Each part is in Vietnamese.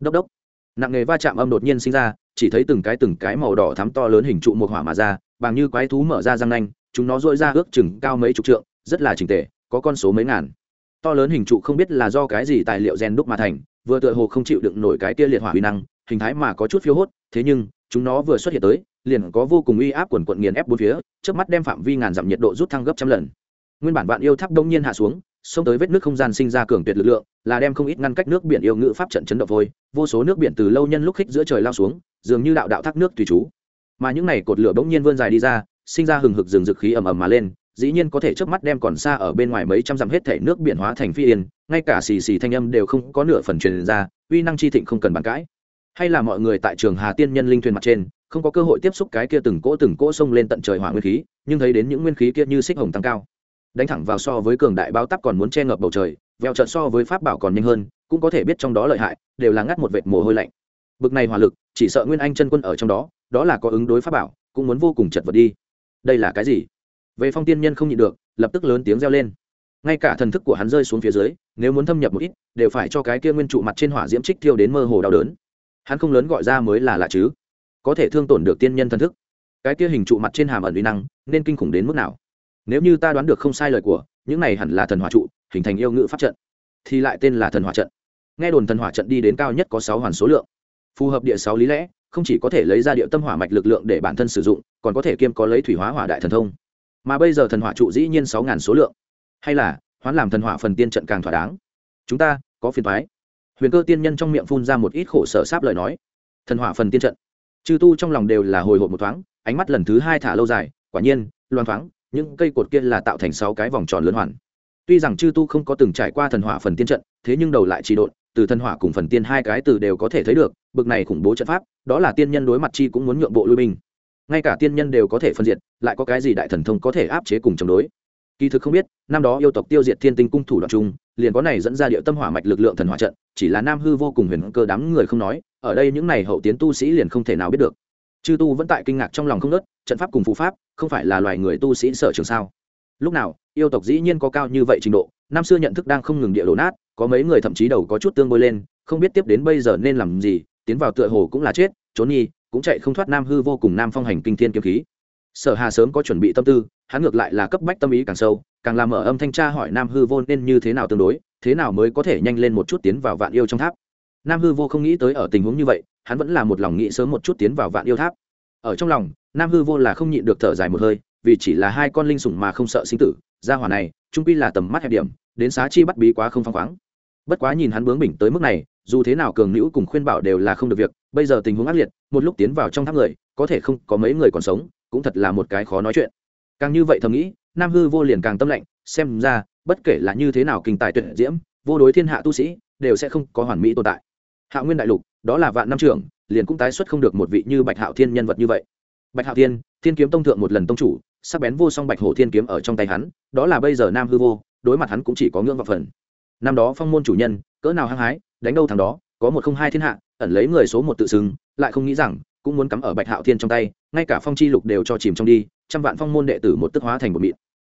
đốc đốc. Nặng nghề va chạm âm đột nhiên sinh ra, chỉ thấy từng cái từng cái màu đỏ thắm to lớn hình trụ một hỏa mà ra, bằng như quái thú mở ra răng nanh, chúng nó dội ra ước chừng cao mấy chục trượng, rất là trình tề, có con số mấy ngàn. To lớn hình trụ không biết là do cái gì tài liệu gen đúc mà thành, vừa tựa hồ không chịu đựng nổi cái kia liệt hỏa uy năng, hình thái mà có chút phiêu hốt, thế nhưng, chúng nó vừa xuất hiện tới, liền có vô cùng uy áp quần quận nghiền ép bốn phía trước mắt đem phạm vi ngàn dặm nhiệt độ rút thăng gấp trăm lần. Nguyên bản vạn yêu tháp đông nhiên hạ xuống xông tới vết nước không gian sinh ra cường tuyệt lực lượng, là đem không ít ngăn cách nước biển yêu ngữ pháp trận chấn động vôi vô số nước biển từ lâu nhân lúc khích giữa trời lao xuống, dường như đạo đạo thác nước tùy chú. Mà những này cột lửa bỗng nhiên vươn dài đi ra, sinh ra hừng hực rừng rực khí ầm ầm mà lên, dĩ nhiên có thể trước mắt đem còn xa ở bên ngoài mấy trăm dặm hết thể nước biển hóa thành phi yên, ngay cả xì xì thanh âm đều không có nửa phần truyền ra, uy năng chi thịnh không cần bàn cãi. Hay là mọi người tại trường hà tiên nhân linh thuyền mặt trên, không có cơ hội tiếp xúc cái kia từng cỗ từng cỗ sông lên tận trời hỏa nguyên khí, nhưng thấy đến những nguyên khí kia như xích hồng tăng cao đánh thẳng vào so với cường đại báo tắp còn muốn che ngập bầu trời vẹo trận so với pháp bảo còn nhanh hơn, cũng có thể biết trong đó lợi hại, đều là ngắt một vệt mồ hôi lạnh. Bực này hỏa lực, chỉ sợ nguyên anh chân quân ở trong đó đó là có ứng đối pháp bảo, cũng muốn vô cùng chật vật đi. Đây là cái gì? Về phong tiên nhân không nhịn được, lập tức lớn tiếng reo lên. Ngay cả thần thức của hắn rơi xuống phía dưới, nếu muốn thâm nhập một ít, đều phải cho cái kia nguyên trụ mặt trên hỏa diễm trích thiêu đến mơ hồ đau đớn. Hắn không lớn gọi ra mới là lạ chứ. Có thể thương tổn được tiên nhân thần thức. Cái kia hình trụ mặt trên hàm ẩn uy năng, nên kinh khủng đến mức nào? Nếu như ta đoán được không sai lời của, những này hẳn là thần hỏa trụ, hình thành yêu ngữ pháp trận. Thì lại tên là thần hỏa trận. Nghe đồn thần hỏa trận đi đến cao nhất có sáu hoàn số lượng. Phù hợp địa sáu lý lẽ, không chỉ có thể lấy ra địa tâm hỏa mạch lực lượng để bản thân sử dụng, còn có thể kiêm có lấy thủy hóa hỏa đại thần thông. Mà bây giờ thần hỏa trụ dĩ nhiên sáu ngàn số lượng. Hay là, hoán làm thần hỏa phần tiên trận càng thỏa đáng. Chúng ta, có phiền thoái huyền cơ tiên nhân trong miệng phun ra một ít khổ sở sáp lời nói. Thần hỏa phần tiên trận. Chư tu trong lòng đều là hồi hộp một thoáng, ánh mắt lần thứ hai thả lâu dài, quả nhiên loan thoáng những cây cột kia là tạo thành sáu cái vòng tròn lớn hoàn. Tuy rằng chư tu không có từng trải qua thần hỏa phần tiên trận, thế nhưng đầu lại chỉ độn, từ thần hỏa cùng phần tiên hai cái từ đều có thể thấy được, bực này khủng bố trận pháp, đó là tiên nhân đối mặt chi cũng muốn nhượng bộ lui binh. Ngay cả tiên nhân đều có thể phân diệt, lại có cái gì đại thần thông có thể áp chế cùng chống đối? Kỳ thực không biết, năm đó yêu tộc tiêu diệt thiên tinh cung thủ đoạn chung, liền có này dẫn ra địa tâm hỏa mạch lực lượng thần hỏa trận, chỉ là nam hư vô cùng huyền cơ đám người không nói, ở đây những này hậu tiến tu sĩ liền không thể nào biết được chư tu vẫn tại kinh ngạc trong lòng không nớt trận pháp cùng phù pháp, không phải là loài người tu sĩ sở trường sao? Lúc nào, yêu tộc dĩ nhiên có cao như vậy trình độ, năm xưa nhận thức đang không ngừng địa đổ nát, có mấy người thậm chí đầu có chút tương bôi lên, không biết tiếp đến bây giờ nên làm gì, tiến vào tựa hồ cũng là chết, trốn nhi cũng chạy không thoát nam hư vô cùng nam phong hành kinh thiên kiếm khí. Sở hà sớm có chuẩn bị tâm tư, hắn ngược lại là cấp bách tâm ý càng sâu, càng làm mở âm thanh tra hỏi nam hư vô nên như thế nào tương đối, thế nào mới có thể nhanh lên một chút tiến vào vạn yêu trong tháp. Nam hư vô không nghĩ tới ở tình huống như vậy hắn vẫn là một lòng nghĩ sớm một chút tiến vào vạn yêu tháp. Ở trong lòng, nam hư vô là không nhịn được thở dài một hơi, vì chỉ là hai con linh sủng mà không sợ sinh tử, gia hỏa này, trung quy là tầm mắt hẹp điểm, đến xá chi bắt bí quá không phăng khoáng. Bất quá nhìn hắn bướng bỉnh tới mức này, dù thế nào cường nữ cùng khuyên bảo đều là không được việc, bây giờ tình huống ác liệt, một lúc tiến vào trong tháp người, có thể không có mấy người còn sống, cũng thật là một cái khó nói chuyện. Càng như vậy thầm nghĩ, nam hư vô liền càng tâm lạnh, xem ra, bất kể là như thế nào kinh tài tuyệt diễm, vô đối thiên hạ tu sĩ, đều sẽ không có hoàn mỹ tồn tại. Hạ nguyên đại lục đó là vạn năm trưởng, liền cũng tái xuất không được một vị như bạch hạo thiên nhân vật như vậy. Bạch hạo thiên thiên kiếm tông thượng một lần tông chủ, sắc bén vô song bạch hổ thiên kiếm ở trong tay hắn, đó là bây giờ nam hư vô, đối mặt hắn cũng chỉ có ngưỡng vọng phần. Năm đó phong môn chủ nhân, cỡ nào hăng hái, đánh đâu thằng đó, có một không hai thiên hạ, ẩn lấy người số một tự xưng, lại không nghĩ rằng, cũng muốn cắm ở bạch hạo thiên trong tay, ngay cả phong chi lục đều cho chìm trong đi, trăm vạn phong môn đệ tử một tức hóa thành một mịn.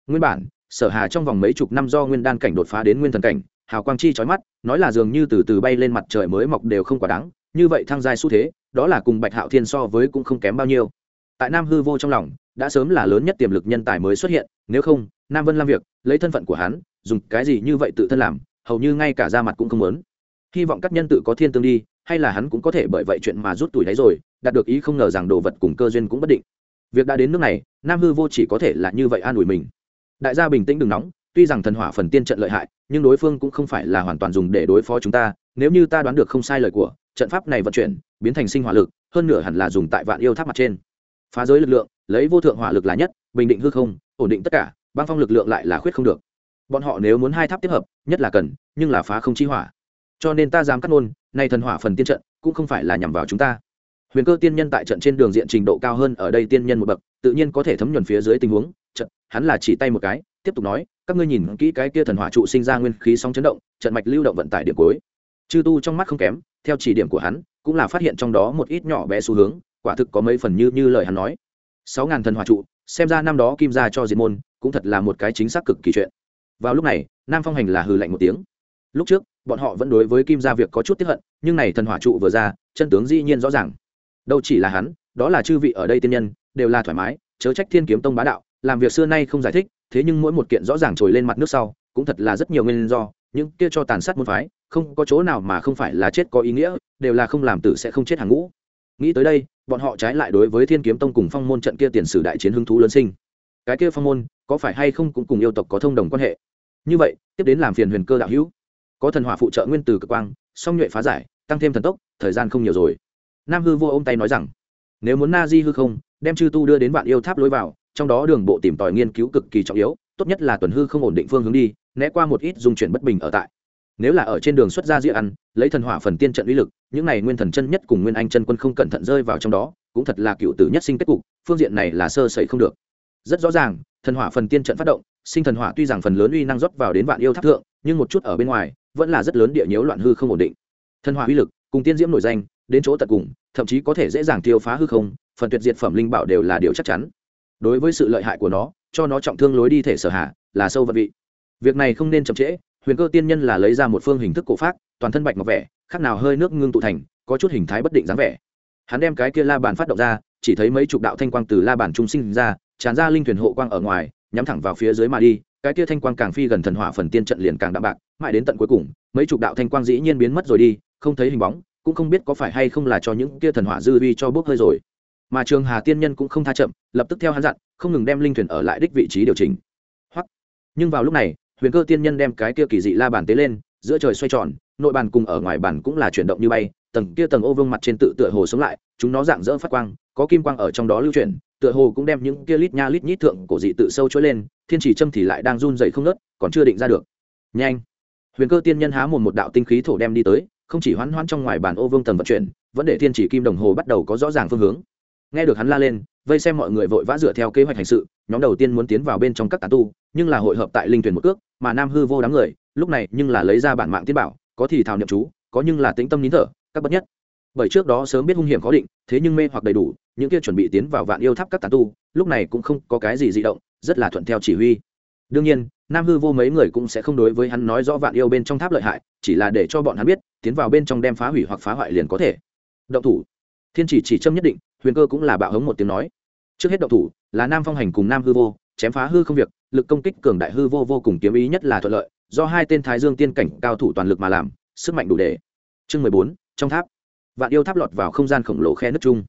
Nguyên bản, sở hà trong vòng mấy chục năm do nguyên đan cảnh đột phá đến nguyên thần cảnh hào quang chi chói mắt, nói là dường như từ từ bay lên mặt trời mới mọc đều không quá đáng, như vậy thăng giai xu thế, đó là cùng bạch hạo thiên so với cũng không kém bao nhiêu. Tại nam hư vô trong lòng, đã sớm là lớn nhất tiềm lực nhân tài mới xuất hiện, nếu không, nam vân làm việc, lấy thân phận của hắn, dùng cái gì như vậy tự thân làm, hầu như ngay cả ra mặt cũng không muốn. Hy vọng các nhân tự có thiên tương đi, hay là hắn cũng có thể bởi vậy chuyện mà rút tuổi đấy rồi, đạt được ý không ngờ rằng đồ vật cùng cơ duyên cũng bất định. Việc đã đến nước này, nam hư vô chỉ có thể là như vậy an ủi mình. Đại gia bình tĩnh đừng nóng tuy rằng thần hỏa phần tiên trận lợi hại, nhưng đối phương cũng không phải là hoàn toàn dùng để đối phó chúng ta, nếu như ta đoán được không sai lời của, trận pháp này vận chuyển, biến thành sinh hỏa lực, hơn nửa hẳn là dùng tại vạn yêu tháp mặt trên. Phá giới lực lượng, lấy vô thượng hỏa lực là nhất, bình định hư không, ổn định tất cả, băng phong lực lượng lại là khuyết không được. Bọn họ nếu muốn hai tháp tiếp hợp, nhất là cần, nhưng là phá không chi hỏa. Cho nên ta dám cắt nôn nay thần hỏa phần tiên trận cũng không phải là nhằm vào chúng ta. Huyền cơ tiên nhân tại trận trên đường diện trình độ cao hơn ở đây tiên nhân một bậc, tự nhiên có thể thấm nhuần phía dưới tình huống, trận, hắn là chỉ tay một cái, tiếp tục nói các ngươi nhìn kỹ cái kia thần hỏa trụ sinh ra nguyên khí sóng chấn động, trận mạch lưu động vận tải điểm cuối. Chư tu trong mắt không kém, theo chỉ điểm của hắn, cũng là phát hiện trong đó một ít nhỏ bé xu hướng, quả thực có mấy phần như như lời hắn nói. Sáu ngàn thần hỏa trụ, xem ra năm đó kim ra cho diệt môn, cũng thật là một cái chính xác cực kỳ chuyện. Vào lúc này, nam phong hành là hừ lạnh một tiếng. Lúc trước, bọn họ vẫn đối với kim gia việc có chút tiếp hận, nhưng này thần hỏa trụ vừa ra, chân tướng dĩ nhiên rõ ràng. Đâu chỉ là hắn, đó là chư vị ở đây tiên nhân, đều là thoải mái, chớ trách thiên kiếm tông bá đạo, làm việc xưa nay không giải thích thế nhưng mỗi một kiện rõ ràng trồi lên mặt nước sau, cũng thật là rất nhiều nguyên do, những kia cho tàn sát môn phái, không có chỗ nào mà không phải là chết có ý nghĩa, đều là không làm tử sẽ không chết hàng ngũ. Nghĩ tới đây, bọn họ trái lại đối với thiên kiếm tông cùng phong môn trận kia tiền sử đại chiến hứng thú lớn sinh. Cái kia phong môn, có phải hay không cũng cùng yêu tộc có thông đồng quan hệ? Như vậy, tiếp đến làm phiền huyền cơ đạo hữu. Có thần hỏa phụ trợ nguyên từ cực quang, song nhuệ phá giải, tăng thêm thần tốc, thời gian không nhiều rồi. Nam hư vô ôm tay nói rằng, nếu muốn na di hư không, đem chư tu đưa đến vạn yêu tháp lối vào trong đó đường bộ tìm tòi nghiên cứu cực kỳ trọng yếu, tốt nhất là tuần hư không ổn định phương hướng đi, né qua một ít dung chuyển bất bình ở tại. Nếu là ở trên đường xuất ra dĩa ăn, lấy thần hỏa phần tiên trận uy lực, những này nguyên thần chân nhất cùng nguyên anh chân quân không cẩn thận rơi vào trong đó, cũng thật là cựu tử nhất sinh kết cục, phương diện này là sơ sẩy không được. Rất rõ ràng, thần hỏa phần tiên trận phát động, sinh thần hỏa tuy rằng phần lớn uy năng rót vào đến vạn yêu tháp thượng, nhưng một chút ở bên ngoài, vẫn là rất lớn địa nhiễu loạn hư không ổn định. Thần hỏa uy lực, cùng tiên diễm nổi danh, đến chỗ tận cùng, thậm chí có thể dễ dàng tiêu phá hư không, phần tuyệt diệt phẩm linh bảo đều là điều chắc chắn đối với sự lợi hại của nó, cho nó trọng thương lối đi thể sở hạ, là sâu vật vị. Việc này không nên chậm trễ, huyền cơ tiên nhân là lấy ra một phương hình thức cổ pháp, toàn thân bạch ngọc vẻ, khác nào hơi nước ngưng tụ thành, có chút hình thái bất định dáng vẻ. Hắn đem cái kia la bàn phát động ra, chỉ thấy mấy chục đạo thanh quang từ la bàn trung sinh ra, tràn ra linh thuyền hộ quang ở ngoài, nhắm thẳng vào phía dưới mà đi, cái kia thanh quang càng phi gần thần hỏa phần tiên trận liền càng đạm bạc, mãi đến tận cuối cùng, mấy chục đạo thanh quang dĩ nhiên biến mất rồi đi, không thấy hình bóng, cũng không biết có phải hay không là cho những kia thần hỏa dư vi cho bốc hơi rồi mà trường hà tiên nhân cũng không tha chậm, lập tức theo hắn dặn, không ngừng đem linh thuyền ở lại đích vị trí điều chỉnh. Hoặc nhưng vào lúc này, huyền cơ tiên nhân đem cái kia kỳ dị la bàn tế lên, giữa trời xoay tròn, nội bàn cùng ở ngoài bàn cũng là chuyển động như bay, tầng kia tầng ô vương mặt trên tự tựa hồ sống lại, chúng nó dạng dỡ phát quang, có kim quang ở trong đó lưu chuyển, tựa hồ cũng đem những kia lít nha lít nhít thượng cổ dị tự sâu trỗi lên, thiên chỉ châm thì lại đang run dậy không nớt còn chưa định ra được. Nhanh. Huyền cơ tiên nhân há một một đạo tinh khí thổ đem đi tới, không chỉ hoán hoán trong ngoài bàn ô vương tầng vận chuyển, vẫn để thiên chỉ kim đồng hồ bắt đầu có rõ ràng phương hướng nghe được hắn la lên, vây xem mọi người vội vã dựa theo kế hoạch hành sự, nhóm đầu tiên muốn tiến vào bên trong các tán tu, nhưng là hội hợp tại linh tuyển một cước, mà nam hư vô đám người, lúc này nhưng là lấy ra bản mạng tiên bảo, có thì thảo niệm chú, có nhưng là tĩnh tâm nín thở, các bất nhất. Bởi trước đó sớm biết hung hiểm khó định, thế nhưng mê hoặc đầy đủ, những kia chuẩn bị tiến vào vạn yêu tháp các tán tu, lúc này cũng không có cái gì dị động, rất là thuận theo chỉ huy. Đương nhiên, nam hư vô mấy người cũng sẽ không đối với hắn nói rõ vạn yêu bên trong tháp lợi hại, chỉ là để cho bọn hắn biết, tiến vào bên trong đem phá hủy hoặc phá hoại liền có thể. Động thủ. Thiên chỉ chỉ châm nhất định huyền cơ cũng là bạo hống một tiếng nói. Trước hết động thủ, là nam phong hành cùng nam hư vô, chém phá hư không việc, lực công kích cường đại hư vô vô cùng kiếm ý nhất là thuận lợi, do hai tên thái dương tiên cảnh cao thủ toàn lực mà làm, sức mạnh đủ để. Chương mười bốn, trong tháp. Vạn yêu tháp lọt vào không gian khổng lồ khe nước chung.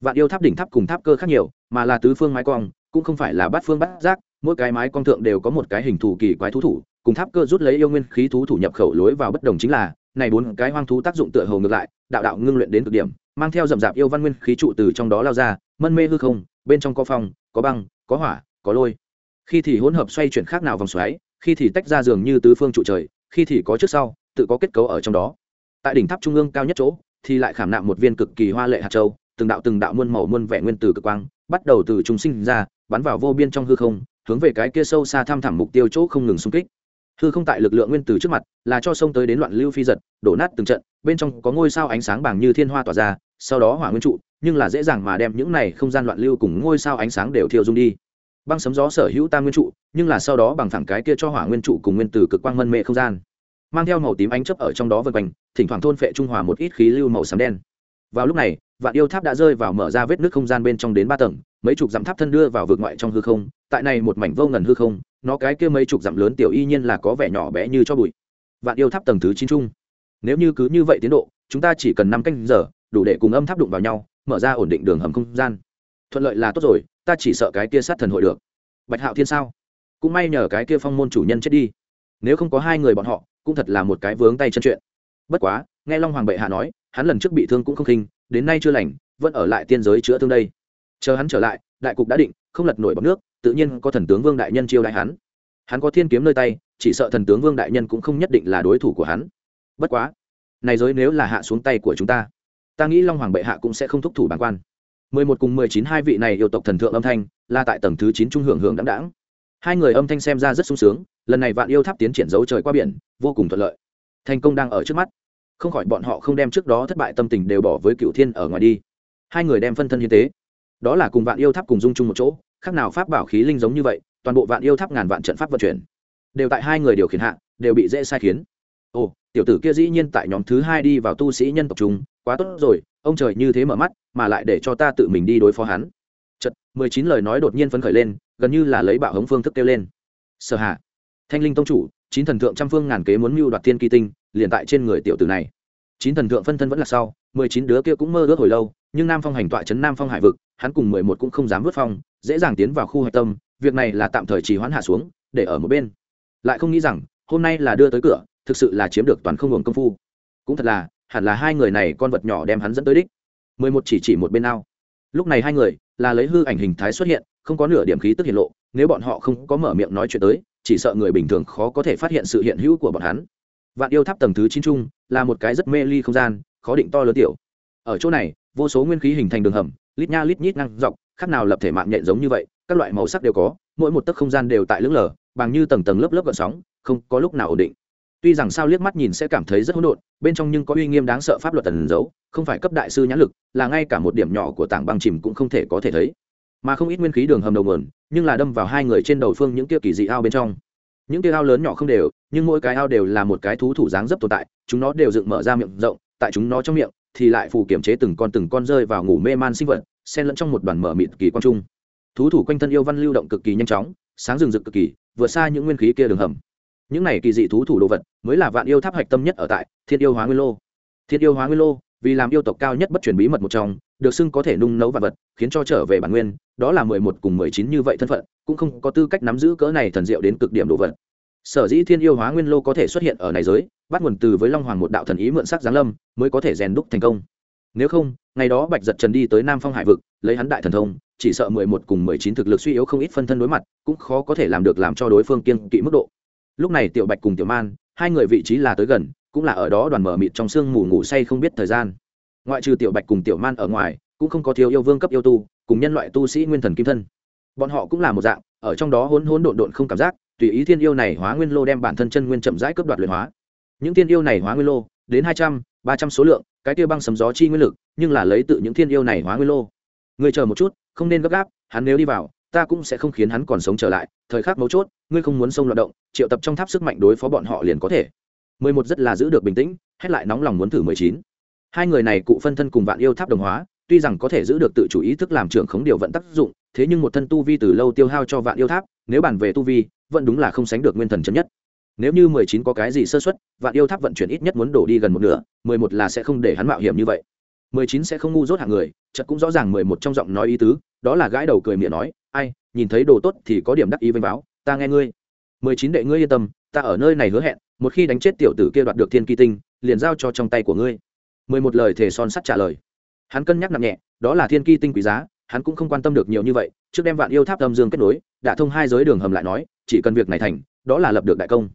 Vạn yêu tháp đỉnh tháp cùng tháp cơ khác nhiều, mà là tứ phương mái cong, cũng không phải là bát phương bát giác, mỗi cái mái cong thượng đều có một cái hình thù kỳ quái thú thủ, cùng tháp cơ rút lấy yêu nguyên khí thú thủ nhập khẩu lối vào bất đồng chính là, này bốn cái hoang thú tác dụng tựa hồ ngược lại, đạo đạo ngưng luyện đến cực điểm mang theo rậm rạp yêu văn nguyên khí trụ từ trong đó lao ra, mân mê hư không, bên trong có phong, có băng, có hỏa, có lôi. Khi thì hỗn hợp xoay chuyển khác nào vòng xoáy, khi thì tách ra dường như tứ phương trụ trời, khi thì có trước sau, tự có kết cấu ở trong đó. Tại đỉnh tháp trung ương cao nhất chỗ, thì lại khảm nạm một viên cực kỳ hoa lệ hạt châu, từng đạo từng đạo muôn màu muôn vẻ nguyên từ cực quang, bắt đầu từ trung sinh ra, bắn vào vô biên trong hư không, hướng về cái kia sâu xa tham thẳm mục tiêu chỗ không ngừng xung kích hư không tại lực lượng nguyên tử trước mặt, là cho sông tới đến loạn lưu phi giật, đổ nát từng trận, bên trong có ngôi sao ánh sáng bảng như thiên hoa tỏa ra, sau đó hỏa nguyên trụ, nhưng là dễ dàng mà đem những này không gian loạn lưu cùng ngôi sao ánh sáng đều thiêu dung đi. Băng sấm gió sở hữu tam nguyên trụ, nhưng là sau đó bằng thẳng cái kia cho hỏa nguyên trụ cùng nguyên tử cực quang mân mệ không gian. Mang theo màu tím ánh chấp ở trong đó vân quanh, thỉnh thoảng thôn phệ trung hòa một ít khí lưu màu xám đen. Vào lúc này, vạn yêu tháp đã rơi vào mở ra vết nước không gian bên trong đến ba tầng mấy chục dặm tháp thân đưa vào vực ngoại trong hư không tại này một mảnh vô ngần hư không nó cái kia mấy chục dặm lớn tiểu y nhiên là có vẻ nhỏ bé như cho bụi. Vạn yêu tháp tầng thứ chín chung, nếu như cứ như vậy tiến độ chúng ta chỉ cần năm canh giờ đủ để cùng âm tháp đụng vào nhau mở ra ổn định đường hầm không gian. Thuận lợi là tốt rồi ta chỉ sợ cái kia sát thần hội được. Bạch hạo thiên sao? Cũng may nhờ cái kia phong môn chủ nhân chết đi. Nếu không có hai người bọn họ cũng thật là một cái vướng tay chân chuyện. Bất quá nghe long hoàng bệ hạ nói hắn lần trước bị thương cũng không khinh đến nay chưa lành vẫn ở lại tiên giới chữa thương đây chờ hắn trở lại, đại cục đã định, không lật nổi bọc nước, tự nhiên có thần tướng vương đại nhân chiêu đại hắn. Hắn có thiên kiếm nơi tay, chỉ sợ thần tướng vương đại nhân cũng không nhất định là đối thủ của hắn. Bất quá, này giới nếu là hạ xuống tay của chúng ta ta nghĩ long hoàng bệ hạ cũng sẽ không thúc thủ bản quan. Mười một cùng mười chín hai vị này yêu tộc thần thượng âm thanh, là tại tầng thứ chín trung hưởng hưởng đáng đáng hai người âm thanh xem ra rất sung sướng, lần này vạn yêu tháp tiến triển dấu trời qua biển, vô cùng thuận lợi. Thành công đang ở trước mắt. Không khỏi bọn họ không đem trước đó thất bại tâm tình đều bỏ với cựu thiên ở ngoài đi. Hai người đem phân thân hiến tế đó là cùng vạn yêu tháp cùng dung chung một chỗ, khác nào pháp bảo khí linh giống như vậy, toàn bộ vạn yêu tháp ngàn vạn trận pháp vận chuyển, đều tại hai người điều khiển hạ, đều bị dễ sai khiến. Ồ, tiểu tử kia dĩ nhiên tại nhóm thứ hai đi vào tu sĩ nhân tộc chúng quá tốt rồi, ông trời như thế mở mắt, mà lại để cho ta tự mình đi đối phó hắn. Chật mười chín lời nói đột nhiên phấn khởi lên, gần như là lấy bạo hống phương thức kêu lên. Sở hạ, thanh linh tông chủ, chín thần thượng trăm phương ngàn kế muốn mưu đoạt thiên kỳ tinh, liền tại trên người tiểu tử này chín thần thượng phân thân vẫn là sau, mười chín đứa kia cũng mơ ước hồi lâu, nhưng nam phong hành tọa trấn nam phong hải vực, hắn cùng mười một cũng không dám vớt phong, dễ dàng tiến vào khu hạch tâm, việc này là tạm thời trì hoãn hạ xuống, để ở một bên. Lại không nghĩ rằng, hôm nay là đưa tới cửa, thực sự là chiếm được toàn không hưởng công phu. Cũng thật là, hẳn là hai người này con vật nhỏ đem hắn dẫn tới đích. Mười một chỉ chỉ một bên ao. Lúc này hai người, là lấy hư ảnh hình thái xuất hiện, không có nửa điểm khí tức hiện lộ, nếu bọn họ không có mở miệng nói chuyện tới, chỉ sợ người bình thường khó có thể phát hiện sự hiện hữu của bọn hắn vạn yêu tháp tầng thứ chín trung là một cái rất mê ly không gian, khó định to lớn tiểu. Ở chỗ này, vô số nguyên khí hình thành đường hầm, lít nha lít nhít ngang dọc, khác nào lập thể mạng nhện giống như vậy, các loại màu sắc đều có, mỗi một tấc không gian đều tại lưỡng lờ, bằng như tầng tầng lớp lớp gợn sóng, không có lúc nào ổn định. Tuy rằng sao liếc mắt nhìn sẽ cảm thấy rất hỗn độn, bên trong nhưng có uy nghiêm đáng sợ pháp luật tần giấu không phải cấp đại sư nhãn lực, là ngay cả một điểm nhỏ của tảng băng chìm cũng không thể có thể thấy. Mà không ít nguyên khí đường hầm đầu nguồn, nhưng là đâm vào hai người trên đầu phương những kia kỳ dị ao bên trong những kia ao lớn nhỏ không đều, nhưng mỗi cái ao đều là một cái thú thủ dáng dấp tồn tại, chúng nó đều dựng mở ra miệng rộng, tại chúng nó trong miệng thì lại phù kiểm chế từng con từng con rơi vào ngủ mê man sinh vật, xen lẫn trong một đoàn mở mịt kỳ quan trung. Thú thủ quanh thân yêu văn lưu động cực kỳ nhanh chóng, sáng rừng rực cực kỳ, vượt xa những nguyên khí kia đường hầm. Những này kỳ dị thú thủ đồ vật mới là vạn yêu tháp hạch tâm nhất ở tại thiên yêu hóa nguyên lô. Thiên yêu hóa nguyên lô vì làm yêu tộc cao nhất bất truyền bí mật một trong được xưng có thể nung nấu vật vật, khiến cho trở về bản nguyên, đó là mười một cùng mười chín như vậy thân phận, cũng không có tư cách nắm giữ cỡ này thần diệu đến cực điểm đồ vật. Sở dĩ thiên yêu hóa nguyên lô có thể xuất hiện ở này giới, bắt nguồn từ với long hoàng một đạo thần ý mượn sắc giáng lâm, mới có thể rèn đúc thành công. Nếu không, ngày đó bạch giật trần đi tới nam phong hải vực, lấy hắn đại thần thông, chỉ sợ mười một cùng mười chín thực lực suy yếu không ít phân thân đối mặt, cũng khó có thể làm được làm cho đối phương kiên kỵ mức độ. Lúc này tiểu bạch cùng tiểu man, hai người vị trí là tới gần, cũng là ở đó đoàn mở mịt trong sương mù ngủ say không biết thời gian ngoại trừ tiểu bạch cùng tiểu man ở ngoài, cũng không có thiếu yêu vương cấp yêu tu, cùng nhân loại tu sĩ nguyên thần kim thân. Bọn họ cũng là một dạng, ở trong đó hỗn hỗn độn độn không cảm giác, tùy ý thiên yêu này hóa nguyên lô đem bản thân chân nguyên chậm rãi cướp đoạt luyện hóa. Những thiên yêu này hóa nguyên lô, đến hai trăm, ba trăm số lượng, cái tiêu băng sấm gió chi nguyên lực, nhưng là lấy tự những thiên yêu này hóa nguyên lô. Người chờ một chút, không nên gấp gáp, hắn nếu đi vào, ta cũng sẽ không khiến hắn còn sống trở lại, thời khắc mấu chốt, ngươi không muốn xông loạt động, triệu tập trong tháp sức mạnh đối phó bọn họ liền có thể. Mười một rất là giữ được bình tĩnh, hét lại nóng lòng muốn thử mười chín hai người này cụ phân thân cùng vạn yêu tháp đồng hóa, tuy rằng có thể giữ được tự chủ ý thức làm trưởng khống điều vận tác dụng, thế nhưng một thân tu vi từ lâu tiêu hao cho vạn yêu tháp, nếu bàn về tu vi, vẫn đúng là không sánh được nguyên thần chân nhất. Nếu như mười chín có cái gì sơ xuất vạn yêu tháp vận chuyển ít nhất muốn đổ đi gần một nửa, mười một là sẽ không để hắn mạo hiểm như vậy. mười chín sẽ không ngu dốt hạng người chật cũng rõ ràng mười một trong giọng nói ý tứ, đó là gãi đầu cười miệng nói, ai, nhìn thấy đồ tốt thì có điểm đắc ý vênh báo, ta nghe ngươi. mười chín đệ ngươi yên tâm, ta ở nơi này hứa hẹn, một khi đánh chết tiểu tử kia đoạt được thiên kỳ tinh, liền giao cho trong tay của ngươi mười một lời thề son sắt trả lời. Hắn cân nhắc nặng nhẹ, đó là thiên kỳ tinh quý giá, hắn cũng không quan tâm được nhiều như vậy, trước đem vạn yêu tháp âm dương kết nối, đã thông hai giới đường hầm lại nói, chỉ cần việc này thành, đó là lập được đại công.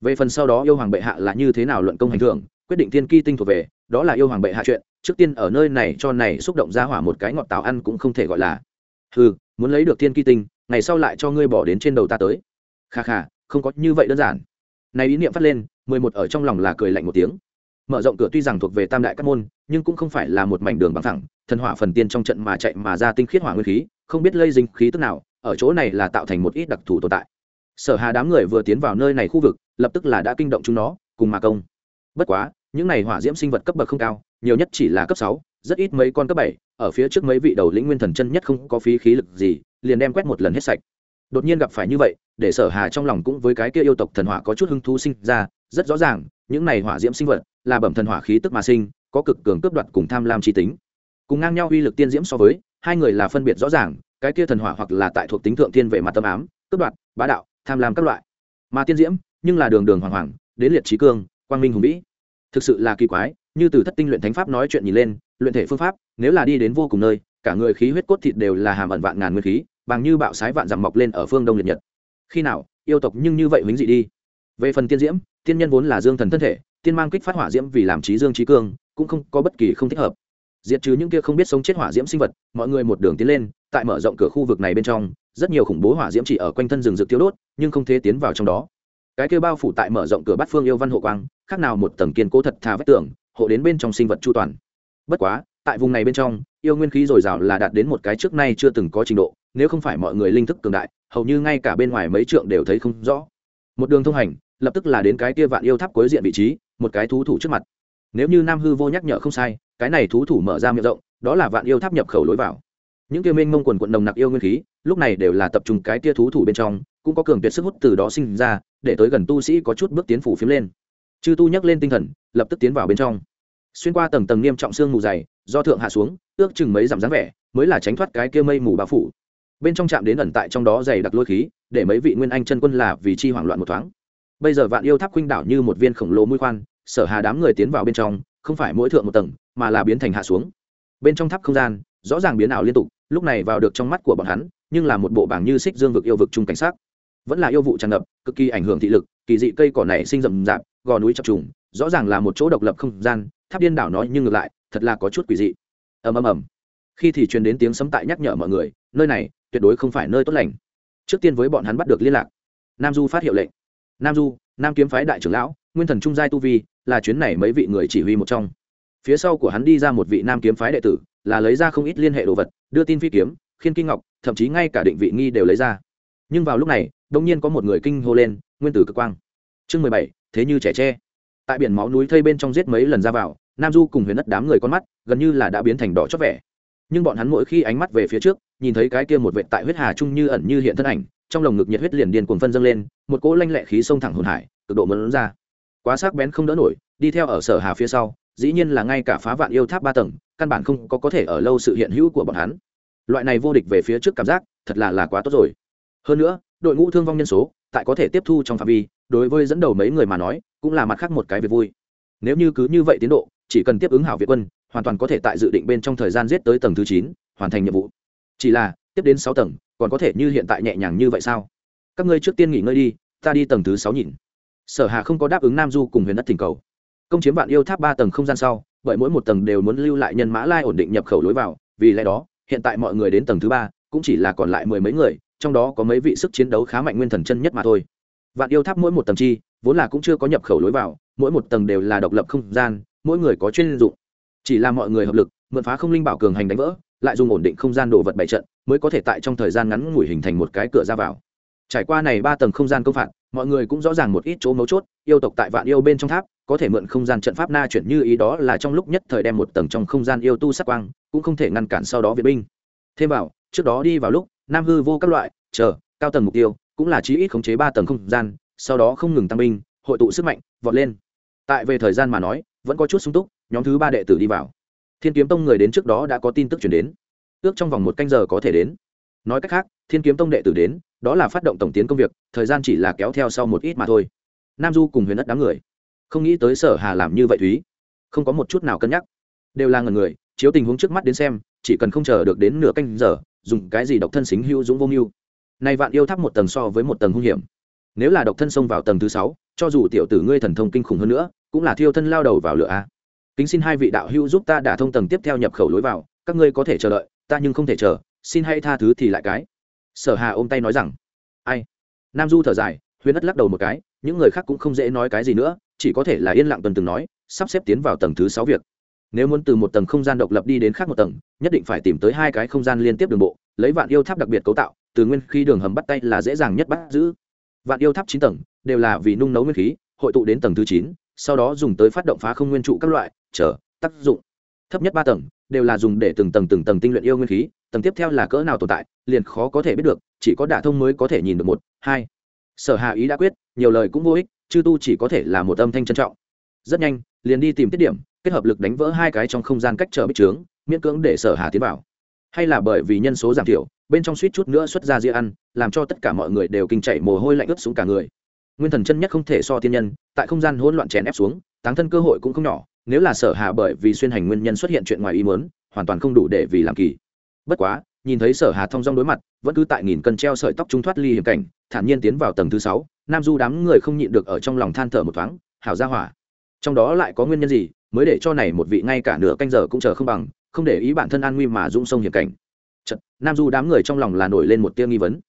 Về phần sau đó yêu hoàng bệ hạ là như thế nào luận công hành thưởng, quyết định thiên kỳ tinh thuộc về, đó là yêu hoàng bệ hạ chuyện, trước tiên ở nơi này cho này xúc động ra hỏa một cái ngọt táo ăn cũng không thể gọi là. Ừ muốn lấy được thiên kỳ tinh, ngày sau lại cho ngươi bỏ đến trên đầu ta tới. Kha kha, không có như vậy đơn giản. Này ý niệm phát lên, mười một ở trong lòng là cười lạnh một tiếng mở rộng cửa tuy rằng thuộc về tam đại các môn, nhưng cũng không phải là một mảnh đường bằng thẳng, thần hỏa phần tiên trong trận mà chạy mà ra tinh khiết hỏa nguyên khí, không biết lây dính khí tức nào, ở chỗ này là tạo thành một ít đặc thù tồn tại. Sở hà đám người vừa tiến vào nơi này khu vực, lập tức là đã kinh động chúng nó, cùng mà công. Bất quá, những này hỏa diễm sinh vật cấp bậc không cao, nhiều nhất chỉ là cấp sáu, rất ít mấy con cấp bảy, ở phía trước mấy vị đầu lĩnh nguyên thần chân nhất không có phí khí lực gì, liền đem quét một lần hết sạch đột nhiên gặp phải như vậy, để sở hà trong lòng cũng với cái kia yêu tộc thần hỏa có chút hứng thú sinh ra, rất rõ ràng, những này hỏa diễm sinh vật là bẩm thần hỏa khí tức mà sinh, có cực cường cướp đoạt cùng tham lam chi tính. Cùng ngang nhau uy lực tiên diễm so với, hai người là phân biệt rõ ràng, cái kia thần hỏa hoặc là tại thuộc tính thượng thiên về mặt tâm ám, cướp đoạt, bá đạo, tham lam các loại. Mà tiên diễm, nhưng là đường đường hoàng hoàng, đến liệt trí cương, quang minh hùng vĩ. Thực sự là kỳ quái, như từ thất tinh luyện thánh pháp nói chuyện nhìn lên, luyện thể phương pháp, nếu là đi đến vô cùng nơi, cả người khí huyết cốt thịt đều là hàm ẩn vạn ngàn nguyên khí bằng như bạo sái vạn dặm mọc lên ở phương đông liệt nhật khi nào yêu tộc nhưng như vậy huynh dị đi về phần tiên diễm tiên nhân vốn là dương thần thân thể tiên mang kích phát hỏa diễm vì làm trí dương trí cương cũng không có bất kỳ không thích hợp diệt trừ những kia không biết sống chết hỏa diễm sinh vật mọi người một đường tiến lên tại mở rộng cửa khu vực này bên trong rất nhiều khủng bố hỏa diễm chỉ ở quanh thân rừng rực thiếu đốt nhưng không thể tiến vào trong đó cái kia bao phủ tại mở rộng cửa bát phương yêu văn hộ quang khác nào một tầng kiên cố thật thà vách tường hộ đến bên trong sinh vật chu toàn bất quá tại vùng này bên trong, yêu nguyên khí dồi dào là đạt đến một cái trước nay chưa từng có trình độ, nếu không phải mọi người linh thức cường đại, hầu như ngay cả bên ngoài mấy trượng đều thấy không rõ. Một đường thông hành, lập tức là đến cái kia vạn yêu tháp cuối diện vị trí, một cái thú thủ trước mặt. Nếu như nam hư vô nhắc nhở không sai, cái này thú thủ mở ra miệng rộng, đó là vạn yêu tháp nhập khẩu lối vào. Những kia mênh mông quần quận nồng nặc yêu nguyên khí, lúc này đều là tập trung cái kia thú thủ bên trong, cũng có cường tuyệt sức hút từ đó sinh ra, để tới gần tu sĩ có chút bước tiến phủ phiếm lên. Chư tu nhắc lên tinh thần, lập tức tiến vào bên trong xuyên qua tầng tầng nghiêm trọng xương mù dày, do thượng hạ xuống, ước chừng mấy dặm dáng vẻ, mới là tránh thoát cái kia mây mù bao phủ. Bên trong chạm đến ẩn tại trong đó dày đặc lôi khí, để mấy vị nguyên anh chân quân là vì chi hoảng loạn một thoáng. Bây giờ vạn yêu tháp khuynh đảo như một viên khổng lồ mũi khoan, sở hà đám người tiến vào bên trong, không phải mỗi thượng một tầng, mà là biến thành hạ xuống. Bên trong tháp không gian, rõ ràng biến ảo liên tục, lúc này vào được trong mắt của bọn hắn, nhưng là một bộ bảng như xích dương vực yêu vực chung cảnh sát vẫn là yêu vụ tràn ngập, cực kỳ ảnh hưởng thị lực, kỳ dị cây cỏ này sinh rậm rạp, gò núi chập trùng rõ ràng là một chỗ độc lập không gian, tháp điên đảo nói nhưng ngược lại, thật là có chút quỷ dị. Ầm ầm ầm. Khi thì truyền đến tiếng sấm tại nhắc nhở mọi người, nơi này tuyệt đối không phải nơi tốt lành. Trước tiên với bọn hắn bắt được liên lạc. Nam du phát hiệu lệnh. Nam du, nam kiếm phái đại trưởng lão, nguyên thần trung giai tu vi, là chuyến này mấy vị người chỉ huy một trong. Phía sau của hắn đi ra một vị nam kiếm phái đệ tử, là lấy ra không ít liên hệ đồ vật, đưa tin phi kiếm, khiên kinh ngọc, thậm chí ngay cả định vị nghi đều lấy ra. Nhưng vào lúc này đông nhiên có một người kinh hô lên, nguyên tử cực quang. Chương mười bảy, thế như trẻ tre tại biển máu núi thây bên trong giết mấy lần ra vào, nam du cùng huyền đất đám người con mắt gần như là đã biến thành đỏ chót vẻ. Nhưng bọn hắn mỗi khi ánh mắt về phía trước, nhìn thấy cái kia một vệ tại huyết hà trung như ẩn như hiện thân ảnh, trong lồng ngực nhiệt huyết liền điên cuồng phân dâng lên, một cỗ lanh lẹ khí sông thẳng hồn hải, cực độ mẫn ra. Quá sắc bén không đỡ nổi, đi theo ở sở hà phía sau, dĩ nhiên là ngay cả phá vạn yêu tháp ba tầng, căn bản không có có thể ở lâu sự hiện hữu của bọn hắn. Loại này vô địch về phía trước cảm giác, thật là là quá tốt rồi. Hơn nữa, đội ngũ thương vong nhân số, tại có thể tiếp thu trong phạm vi đối với dẫn đầu mấy người mà nói, cũng là mặt khác một cái việc vui. Nếu như cứ như vậy tiến độ, chỉ cần tiếp ứng hảo việt quân, hoàn toàn có thể tại dự định bên trong thời gian giết tới tầng thứ chín, hoàn thành nhiệm vụ. Chỉ là, tiếp đến sáu tầng, còn có thể như hiện tại nhẹ nhàng như vậy sao? Các ngươi trước tiên nghỉ ngơi đi, ta đi tầng thứ sáu nhìn. Sở hà không có đáp ứng nam du cùng huyền đất thỉnh cầu. Công chiếm vạn yêu tháp ba tầng không gian sau, bởi mỗi một tầng đều muốn lưu lại nhân mã lai ổn định nhập khẩu lối vào, vì lẽ đó, hiện tại mọi người đến tầng thứ ba, cũng chỉ là còn lại mười mấy người, trong đó có mấy vị sức chiến đấu khá mạnh nguyên thần chân nhất mà thôi vạn yêu tháp mỗi một tầng chi, vốn là cũng chưa có nhập khẩu lối vào, mỗi một tầng đều là độc lập không gian, mỗi người có chuyên dụng. Chỉ là mọi người hợp lực, mượn phá không linh bảo cường hành đánh vỡ, lại dùng ổn định không gian đồ vật bày trận, mới có thể tại trong thời gian ngắn ngủi hình thành một cái cửa ra vào. Trải qua này ba tầng không gian công phạt, mọi người cũng rõ ràng một ít chỗ mấu chốt, yêu tộc tại vạn yêu bên trong tháp, có thể mượn không gian trận pháp na chuyển như ý đó là trong lúc nhất thời đem một tầng trong không gian yêu tu sắc quang, cũng không thể ngăn cản sau đó viện binh. Thêm vào, trước đó đi vào lúc, nam hư vô các loại, chờ, cao tầng mục tiêu cũng là chí ít khống chế ba tầng không gian, sau đó không ngừng tăng binh, hội tụ sức mạnh, vọt lên. Tại về thời gian mà nói, vẫn có chút sung túc, nhóm thứ ba đệ tử đi vào. Thiên kiếm tông người đến trước đó đã có tin tức chuyển đến. Ước trong vòng một canh giờ có thể đến. Nói cách khác, thiên kiếm tông đệ tử đến, đó là phát động tổng tiến công việc, thời gian chỉ là kéo theo sau một ít mà thôi. Nam du cùng huyền đất đám người. Không nghĩ tới sở hà làm như vậy thúy. Không có một chút nào cân nhắc. Đều là ngần người, chiếu tình huống trước mắt đến xem, chỉ cần không chờ được đến nửa canh giờ, dùng cái gì độc thân xính hữu dũng vô mưu nay vạn yêu tháp một tầng so với một tầng hung hiểm. Nếu là độc thân xông vào tầng thứ sáu, cho dù tiểu tử ngươi thần thông kinh khủng hơn nữa, cũng là thiêu thân lao đầu vào lửa a. Kính xin hai vị đạo hữu giúp ta đả thông tầng tiếp theo nhập khẩu lối vào, các ngươi có thể chờ đợi, ta nhưng không thể chờ, xin hãy tha thứ thì lại cái. Sở hà ôm tay nói rằng, ai? Nam du thở dài huyên ất lắc đầu một cái, những người khác cũng không dễ nói cái gì nữa, chỉ có thể là yên lặng tuần từng nói, sắp xếp tiến vào tầng thứ sáu việc. Nếu muốn từ một tầng không gian độc lập đi đến khác một tầng, nhất định phải tìm tới hai cái không gian liên tiếp đường bộ, lấy vạn yêu tháp đặc biệt cấu tạo từ nguyên khi đường hầm bắt tay là dễ dàng nhất bắt giữ. Vạn yêu tháp chín tầng, đều là vì nung nấu nguyên khí, hội tụ đến tầng thứ chín, sau đó dùng tới phát động phá không nguyên trụ các loại, chờ, tác dụng. Thấp nhất ba tầng, đều là dùng để từng tầng từng tầng tinh luyện yêu nguyên khí, tầng tiếp theo là cỡ nào tồn tại, liền khó có thể biết được, chỉ có đả thông mới có thể nhìn được một, hai. Sở hạ ý đã quyết, nhiều lời cũng vô ích, chư tu chỉ có thể là một âm thanh trân trọng. Rất nhanh, liền đi tìm tiết điểm, kết hợp lực đánh vỡ hai cái trong không gian cách trở bích trướng, miễn cưỡng để sở hà tiến vào. Hay là bởi vì nhân số giảm thiểu bên trong suýt chút nữa xuất ra ria ăn, làm cho tất cả mọi người đều kinh chạy mồ hôi lạnh ướt xuống cả người. Nguyên thần chân nhất không thể so tiên nhân, tại không gian hỗn loạn chèn ép xuống, táng thân cơ hội cũng không nhỏ, nếu là sở hà bởi vì xuyên hành nguyên nhân xuất hiện chuyện ngoài ý muốn, hoàn toàn không đủ để vì làm kỳ. Bất quá, nhìn thấy sở hà thông dong đối mặt, vẫn cứ tại nghìn cân treo sợi tóc trung thoát ly hiểm cảnh, thản nhiên tiến vào tầng thứ sáu, nam du đám người không nhịn được ở trong lòng than thở một thoáng, hảo ra hỏa, trong đó lại có nguyên nhân gì, mới để cho này một vị ngay cả nửa canh giờ cũng chờ không bằng, không để ý bản thân an nguy mà dũng sông hiểm cảnh nam du đám người trong lòng là nổi lên một tia nghi vấn.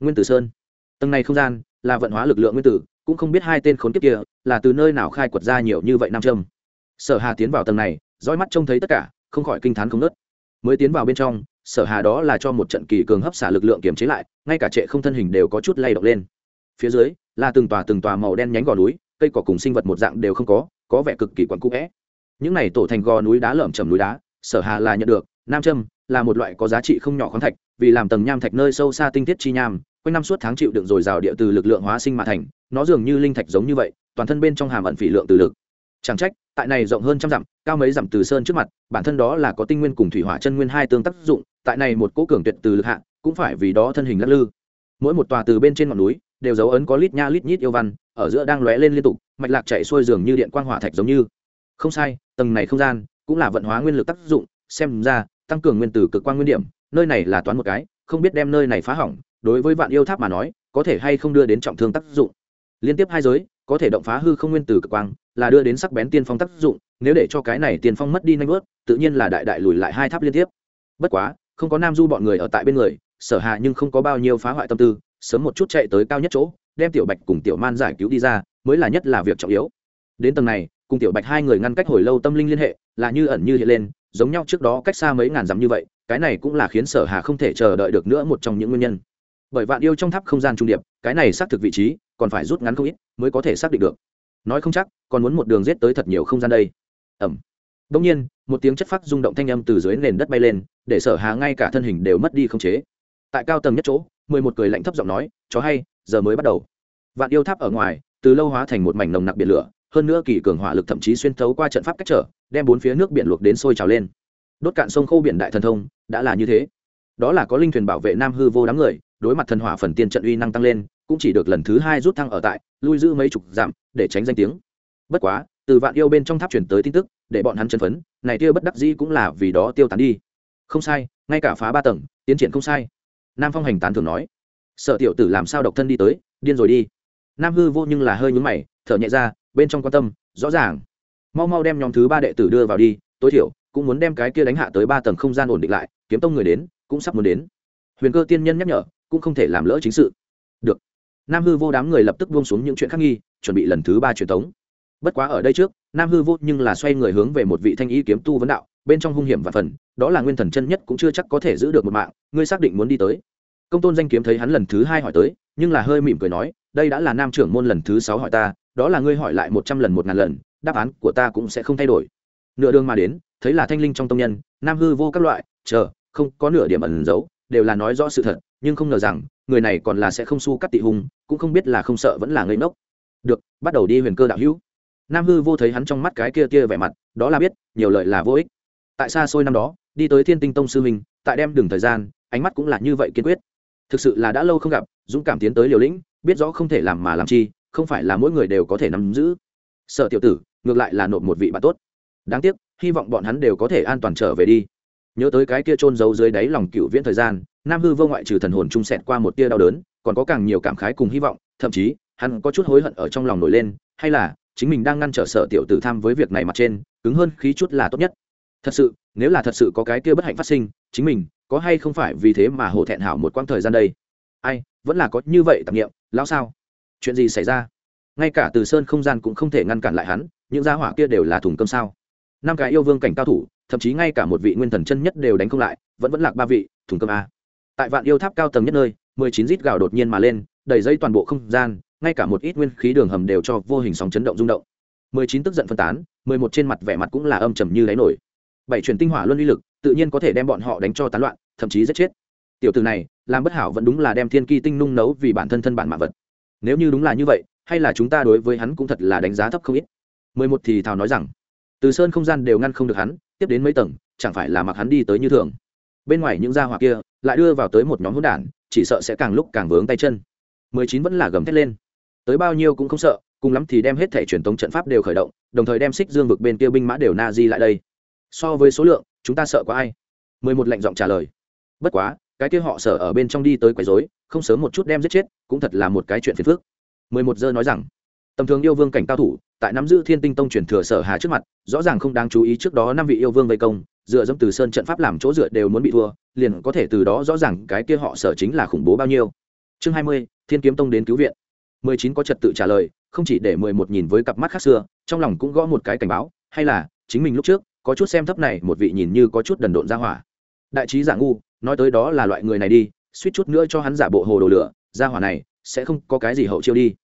Nguyên tử sơn, tầng này không gian là vận hóa lực lượng nguyên tử, cũng không biết hai tên khốn kiếp kia là từ nơi nào khai quật ra nhiều như vậy nam châm. Sở hà tiến vào tầng này, dõi mắt trông thấy tất cả, không khỏi kinh t h á n không nớt mới tiến vào bên trong, sở hà đó là cho một trận kỳ cường hấp xả lực lượng kiềm chế lại, ngay cả trệ không thân hình đều có chút lay động lên. Phía dưới là từng tòa từng tòa màu đen nhánh gò núi, cây cỏ cùng sinh vật một dạng đều không có có vẻ cực kỳ quặn cũ vẽ những này tổ thành gò núi đá lởm chầm núi đá, sở hà là nhận được, nam châm là một loại có giá trị không nhỏ khoáng thạch, vì làm tầng nham thạch nơi sâu xa tinh tiết chi nham, quanh năm suốt tháng chịu đựng dồi dào địa từ lực lượng hóa sinh mà thành, nó dường như linh thạch giống như vậy, toàn thân bên trong hàm ẩn phỉ lượng từ lực. Chẳng trách, tại này rộng hơn trăm dặm, cao mấy dặm từ sơn trước mặt, bản thân đó là có tinh nguyên cùng thủy hỏa chân nguyên hai tương tác dụng, tại này một cố cường tuyệt từ lực hạ, cũng phải vì đó thân hình lắc lư. Mỗi một tòa từ bên trên ngọn núi, đều dấu ấn có lít nha lít nhít yêu văn, ở giữa đang lóe lên liên tục, mạch lạc chạy xuôi dường như điện quang hỏa thạch giống như. Không sai, tầng này không gian, cũng là vận hóa nguyên lực tác dụng, xem ra tăng cường nguyên tử cực quan nguyên điểm, nơi này là toán một cái, không biết đem nơi này phá hỏng, đối với vạn yêu tháp mà nói, có thể hay không đưa đến trọng thương tác dụng. Liên tiếp hai giới, có thể động phá hư không nguyên tử cực quang, là đưa đến sắc bén tiên phong tác dụng, nếu để cho cái này tiên phong mất đi nhanh vớt, tự nhiên là đại đại lùi lại hai tháp liên tiếp. Bất quá, không có nam du bọn người ở tại bên người, sở hạ nhưng không có bao nhiêu phá hoại tâm tư, sớm một chút chạy tới cao nhất chỗ, đem tiểu bạch cùng tiểu man giải cứu đi ra, mới là nhất là việc trọng yếu. Đến tầng này, cùng tiểu bạch hai người ngăn cách hồi lâu tâm linh liên hệ, là như ẩn như hiện lên giống nhau trước đó cách xa mấy ngàn dặm như vậy, cái này cũng là khiến sở hà không thể chờ đợi được nữa một trong những nguyên nhân. Bởi vạn yêu trong tháp không gian trung điệp, cái này xác thực vị trí, còn phải rút ngắn không ít mới có thể xác định được. Nói không chắc, còn muốn một đường rết tới thật nhiều không gian đây. Ẩm. Đông nhiên, một tiếng chất phát rung động thanh âm từ dưới nền đất bay lên, để sở hà ngay cả thân hình đều mất đi không chế. Tại cao tầng nhất chỗ, mười một cười lạnh thấp giọng nói, chó hay, giờ mới bắt đầu. Vạn yêu tháp ở ngoài, từ lâu hóa thành một mảnh nồng nặc biển lửa hơn nữa kỳ cường hỏa lực thậm chí xuyên thấu qua trận pháp cách trở, đem bốn phía nước biển luộc đến sôi trào lên. Đốt cạn sông khâu biển đại thần thông, đã là như thế. Đó là có linh thuyền bảo vệ nam hư vô đám người, đối mặt thần hỏa phần tiên trận uy năng tăng lên, cũng chỉ được lần thứ hai rút thăng ở tại, lui giữ mấy chục dặm, để tránh danh tiếng. Bất quá, từ vạn yêu bên trong tháp chuyển tới tin tức, để bọn hắn chân phấn, này kia bất đắc dĩ cũng là vì đó tiêu tán đi. Không sai, ngay cả phá ba tầng, tiến triển không sai. Nam phong hành tán thường nói sợ tiểu tử làm sao độc thân đi tới, điên rồi đi. Nam hư vô nhưng là hơi nhúng mày thở nhẹ ra, bên trong quan tâm, rõ ràng. Mau mau đem nhóm thứ ba đệ tử đưa vào đi, tối thiểu, cũng muốn đem cái kia đánh hạ tới ba tầng không gian ổn định lại, kiếm tông người đến, cũng sắp muốn đến. Huyền cơ tiên nhân nhắc nhở, cũng không thể làm lỡ chính sự. Được. Nam hư vô đám người lập tức buông xuống những chuyện khác nghi, chuẩn bị lần thứ ba truyền thống bất quá ở đây trước, nam hư vô nhưng là xoay người hướng về một vị thanh y kiếm tu vấn đạo, bên trong hung hiểm và phần, đó là nguyên thần chân nhất cũng chưa chắc có thể giữ được một mạng, ngươi xác định muốn đi tới. Công tôn danh kiếm thấy hắn lần thứ hai hỏi tới, nhưng là hơi mỉm cười nói, đây đã là nam trưởng môn lần thứ sáu hỏi ta đó là ngươi hỏi lại một trăm lần một ngàn lần, đáp án của ta cũng sẽ không thay đổi. Nửa đường mà đến, thấy là thanh linh trong tông nhân, nam hư vô các loại, chờ, không có nửa điểm ẩn giấu, đều là nói rõ sự thật, nhưng không ngờ rằng, người này còn là sẽ không su cắt tị hùng cũng không biết là không sợ vẫn là ngây ngốc. Được, bắt đầu đi huyền cơ đạo hữu. Nam hư vô thấy hắn trong mắt cái kia kia vẻ mặt, đó là biết, nhiều lợi là vô ích. Tại xa xôi năm đó, đi tới thiên tinh tông sư minh tại đem đường thời gian, ánh mắt cũng là như vậy kiên quyết. Thực sự là đã lâu không gặp, dũng cảm tiến tới liều lĩnh, biết rõ không thể làm mà làm chi không phải là mỗi người đều có thể nắm giữ. Sợ tiểu tử, ngược lại là nộp một vị bạn tốt. Đáng tiếc, hy vọng bọn hắn đều có thể an toàn trở về đi. Nhớ tới cái kia trôn giấu dưới đáy lòng cựu viễn thời gian, nam hư vô ngoại trừ thần hồn trung sẹt qua một tia đau đớn, còn có càng nhiều cảm khái cùng hy vọng, thậm chí, hắn có chút hối hận ở trong lòng nổi lên, hay là chính mình đang ngăn trở sợ tiểu tử tham với việc này mặt trên, cứng hơn khí chút là tốt nhất. Thật sự, nếu là thật sự có cái kia bất hạnh phát sinh, chính mình có hay không phải vì thế mà hổ thẹn hảo một quãng thời gian đây? Ai, vẫn là có như vậy tạp nghiệm, lão sao? Chuyện gì xảy ra? Ngay cả từ sơn không gian cũng không thể ngăn cản lại hắn, những gia hỏa kia đều là thùng cơm sao? Năm cái yêu vương cảnh cao thủ, thậm chí ngay cả một vị nguyên thần chân nhất đều đánh không lại, vẫn vẫn lạc ba vị, thùng cơm a. Tại vạn yêu tháp cao tầng nhất nơi, mười chín rít gạo đột nhiên mà lên, đầy dây toàn bộ không gian, ngay cả một ít nguyên khí đường hầm đều cho vô hình sóng chấn động rung động. Mười chín tức giận phân tán, mười một trên mặt vẻ mặt cũng là âm trầm như đáy nổi. Bảy truyền tinh hỏa luân uy lực, tự nhiên có thể đem bọn họ đánh cho tán loạn, thậm chí giết chết. Tiểu từ này, làm bất hảo vẫn đúng là đem thiên kỳ tinh nung nấu vì bản thân thân bản mạ vật nếu như đúng là như vậy, hay là chúng ta đối với hắn cũng thật là đánh giá thấp không ít. Mười một thì thào nói rằng, từ sơn không gian đều ngăn không được hắn, tiếp đến mấy tầng, chẳng phải là mặc hắn đi tới như thường. Bên ngoài những gia hỏa kia lại đưa vào tới một nhóm hỗn đản, chỉ sợ sẽ càng lúc càng vướng tay chân. Mười chín vẫn là gầm thét lên. Tới bao nhiêu cũng không sợ, cùng lắm thì đem hết thẻ truyền thống trận pháp đều khởi động, đồng thời đem xích dương vực bên kia binh mã đều na di lại đây. So với số lượng, chúng ta sợ có ai? Mười một lệnh giọng trả lời. Bất quá cái kia họ sợ ở bên trong đi tới quấy rối, không sớm một chút đem giết chết, cũng thật là một cái chuyện phiền phức. Mười một giờ nói rằng, tầm thường yêu vương cảnh cao thủ, tại nắm giữ thiên tinh tông truyền thừa sở hà trước mặt, rõ ràng không đáng chú ý trước đó năm vị yêu vương vây công, dựa dẫm từ sơn trận pháp làm chỗ dựa đều muốn bị thua, liền có thể từ đó rõ ràng cái kia họ sở chính là khủng bố bao nhiêu. Chương hai mươi, thiên kiếm tông đến cứu viện. Mười chín có trật tự trả lời, không chỉ để mười một nhìn với cặp mắt khác xưa, trong lòng cũng gõ một cái cảnh báo, hay là, chính mình lúc trước, có chút xem thấp này, một vị nhìn như có chút đần độn ra hỏa. Đại trí giả ngu nói tới đó là loại người này đi, suýt chút nữa cho hắn giả bộ hồ đồ lửa, ra hỏa này sẽ không có cái gì hậu chiêu đi.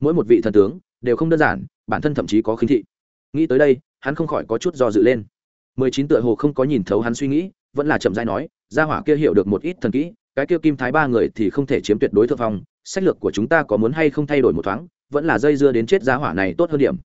Mỗi một vị thần tướng đều không đơn giản, bản thân thậm chí có khinh thị. Nghĩ tới đây, hắn không khỏi có chút do dự lên. Mười chín tựa hồ không có nhìn thấu hắn suy nghĩ, vẫn là chậm dai nói, gia hỏa kia hiểu được một ít thần kỹ, cái kia kim thái ba người thì không thể chiếm tuyệt đối thượng phong, sách lược của chúng ta có muốn hay không thay đổi một thoáng, vẫn là dây dưa đến chết gia hỏa này tốt hơn điểm.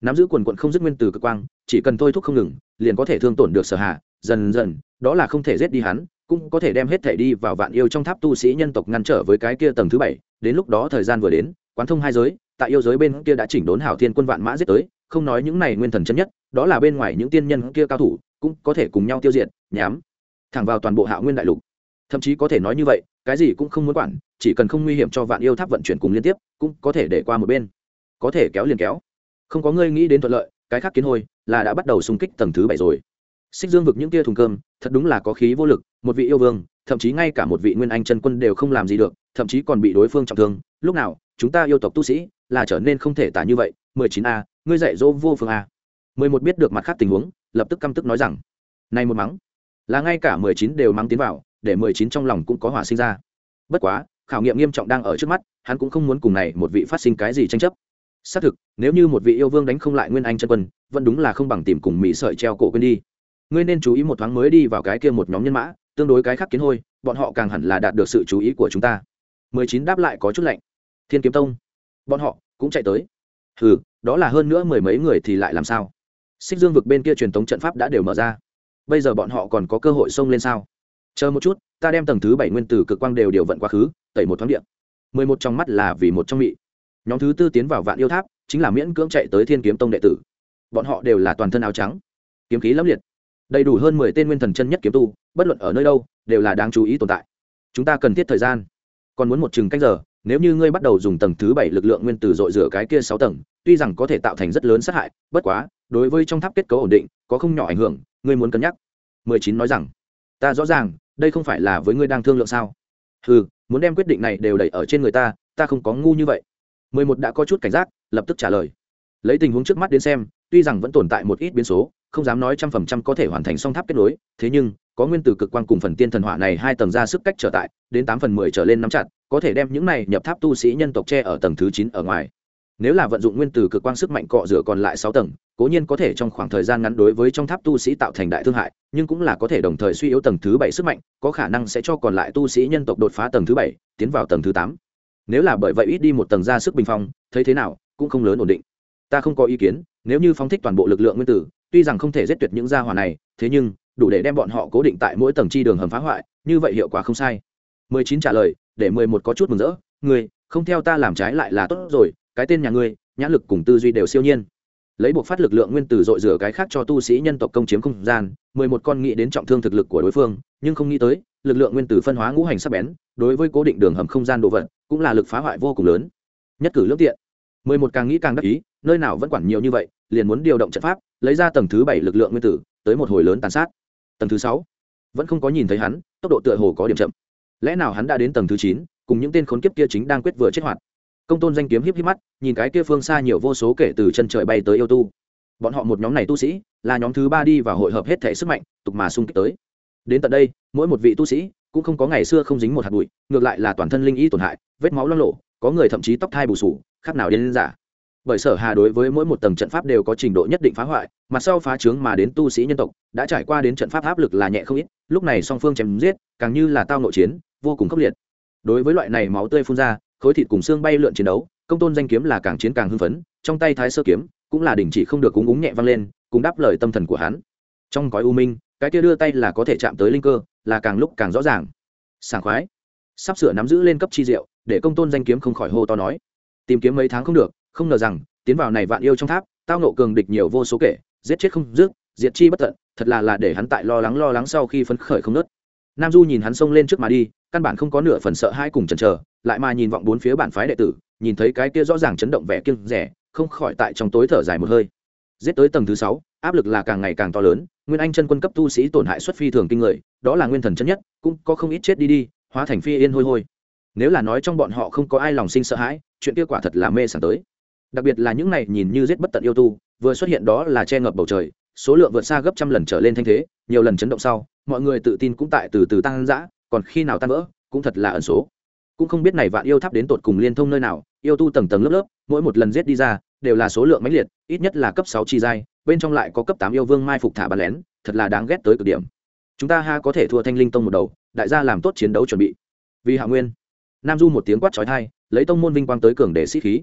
Nắm giữ quần quận không dứt nguyên từ cực quang, chỉ cần thôi thúc không ngừng, liền có thể thương tổn được sở hạ dần dần, đó là không thể giết đi hắn cũng có thể đem hết thể đi vào vạn yêu trong tháp tu sĩ nhân tộc ngăn trở với cái kia tầng thứ bảy. Đến lúc đó thời gian vừa đến, quán thông hai giới, tại yêu giới bên kia đã chỉnh đốn hảo thiên quân vạn mã giết tới. Không nói những này nguyên thần chân nhất, đó là bên ngoài những tiên nhân kia cao thủ, cũng có thể cùng nhau tiêu diệt, nhám, thẳng vào toàn bộ hạ nguyên đại lục. Thậm chí có thể nói như vậy, cái gì cũng không muốn quản, chỉ cần không nguy hiểm cho vạn yêu tháp vận chuyển cùng liên tiếp, cũng có thể để qua một bên. Có thể kéo liền kéo. Không có ngươi nghĩ đến thuận lợi, cái khác kiến hôi là đã bắt đầu xung kích tầng thứ bảy rồi xích dương vực những tia thùng cơm, thật đúng là có khí vô lực, một vị yêu vương, thậm chí ngay cả một vị nguyên anh chân quân đều không làm gì được, thậm chí còn bị đối phương trọng thương. Lúc nào, chúng ta yêu tộc tu sĩ là trở nên không thể tả như vậy. Mười chín a, ngươi dạy dỗ vô phương a. Mười một biết được mặt khác tình huống, lập tức căm tức nói rằng, này một mắng, là ngay cả mười chín đều mắng tiến vào, để mười chín trong lòng cũng có hỏa sinh ra. Bất quá, khảo nghiệm nghiêm trọng đang ở trước mắt, hắn cũng không muốn cùng này một vị phát sinh cái gì tranh chấp. Xác thực, nếu như một vị yêu vương đánh không lại nguyên anh chân quân, vẫn đúng là không bằng tìm cùng mỹ sợi treo cổ quên đi ngươi nên chú ý một thoáng mới đi vào cái kia một nhóm nhân mã, tương đối cái khác kiến hôi, bọn họ càng hẳn là đạt được sự chú ý của chúng ta. Mười chín đáp lại có chút lạnh. Thiên kiếm tông. Bọn họ cũng chạy tới. Ừ đó là hơn nữa mười mấy người thì lại làm sao? Xích dương vực bên kia truyền thống trận pháp đã đều mở ra. Bây giờ bọn họ còn có cơ hội xông lên sao? Chờ một chút, ta đem tầng thứ bảy nguyên tử cực quang đều điều vận quá khứ, tẩy một thoáng điện mười một trong mắt là vì một trong mị. Nhóm thứ tư tiến vào vạn yêu tháp, chính là miễn cưỡng chạy tới thiên kiếm tông đệ tử. Bọn họ đều là toàn thân áo trắng. Kiếm khí lẫm liệt đầy đủ hơn mười tên nguyên thần chân nhất kiếm tu, bất luận ở nơi đâu, đều là đáng chú ý tồn tại. Chúng ta cần thiết thời gian. Còn muốn một chừng canh giờ, nếu như ngươi bắt đầu dùng tầng thứ bảy lực lượng nguyên tử dội rửa cái kia sáu tầng, tuy rằng có thể tạo thành rất lớn sát hại, bất quá, đối với trong tháp kết cấu ổn định, có không nhỏ ảnh hưởng, ngươi muốn cân nhắc. Mười chín nói rằng, ta rõ ràng, đây không phải là với ngươi đang thương lượng sao? Ừ muốn đem quyết định này đều đẩy ở trên người ta ta không có ngu như vậy. Mười một đã có chút cảnh giác, lập tức trả lời lấy tình huống trước mắt đến xem, tuy rằng vẫn tồn tại một ít biến số, không dám nói trăm phần trăm có thể hoàn thành song tháp kết nối, thế nhưng, có nguyên tử cực quang cùng phần tiên thần hỏa này hai tầng ra sức cách trở tại, đến tám phần mười trở lên nắm chặt, có thể đem những này nhập tháp tu sĩ nhân tộc tre ở tầng thứ chín ở ngoài. Nếu là vận dụng nguyên tử cực quang sức mạnh cọ rửa còn lại sáu tầng, cố nhiên có thể trong khoảng thời gian ngắn đối với trong tháp tu sĩ tạo thành đại thương hại, nhưng cũng là có thể đồng thời suy yếu tầng thứ bảy sức mạnh, có khả năng sẽ cho còn lại tu sĩ nhân tộc đột phá tầng thứ bảy, tiến vào tầng thứ tám. Nếu là bởi vậy ít đi một tầng ra sức bình phong, thấy thế nào, cũng không lớn ổn định ta không có ý kiến, nếu như phóng thích toàn bộ lực lượng nguyên tử, tuy rằng không thể giết tuyệt những gia hỏa này, thế nhưng, đủ để đem bọn họ cố định tại mỗi tầng chi đường hầm phá hoại, như vậy hiệu quả không sai. Mười chín trả lời, để mười một có chút mừng rỡ. Người không theo ta làm trái lại là tốt rồi, cái tên nhà ngươi nhãn lực cùng tư duy đều siêu nhiên. Lấy buộc phát lực lượng nguyên tử dội rửa cái khác cho tu sĩ nhân tộc công chiếm không gian, mười một con nghĩ đến trọng thương thực lực của đối phương, nhưng không nghĩ tới, lực lượng nguyên tử phân hóa ngũ hành sắc bén, đối với cố định đường hầm không gian đồ vật, cũng là lực phá hoại vô cùng lớn. Nhất cử lước tiện. mười một càng nghĩ càng đắc ý nơi nào vẫn quản nhiều như vậy, liền muốn điều động trận pháp, lấy ra tầng thứ bảy lực lượng nguyên tử, tới một hồi lớn tàn sát. Tầng thứ sáu, vẫn không có nhìn thấy hắn, tốc độ tựa hồ có điểm chậm. Lẽ nào hắn đã đến tầng thứ chín, cùng những tên khốn kiếp kia chính đang quyết vừa chết hoạt? Công tôn danh kiếm híp híp mắt, nhìn cái kia phương xa nhiều vô số kể từ chân trời bay tới yêu tu. Bọn họ một nhóm này tu sĩ, là nhóm thứ ba đi và hội hợp hết thể sức mạnh, tục mà xung kích tới. Đến tận đây, mỗi một vị tu sĩ cũng không có ngày xưa không dính một hạt bụi, ngược lại là toàn thân linh y tổn hại, vết máu lo lộ có người thậm chí tóc thai bù sù, khác nào điên giả bởi sở hà đối với mỗi một tầng trận pháp đều có trình độ nhất định phá hoại mặt sau phá trướng mà đến tu sĩ nhân tộc, đã trải qua đến trận pháp áp lực là nhẹ không ít, lúc này song phương chém giết, càng như là tao nội chiến, vô cùng khốc liệt. Đối với loại này máu tươi phun ra, khối thịt cùng xương bay lượn chiến đấu, công tôn danh kiếm là càng chiến càng hưng phấn, trong tay thái sơ kiếm cũng là đình chỉ không được cúng úng nhẹ vang lên, cùng đáp lời tâm thần của hắn. Trong gói u minh, cái kia đưa tay là có thể chạm tới linh cơ, là càng lúc càng rõ ràng. Sảng khoái. Sắp sửa nắm giữ lên cấp chi diệu, để công tôn danh kiếm không khỏi hô to nói. Tìm kiếm mấy tháng không được không ngờ rằng, tiến vào này vạn yêu trong tháp, tao nộ cường địch nhiều vô số kể, giết chết không dứt, diệt chi bất tận, thật là là để hắn tại lo lắng lo lắng sau khi phấn khởi không nớt nam du nhìn hắn xông lên trước mà đi, căn bản không có nửa phần sợ hai cùng chần chờ, lại mà nhìn vọng bốn phía bản phái đệ tử, nhìn thấy cái kia rõ ràng chấn động vẻ kiêng rẻ, không khỏi tại trong tối thở dài một hơi. Giết tới tầng thứ sáu, áp lực là càng ngày càng to lớn, nguyên anh chân quân cấp tu sĩ tổn hại xuất phi thường kinh người, đó là nguyên thần chân nhất, cũng có không ít chết đi đi, hóa thành phi yên hôi hôi. Nếu là nói trong bọn họ không có ai lòng sinh sợ hãi, chuyện kia quả thật là mê sảng tới đặc biệt là những này nhìn như giết bất tận yêu tu, vừa xuất hiện đó là che ngập bầu trời, số lượng vượt xa gấp trăm lần trở lên thanh thế, nhiều lần chấn động sau, mọi người tự tin cũng tại từ từ tăng dã, còn khi nào tan vỡ, cũng thật là ẩn số. Cũng không biết này vạn yêu tháp đến tột cùng liên thông nơi nào, yêu tu tầng tầng lớp lớp, mỗi một lần giết đi ra, đều là số lượng mãnh liệt, ít nhất là cấp sáu chi giai, bên trong lại có cấp tám yêu vương mai phục thả bàn lén, thật là đáng ghét tới cực điểm. Chúng ta ha có thể thua thanh linh tông một đầu, đại gia làm tốt chiến đấu chuẩn bị. Vì hạ nguyên. Nam du một tiếng quát trói thai lấy tông môn vinh quang tới cường để sĩ khí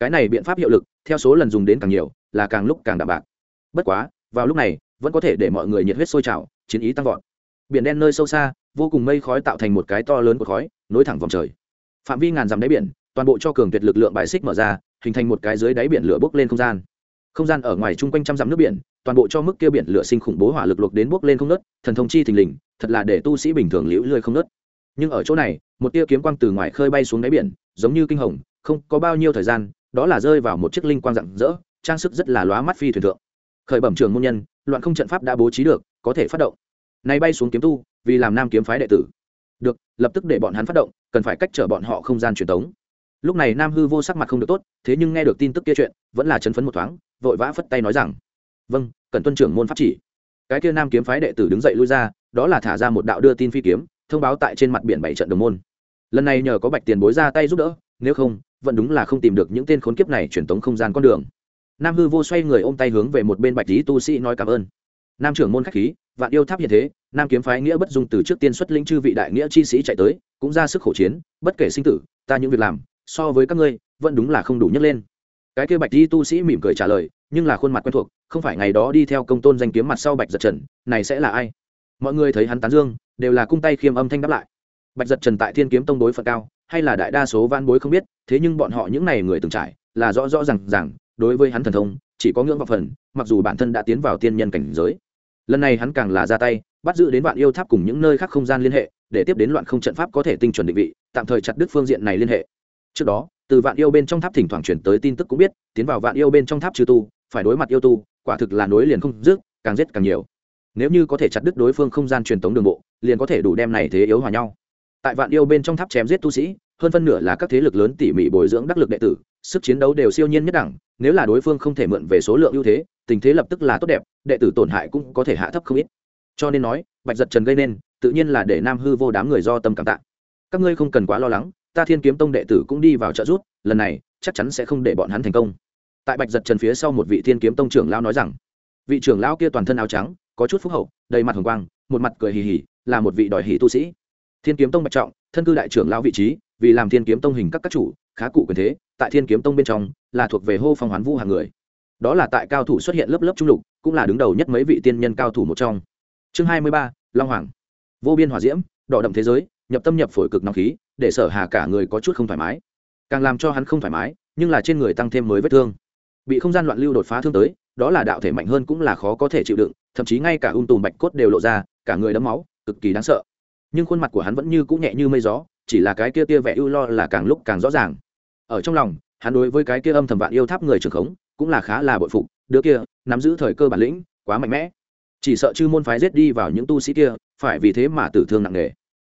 cái này biện pháp hiệu lực, theo số lần dùng đến càng nhiều, là càng lúc càng đạm bạc. Bất quá, vào lúc này, vẫn có thể để mọi người nhiệt huyết sôi trào, chiến ý tăng vọt. Biển đen nơi sâu xa, vô cùng mây khói tạo thành một cái to lớn của khói, nối thẳng vòng trời. Phạm vi ngàn dặm đáy biển, toàn bộ cho cường tuyệt lực lượng bài xích mở ra, hình thành một cái dưới đáy biển lửa bốc lên không gian. Không gian ở ngoài chung quanh trăm dặm nước biển, toàn bộ cho mức kia biển lửa sinh khủng bố hỏa lực luộc đến bốc lên không nớt, thần thông chi thình lình, thật là để tu sĩ bình thường liễu lươi không nớt. Nhưng ở chỗ này, một tia kiếm quang từ ngoài khơi bay xuống đáy biển, giống như kinh hồng, không có bao nhiêu thời gian đó là rơi vào một chiếc linh quang rạng rỡ, trang sức rất là lóa mắt phi thuyền thượng. Khởi bẩm trường môn nhân, loạn không trận pháp đã bố trí được, có thể phát động. Nay bay xuống kiếm tu, vì làm nam kiếm phái đệ tử. Được, lập tức để bọn hắn phát động, cần phải cách trở bọn họ không gian truyền tống. Lúc này nam hư vô sắc mặt không được tốt, thế nhưng nghe được tin tức kia chuyện, vẫn là chấn phấn một thoáng, vội vã phất tay nói rằng vâng cần tuân trưởng môn pháp chỉ. Cái kia nam kiếm phái đệ tử đứng dậy lui ra, đó là thả ra một đạo đưa tin phi kiếm, thông báo tại trên mặt biển bảy trận đồng môn. Lần này nhờ có bạch tiền bối ra tay giúp đỡ nếu không, vẫn đúng là không tìm được những tên khốn kiếp này truyền tống không gian con đường. Nam hư vô xoay người ôm tay hướng về một bên bạch lý tu sĩ nói cảm ơn. Nam trưởng môn khách khí, vạn yêu tháp hiện thế, nam kiếm phái nghĩa bất dung từ trước tiên xuất lĩnh chư vị đại nghĩa chi sĩ chạy tới, cũng ra sức khổ chiến, bất kể sinh tử, ta những việc làm, so với các ngươi, vẫn đúng là không đủ nhấc lên. Cái kia bạch lý tu sĩ mỉm cười trả lời, nhưng là khuôn mặt quen thuộc, không phải ngày đó đi theo công tôn danh kiếm mặt sau bạch giật trần, này sẽ là ai? Mọi người thấy hắn tán dương, đều là cung tay khiêm âm thanh đáp lại. Bạch giật trần tại thiên kiếm tông đối phận cao hay là đại đa số van bối không biết, thế nhưng bọn họ những n à y người từng trải, là rõ rõ r à n g rằng đối với hắn thần thông, chỉ có ngưỡng vào phần, mặc dù bản thân đã tiến vào tiên nhân cảnh giới. Lần này hắn càng là ra tay, bắt giữ đến vạn yêu tháp cùng những nơi khác không gian liên hệ, để tiếp đến loạn không trận pháp có thể tinh chuẩn định vị, tạm thời chặt đứt phương diện này liên hệ. Trước đó, từ vạn yêu bên trong tháp thỉnh thoảng chuyển tới tin tức cũng biết, tiến vào vạn yêu bên trong tháp trừ tu, phải đối mặt yêu tu, quả thực là nối liền không dứt, càng giết càng nhiều. Nếu như có thể chặt đứt đối phương không gian truyền tống đường bộ, liền có thể đủ đem này thế yếu hòa nhau tại vạn yêu bên trong tháp chém giết tu sĩ, hơn phân nửa là các thế lực lớn tỉ mỉ bồi dưỡng đắc lực đệ tử, sức chiến đấu đều siêu nhiên nhất đẳng, nếu là đối phương không thể mượn về số lượng ưu thế, tình thế lập tức là tốt đẹp, đệ tử tổn hại cũng có thể hạ thấp không ít. Cho nên nói, bạch giật trần gây nên, tự nhiên là để nam hư vô đám người do tâm cảm tạ. Các ngươi không cần quá lo lắng, ta thiên kiếm tông đệ tử cũng đi vào trợ giúp, lần này, chắc chắn sẽ không để bọn hắn thành công. Tại bạch giật trần phía sau một vị thiên kiếm tông trưởng lao nói rằng, vị trưởng lao kia toàn thân áo trắng, có chút phúc hậu, đầy mặt hồng quang, một mặt cười hì hì, là một vị đòi hì tu sĩ thiên kiếm tông bạch trọng, thân cư đại trưởng Lão vị trí, vì làm thiên kiếm tông hình các các chủ, khá cụ quyền thế, tại thiên kiếm tông bên trong, là thuộc về hô phong hoán vũ hàng người. Đó là tại cao thủ xuất hiện lớp lớp trung lục, cũng là đứng đầu nhất mấy vị tiên nhân cao thủ một trong. Chương hai mươi ba, long hoàng. Vô biên hòa diễm, đỏ đậm thế giới, nhập tâm nhập phổi cực nóng khí, để sở hà cả người có chút không thoải mái. Càng làm cho hắn không thoải mái, nhưng là trên người tăng thêm mới vết thương. Bị không gian loạn lưu đột phá thương tới, đó là đạo thể mạnh hơn cũng là khó có thể chịu đựng, thậm chí ngay cả ung tùm bạch cốt đều lộ ra, cả người đấm máu, cực kỳ đáng sợ nhưng khuôn mặt của hắn vẫn như cũng nhẹ như mây gió, chỉ là cái kia tia vẻ ưu lo là càng lúc càng rõ ràng. Ở trong lòng, hắn đối với cái kia âm thầm vạn yêu tháp người trưởng khống, cũng là khá là bội phục, đứa kia, nắm giữ thời cơ bản lĩnh, quá mạnh mẽ. Chỉ sợ chư môn phái giết đi vào những tu sĩ kia, phải vì thế mà tử thương nặng nề.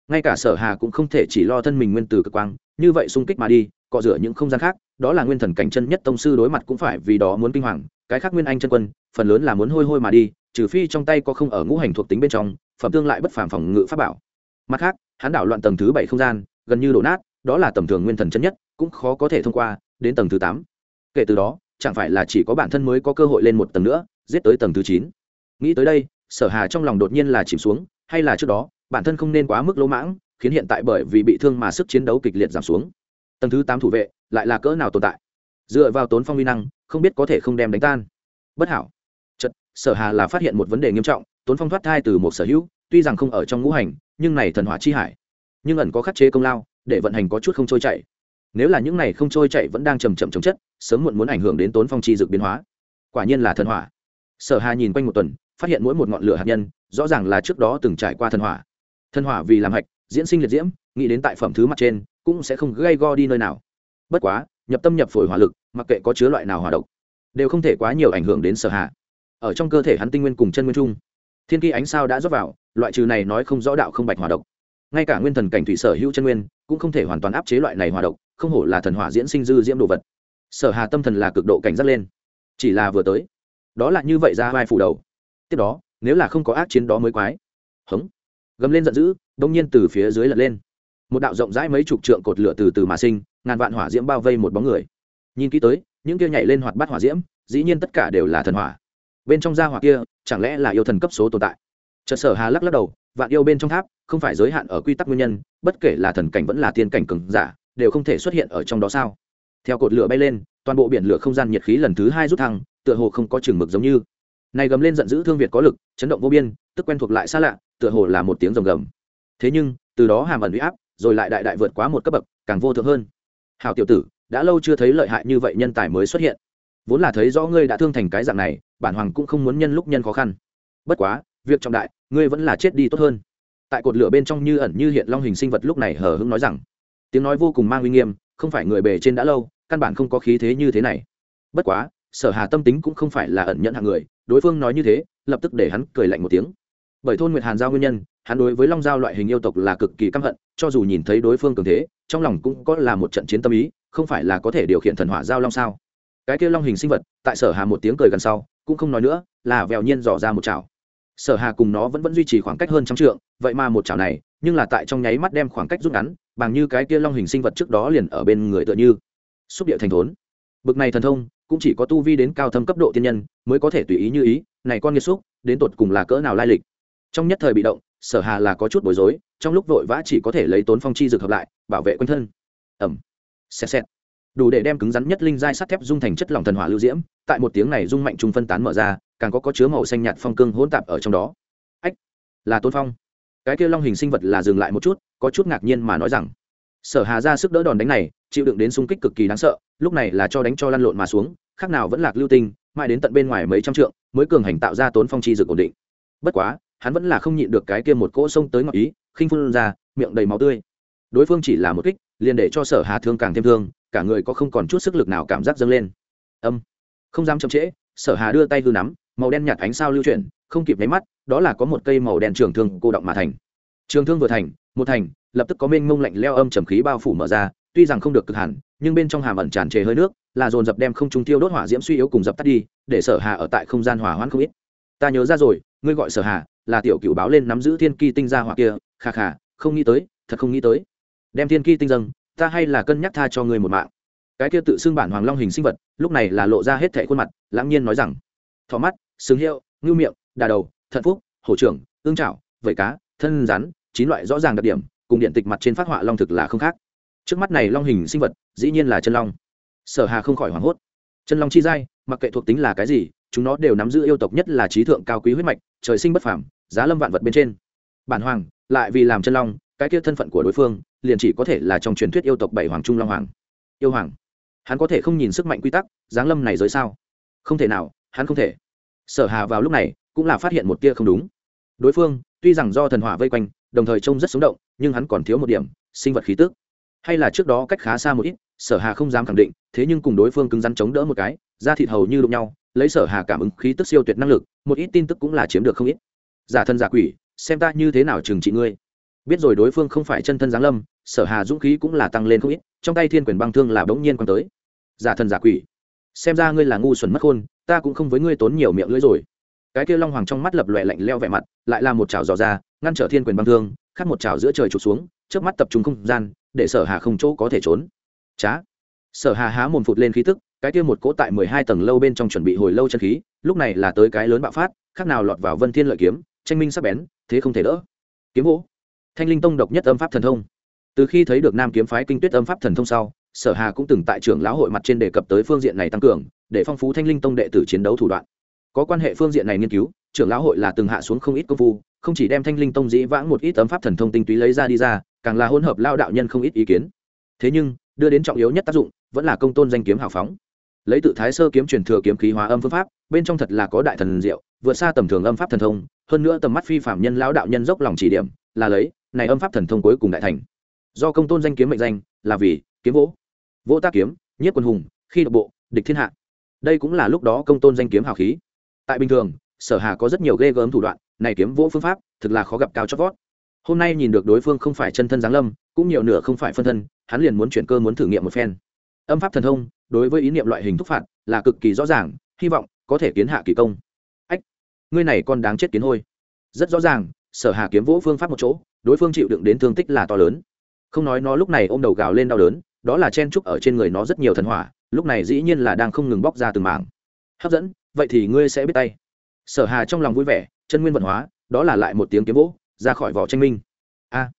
Ngay cả sở hà cũng không thể chỉ lo thân mình nguyên từ cực quang, như vậy xung kích mà đi cọ rửa những không gian khác, đó là nguyên thần cảnh chân nhất tông sư đối mặt cũng phải vì đó muốn kinh hoàng, cái khác nguyên anh chân quân, phần lớn là muốn hôi hôi mà đi, trừ phi trong tay có không ở ngũ hành thuộc tính bên trong, phẩm tương lại bất phàm phòng ngự pháp bảo mặt khác, hắn đảo loạn tầng thứ bảy không gian, gần như đổ nát, đó là tầm thường nguyên thần chân nhất, cũng khó có thể thông qua, đến tầng thứ tám. Kể từ đó, chẳng phải là chỉ có bản thân mới có cơ hội lên một tầng nữa, giết tới tầng thứ chín. Nghĩ tới đây, sở hà trong lòng đột nhiên là chìm xuống, hay là trước đó, bản thân không nên quá mức lỗ mãng, khiến hiện tại bởi vì bị thương mà sức chiến đấu kịch liệt giảm xuống. Tầng thứ tám thủ vệ, lại là cỡ nào tồn tại? Dựa vào tốn phong uy năng, không biết có thể không đem đánh tan. Bất hảo. Chật sở hà là phát hiện một vấn đề nghiêm trọng, tốn phong thoát thai từ một sở hữu, tuy rằng không ở trong ngũ hành nhưng này thần hỏa chi hải, nhưng ẩn có khắc chế công lao, để vận hành có chút không trôi chảy. Nếu là những này không trôi chảy vẫn đang trầm chậm chống chất, sớm muộn muốn ảnh hưởng đến tốn phong chi dược biến hóa. Quả nhiên là thần hỏa. Sở hà nhìn quanh một tuần, phát hiện mỗi một ngọn lửa hạt nhân, rõ ràng là trước đó từng trải qua thần hỏa. Thần hỏa vì làm hạch, diễn sinh liệt diễm, nghĩ đến tại phẩm thứ mặt trên, cũng sẽ không gây go đi nơi nào. Bất quá, nhập tâm nhập phổi hỏa lực, mặc kệ có chứa loại nào hỏa độc, đều không thể quá nhiều ảnh hưởng đến sở hạ ở trong cơ thể hắn tinh nguyên cùng chân nguyên trung thiên kỳ ánh sao đã rót vào, loại trừ này nói không rõ đạo không bạch hỏa độc. Ngay cả nguyên thần cảnh thủy sở hữu chân nguyên, cũng không thể hoàn toàn áp chế loại này hỏa độc, không hổ là thần hỏa diễn sinh dư diễm đồ vật. Sở hà tâm thần là cực độ cảnh giác lên. Chỉ là vừa tới, đó là như vậy ra vai phủ đầu. Tiếp đó, nếu là không có ác chiến đó mới quái. Hống. Gầm lên giận dữ đông nhiên từ phía dưới lật lên. Một đạo rộng rãi mấy chục trượng cột lửa từ từ mà sinh, ngàn vạn hỏa diễm bao vây một bóng người. Nhìn kỹ tới, những kia nhảy lên hoạt bát hỏa diễm, dĩ nhiên tất cả đều là thần hỏa bên trong gia hỏa kia chẳng lẽ là yêu thần cấp số tồn tại? Chợt sở hà lắc lắc đầu, vạn yêu bên trong tháp không phải giới hạn ở quy tắc nguyên nhân, bất kể là thần cảnh vẫn là tiên cảnh cường giả, đều không thể xuất hiện ở trong đó sao? Theo cột lửa bay lên, toàn bộ biển lửa không gian nhiệt khí lần thứ hai rút thăng, tựa hồ không có chừng mực giống như. Này gầm lên giận dữ thương việt có lực, chấn động vô biên, tức quen thuộc lại xa lạ, tựa hồ là một tiếng rồng gầm. Thế nhưng, từ đó hàm ẩn uy áp, rồi lại đại đại vượt quá một cấp bậc, càng vô thượng hơn. Hào tiểu tử, đã lâu chưa thấy lợi hại như vậy nhân tài mới xuất hiện vốn là thấy rõ ngươi đã thương thành cái dạng này, bản hoàng cũng không muốn nhân lúc nhân khó khăn. Bất quá, việc trọng đại, ngươi vẫn là chết đi tốt hơn. Tại cột lửa bên trong như ẩn như hiện long hình sinh vật lúc này hờ hững nói rằng, tiếng nói vô cùng mang uy nghiêm, không phải người bề trên đã lâu, căn bản không có khí thế như thế này. Bất quá, sở hà tâm tính cũng không phải là ẩn nhận hạng người, đối phương nói như thế, lập tức để hắn cười lạnh một tiếng. Bởi thôn nguyệt hàn giao nguyên nhân, hắn đối với long giao loại hình yêu tộc là cực kỳ căm hận, cho dù nhìn thấy đối phương cường thế, trong lòng cũng có là một trận chiến tâm ý, không phải là có thể điều khiển thần hỏa giao long sao? Cái kia long hình sinh vật, tại sở hà một tiếng cười gần sau, cũng không nói nữa, là vèo nhiên dò ra một chảo. Sở hà cùng nó vẫn vẫn duy trì khoảng cách hơn trăm trượng, vậy mà một chảo này, nhưng là tại trong nháy mắt đem khoảng cách rút ngắn, bằng như cái kia long hình sinh vật trước đó liền ở bên người tựa như. Xúc địa thành thốn. Bực này thần thông, cũng chỉ có tu vi đến cao thâm cấp độ tiên nhân, mới có thể tùy ý như ý, này con nghiệt xúc, đến tột cùng là cỡ nào lai lịch? Trong nhất thời bị động, sở hà là có chút bối rối, trong lúc vội vã chỉ có thể lấy tốn phong chi dược hợp lại, bảo vệ quanh thân. Ẩm xẹt xẹt đủ để đem cứng rắn nhất linh giai sắt thép dung thành chất lỏng thần hỏa lưu diễm, tại một tiếng này dung mạnh trung phân tán mở ra, càng có có chứa màu xanh nhạt phong cương hỗn tạp ở trong đó. Ách, là tôn phong. Cái kia long hình sinh vật là dừng lại một chút, có chút ngạc nhiên mà nói rằng, sở hà ra sức đỡ đòn đánh này, chịu đựng đến xung kích cực kỳ đáng sợ, lúc này là cho đánh cho lăn lộn mà xuống, khác nào vẫn lạc lưu tinh, mãi đến tận bên ngoài mấy trăm trượng, mới cường hành tạo ra tốn phong chi dược ổn định. Bất quá, hắn vẫn là không nhịn được cái kia một cỗ sông tới ngọc ý, khinh phun ra, miệng đầy máu tươi. Đối phương chỉ là một kích, liền để cho sở hà thương càng thêm thương cả người có không còn chút sức lực nào cảm giác dâng lên. Âm. Không dám chậm trễ, sở hà đưa tay hư nắm, màu đen nhạt ánh sao lưu chuyển, không kịp nháy mắt, đó là có một cây màu đen trường thương cô động mà thành. Trường thương vừa thành, một thành, lập tức có mênh mông lạnh leo âm trầm khí bao phủ mở ra, tuy rằng không được cực hẳn, nhưng bên trong hàm ẩn tràn trề hơi nước, là dồn dập đem không trung tiêu đốt hỏa diễm suy yếu cùng dập tắt đi, để sở hà ở tại không gian hỏa hoãn không ít. Ta nhớ ra rồi, ngươi gọi sở hà, là tiểu cựu báo lên nắm giữ thiên kỳ tinh ra hỏa kia khà khà không nghĩ tới, thật không nghĩ tới. Đem thiên kỳ tinh dâng ta hay là cân nhắc tha cho ngươi một mạng. Cái kia tự xưng bản hoàng long hình sinh vật, lúc này là lộ ra hết thẻ khuôn mặt, lãng nhiên nói rằng, thỏ mắt, sừng hiệu, ngưu miệng, đà đầu thận phúc, hổ trưởng, ương trảo vẩy cá, thân rắn, chín loại rõ ràng đặc điểm, cùng điện tịch mặt trên phát họa long thực là không khác. Trước mắt này long hình sinh vật, dĩ nhiên là chân long. Sở hà không khỏi hoảng hốt. Chân long chi giai, mặc kệ thuộc tính là cái gì, chúng nó đều nắm giữ yêu tộc nhất là trí thượng cao quý huyết mạch, trời sinh bất phàm, giá lâm vạn vật bên trên. Bản hoàng, lại vì làm chân long, cái kia thân phận của đối phương liền chỉ có thể là trong truyền thuyết yêu tộc bảy hoàng trung long hoàng. Yêu hoàng. Hắn có thể không nhìn sức mạnh quy tắc, giáng lâm này giới sao? Không thể nào, hắn không thể. Sở hà vào lúc này, cũng là phát hiện một tia không đúng. Đối phương, tuy rằng do thần hỏa vây quanh, đồng thời trông rất sống động, nhưng hắn còn thiếu một điểm, sinh vật khí tức. Hay là trước đó cách khá xa một ít, sở hà không dám khẳng định, thế nhưng cùng đối phương cứng rắn chống đỡ một cái, da thịt hầu như đụng nhau, lấy sở hà cảm ứng khí tức siêu tuyệt năng lực, một ít tin tức cũng là chiếm được không ít. Giả thân giả quỷ, xem ta như thế nào trừng trị ngươi biết rồi đối phương không phải chân thân giáng lâm, sở hà dũng khí cũng là tăng lên không ít, trong tay thiên quyền băng thương là bỗng nhiên quăng tới. Giả thần giả quỷ, xem ra ngươi là ngu xuẩn mất khôn, ta cũng không với ngươi tốn nhiều miệng lưỡi rồi. Cái kia long hoàng trong mắt lập lòe lạnh leo vẻ mặt, lại là một chảo dò ra, ngăn trở thiên quyền băng thương khắc một chảo giữa trời trụt xuống trước mắt tập trung không gian, để sở hà không chỗ có thể trốn. Chá. Sở hà há mồm phụt lên khí tức, cái kia một cỗ tại mười hai tầng lâu bên trong chuẩn bị hồi lâu chân khí, lúc này là tới cái lớn bạo phát, khác nào lọt vào vân thiên lợi kiếm, tranh minh sắc bén, thế không thể đỡ. Kiếm vũ thanh linh tông độc nhất âm pháp thần thông. Từ khi thấy được nam kiếm phái kinh tuyết âm pháp thần thông sau, sở hà cũng từng tại trưởng lão hội mặt trên đề cập tới phương diện này tăng cường, để phong phú thanh linh tông đệ tử chiến đấu thủ đoạn. Có quan hệ phương diện này nghiên cứu, trưởng lão hội là từng hạ xuống không ít công phu, không chỉ đem thanh linh tông dĩ vãng một ít âm pháp thần thông tinh túy lấy ra đi ra, càng là hỗn hợp lao đạo nhân không ít ý kiến. Thế nhưng, đưa đến trọng yếu nhất tác dụng, vẫn là công tôn danh kiếm hào phóng. Lấy tự thái sơ kiếm truyền thừa kiếm khí hóa âm phương pháp, bên trong thật là có đại thần diệu, vượt xa tầm thường âm pháp thần thông, hơn nữa tầm mắt phi phạm nhân lão đạo nhân dốc lòng chỉ điểm, là lấy này âm pháp thần thông cuối cùng đại thành. Do công tôn danh kiếm mệnh danh, là vì kiếm vỗ. Vỗ tác kiếm nhất quân hùng, khi độc bộ, địch thiên hạ. Đây cũng là lúc đó công tôn danh kiếm hào khí. Tại bình thường, sở hà có rất nhiều ghê gớm thủ đoạn, này kiếm vỗ phương pháp, thực là khó gặp cao chót vót. Hôm nay nhìn được đối phương không phải chân thân giáng lâm, cũng nhiều nửa không phải phân thân, hắn liền muốn chuyển cơ muốn thử nghiệm một phen. Âm pháp thần thông, đối với ý niệm loại hình thúc phạt, là cực kỳ rõ ràng, hy vọng có thể kiến hạ kỳ công. Ách, ngươi này còn đáng chết kiến hôi. Rất rõ ràng sở hà kiếm vỗ phương pháp một chỗ, đối phương chịu đựng đến thương tích là to lớn. Không nói nó lúc này ôm đầu gào lên đau đớn, đó là chen trúc ở trên người nó rất nhiều thần hỏa, lúc này dĩ nhiên là đang không ngừng bóc ra từng mảng. Hấp dẫn, vậy thì ngươi sẽ biết tay. Sở hà trong lòng vui vẻ, chân nguyên vận hóa, đó là lại một tiếng kiếm vỗ, ra khỏi vỏ tranh minh. A,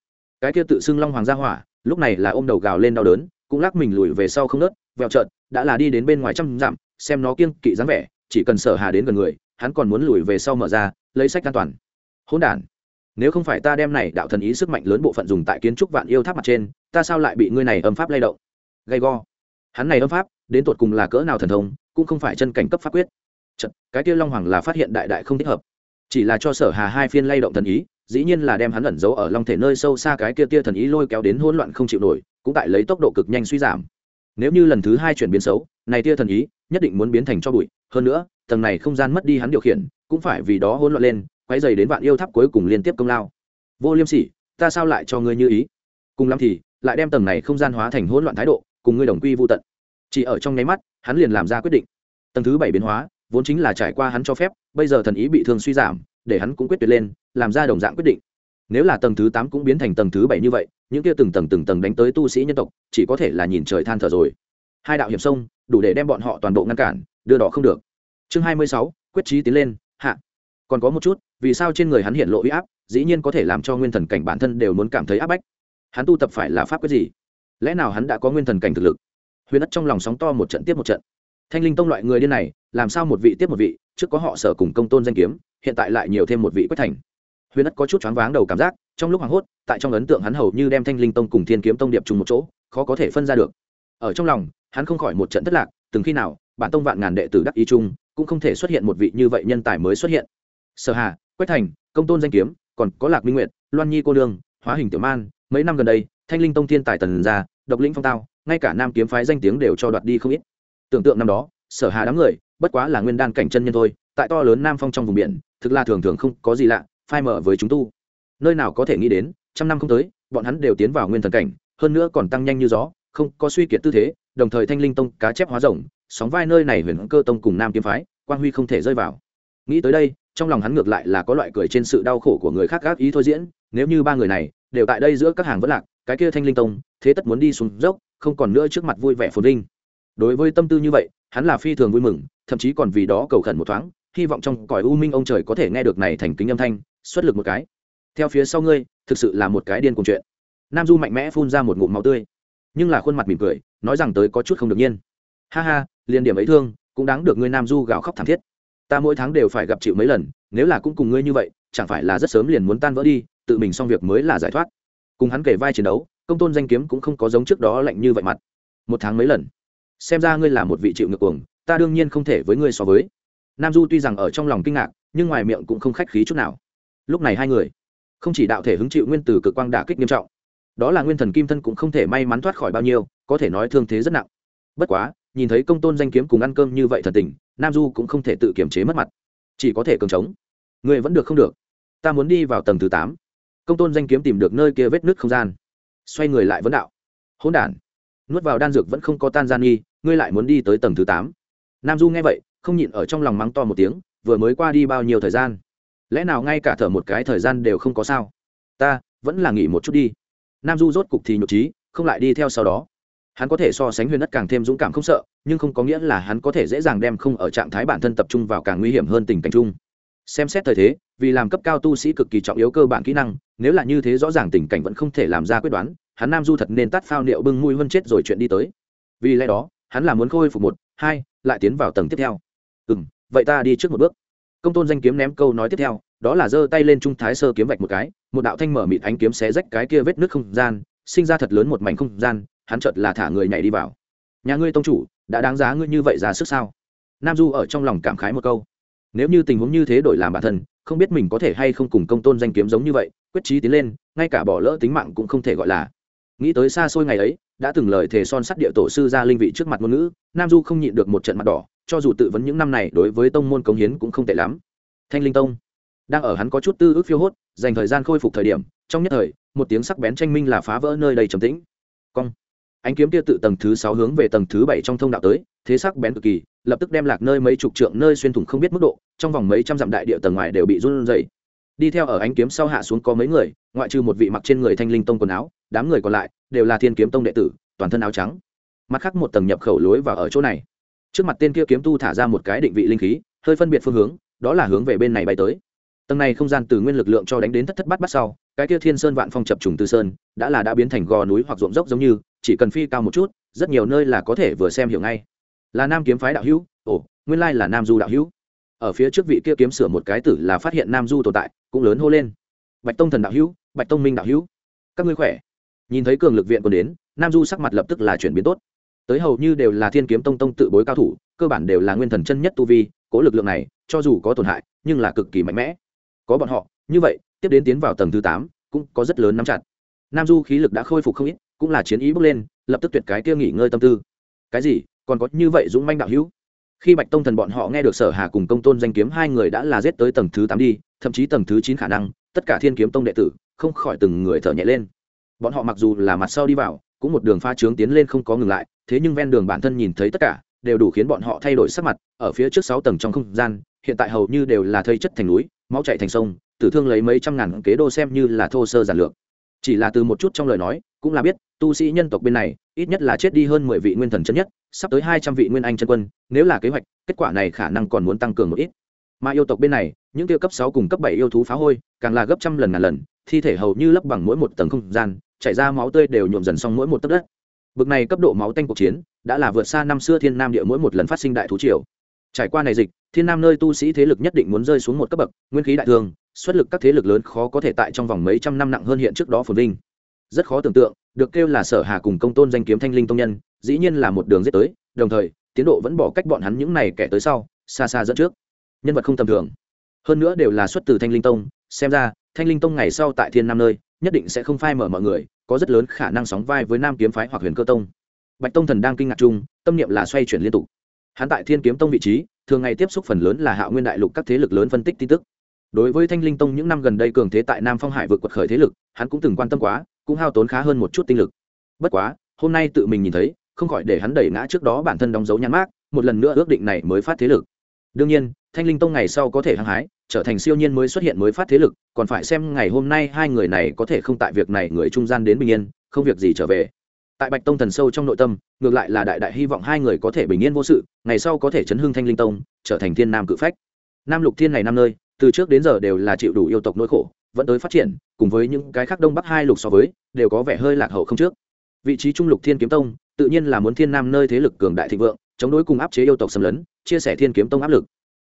cái kia tự xưng long hoàng gia hỏa, lúc này là ôm đầu gào lên đau đớn, cũng lắc mình lùi về sau không nớt, vẹo trợn, đã là đi đến bên ngoài trăm dặm, xem nó kiêng kỵ dáng vẻ, chỉ cần sở hà đến gần người, hắn còn muốn lùi về sau mở ra, lấy sách an toàn. Hỗn đản nếu không phải ta đem này đạo thần ý sức mạnh lớn bộ phận dùng tại kiến trúc vạn yêu tháp mặt trên ta sao lại bị ngươi này âm pháp lay động? Gay go. Hắn này âm pháp đến tột cùng là cỡ nào thần thông cũng không phải chân cảnh cấp pháp quyết. Chật, cái kia long hoàng là phát hiện đại đại không thích hợp. Chỉ là cho sở hà hai phiên lay động thần ý dĩ nhiên là đem hắn ẩn giấu ở long thể nơi sâu xa cái kia tia thần ý lôi kéo đến hỗn loạn không chịu nổi cũng tại lấy tốc độ cực nhanh suy giảm. Nếu như lần thứ hai chuyển biến xấu này tia thần ý nhất định muốn biến thành cho bụi. Hơn nữa tầng này không gian mất đi hắn điều khiển cũng phải vì đó hỗn loạn lên quay dày đến vạn yêu tháp cuối cùng liên tiếp công lao. Vô liêm sỉ, ta sao lại cho ngươi như ý? Cùng lắm thì, lại đem tầng này không gian hóa thành hỗn loạn thái độ, cùng ngươi đồng quy vô tận. Chỉ ở trong nháy mắt, hắn liền làm ra quyết định. Tầng thứ bảy biến hóa, vốn chính là trải qua hắn cho phép, bây giờ thần ý bị thương suy giảm, để hắn cũng quyết tuyệt lên, làm ra đồng dạng quyết định. Nếu là tầng thứ tám cũng biến thành tầng thứ bảy như vậy, những kia từng tầng từng tầng đánh tới tu sĩ nhân tộc, chỉ có thể là nhìn trời than thở rồi. Hai đạo hiểm sông, đủ để đem bọn họ toàn bộ ngăn cản, đưa đỏ không được. Chương hai mươi sáu, quyết trí tiến lên, hạ. Còn có một chút vì sao trên người hắn hiện lộ uy áp, dĩ nhiên có thể làm cho nguyên thần cảnh bản thân đều muốn cảm thấy áp bách. Hắn tu tập phải là pháp quyết gì? Lẽ nào hắn đã có nguyên thần cảnh thực lực? Huyền đất trong lòng sóng to một trận tiếp một trận. Thanh linh tông loại người điên này, làm sao một vị tiếp một vị, trước có họ sở cùng công tôn danh kiếm, hiện tại lại nhiều thêm một vị quách thành. Huyền đất có chút choáng váng đầu cảm giác, trong lúc hoảng hốt, tại trong ấn tượng hắn hầu như đem thanh linh tông cùng thiên kiếm tông điệp trùng một chỗ, khó có thể phân ra được. Ở trong lòng, hắn không khỏi một trận thất lạc, từng khi nào, bản tông vạn ngàn đệ tử đắc ý chung, cũng không thể xuất hiện một vị như vậy nhân tài mới xuất hiện sở hà, quách thành, công tôn danh kiếm, còn có lạc minh nguyệt, loan nhi cô đương hóa hình tiểu man, mấy năm gần đây, thanh linh tông thiên tài tần gia, độc lĩnh phong tao, ngay cả nam kiếm phái danh tiếng đều cho đoạt đi không ít. Tưởng tượng năm đó, sở hà đám người, bất quá là nguyên đan cảnh chân nhân thôi, tại to lớn nam phong trong vùng biển, thực là thường thường không có gì lạ, phai mở với chúng tu. Nơi nào có thể nghĩ đến, trăm năm không tới, bọn hắn đều tiến vào nguyên thần cảnh, hơn nữa còn tăng nhanh như gió, không có suy kiệt tư thế, đồng thời thanh linh tông cá chép hóa rồng sóng vai nơi này huyền cơ tông cùng nam kiếm phái, quang huy không thể rơi vào. Nghĩ tới đây trong lòng hắn ngược lại là có loại cười trên sự đau khổ của người khác gác ý thôi diễn, nếu như ba người này đều tại đây giữa các hàng vẫn lạc, cái kia thanh linh tông, thế tất muốn đi xuống dốc, không còn nữa trước mặt vui vẻ phồn vinh. Đối với tâm tư như vậy, hắn là phi thường vui mừng, thậm chí còn vì đó cầu khẩn một thoáng, hy vọng trong cõi u minh ông trời có thể nghe được này thành kính âm thanh, xuất lực một cái. Theo phía sau ngươi, thực sự là một cái điên cùng chuyện. Nam du mạnh mẽ phun ra một ngụm máu tươi, nhưng là khuôn mặt mỉm cười, nói rằng tới có chút không được nhiên. Ha ha liền điểm ấy thương, cũng đáng được ngươi nam du gào khóc thảm thiết ta mỗi tháng đều phải gặp chịu mấy lần, nếu là cũng cùng ngươi như vậy, chẳng phải là rất sớm liền muốn tan vỡ đi, tự mình xong việc mới là giải thoát. Cùng hắn kể vai chiến đấu, công tôn danh kiếm cũng không có giống trước đó lạnh như vậy mặt. Một tháng mấy lần? Xem ra ngươi là một vị chịu ngược cuồng, ta đương nhiên không thể với ngươi so với. Nam du tuy rằng ở trong lòng kinh ngạc, nhưng ngoài miệng cũng không khách khí chút nào. Lúc này hai người, không chỉ đạo thể hứng chịu nguyên tử cực quang đả kích nghiêm trọng, đó là nguyên thần kim thân cũng không thể may mắn thoát khỏi bao nhiêu, có thể nói thương thế rất nặng. Bất quá, nhìn thấy công tôn danh kiếm cùng ăn cơm như vậy thần tình nam du cũng không thể tự kiềm chế mất mặt, chỉ có thể cường trống. Người vẫn được không được, ta muốn đi vào tầng thứ tám. Công tôn danh kiếm tìm được nơi kia vết nứt không gian. Xoay người lại vấn đạo. Hỗn đản, nuốt vào đan dược vẫn không có tan gian nghi, ngươi lại muốn đi tới tầng thứ tám. Nam du nghe vậy, không nhịn ở trong lòng mắng to một tiếng, vừa mới qua đi bao nhiêu thời gian? Lẽ nào ngay cả thở một cái thời gian đều không có sao? Ta, vẫn là nghỉ một chút đi. Nam du rốt cục thì nhục trí, không lại đi theo sau đó hắn có thể so sánh huyền đất càng thêm dũng cảm không sợ, nhưng không có nghĩa là hắn có thể dễ dàng đem không ở trạng thái bản thân tập trung vào càng nguy hiểm hơn tình cảnh chung. Xem xét thời thế, vì làm cấp cao tu sĩ cực kỳ trọng yếu cơ bản kỹ năng, nếu là như thế rõ ràng tình cảnh vẫn không thể làm ra quyết đoán, hắn nam du thật nên tắt phao niệu bưng mùi hơn chết rồi chuyện đi tới. Vì lẽ đó, hắn là muốn khôi phục một, hai, lại tiến vào tầng tiếp theo. Ừ m vậy ta đi trước một bước. Công tôn danh kiếm ném câu nói tiếp theo, đó là giơ tay lên trung thái sơ kiếm vạch một cái, một đạo thanh mở mịt ánh kiếm xé rách cái kia vết nước không gian, sinh ra thật lớn một mảnh không gian hắn chợt là thả người nhảy đi vào. Nhà ngươi tông chủ, đã đáng giá ngươi như vậy ra sức sao? Nam du ở trong lòng cảm khái một câu. Nếu như tình huống như thế đổi làm bản thân, không biết mình có thể hay không cùng công tôn danh kiếm giống như vậy, quyết trí tiến lên, ngay cả bỏ lỡ tính mạng cũng không thể gọi là. Nghĩ tới xa xôi ngày ấy, đã từng lời thề son sắt địa tổ sư ra linh vị trước mặt ngôn ngữ, nam du không nhịn được một trận mặt đỏ, cho dù tự vấn những năm này đối với tông môn cống hiến cũng không tệ lắm. Thanh linh tông, đang ở hắn có chút tư ước phiêu hốt, dành thời gian khôi phục thời điểm, trong nhất thời, một tiếng sắc bén tranh minh là phá vỡ nơi đầy trầm tĩnh. Cong ánh kiếm kia tự tầng thứ sáu hướng về tầng thứ bảy trong thông đạo tới, thế sắc bén cực kỳ, lập tức đem lạc nơi mấy chục trượng nơi xuyên thủng không biết mức độ, trong vòng mấy trăm dặm đại địa tầng ngoài đều bị run rẩy. Đi theo ở ánh kiếm sau hạ xuống có mấy người, ngoại trừ một vị mặc trên người thanh linh tông quần áo, đám người còn lại đều là thiên kiếm tông đệ tử, toàn thân áo trắng. Mặt khác một tầng nhập khẩu lối vào ở chỗ này. Trước mặt tên kia kiếm tu thả ra một cái định vị linh khí, hơi phân biệt phương hướng, đó là hướng về bên này bay tới. Tầng này không gian từ nguyên lực lượng cho đánh đến thất thất bát bát sau, cái kia thiên sơn vạn phong chập trùng từ sơn, đã là đã biến thành gò núi hoặc ruộng dốc giống như chỉ cần phi cao một chút, rất nhiều nơi là có thể vừa xem hiểu ngay. Là nam kiếm phái đạo hữu? Ồ, nguyên lai là nam du đạo hữu. Ở phía trước vị kia kiếm sửa một cái tử là phát hiện nam du tồn tại, cũng lớn hô lên. Bạch tông thần đạo hữu, bạch tông minh đạo hữu, các ngươi khỏe? Nhìn thấy cường lực viện còn đến, nam du sắc mặt lập tức là chuyển biến tốt. Tới hầu như đều là thiên kiếm tông tông tự bối cao thủ, cơ bản đều là nguyên thần chân nhất tu vi, cố lực lượng này, cho dù có tổn hại, nhưng là cực kỳ mạnh mẽ. Có bọn họ, như vậy, tiếp đến tiến vào tầng thứ tám, cũng có rất lớn nắm chặt. Nam du khí lực đã khôi phục không ít cũng là chiến ý bước lên, lập tức tuyệt cái kia nghỉ ngơi tâm tư. Cái gì? Còn có như vậy dũng manh đạo hữu? Khi bạch tông thần bọn họ nghe được sở hà cùng công tôn danh kiếm hai người đã là giết tới tầng thứ tám đi, thậm chí tầng thứ chín khả năng, tất cả thiên kiếm tông đệ tử không khỏi từng người thở nhẹ lên. Bọn họ mặc dù là mặt sau đi vào, cũng một đường pha trướng tiến lên không có ngừng lại, thế nhưng ven đường bản thân nhìn thấy tất cả, đều đủ khiến bọn họ thay đổi sắc mặt, ở phía trước sáu tầng trong không gian, hiện tại hầu như đều là thây chất thành núi, máu chạy thành sông, tử thương lấy mấy trăm ngàn kế đô xem như là thô sơ giản lược chỉ là từ một chút trong lời nói, cũng là biết, tu sĩ nhân tộc bên này, ít nhất là chết đi hơn mười vị nguyên thần chân nhất, sắp tới hai trăm vị nguyên anh chân quân, nếu là kế hoạch, kết quả này khả năng còn muốn tăng cường một ít. Mà yêu tộc bên này, những tiêu cấp sáu cùng cấp bảy yêu thú phá hôi, càng là gấp trăm lần ngàn lần, thi thể hầu như lấp bằng mỗi một tầng không gian, chảy ra máu tươi đều nhuộm dần xong mỗi một tấc đất. Bực này cấp độ máu tanh cuộc chiến, đã là vượt xa năm xưa thiên nam địa mỗi một lần phát sinh đại thú triều. Trải qua này dịch, thiên nam nơi tu sĩ thế lực nhất định muốn rơi xuống một cấp bậc, nguyên khí đại thương xuất lực các thế lực lớn khó có thể tại trong vòng mấy trăm năm nặng hơn hiện trước đó phồn vinh. Rất khó tưởng tượng, được kêu là sở hà cùng công tôn danh kiếm thanh linh tông nhân, dĩ nhiên là một đường giết tới, đồng thời, tiến độ vẫn bỏ cách bọn hắn những này kẻ tới sau, xa xa dẫn trước. Nhân vật không tầm thường. Hơn nữa đều là xuất từ thanh linh tông, xem ra, thanh linh tông ngày sau tại thiên nam nơi, nhất định sẽ không phai mở mọi người, có rất lớn khả năng sóng vai với nam kiếm phái hoặc huyền cơ tông. Bạch tông thần đang kinh ngạc chung, tâm niệm là xoay chuyển liên tục. Hắn tại thiên kiếm tông vị trí, thường ngày tiếp xúc phần lớn là hạ nguyên đại lục các thế lực lớn phân tích tin tức đối với thanh linh tông những năm gần đây cường thế tại nam phong hải vượt quật khởi thế lực, hắn cũng từng quan tâm quá, cũng hao tốn khá hơn một chút tinh lực. Bất quá, hôm nay tự mình nhìn thấy, không khỏi để hắn đẩy ngã trước đó bản thân đóng dấu nhãn mát một lần nữa ước định này mới phát thế lực. Đương nhiên, thanh linh tông ngày sau có thể hăng hái, trở thành siêu nhiên mới xuất hiện mới phát thế lực, còn phải xem ngày hôm nay hai người này có thể không tại việc này người trung gian đến bình yên, không việc gì trở về. Tại bạch tông thần sâu trong nội tâm, ngược lại là đại đại hy vọng hai người có thể bình yên vô sự, ngày sau có thể chấn hưng thanh linh tông, trở thành thiên nam cự phách. Nam lục thiên này năm nơi từ trước đến giờ đều là chịu đủ yêu tộc nỗi khổ, vẫn tới phát triển, cùng với những cái khác đông bắc hai lục so với, đều có vẻ hơi lạc hậu không trước. Vị trí trung lục thiên kiếm tông, tự nhiên là muốn thiên nam nơi thế lực cường đại thịnh vượng, chống đối cùng áp chế yêu tộc xâm lấn, chia sẻ thiên kiếm tông áp lực.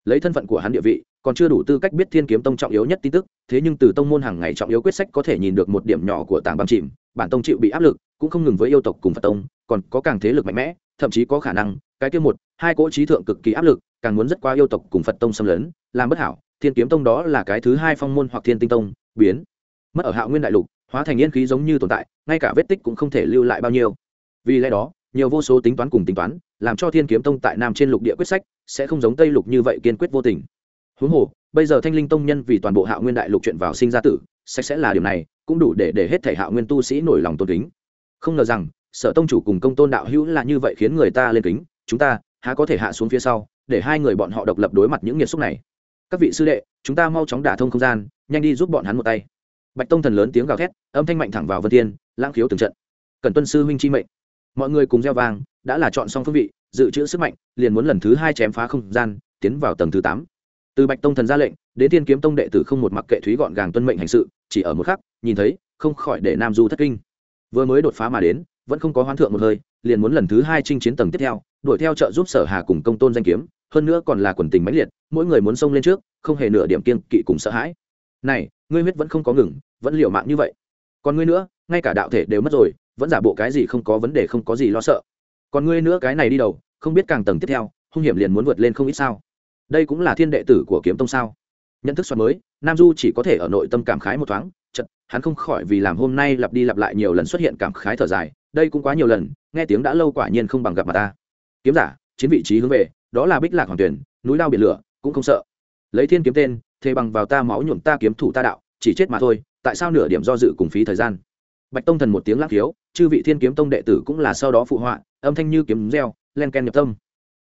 Lấy thân phận của hắn địa vị, còn chưa đủ tư cách biết thiên kiếm tông trọng yếu nhất tin tức, thế nhưng từ tông môn hàng ngày trọng yếu quyết sách có thể nhìn được một điểm nhỏ của tảng băng chìm, bản tông chịu bị áp lực, cũng không ngừng với yêu tộc cùng phật tông, còn có càng thế lực mạnh mẽ, thậm chí có khả năng, cái kia một, hai cỗ trí thượng cực kỳ áp lực, càng muốn rất qua yêu tộc cùng phật tông xâm lấn, làm bất hảo thiên kiếm tông đó là cái thứ hai phong môn hoặc thiên tinh tông, biến, mất ở hạo nguyên đại lục, hóa thành yên khí giống như tồn tại, ngay cả vết tích cũng không thể lưu lại bao nhiêu. Vì lẽ đó, nhiều vô số tính toán cùng tính toán, làm cho thiên kiếm tông tại nam trên lục địa quyết sách sẽ không giống tây lục như vậy kiên quyết vô tình. Huống hồ, bây giờ thanh linh tông nhân vì toàn bộ hạo nguyên đại lục chuyện vào sinh ra tử sẽ sẽ là điều này, cũng đủ để để hết thể hạo nguyên tu sĩ nổi lòng tôn kính. Không ngờ rằng, sở tông chủ cùng công tôn đạo hữu là như vậy khiến người ta lên kính, chúng ta há có thể hạ xuống phía sau, để hai người bọn họ độc lập đối mặt những nghiệt xúc này các vị sư đệ, chúng ta mau chóng đả thông không gian, nhanh đi giúp bọn hắn một tay. Bạch tông thần lớn tiếng gào thét, âm thanh mạnh thẳng vào vân tiên lãng khiếu từng trận. Cần tuân sư huynh chi mệnh. Mọi người cùng gieo vang, đã là chọn xong phương vị, dự trữ sức mạnh, liền muốn lần thứ hai chém phá không gian, tiến vào tầng thứ tám. Từ bạch tông thần ra lệnh, đến tiên kiếm tông đệ tử không một mặc kệ thúy gọn gàng tuân mệnh hành sự, chỉ ở một khắc, nhìn thấy, không khỏi để nam du thất kinh. Vừa mới đột phá mà đến, vẫn không có hoán thượng một hơi, liền muốn lần thứ hai chinh chiến tầng tiếp theo, đuổi theo trợ giúp sở hà cùng công tôn danh kiếm hơn nữa còn là quần tình mãnh liệt, mỗi người muốn xông lên trước, không hề nửa điểm kiên kỵ cùng sợ hãi. Này, ngươi huyết vẫn không có ngừng, vẫn liều mạng như vậy. Còn ngươi nữa, ngay cả đạo thể đều mất rồi, vẫn giả bộ cái gì không có vấn đề không có gì lo sợ. Còn ngươi nữa cái này đi đầu, không biết càng tầng tiếp theo, hung hiểm liền muốn vượt lên không ít sao. Đây cũng là thiên đệ tử của kiếm tông sao? Nhận thức xoắn mới, nam du chỉ có thể ở nội tâm cảm khái một thoáng chật hắn không khỏi vì làm hôm nay lặp đi lặp lại nhiều lần xuất hiện cảm khái thở dài, đây cũng quá nhiều lần, nghe tiếng đã lâu quả nhiên không bằng gặp mặt ta. Kiếm giả, chiến vị trí hướng về đó là bích lạc hoàng tuyển núi lao biển lửa, cũng không sợ. Lấy thiên kiếm tên, thề bằng vào ta máu nhuộm ta kiếm thủ ta đạo, chỉ chết mà thôi, tại sao nửa điểm do dự cùng phí thời gian? Bạch tông thần một tiếng lắc hiếu chư vị thiên kiếm tông đệ tử cũng là sau đó phụ họa, âm thanh như kiếm reo, len ken nhập tâm.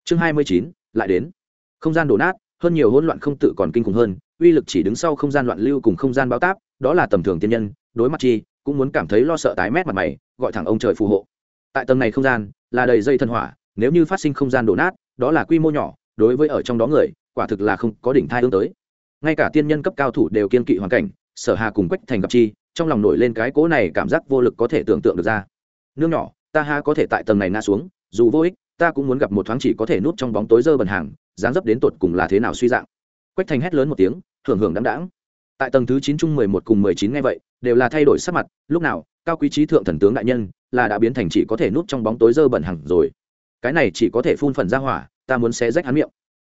Chương hai mươi chín, lại đến. Không gian đổ nát, hơn nhiều hỗn loạn không tự còn kinh khủng hơn, uy lực chỉ đứng sau không gian loạn lưu cùng không gian báo táp, đó là tầm thường tiên nhân, đối mặt chi, cũng muốn cảm thấy lo sợ tái mét mặt mày, gọi thẳng ông trời phù hộ. Tại tầng này không gian, là đầy dây thân hỏa, nếu như phát sinh không gian đổ nát đó là quy mô nhỏ, đối với ở trong đó người, quả thực là không có đỉnh thai hướng tới. Ngay cả tiên nhân cấp cao thủ đều kiên kỵ hoàn cảnh, sở hà cùng quách thành gặp chi, trong lòng nổi lên cái cố này cảm giác vô lực có thể tưởng tượng được ra. Nương nhỏ, ta ha có thể tại tầng này ngã xuống, dù vô ích, ta cũng muốn gặp một thoáng chỉ có thể núp trong bóng tối dơ bẩn hàng, dáng dấp đến tột cùng là thế nào suy dạng. Quách thành hét lớn một tiếng, hưởng hưởng đáng đáng tại tầng thứ chín chung mười một cùng mười chín nghe vậy, đều là thay đổi sắc mặt, lúc nào, cao quý trí thượng thần tướng đại nhân, là đã biến thành chỉ có thể núp trong bóng tối dơ bẩn hàng rồi cái này chỉ có thể phun phần ra hỏa, ta muốn xé rách hắn miệng.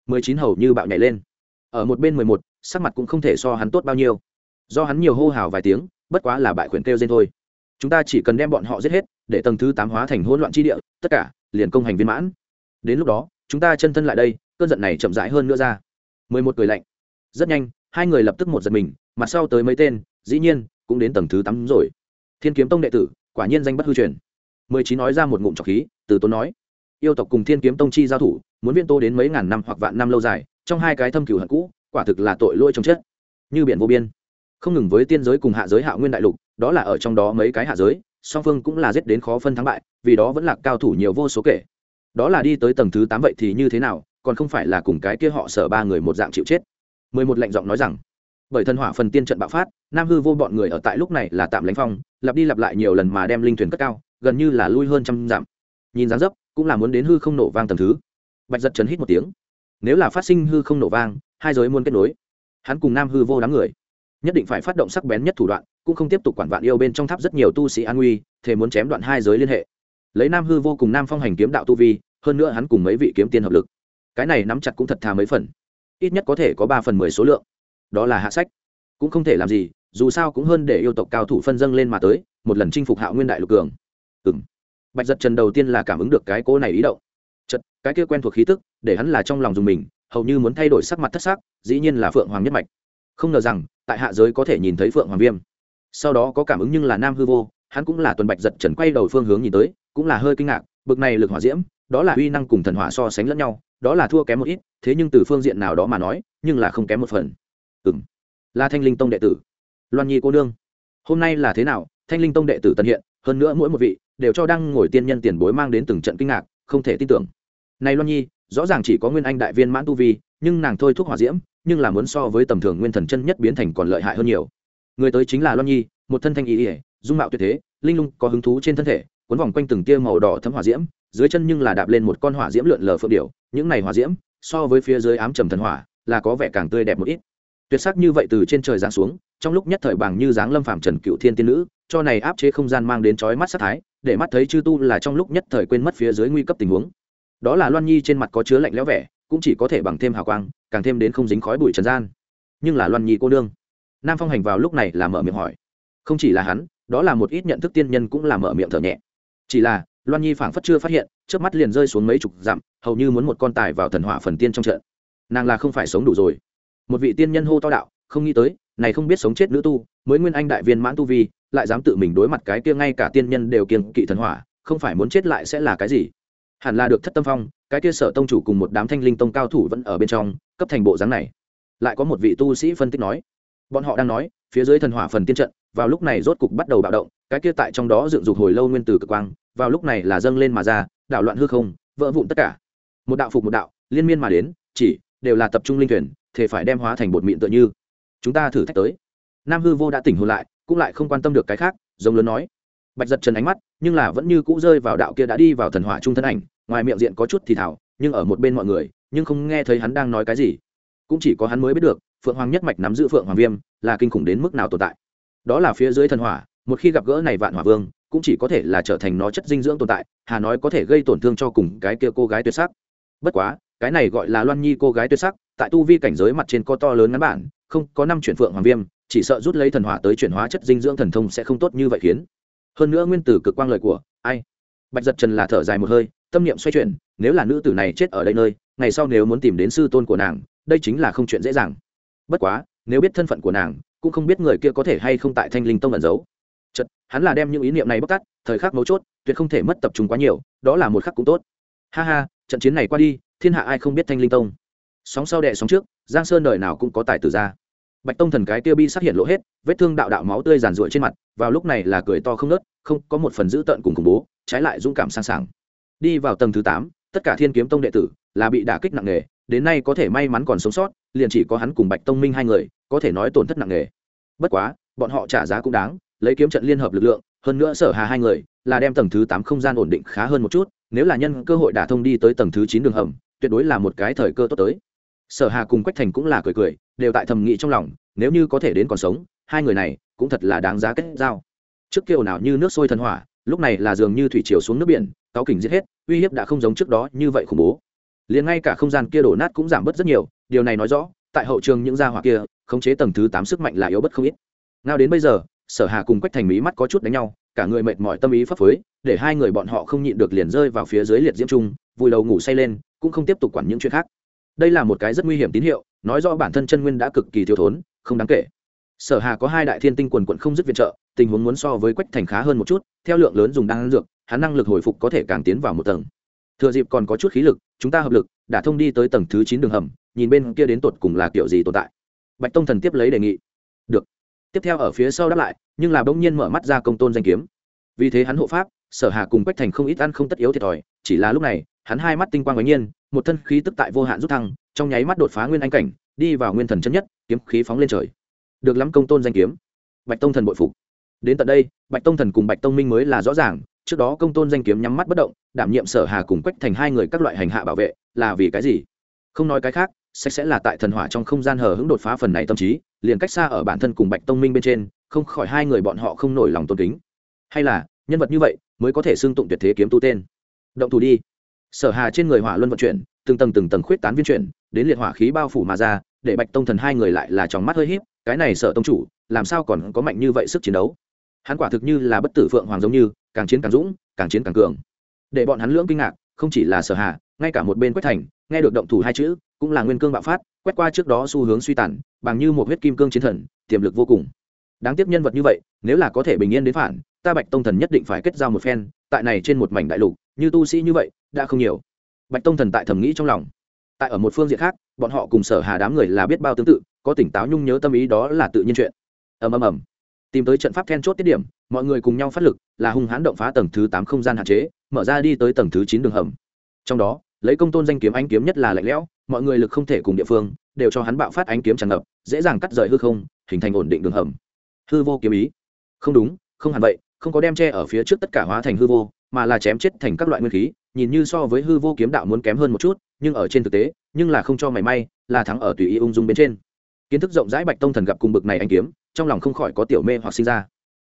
Mười chín hầu như bạo nhảy lên. Ở một bên mười một, sắc mặt cũng không thể so hắn tốt bao nhiêu. Do hắn nhiều hô hào vài tiếng, bất quá là bại khuyển kêu trên thôi. Chúng ta chỉ cần đem bọn họ giết hết, để tầng thứ tám hóa thành hỗn loạn chi địa, tất cả liền công hành viên mãn. Đến lúc đó, chúng ta chân thân lại đây, cơn giận này chậm rãi hơn nữa ra. Mười một cười lạnh. Rất nhanh, hai người lập tức một giật mình, mặt sau tới mấy tên, dĩ nhiên cũng đến tầng thứ tám rồi. Thiên kiếm tông đệ tử, quả nhiên danh bất hư truyền. Mười chín nói ra một ngụm trọc khí, từ tốn nói yêu tộc cùng thiên kiếm tông chi giao thủ muốn viên tô đến mấy ngàn năm hoặc vạn năm lâu dài trong hai cái thâm cửu hận cũ quả thực là tội lỗi trong chất, như biển vô biên. Không ngừng với tiên giới cùng hạ giới hạ nguyên đại lục đó là ở trong đó mấy cái hạ giới song phương cũng là giết đến khó phân thắng bại vì đó vẫn là cao thủ nhiều vô số kể. Đó là đi tới tầng thứ tám vậy thì như thế nào còn không phải là cùng cái kia họ sở ba người một dạng chịu chết. Mười một lệnh giọng nói rằng bởi thần hỏa phần tiên trận bạo phát nam hư vô bọn người ở tại lúc này là tạm lánh phong lặp đi lặp lại nhiều lần mà đem linh thuyền cất cao gần như là lui hơn trăm dặm. Nhìn dáng dấp cũng là muốn đến hư không nổ vang tầm thứ. Bạch giật chấn hít một tiếng. Nếu là phát sinh hư không nổ vang, hai giới muốn kết nối. Hắn cùng nam hư vô đám người, nhất định phải phát động sắc bén nhất thủ đoạn, cũng không tiếp tục quản vạn yêu bên trong tháp rất nhiều tu sĩ an nguy thề muốn chém đoạn hai giới liên hệ. Lấy nam hư vô cùng nam phong hành kiếm đạo tu vi, hơn nữa hắn cùng mấy vị kiếm tiên hợp lực. Cái này nắm chặt cũng thật thà mấy phần. Ít nhất có thể có ba phần mười số lượng. Đó là hạ sách. Cũng không thể làm gì, dù sao cũng hơn để yêu tộc cao thủ phân dâng lên mà tới, một lần chinh phục hạo nguyên đại lục cường. Ừ m bạch giật trần đầu tiên là cảm ứng được cái cỗ này ý động. Chật cái kia quen thuộc khí tức, để hắn là trong lòng dùng mình, hầu như muốn thay đổi sắc mặt thất xác dĩ nhiên là phượng hoàng nhất mạch. Không ngờ rằng, tại hạ giới có thể nhìn thấy phượng hoàng viêm. Sau đó có cảm ứng nhưng là nam hư vô, hắn cũng là tuần bạch giật trần quay đầu phương hướng nhìn tới, cũng là hơi kinh ngạc, bực này lực hỏa diễm, đó là uy năng cùng thần hỏa so sánh lẫn nhau, đó là thua kém một ít, thế nhưng từ phương diện nào đó mà nói, nhưng là không kém một phần. Ừ m là thanh linh tông đệ tử. Loan nhi cô nương, hôm nay là thế nào? Thanh linh tông đệ tử tận hiện hơn nữa mỗi một vị đều cho đang ngồi tiên nhân tiền bối mang đến từng trận kinh ngạc, không thể tin tưởng. Này loan nhi, rõ ràng chỉ có nguyên anh đại viên mãn tu vi, nhưng nàng thôi thúc hỏa diễm, nhưng là muốn so với tầm thường nguyên thần chân nhất biến thành còn lợi hại hơn nhiều. Người tới chính là loan nhi, một thân thanh ý ỉa dung mạo tuyệt thế, linh lung có hứng thú trên thân thể, cuốn vòng quanh từng tia màu đỏ thấm hỏa diễm, dưới chân nhưng là đạp lên một con hỏa diễm lượn lờ phượng điểu, những này hỏa diễm, so với phía dưới ám trầm thần hỏa, là có vẻ càng tươi đẹp một ít tuyệt sắc như vậy từ trên trời giáng xuống trong lúc nhất thời bảng như dáng lâm phàm trần cựu thiên tiên nữ cho này áp chế không gian mang đến chói mắt sát thái để mắt thấy chư tu là trong lúc nhất thời quên mất phía dưới nguy cấp tình huống. Đó là loan nhi trên mặt có chứa lạnh lẽo vẻ cũng chỉ có thể bằng thêm hào quang càng thêm đến không dính khói bụi trần gian. Nhưng là loan nhi cô đương, nam phong hành vào lúc này là mở miệng hỏi. Không chỉ là hắn đó là một ít nhận thức tiên nhân cũng là mở miệng thở nhẹ. Chỉ là loan nhi phảng phất chưa phát hiện trước mắt liền rơi xuống mấy chục dặm hầu như muốn một con tài vào thần hỏa phần tiên trong trận. Nàng là không phải sống đủ rồi một vị tiên nhân hô to đạo, không nghĩ tới, này không biết sống chết nữ tu, mới nguyên anh đại viên mãn tu vi, lại dám tự mình đối mặt cái kia ngay cả tiên nhân đều kiêng kỵ thần hỏa, không phải muốn chết lại sẽ là cái gì? Hẳn là được thất tâm phong, cái kia sở tông chủ cùng một đám thanh linh tông cao thủ vẫn ở bên trong, cấp thành bộ dáng này. Lại có một vị tu sĩ phân tích nói, bọn họ đang nói, phía dưới thần hỏa phần tiên trận, vào lúc này rốt cục bắt đầu bạo động, cái kia tại trong đó dựng dục hồi lâu nguyên từ cực quang, vào lúc này là dâng lên mà ra, đảo loạn hư không, vỡ vụn tất cả. Một đạo phục một đạo, liên miên mà đến, chỉ, đều là tập trung linh thuyền thể phải đem hóa thành bột mịn tựa như. Chúng ta thử thách tới. Nam hư vô đã tỉnh hồn lại, cũng lại không quan tâm được cái khác, giống lớn nói. Bạch giật trần ánh mắt, nhưng là vẫn như cũ rơi vào đạo kia đã đi vào thần hỏa trung thân ảnh, ngoài miệng diện có chút thì thảo, nhưng ở một bên mọi người, nhưng không nghe thấy hắn đang nói cái gì. Cũng chỉ có hắn mới biết được, phượng hoàng nhất mạch nắm giữ phượng hoàng viêm, là kinh khủng đến mức nào tồn tại. Đó là phía dưới thần hỏa, một khi gặp gỡ này vạn hỏa vương, cũng chỉ có thể là trở thành nó chất dinh dưỡng tồn tại, hà nói có thể gây tổn thương cho cùng cái kia cô gái tuyệt sắc. Bất quá, cái này gọi là loan nhi cô gái tuyệt sắc tại tu vi cảnh giới mặt trên có to lớn ngắn bản, không, có năm chuyển phượng hoàng viêm, chỉ sợ rút lấy thần hỏa tới chuyển hóa chất dinh dưỡng thần thông sẽ không tốt như vậy khiến. Hơn nữa nguyên tử cực quang lời của ai? Bạch giật trần là thở dài một hơi, tâm niệm xoay chuyển, nếu là nữ tử này chết ở đây nơi, ngày sau nếu muốn tìm đến sư tôn của nàng, đây chính là không chuyện dễ dàng. Bất quá, nếu biết thân phận của nàng, cũng không biết người kia có thể hay không tại thanh linh tông ẩn giấu. Chật hắn là đem những ý niệm này bóc tắt thời khắc mấu chốt, tuyệt không thể mất tập trung quá nhiều, đó là một khắc cũng tốt. Ha ha, trận chiến này qua đi, thiên hạ ai không biết thanh linh tông? Sóng sau đẻ sóng trước, giang sơn đời nào cũng có tài tử ra. Bạch tông thần cái tiêu bi sắc hiện lộ hết, vết thương đạo đạo máu tươi giàn ruội trên mặt, vào lúc này là cười to không nớt không, có một phần dữ tợn cùng khủng bố, trái lại dũng cảm sang sảng. Đi vào tầng thứ tám, tất cả thiên kiếm tông đệ tử là bị đả kích nặng nề, đến nay có thể may mắn còn sống sót, liền chỉ có hắn cùng bạch tông minh hai người, có thể nói tổn thất nặng nề. Bất quá, bọn họ trả giá cũng đáng, lấy kiếm trận liên hợp lực lượng, hơn nữa sở hà hai người, là đem tầng thứ tám không gian ổn định khá hơn một chút, nếu là nhân cơ hội đả thông đi tới tầng thứ chín đường hầm, tuyệt đối là một cái thời cơ tốt tới sở hà cùng quách thành cũng là cười cười, đều tại thầm nghĩ trong lòng, nếu như có thể đến còn sống, hai người này cũng thật là đáng giá kết giao. Trước kiều nào như nước sôi thần hỏa, lúc này là dường như thủy chiều xuống nước biển, cáo kỉnh giết hết, uy hiếp đã không giống trước đó như vậy khủng bố. Liền ngay cả không gian kia đổ nát cũng giảm bớt rất nhiều, điều này nói rõ, tại hậu trường những gia hỏa kia, khống chế tầng thứ tám sức mạnh là yếu bất không ít. Ngao đến bây giờ, sở hà cùng quách thành mỹ mắt có chút đánh nhau, cả người mệt mỏi tâm ý phấp phới, để hai người bọn họ không nhịn được liền rơi vào phía dưới liệt diễm trung vùi đầu ngủ say lên, cũng không tiếp tục quản những chuyện khác đây là một cái rất nguy hiểm tín hiệu, nói rõ bản thân chân nguyên đã cực kỳ thiếu thốn, không đáng kể. Sở hà có hai đại thiên tinh quần quận không dứt viện trợ, tình huống muốn so với quách thành khá hơn một chút, theo lượng lớn dùng đan dược, hắn năng lực hồi phục có thể càng tiến vào một tầng. Thừa dịp còn có chút khí lực, chúng ta hợp lực, đã thông đi tới tầng thứ chín đường hầm, nhìn bên kia đến tột cùng là kiểu gì tồn tại. Bạch tông thần tiếp lấy đề nghị. Được. Tiếp theo ở phía sau đáp lại, nhưng là bỗng nhiên mở mắt ra công tôn danh kiếm. Vì thế hắn hộ pháp, sở hà cùng quách thành không ít ăn không tất yếu thiệt thòi, chỉ là lúc này, hắn hai mắt tinh quang ngẫu nhiên một thân khí tức tại vô hạn rút thăng, trong nháy mắt đột phá nguyên anh cảnh, đi vào nguyên thần chân nhất, kiếm khí phóng lên trời. Được lắm công tôn danh kiếm. Bạch tông thần bội phục. Đến tận đây, bạch tông thần cùng bạch tông minh mới là rõ ràng, trước đó công tôn danh kiếm nhắm mắt bất động, đảm nhiệm sở hà cùng quách thành hai người các loại hành hạ bảo vệ, là vì cái gì? Không nói cái khác sẽ sẽ là tại thần hỏa trong không gian hờ hững đột phá phần này tâm trí, liền cách xa ở bản thân cùng bạch tông minh bên trên, không khỏi hai người bọn họ không nổi lòng tôn kính. Hay là, nhân vật như vậy, mới có thể xưng tụng tuyệt thế kiếm tu tên. Động thủ đi sở hà trên người hỏa luân vận chuyển, từng tầng từng tầng khuyết tán viên chuyển, đến liệt hỏa khí bao phủ mà ra, để bạch tông thần hai người lại là trong mắt hơi híp, cái này sở tông chủ, làm sao còn có mạnh như vậy sức chiến đấu? Hắn quả thực như là bất tử phượng hoàng giống như, càng chiến càng dũng, càng chiến càng cường. Để bọn hắn lưỡng kinh ngạc, không chỉ là sở hà, ngay cả một bên quách thành, nghe được động thủ hai chữ, cũng là nguyên cương bạo phát, quét qua trước đó xu hướng suy tàn, bằng như một huyết kim cương chiến thần, tiềm lực vô cùng. Đáng tiếc nhân vật như vậy, nếu là có thể bình yên đến phản, ta bạch tông thần nhất định phải kết giao một phen, tại này trên một mảnh đại lục như tu sĩ như vậy, đã không nhiều. Bạch tông thần tại thầm nghĩ trong lòng. Tại ở một phương diện khác, bọn họ cùng sở hà đám người là biết bao tương tự, có tỉnh táo nhung nhớ tâm ý đó là tự nhiên chuyện. Ầm ầm ầm. Tìm tới trận pháp then chốt tiết điểm, mọi người cùng nhau phát lực, là hung hãn động phá tầng thứ tám không gian hạn chế, mở ra đi tới tầng thứ chín đường hầm. Trong đó, lấy công tôn danh kiếm ánh kiếm nhất là lạnh lẽo, mọi người lực không thể cùng địa phương, đều cho hắn bạo phát ánh kiếm tràn ngập, dễ dàng cắt rời hư không, hình thành ổn định đường hầm. Hư vô kiếm ý. Không đúng, không hẳn vậy, không có đem che ở phía trước tất cả hóa thành hư vô mà là chém chết thành các loại nguyên khí, nhìn như so với hư vô kiếm đạo muốn kém hơn một chút, nhưng ở trên thực tế, nhưng là không cho mảy may, là thắng ở tùy ý ung dung bên trên. Kiến thức rộng rãi bạch tông thần gặp cùng bực này anh kiếm, trong lòng không khỏi có tiểu mê hoặc sinh ra.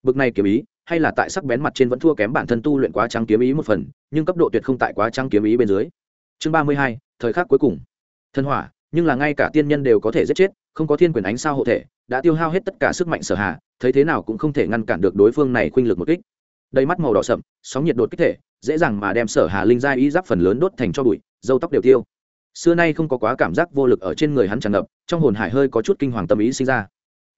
Bực này kiếm ý, hay là tại sắc bén mặt trên vẫn thua kém bản thân tu luyện quá trắng kiếm ý một phần, nhưng cấp độ tuyệt không tại quá trắng kiếm ý bên dưới. Chương ba mươi hai, thời khắc cuối cùng. Thân hỏa, nhưng là ngay cả tiên nhân đều có thể giết chết, không có thiên quyền ánh sao hộ thể, đã tiêu hao hết tất cả sức mạnh sở hạ, thấy thế nào cũng không thể ngăn cản được đối phương này khuynh lực một kích đầy mắt màu đỏ sậm, sóng nhiệt đột kích thể, dễ dàng mà đem sở hà linh giai y giáp phần lớn đốt thành cho bụi, dâu tóc đều tiêu. Xưa nay không có quá cảm giác vô lực ở trên người hắn tràn ngập, trong hồn hải hơi có chút kinh hoàng tâm ý sinh ra.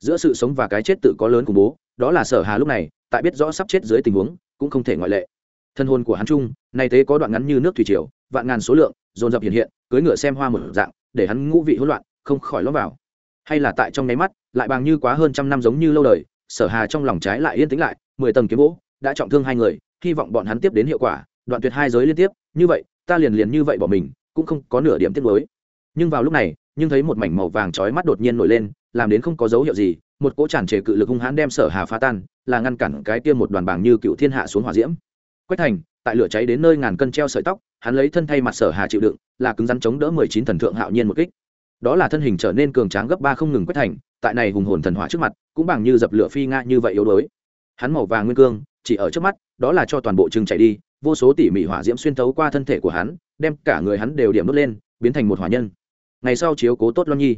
Giữa sự sống và cái chết tự có lớn khủng bố, đó là sở hà lúc này, tại biết rõ sắp chết dưới tình huống, cũng không thể ngoại lệ. Thân hồn của hắn trung nay thế có đoạn ngắn như nước thủy triều, vạn ngàn số lượng, dồn dập hiện hiện cưới ngựa xem hoa một dạng, để hắn ngũ vị hỗn loạn, không khỏi ló vào. Hay là tại trong nháy mắt, lại bằng như quá hơn trăm năm giống như lâu đời, sở hà trong lòng trái lại yên tĩnh lại, mười tầng kiếm gỗ đã trọng thương hai người, hy vọng bọn hắn tiếp đến hiệu quả, đoạn tuyệt hai giới liên tiếp, như vậy, ta liền liền như vậy bỏ mình, cũng không có nửa điểm tiết nuối. Nhưng vào lúc này, nhưng thấy một mảnh màu vàng chói mắt đột nhiên nổi lên, làm đến không có dấu hiệu gì, một cỗ tràn trề cự lực hung hãn đem sở hà phá tan, là ngăn cản cái tiêm một đoàn bảng như cựu thiên hạ xuống hỏa diễm. Quách thành, tại lửa cháy đến nơi ngàn cân treo sợi tóc, hắn lấy thân thay mặt sở hà chịu đựng, là cứng rắn chống đỡ mười chín thần thượng hạo nhiên một kích. Đó là thân hình trở nên cường tráng gấp ba không ngừng quách thành, tại này hùng hồn thần hỏa trước mặt, cũng bằng như dập lửa phi nga như vậy yếu đuối. Hắn màu vàng nguyên cương chỉ ở trước mắt, đó là cho toàn bộ trừng chảy đi, vô số tỉ mỉ hỏa diễm xuyên thấu qua thân thể của hắn, đem cả người hắn đều điểm đốt lên, biến thành một hỏa nhân. Ngày sau chiếu cố tốt loan nhi.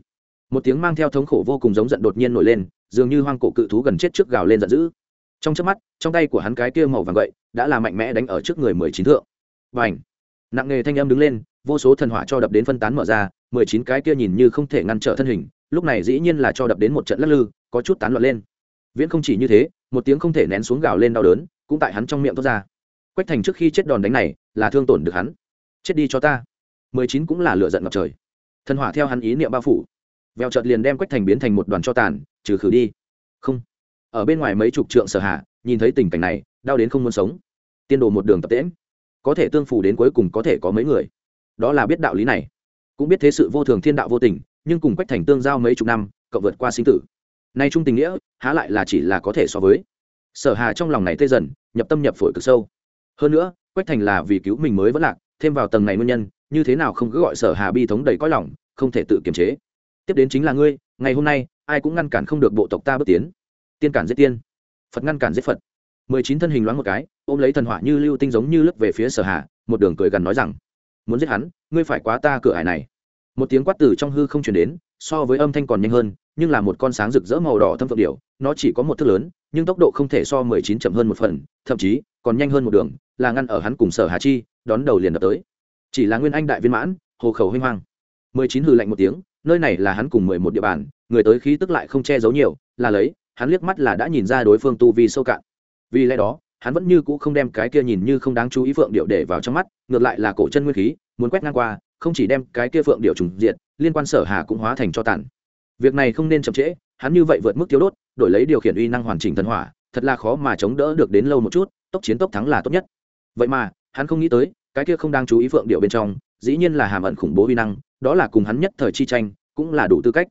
Một tiếng mang theo thống khổ vô cùng giống giận đột nhiên nổi lên, dường như hoang cổ cự thú gần chết trước gào lên giận dữ. Trong chớp mắt, trong tay của hắn cái kia màu vàng gậy đã là mạnh mẽ đánh ở trước người mười chín thượng. Và ảnh nặng nghề thanh âm đứng lên, vô số thần hỏa cho đập đến phân tán mở ra, mười chín cái kia nhìn như không thể ngăn trở thân hình, lúc này dĩ nhiên là cho đập đến một trận lắc lư, có chút tán loạn lên viễn không chỉ như thế, một tiếng không thể nén xuống gào lên đau đớn, cũng tại hắn trong miệng thoát ra. Quách thành trước khi chết đòn đánh này, là thương tổn được hắn. Chết đi cho ta. Mười chín cũng là lựa giận ngập trời. Thần hỏa theo hắn ý niệm bao phủ. Vèo chợt liền đem quách thành biến thành một đoàn cho tàn, trừ khử đi. Không. Ở bên ngoài mấy chục trượng sở hạ, nhìn thấy tình cảnh này, đau đến không muốn sống. Tiên đồ một đường tập tễm có thể tương phủ đến cuối cùng có thể có mấy người. Đó là biết đạo lý này. Cũng biết thế sự vô thường thiên đạo vô tình, nhưng cùng quách thành tương giao mấy chục năm, cậu vượt qua sinh tử nay trung tình nghĩa, há lại là chỉ là có thể so với. Sở hà trong lòng này tê dần, nhập tâm nhập phổi cực sâu. Hơn nữa, quách thành là vì cứu mình mới vẫn lạc, thêm vào tầng này nguyên nhân, như thế nào không cứ gọi sở hà bi thống đầy cõi lòng, không thể tự kiềm chế. Tiếp đến chính là ngươi, ngày hôm nay, ai cũng ngăn cản không được bộ tộc ta bước tiến. Tiên cản giết tiên. Phật ngăn cản giết phật. Mười chín thân hình loáng một cái, ôm lấy thần hỏa như lưu tinh giống như lướt về phía sở hà, một đường cười gần nói rằng, muốn giết hắn, ngươi phải quá ta cửa ải này. Một tiếng quát từ trong hư không chuyển đến, so với âm thanh còn nhanh hơn nhưng là một con sáng rực rỡ màu đỏ thâm phượng điểu, nó chỉ có một thước lớn nhưng tốc độ không thể so mười chín chậm hơn một phần thậm chí còn nhanh hơn một đường là ngăn ở hắn cùng sở hà chi đón đầu liền đập tới. Chỉ là nguyên anh đại viên mãn hồ khẩu huy hoang. mười chín hừ lạnh một tiếng nơi này là hắn cùng mười một địa bàn người tới khí tức lại không che giấu nhiều là lấy hắn liếc mắt là đã nhìn ra đối phương tu vi sâu cạn. Vì lẽ đó hắn vẫn như cũ không đem cái kia nhìn như không đáng chú ý phượng điệu để vào trong mắt ngược lại là cổ chân nguyên khí muốn quét ngang qua không chỉ đem cái kia phượng điệu trùng diệt liên quan sở hà cũng hóa thành cho tàn việc này không nên chậm trễ, hắn như vậy vượt mức thiếu đốt, đổi lấy điều khiển uy năng hoàn chỉnh thần hỏa, thật là khó mà chống đỡ được đến lâu một chút, tốc chiến tốc thắng là tốt nhất. Vậy mà, hắn không nghĩ tới, cái kia không đang chú ý phượng điệu bên trong, dĩ nhiên là hàm ẩn khủng bố uy năng, đó là cùng hắn nhất thời chi tranh, cũng là đủ tư cách.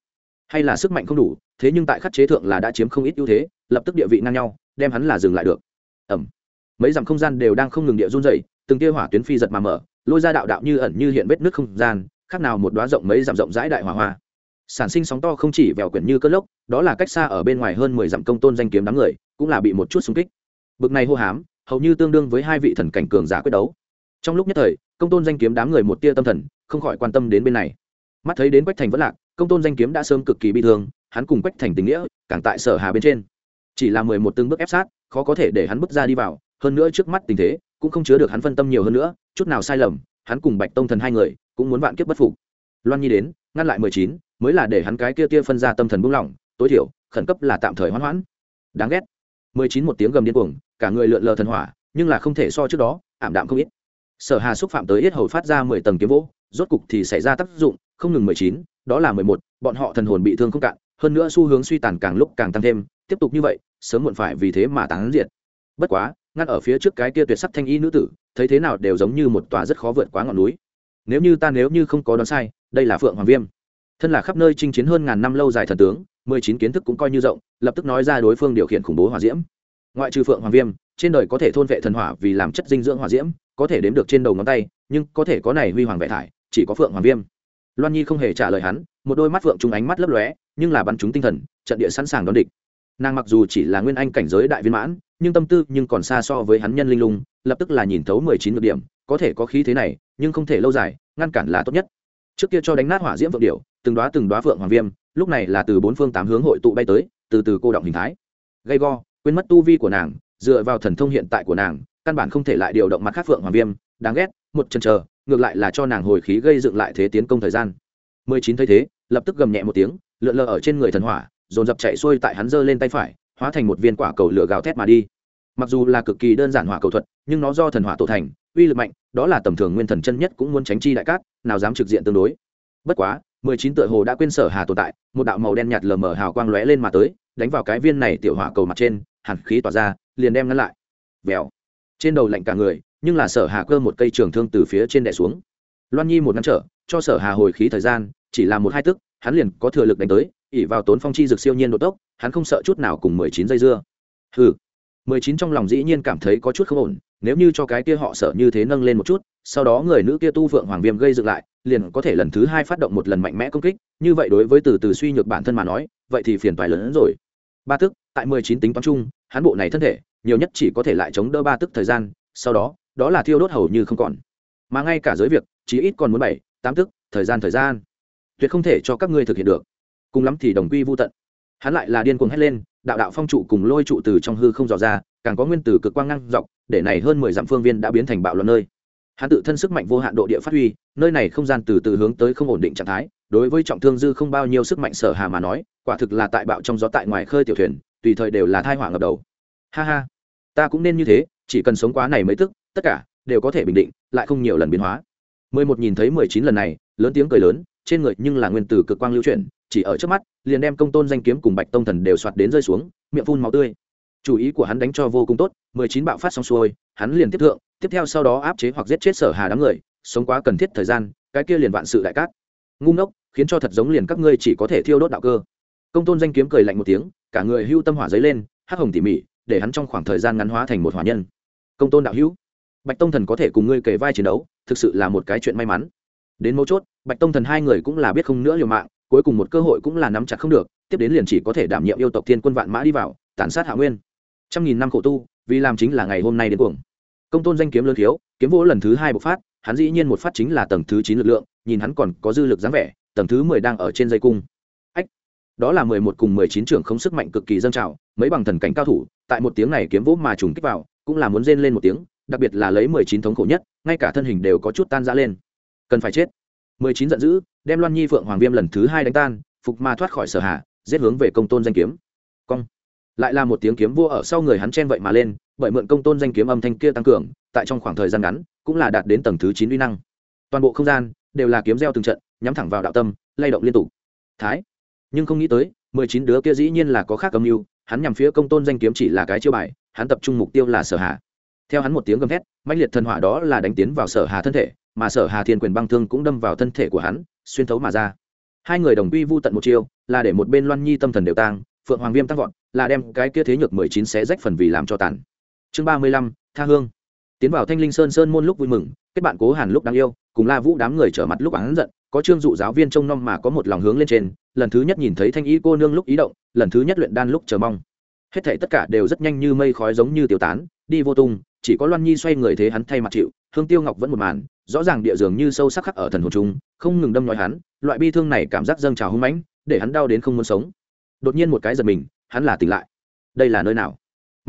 Hay là sức mạnh không đủ, thế nhưng tại khắc chế thượng là đã chiếm không ít ưu thế, lập tức địa vị ngang nhau, đem hắn là dừng lại được. Ẩm mấy dặm không gian đều đang không ngừng địa run dày từng tia hỏa tuyến phi giật mà mở, lôi ra đạo đạo như ẩn như hiện vết nước không gian, khác nào một đoá rộng mấy dặm rộng rãi đại hỏa hoa sản sinh sóng to không chỉ vèo quyển như cơn lốc, đó là cách xa ở bên ngoài hơn mười dặm công tôn danh kiếm đám người, cũng là bị một chút xung kích. Bực này hô hám, hầu như tương đương với hai vị thần cảnh cường giả quyết đấu. Trong lúc nhất thời, công tôn danh kiếm đám người một tia tâm thần, không khỏi quan tâm đến bên này. Mắt thấy đến quách thành vẫn lạc, công tôn danh kiếm đã sớm cực kỳ bi thương, hắn cùng quách thành tình nghĩa, càng tại sở hà bên trên. Chỉ là mười một tương bước ép sát, khó có thể để hắn bước ra đi vào, hơn nữa trước mắt tình thế, cũng không chứa được hắn phân tâm nhiều hơn nữa, chút nào sai lầm, hắn cùng bạch tông thần hai người, cũng muốn vạn kiếp bất phục. Loan nhi đến, ngăn lại mười chín mới là để hắn cái kia tia phân ra tâm thần buông lỏng, tối thiểu, khẩn cấp là tạm thời hoãn hoãn. Đáng ghét. Mười chín một tiếng gầm điên cuồng, cả người lượn lờ thần hỏa, nhưng là không thể so trước đó, ảm đạm không ít. Sở hà xúc phạm tới yết hầu phát ra mười tầng kiếm vỗ rốt cục thì xảy ra tác dụng, không ngừng mười chín, đó là mười một, bọn họ thần hồn bị thương không cạn, hơn nữa xu hướng suy tàn càng lúc càng tăng thêm, tiếp tục như vậy, sớm muộn phải vì thế mà tán diệt. Bất quá, ngăn ở phía trước cái kia tuyệt sắc thanh y nữ tử, thấy thế nào đều giống như một tòa rất khó vượt quá ngọn núi. Nếu như ta nếu như không có đoán sai, đây là phượng hoàng viêm thân là khắp nơi chinh chiến hơn ngàn năm lâu dài thần tướng, mười chín kiến thức cũng coi như rộng, lập tức nói ra đối phương điều khiển khủng bố hỏa diễm. Ngoại trừ phượng hoàng viêm, trên đời có thể thôn vệ thần hỏa vì làm chất dinh dưỡng hỏa diễm, có thể đếm được trên đầu ngón tay, nhưng có thể có này huy hoàng vệ thải, chỉ có phượng hoàng viêm. Loan nhi không hề trả lời hắn, một đôi mắt phượng trúng ánh mắt lấp lóe, nhưng là bắn chúng tinh thần, trận địa sẵn sàng đón địch. Nàng mặc dù chỉ là nguyên anh cảnh giới đại viên mãn, nhưng tâm tư nhưng còn xa so với hắn nhân linh lung, lập tức là nhìn thấu mười chín ngược điểm, có thể có khí thế này, nhưng không thể lâu dài, ngăn cản là tốt nhất. Trước kia cho đánh nát hỏa diễm vượng điệu từng đoá từng đoá phượng hoàng viêm, lúc này là từ bốn phương tám hướng hội tụ bay tới, từ từ cô động hình thái. Gây go, quên mất tu vi của nàng, dựa vào thần thông hiện tại của nàng, căn bản không thể lại điều động mặt khác phượng hoàng viêm, đáng ghét, một chân chờ, ngược lại là cho nàng hồi khí gây dựng lại thế tiến công thời gian. Mười chín thấy thế, lập tức gầm nhẹ một tiếng, lượn lờ ở trên người thần hỏa, dồn dập chạy xuôi tại hắn giơ lên tay phải, hóa thành một viên quả cầu lửa gào thét mà đi. Mặc dù là cực kỳ đơn giản hỏa cầu thuật, nhưng nó do thần hỏa tổ thành, uy lực mạnh, đó là tầm thường nguyên thần chân nhất cũng muốn tránh chi đại cát, nào dám trực diện tương đối bất quá, mười chín tựa hồ đã quên sở hà tồn tại, một đạo màu đen nhạt lờ mờ hào quang lóe lên mà tới, đánh vào cái viên này tiểu hỏa cầu mặt trên, hàn khí tỏa ra, liền đem ngăn lại. Vèo. Trên đầu lạnh cả người, nhưng là sở hà cơ một cây trường thương từ phía trên đè xuống. Loan nhi một ngăn trở, cho sở hà hồi khí thời gian, chỉ là một hai tức, hắn liền có thừa lực đánh tới ỉ vào tốn phong chi dực siêu nhiên đột tốc, hắn không sợ chút nào cùng mười chín dây dưa. Hừ. mười chín trong lòng dĩ nhiên cảm thấy có chút không ổn, nếu như cho cái kia họ sợ như thế nâng lên một chút sau đó người nữ kia tu vượng hoàng viêm gây dựng lại, liền có thể lần thứ hai phát động một lần mạnh mẽ công kích, như vậy đối với từ từ suy nhược bản thân mà nói, vậy thì phiền toái lớn hơn rồi. Ba tức, tại mười chín tính toán chung, hắn bộ này thân thể, nhiều nhất chỉ có thể lại chống đỡ ba tức thời gian, sau đó đó là thiêu đốt hầu như không còn. Mà ngay cả giới việc, chỉ ít còn muốn bảy, tám tức, thời gian thời gian. Tuyệt không thể cho các ngươi thực hiện được. Cùng lắm thì đồng quy vô tận. Hắn lại là điên cuồng hét lên, đạo đạo phong trụ cùng lôi trụ từ trong hư không dò ra, càng có nguyên tử cực quang ngăn dọc, để này hơn mười dặm phương viên đã biến thành bạo loạn nơi hắn tự thân sức mạnh vô hạn độ địa phát huy, nơi này không gian từ từ hướng tới không ổn định trạng thái, đối với trọng thương dư không bao nhiêu sức mạnh sở hà mà nói, quả thực là tại bạo trong gió tại ngoài khơi tiểu thuyền, tùy thời đều là thai hỏa ngập đầu. Ha ha, ta cũng nên như thế, chỉ cần sống quá này mới tức, tất cả đều có thể bình định, lại không nhiều lần biến hóa. Mười một nhìn thấy mười chín lần này, lớn tiếng cười lớn, trên người nhưng là nguyên tử cực quang lưu chuyển, chỉ ở trước mắt, liền đem công tôn danh kiếm cùng bạch tông thần đều soạt đến rơi xuống, miệng phun máu tươi. Chủ ý của hắn đánh cho vô cùng tốt, mười chín bạo phát xong xuôi, hắn liền tiếp thượng tiếp theo sau đó áp chế hoặc giết chết sở hà đám người, sống quá cần thiết thời gian, cái kia liền vạn sự đại cát. Ngu ngốc, khiến cho thật giống liền các ngươi chỉ có thể thiêu đốt đạo cơ. Công tôn danh kiếm cười lạnh một tiếng, cả người hưu tâm hỏa giấy lên, hắc hồng tỉ mỉ, để hắn trong khoảng thời gian ngắn hóa thành một hỏa nhân. Công tôn đạo hữu, bạch tông thần có thể cùng ngươi kể vai chiến đấu, thực sự là một cái chuyện may mắn. Đến mấu chốt, bạch tông thần hai người cũng là biết không nữa liều mạng, cuối cùng một cơ hội cũng là nắm chặt không được, tiếp đến liền chỉ có thể đảm nhiệm yêu tộc thiên quân vạn mã đi vào, tàn sát hạ nguyên. Trăm nghìn năm khổ tu, vì làm chính là ngày hôm nay đến cuồng công tôn danh kiếm lớn thiếu, kiếm vỗ lần thứ hai bộc phát, hắn dĩ nhiên một phát chính là tầng thứ chín lực lượng, nhìn hắn còn có dư lực dáng vẻ, tầng thứ mười đang ở trên dây cung. Ách, đó là mười một cùng mười chín trưởng không sức mạnh cực kỳ dâng trào, mấy bằng thần cảnh cao thủ, tại một tiếng này kiếm vỗ mà trùng kích vào, cũng là muốn rên lên một tiếng, đặc biệt là lấy mười chín thống khổ nhất, ngay cả thân hình đều có chút tan ra lên. Cần phải chết. Mười chín giận dữ, đem loan nhi phượng hoàng viêm lần thứ hai đánh tan, phục ma thoát khỏi sở hạ, giết hướng về công tôn danh kiếm. Cong. Lại là một tiếng kiếm vua ở sau người hắn chen vậy mà lên bởi mượn công tôn danh kiếm âm thanh kia tăng cường, tại trong khoảng thời gian ngắn, cũng là đạt đến tầng thứ chín uy năng. Toàn bộ không gian đều là kiếm gieo từng trận, nhắm thẳng vào đạo tâm, lay động liên tục. Thái. Nhưng không nghĩ tới, mười chín đứa kia dĩ nhiên là có khác âm mưu, hắn nhằm phía công tôn danh kiếm chỉ là cái chiêu bài, hắn tập trung mục tiêu là sở hà. Theo hắn một tiếng gầm thét, mãnh liệt thần hỏa đó là đánh tiến vào sở hà thân thể, mà sở hà thiên quyền băng thương cũng đâm vào thân thể của hắn, xuyên thấu mà ra. Hai người đồng quy vu tận một chiêu, là để một bên loan nhi tâm thần đều tang, phượng hoàng viêm tăng vọt, là đem cái kia thế nhược mười chín xé rách phần vì làm cho tàn chương ba mươi lăm, tha hương. Tiến vào thanh linh sơn sơn môn lúc vui mừng, kết bạn cố hàn lúc đáng yêu, cùng la vũ đám người trở mặt lúc hắn giận, có trương dụ giáo viên trông nom mà có một lòng hướng lên trên, lần thứ nhất nhìn thấy thanh y cô nương lúc ý động, lần thứ nhất luyện đan lúc chờ mong. Hết thảy tất cả đều rất nhanh như mây khói giống như tiêu tán, đi vô tung, chỉ có loan nhi xoay người thế hắn thay mặt chịu, hương tiêu ngọc vẫn một màn, rõ ràng địa dường như sâu sắc khắc ở thần hồn chúng, không ngừng đâm nói hắn, loại bi thương này cảm giác dâng trào hung mãnh, để hắn đau đến không muốn sống. Đột nhiên một cái giật mình, hắn là tỉnh lại. Đây là nơi nào?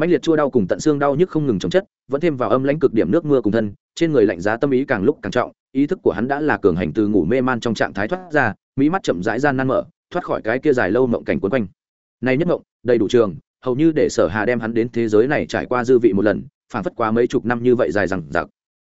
Mãnh liệt chua đau cùng tận xương đau nhức không ngừng chống chất, vẫn thêm vào âm lãnh cực điểm nước mưa cùng thân, trên người lạnh giá tâm ý càng lúc càng trọng, ý thức của hắn đã là cường hành từ ngủ mê man trong trạng thái thoát ra, mỹ mắt chậm rãi gian nan mở, thoát khỏi cái kia dài lâu mộng cảnh quấn quanh. Này nhất mộng, đầy đủ trường, hầu như để sở hà đem hắn đến thế giới này trải qua dư vị một lần phản phất qua mấy chục năm như vậy dài rằng giặc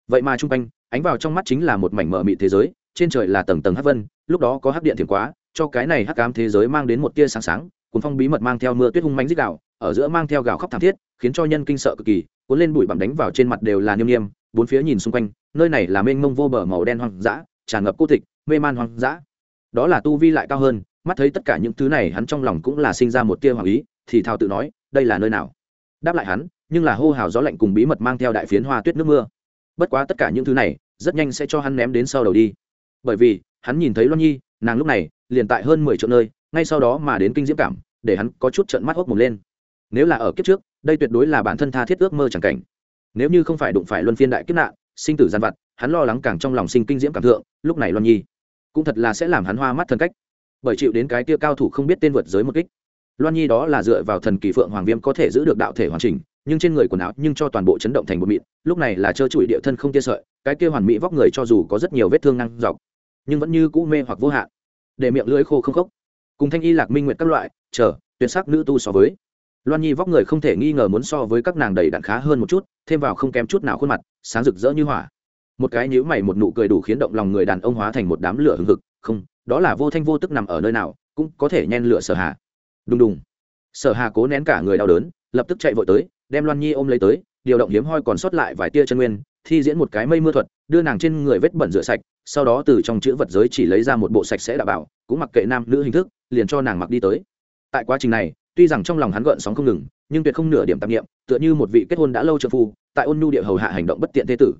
vậy mà trung quanh, ánh vào trong mắt chính là một mảnh mờ mị thế giới, trên trời là tầng tầng hắc vân, lúc đó có hắc điện thiểm quá, cho cái này hắc ám thế giới mang đến một tia sáng sáng, cuốn phong bí mật mang theo mưa tuyết hung mãnh dích đạo ở giữa mang theo gạo khóc thảm thiết, khiến cho nhân kinh sợ cực kỳ, cuốn lên bụi bặm đánh vào trên mặt đều là niêm niêm, bốn phía nhìn xung quanh, nơi này là mênh mông vô bờ màu đen hoang dã, tràn ngập cô tịch, mê man hoang dã. Đó là tu vi lại cao hơn, mắt thấy tất cả những thứ này hắn trong lòng cũng là sinh ra một tia hoàng ý, thì thao tự nói, đây là nơi nào? Đáp lại hắn, nhưng là hô hào gió lạnh cùng bí mật mang theo đại phiến hoa tuyết nước mưa. Bất quá tất cả những thứ này, rất nhanh sẽ cho hắn ném đến sau đầu đi. Bởi vì, hắn nhìn thấy loan nhi, nàng lúc này liền tại hơn mười chỗ nơi, ngay sau đó mà đến kinh diễm cảm, để hắn có chút trận mắt hốc mồm lên nếu là ở kiếp trước, đây tuyệt đối là bản thân tha thiết ước mơ chẳng cảnh. Nếu như không phải đụng phải luân phiên đại kiếp nạn, sinh tử gian vặt, hắn lo lắng càng trong lòng sinh kinh diễm cảm thượng, lúc này loan nhi cũng thật là sẽ làm hắn hoa mắt thân cách. Bởi chịu đến cái kia cao thủ không biết tên vượt giới một kích. Loan nhi đó là dựa vào thần kỳ phượng hoàng viêm có thể giữ được đạo thể hoàn chỉnh, nhưng trên người quần áo nhưng cho toàn bộ chấn động thành một mịn, lúc này là trơ trụi địa thân không tia sợi, cái kia hoàn mỹ vóc người cho dù có rất nhiều vết thương năng dọc, nhưng vẫn như cũ mê hoặc vô hạn. Để miệng lưỡi khô không khốc. Cùng thanh y lạc minh nguyện các loại, chờ, tuyệt sắc nữ tu so với loan nhi vóc người không thể nghi ngờ muốn so với các nàng đầy đặn khá hơn một chút, thêm vào không kém chút nào khuôn mặt, sáng rực rỡ như hỏa. Một cái nhíu mày một nụ cười đủ khiến động lòng người đàn ông hóa thành một đám lửa hừng hực, không, đó là vô thanh vô tức nằm ở nơi nào, cũng có thể nhen lửa sở hà. Đùng đùng. Sở hà cố nén cả người đau đớn, lập tức chạy vội tới, đem loan nhi ôm lấy tới, điều động hiếm hoi còn sót lại vài tia chân nguyên, thi diễn một cái mây mưa thuật, đưa nàng trên người vết bẩn rửa sạch, sau đó từ trong chữ vật giới chỉ lấy ra một bộ sạch sẽ đảm bảo, cũng mặc kệ nam nữ hình thức, liền cho nàng mặc đi tới. Tại quá trình này tuy rằng trong lòng hắn gợn sóng không ngừng, nhưng tuyệt không nửa điểm tạp nghiệm tựa như một vị kết hôn đã lâu trợ phu, tại ôn nhu địa hầu hạ hành động bất tiện thế tử.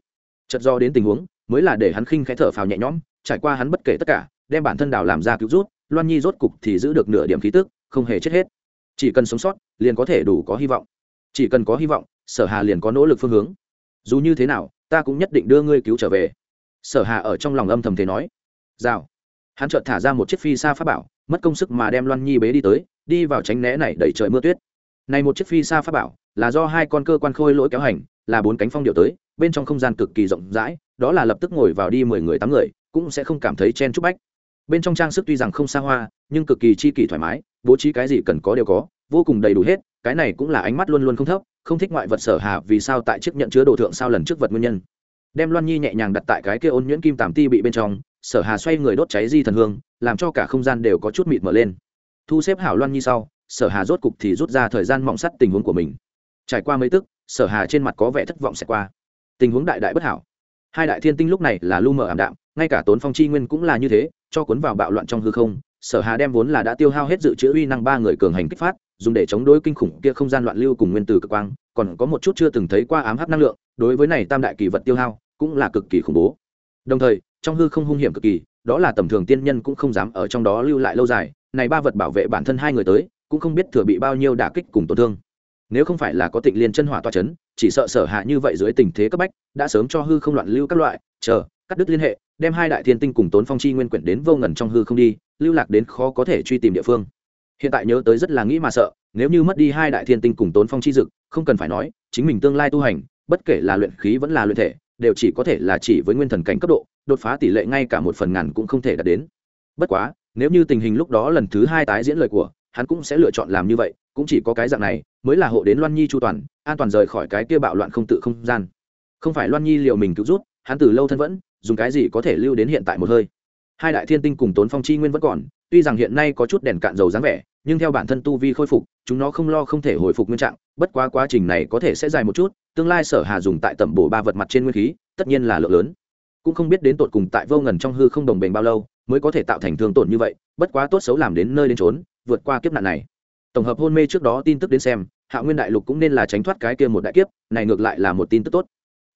Chật do đến tình huống, mới là để hắn khinh khẽ thở phào nhẹ nhõm, trải qua hắn bất kể tất cả, đem bản thân đào làm ra cứu rút, loan nhi rốt cục thì giữ được nửa điểm khí tức, không hề chết hết. Chỉ cần sống sót, liền có thể đủ có hy vọng. Chỉ cần có hy vọng, sở hà liền có nỗ lực phương hướng. Dù như thế nào, ta cũng nhất định đưa ngươi cứu trở về. Sở hà ở trong lòng âm thầm thế nói. Rào hắn chợt thả ra một chiếc phi xa pháp bảo, mất công sức mà đem loan nhi bế đi tới, đi vào tránh né này đẩy trời mưa tuyết. Này một chiếc phi xa pháp bảo, là do hai con cơ quan khôi lỗi kéo hành, là bốn cánh phong điệu tới, bên trong không gian cực kỳ rộng rãi, đó là lập tức ngồi vào đi mười người tám người, cũng sẽ không cảm thấy chen chúc bách. Bên trong trang sức tuy rằng không xa hoa, nhưng cực kỳ chi kỷ thoải mái, bố trí cái gì cần có đều có, vô cùng đầy đủ hết, cái này cũng là ánh mắt luôn luôn không thấp, không thích ngoại vật sở hà vì sao tại chiếc nhận chứa đồ thượng sao lần trước vật nguyên nhân. Đem loan nhi nhẹ nhàng đặt tại cái kia ôn nhuyễn kim tàm ti bị bên trong sở hà xoay người đốt cháy di thần hương, làm cho cả không gian đều có chút mịt mở lên. Thu xếp hảo loan nhi sau, sở hà rốt cục thì rút ra thời gian mọng sắt tình huống của mình. Trải qua mấy tức, sở hà trên mặt có vẻ thất vọng sẽ qua. Tình huống đại đại bất hảo. Hai đại thiên tinh lúc này là lu mờ ảm đạm, ngay cả tốn phong chi nguyên cũng là như thế, cho cuốn vào bạo loạn trong hư không, sở hà đem vốn là đã tiêu hao hết dự trữ uy năng ba người cường hành kích phát, dùng để chống đối kinh khủng kia không gian loạn lưu cùng nguyên tử cực quang, còn có một chút chưa từng thấy qua ám hấp năng lượng, đối với này tam đại kỳ vật tiêu hao, cũng là cực kỳ khủng bố. Đồng thời trong hư không hung hiểm cực kỳ, đó là tầm thường tiên nhân cũng không dám ở trong đó lưu lại lâu dài, này ba vật bảo vệ bản thân hai người tới, cũng không biết thừa bị bao nhiêu đả kích cùng tổn thương. Nếu không phải là có tịnh liên chân hỏa toa chấn, chỉ sợ sở hạ như vậy dưới tình thế cấp bách, đã sớm cho hư không loạn lưu các loại, chờ, cắt đứt liên hệ, đem hai đại thiên tinh cùng tốn phong chi nguyên quyển đến vô ngần trong hư không đi, lưu lạc đến khó có thể truy tìm địa phương. Hiện tại nhớ tới rất là nghĩ mà sợ, nếu như mất đi hai đại thiên tinh cùng tốn phong chi dực, không cần phải nói, chính mình tương lai tu hành, bất kể là luyện khí vẫn là luyện thể đều chỉ có thể là chỉ với nguyên thần cảnh cấp độ, đột phá tỷ lệ ngay cả một phần ngàn cũng không thể đạt đến. Bất quá, nếu như tình hình lúc đó lần thứ hai tái diễn lời của, hắn cũng sẽ lựa chọn làm như vậy, cũng chỉ có cái dạng này, mới là hộ đến loan nhi chu toàn, an toàn rời khỏi cái kia bạo loạn không tự không gian. Không phải loan nhi liệu mình cứu rút, hắn từ lâu thân vẫn, dùng cái gì có thể lưu đến hiện tại một hơi. Hai đại thiên tinh cùng tốn phong chi nguyên vẫn còn, tuy rằng hiện nay có chút đèn cạn dầu dáng vẻ nhưng theo bản thân tu vi khôi phục, chúng nó không lo không thể hồi phục nguyên trạng, bất quá quá trình này có thể sẽ dài một chút, tương lai sở hà dùng tại tẩm bổ ba vật mặt trên nguyên khí, tất nhiên là lượng lớn. Cũng không biết đến tột cùng tại vô ngần trong hư không đồng bền bao lâu, mới có thể tạo thành thương tổn như vậy, bất quá tốt xấu làm đến nơi đến trốn vượt qua kiếp nạn này. Tổng hợp hôn mê trước đó tin tức đến xem, hạ nguyên đại lục cũng nên là tránh thoát cái kia một đại kiếp, này ngược lại là một tin tức tốt.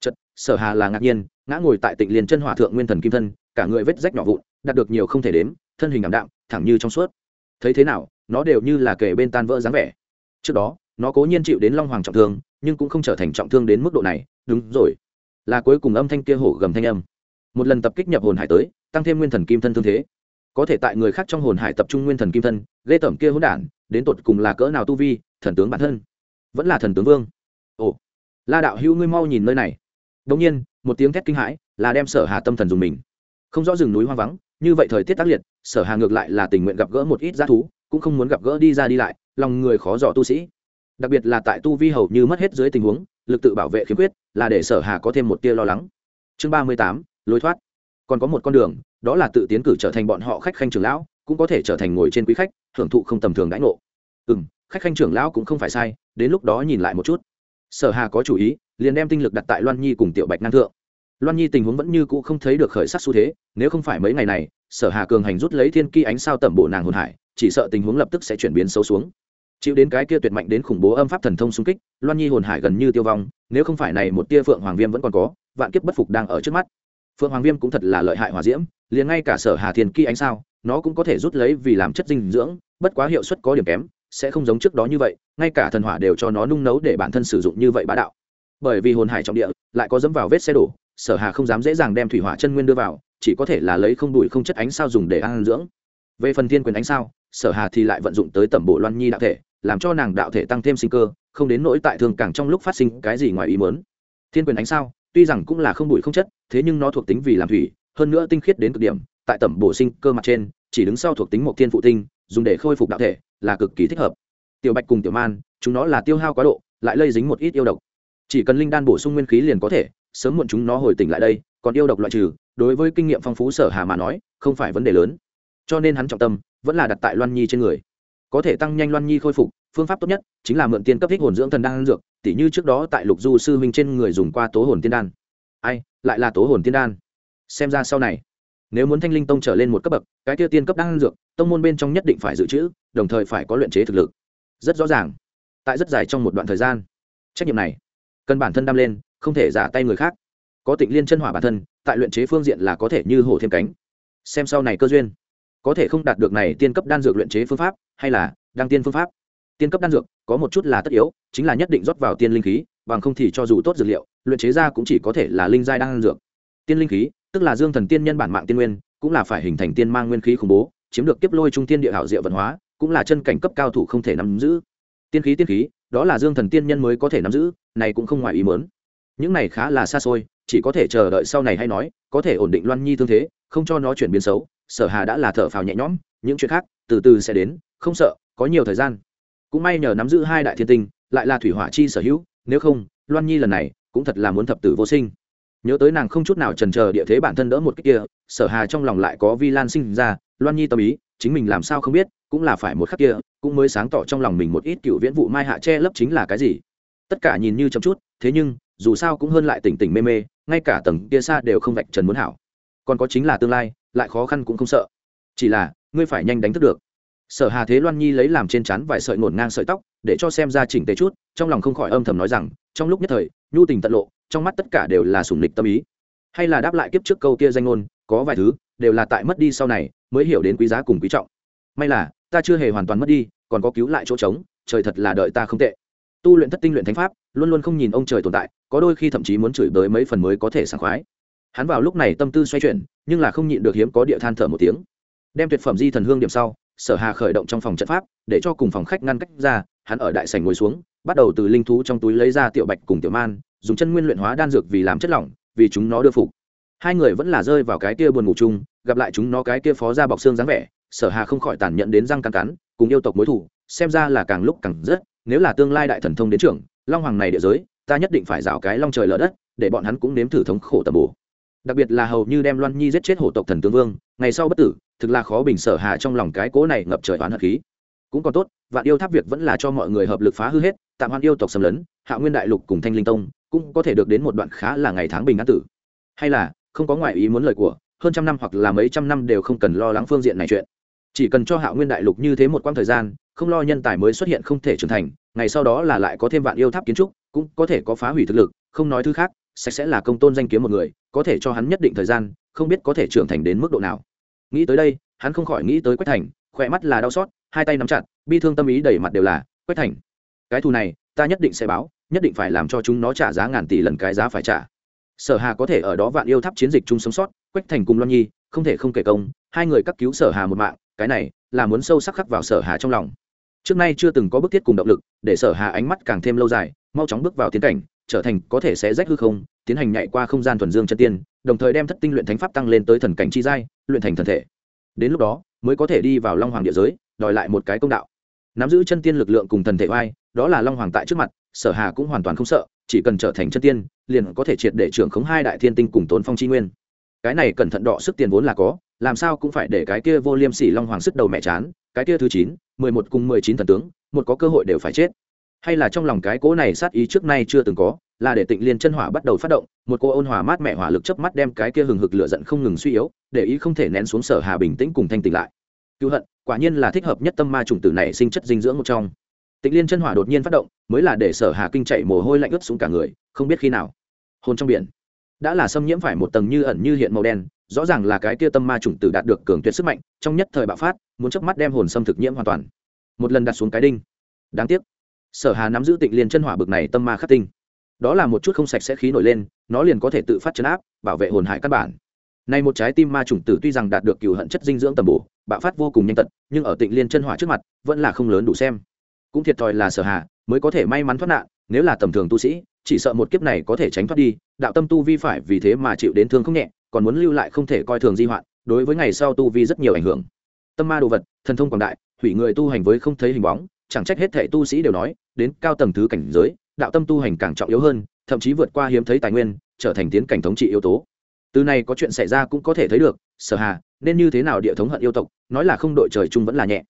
Chật sở hà là ngạc nhiên, ngã ngồi tại tịnh liền chân hỏa thượng nguyên thần kim thân, cả người vết rách nhỏ vụn, đạt được nhiều không thể đếm, thân hình ảm đạm, thẳng như trong suốt. Thấy thế nào nó đều như là kể bên tan vỡ dáng vẻ. Trước đó, nó cố nhiên chịu đến long hoàng trọng thương, nhưng cũng không trở thành trọng thương đến mức độ này. Đúng rồi. Là cuối cùng âm thanh kia hổ gầm thanh âm. Một lần tập kích nhập hồn hải tới, tăng thêm nguyên thần kim thân thương thế. Có thể tại người khác trong hồn hải tập trung nguyên thần kim thân, ghê tởm kia hỗn đản, đến tột cùng là cỡ nào tu vi, thần tướng bản thân. Vẫn là thần tướng vương. Ồ. La đạo hữu ngươi mau nhìn nơi này. Đông nhiên, một tiếng thét kinh hãi, là đem sở hà tâm thần dùng mình. Không rõ rừng núi hoang vắng, như vậy thời tiết tác liệt, sở hà ngược lại là tình nguyện gặp gỡ một ít g thú cũng không muốn gặp gỡ đi ra đi lại, lòng người khó dò tu sĩ. Đặc biệt là tại tu vi hầu như mất hết dưới tình huống, lực tự bảo vệ khiếm khuyết, là để sở hà có thêm một tia lo lắng. Chương ba mươi tám, lối thoát. Còn có một con đường, đó là tự tiến cử trở thành bọn họ khách khanh trưởng lão, cũng có thể trở thành ngồi trên quý khách, hưởng thụ không tầm thường đãi ngộ. Ừ m khách khanh trưởng lão cũng không phải sai, đến lúc đó nhìn lại một chút. Sở hà có chủ ý, liền đem tinh lực đặt tại loan nhi cùng tiểu bạch năng thượng. Loan nhi tình huống vẫn như cũ không thấy được khởi sắc xu thế, nếu không phải mấy ngày này, sở hà cường hành rút lấy thiên ki ánh sao tẩm bộ nàng hồn hải chỉ sợ tình huống lập tức sẽ chuyển biến xấu xuống. Chịu đến cái kia tuyệt mạnh đến khủng bố âm pháp thần thông xung kích, loan nhi hồn hải gần như tiêu vong, nếu không phải này một tia phượng hoàng viêm vẫn còn có, vạn kiếp bất phục đang ở trước mắt. Phượng hoàng viêm cũng thật là lợi hại hỏa diễm, liền ngay cả sở hà thiên kỳ ánh sao, nó cũng có thể rút lấy vì làm chất dinh dưỡng, bất quá hiệu suất có điểm kém, sẽ không giống trước đó như vậy, ngay cả thần hỏa đều cho nó nung nấu để bản thân sử dụng như vậy bá đạo. Bởi vì hồn hải trọng địa, lại có dẫm vào vết xe đổ, sở hà không dám dễ dàng đem thủy hỏa chân nguyên đưa vào, chỉ có thể là lấy không đùi không chất ánh sao dùng để ăn dưỡng. Về phần thiên quyền ánh sao sở hà thì lại vận dụng tới tẩm bộ loan nhi đạo thể, làm cho nàng đạo thể tăng thêm sinh cơ, không đến nỗi tại thường càng trong lúc phát sinh cái gì ngoài ý muốn. Thiên quyền ánh sao, tuy rằng cũng là không bụi không chất, thế nhưng nó thuộc tính vì làm thủy, hơn nữa tinh khiết đến cực điểm, tại tẩm bổ sinh cơ mặt trên, chỉ đứng sau thuộc tính một thiên phụ tinh, dùng để khôi phục đạo thể, là cực kỳ thích hợp. Tiểu bạch cùng tiểu man, chúng nó là tiêu hao quá độ, lại lây dính một ít yêu độc. Chỉ cần linh đan bổ sung nguyên khí liền có thể, sớm muộn chúng nó hồi tỉnh lại đây, còn yêu độc loại trừ, đối với kinh nghiệm phong phú sở hà mà nói, không phải vấn đề lớn. Cho nên hắn trọng tâm vẫn là đặt tại loan nhi trên người. Có thể tăng nhanh loan nhi khôi phục, phương pháp tốt nhất chính là mượn tiên cấp thích hồn dưỡng thần đan dược, tỉ như trước đó tại lục du sư huynh trên người dùng qua tố hồn tiên đan. Ai, lại là tố hồn tiên đan. Xem ra sau này, nếu muốn thanh linh tông trở lên một cấp bậc, cái tiêu tiên cấp đan dược, tông môn bên trong nhất định phải dự trữ, đồng thời phải có luyện chế thực lực. Rất rõ ràng. Tại rất dài trong một đoạn thời gian, trách nhiệm này, cần bản thân đam lên, không thể giả tay người khác. Có tịnh liên chân hỏa bản thân, tại luyện chế phương diện là có thể như hổ thêm cánh. Xem sau này cơ duyên có thể không đạt được này tiên cấp đan dược luyện chế phương pháp, hay là đăng tiên phương pháp. Tiên cấp đan dược, có một chút là tất yếu, chính là nhất định rót vào tiên linh khí, bằng không thì cho dù tốt dược liệu, luyện chế ra cũng chỉ có thể là linh giai đan dược. Tiên linh khí, tức là dương thần tiên nhân bản mạng tiên nguyên, cũng là phải hình thành tiên mang nguyên khí khủng bố, chiếm được kiếp lôi trung tiên địa hảo diệu vận hóa, cũng là chân cảnh cấp cao thủ không thể nắm giữ. Tiên khí tiên khí, đó là dương thần tiên nhân mới có thể nắm giữ, này cũng không ngoài ý mớn những này khá là xa xôi, chỉ có thể chờ đợi sau này hay nói, có thể ổn định loan nhi thương thế, không cho nó chuyển biến xấu sở hà đã là thở phào nhẹ nhõm, những chuyện khác từ từ sẽ đến, không sợ, có nhiều thời gian. Cũng may nhờ nắm giữ hai đại thiên tinh, lại là thủy hỏa chi sở hữu, nếu không, loan nhi lần này cũng thật là muốn thập tử vô sinh. Nhớ tới nàng không chút nào trần chờ địa thế bản thân đỡ một cách kia, sở hà trong lòng lại có vi lan sinh ra, loan nhi tâm ý, chính mình làm sao không biết, cũng là phải một khắc kia, cũng mới sáng tỏ trong lòng mình một ít cựu viễn vụ mai hạ che lấp chính là cái gì. Tất cả nhìn như chậm chút, thế nhưng, dù sao cũng hơn lại tỉnh tỉnh mê mê, ngay cả tầng kia xa đều không vạch trần muốn hảo. Còn có chính là tương lai lại khó khăn cũng không sợ. Chỉ là, ngươi phải nhanh đánh thức được. Sở hà thế loan nhi lấy làm trên chắn vài sợi ngổn ngang sợi tóc, để cho xem ra chỉnh tế chút, trong lòng không khỏi âm thầm nói rằng, trong lúc nhất thời, nhu tình tận lộ, trong mắt tất cả đều là sủng lịch tâm ý. Hay là đáp lại kiếp trước câu kia danh ngôn, có vài thứ, đều là tại mất đi sau này, mới hiểu đến quý giá cùng quý trọng. May là, ta chưa hề hoàn toàn mất đi, còn có cứu lại chỗ trống, trời thật là đợi ta không tệ. Tu luyện thất tinh luyện thánh pháp, luôn luôn không nhìn ông trời tồn tại, có đôi khi thậm chí muốn chửi bới mấy phần mới có thể sảng khoái hắn vào lúc này tâm tư xoay chuyển, nhưng là không nhịn được hiếm có địa than thở một tiếng. Đem tuyệt phẩm di thần hương điểm sau, sở hà khởi động trong phòng trận pháp, để cho cùng phòng khách ngăn cách ra, hắn ở đại sảnh ngồi xuống, bắt đầu từ linh thú trong túi lấy ra tiểu bạch cùng tiểu man, dùng chân nguyên luyện hóa đan dược vì làm chất lỏng, vì chúng nó đưa phục. Hai người vẫn là rơi vào cái kia buồn ngủ chung, gặp lại chúng nó cái kia phó ra bọc xương dáng vẻ, sở hà không khỏi tàn nhẫn đến răng cắn cắn, cùng yêu tộc mối thủ, xem ra là càng lúc càng rất nếu là tương lai đại thần thông đến trưởng long hoàng này địa giới, ta nhất định phải rào cái long trời lở đất, để bọn hắn cũng nếm thử thống khổ tầm bổ đặc biệt là hầu như đem loan nhi giết chết hổ tộc thần tướng vương, ngày sau bất tử, thực là khó bình sở hà trong lòng cái cố này ngập trời oán hận khí. Cũng còn tốt, vạn yêu tháp việc vẫn là cho mọi người hợp lực phá hư hết, tạm hoan yêu tộc xâm lấn, hạ nguyên đại lục cùng thanh linh tông, cũng có thể được đến một đoạn khá là ngày tháng bình an tử. Hay là, không có ngoại ý muốn lời của, hơn trăm năm hoặc là mấy trăm năm đều không cần lo lắng phương diện này chuyện. Chỉ cần cho hạ nguyên đại lục như thế một quãng thời gian, không lo nhân tài mới xuất hiện không thể trưởng thành, ngày sau đó là lại có thêm vạn yêu tháp kiến trúc, cũng có thể có phá hủy thực lực, không nói thứ khác, sạch sẽ là công tôn danh kiếm một người có thể cho hắn nhất định thời gian, không biết có thể trưởng thành đến mức độ nào. Nghĩ tới đây, hắn không khỏi nghĩ tới quách thành, khỏe mắt là đau xót, hai tay nắm chặt, bi thương tâm ý đầy mặt đều là, quách thành, cái thù này, ta nhất định sẽ báo, nhất định phải làm cho chúng nó trả giá ngàn tỷ lần cái giá phải trả. Sở hà có thể ở đó vạn yêu tháp chiến dịch chung sống sót, quách thành cùng loan nhi, không thể không kể công, hai người cắt cứu sở hà một mạng, cái này là muốn sâu sắc khắc vào sở hà trong lòng. Trước nay chưa từng có bức thiết cùng động lực, để sở hà ánh mắt càng thêm lâu dài, mau chóng bước vào tiến cảnh trở thành có thể sẽ rách hư không, tiến hành nhảy qua không gian thuần dương chân tiên, đồng thời đem thất tinh luyện thánh pháp tăng lên tới thần cảnh chi giai, luyện thành thần thể. Đến lúc đó, mới có thể đi vào long hoàng địa giới, đòi lại một cái công đạo. Nắm giữ chân tiên lực lượng cùng thần thể oai đó là long hoàng tại trước mặt, sở hà cũng hoàn toàn không sợ, chỉ cần trở thành chân tiên, liền có thể triệt để trưởng khống hai đại thiên tinh cùng tốn phong chi nguyên. Cái này cẩn thận đọ sức tiền vốn là có, làm sao cũng phải để cái kia vô liêm sỉ long hoàng sức đầu mẹ chán, cái kia thứ chín, mười một cùng mười chín thần tướng, một có cơ hội đều phải chết hay là trong lòng cái cỗ này sát ý trước nay chưa từng có, là để tịnh liên chân hỏa bắt đầu phát động, một cô ôn hòa mát mẹ hỏa lực chớp mắt đem cái kia hừng hực lửa giận không ngừng suy yếu, để ý không thể nén xuống sở hà bình tĩnh cùng thanh tỉnh lại. Cứu hận, quả nhiên là thích hợp nhất tâm ma chủng tử này sinh chất dinh dưỡng một trong. Tịnh liên chân hỏa đột nhiên phát động, mới là để sở hà kinh chạy mồ hôi lạnh ướt xuống cả người, không biết khi nào. Hồn trong biển, đã là xâm nhiễm phải một tầng như ẩn như hiện màu đen, rõ ràng là cái kia tâm ma chủng tử đạt được cường tuyệt sức mạnh, trong nhất thời bạo phát, muốn chớp mắt đem hồn xâm thực nhiễm hoàn toàn. Một lần đặt xuống cái đinh. Đáng tiếc sở hà nắm giữ tịnh liên chân hỏa bực này tâm ma khắc tinh. Đó là một chút không sạch sẽ khí nổi lên, nó liền có thể tự phát chấn áp, bảo vệ hồn hại căn bản. Nay một trái tim ma chủng tử tuy rằng đạt được cừu hận chất dinh dưỡng tầm bổ, bạo phát vô cùng nhanh tận, nhưng ở tịnh liên chân hỏa trước mặt, vẫn là không lớn đủ xem. Cũng thiệt thòi là sở hà mới có thể may mắn thoát nạn, nếu là tầm thường tu sĩ, chỉ sợ một kiếp này có thể tránh thoát đi, đạo tâm tu vi phải vì thế mà chịu đến thương không nhẹ, còn muốn lưu lại không thể coi thường di hoạn, đối với ngày sau tu vi rất nhiều ảnh hưởng. Tâm ma đồ vật, thần thông quảng đại, hủy người tu hành với không thấy hình bóng chẳng trách hết thệ tu sĩ đều nói, đến cao tầng thứ cảnh giới, đạo tâm tu hành càng trọng yếu hơn, thậm chí vượt qua hiếm thấy tài nguyên, trở thành tiến cảnh thống trị yếu tố. Từ này có chuyện xảy ra cũng có thể thấy được, sở hà, nên như thế nào địa thống hận yêu tộc, nói là không đội trời chung vẫn là nhẹ.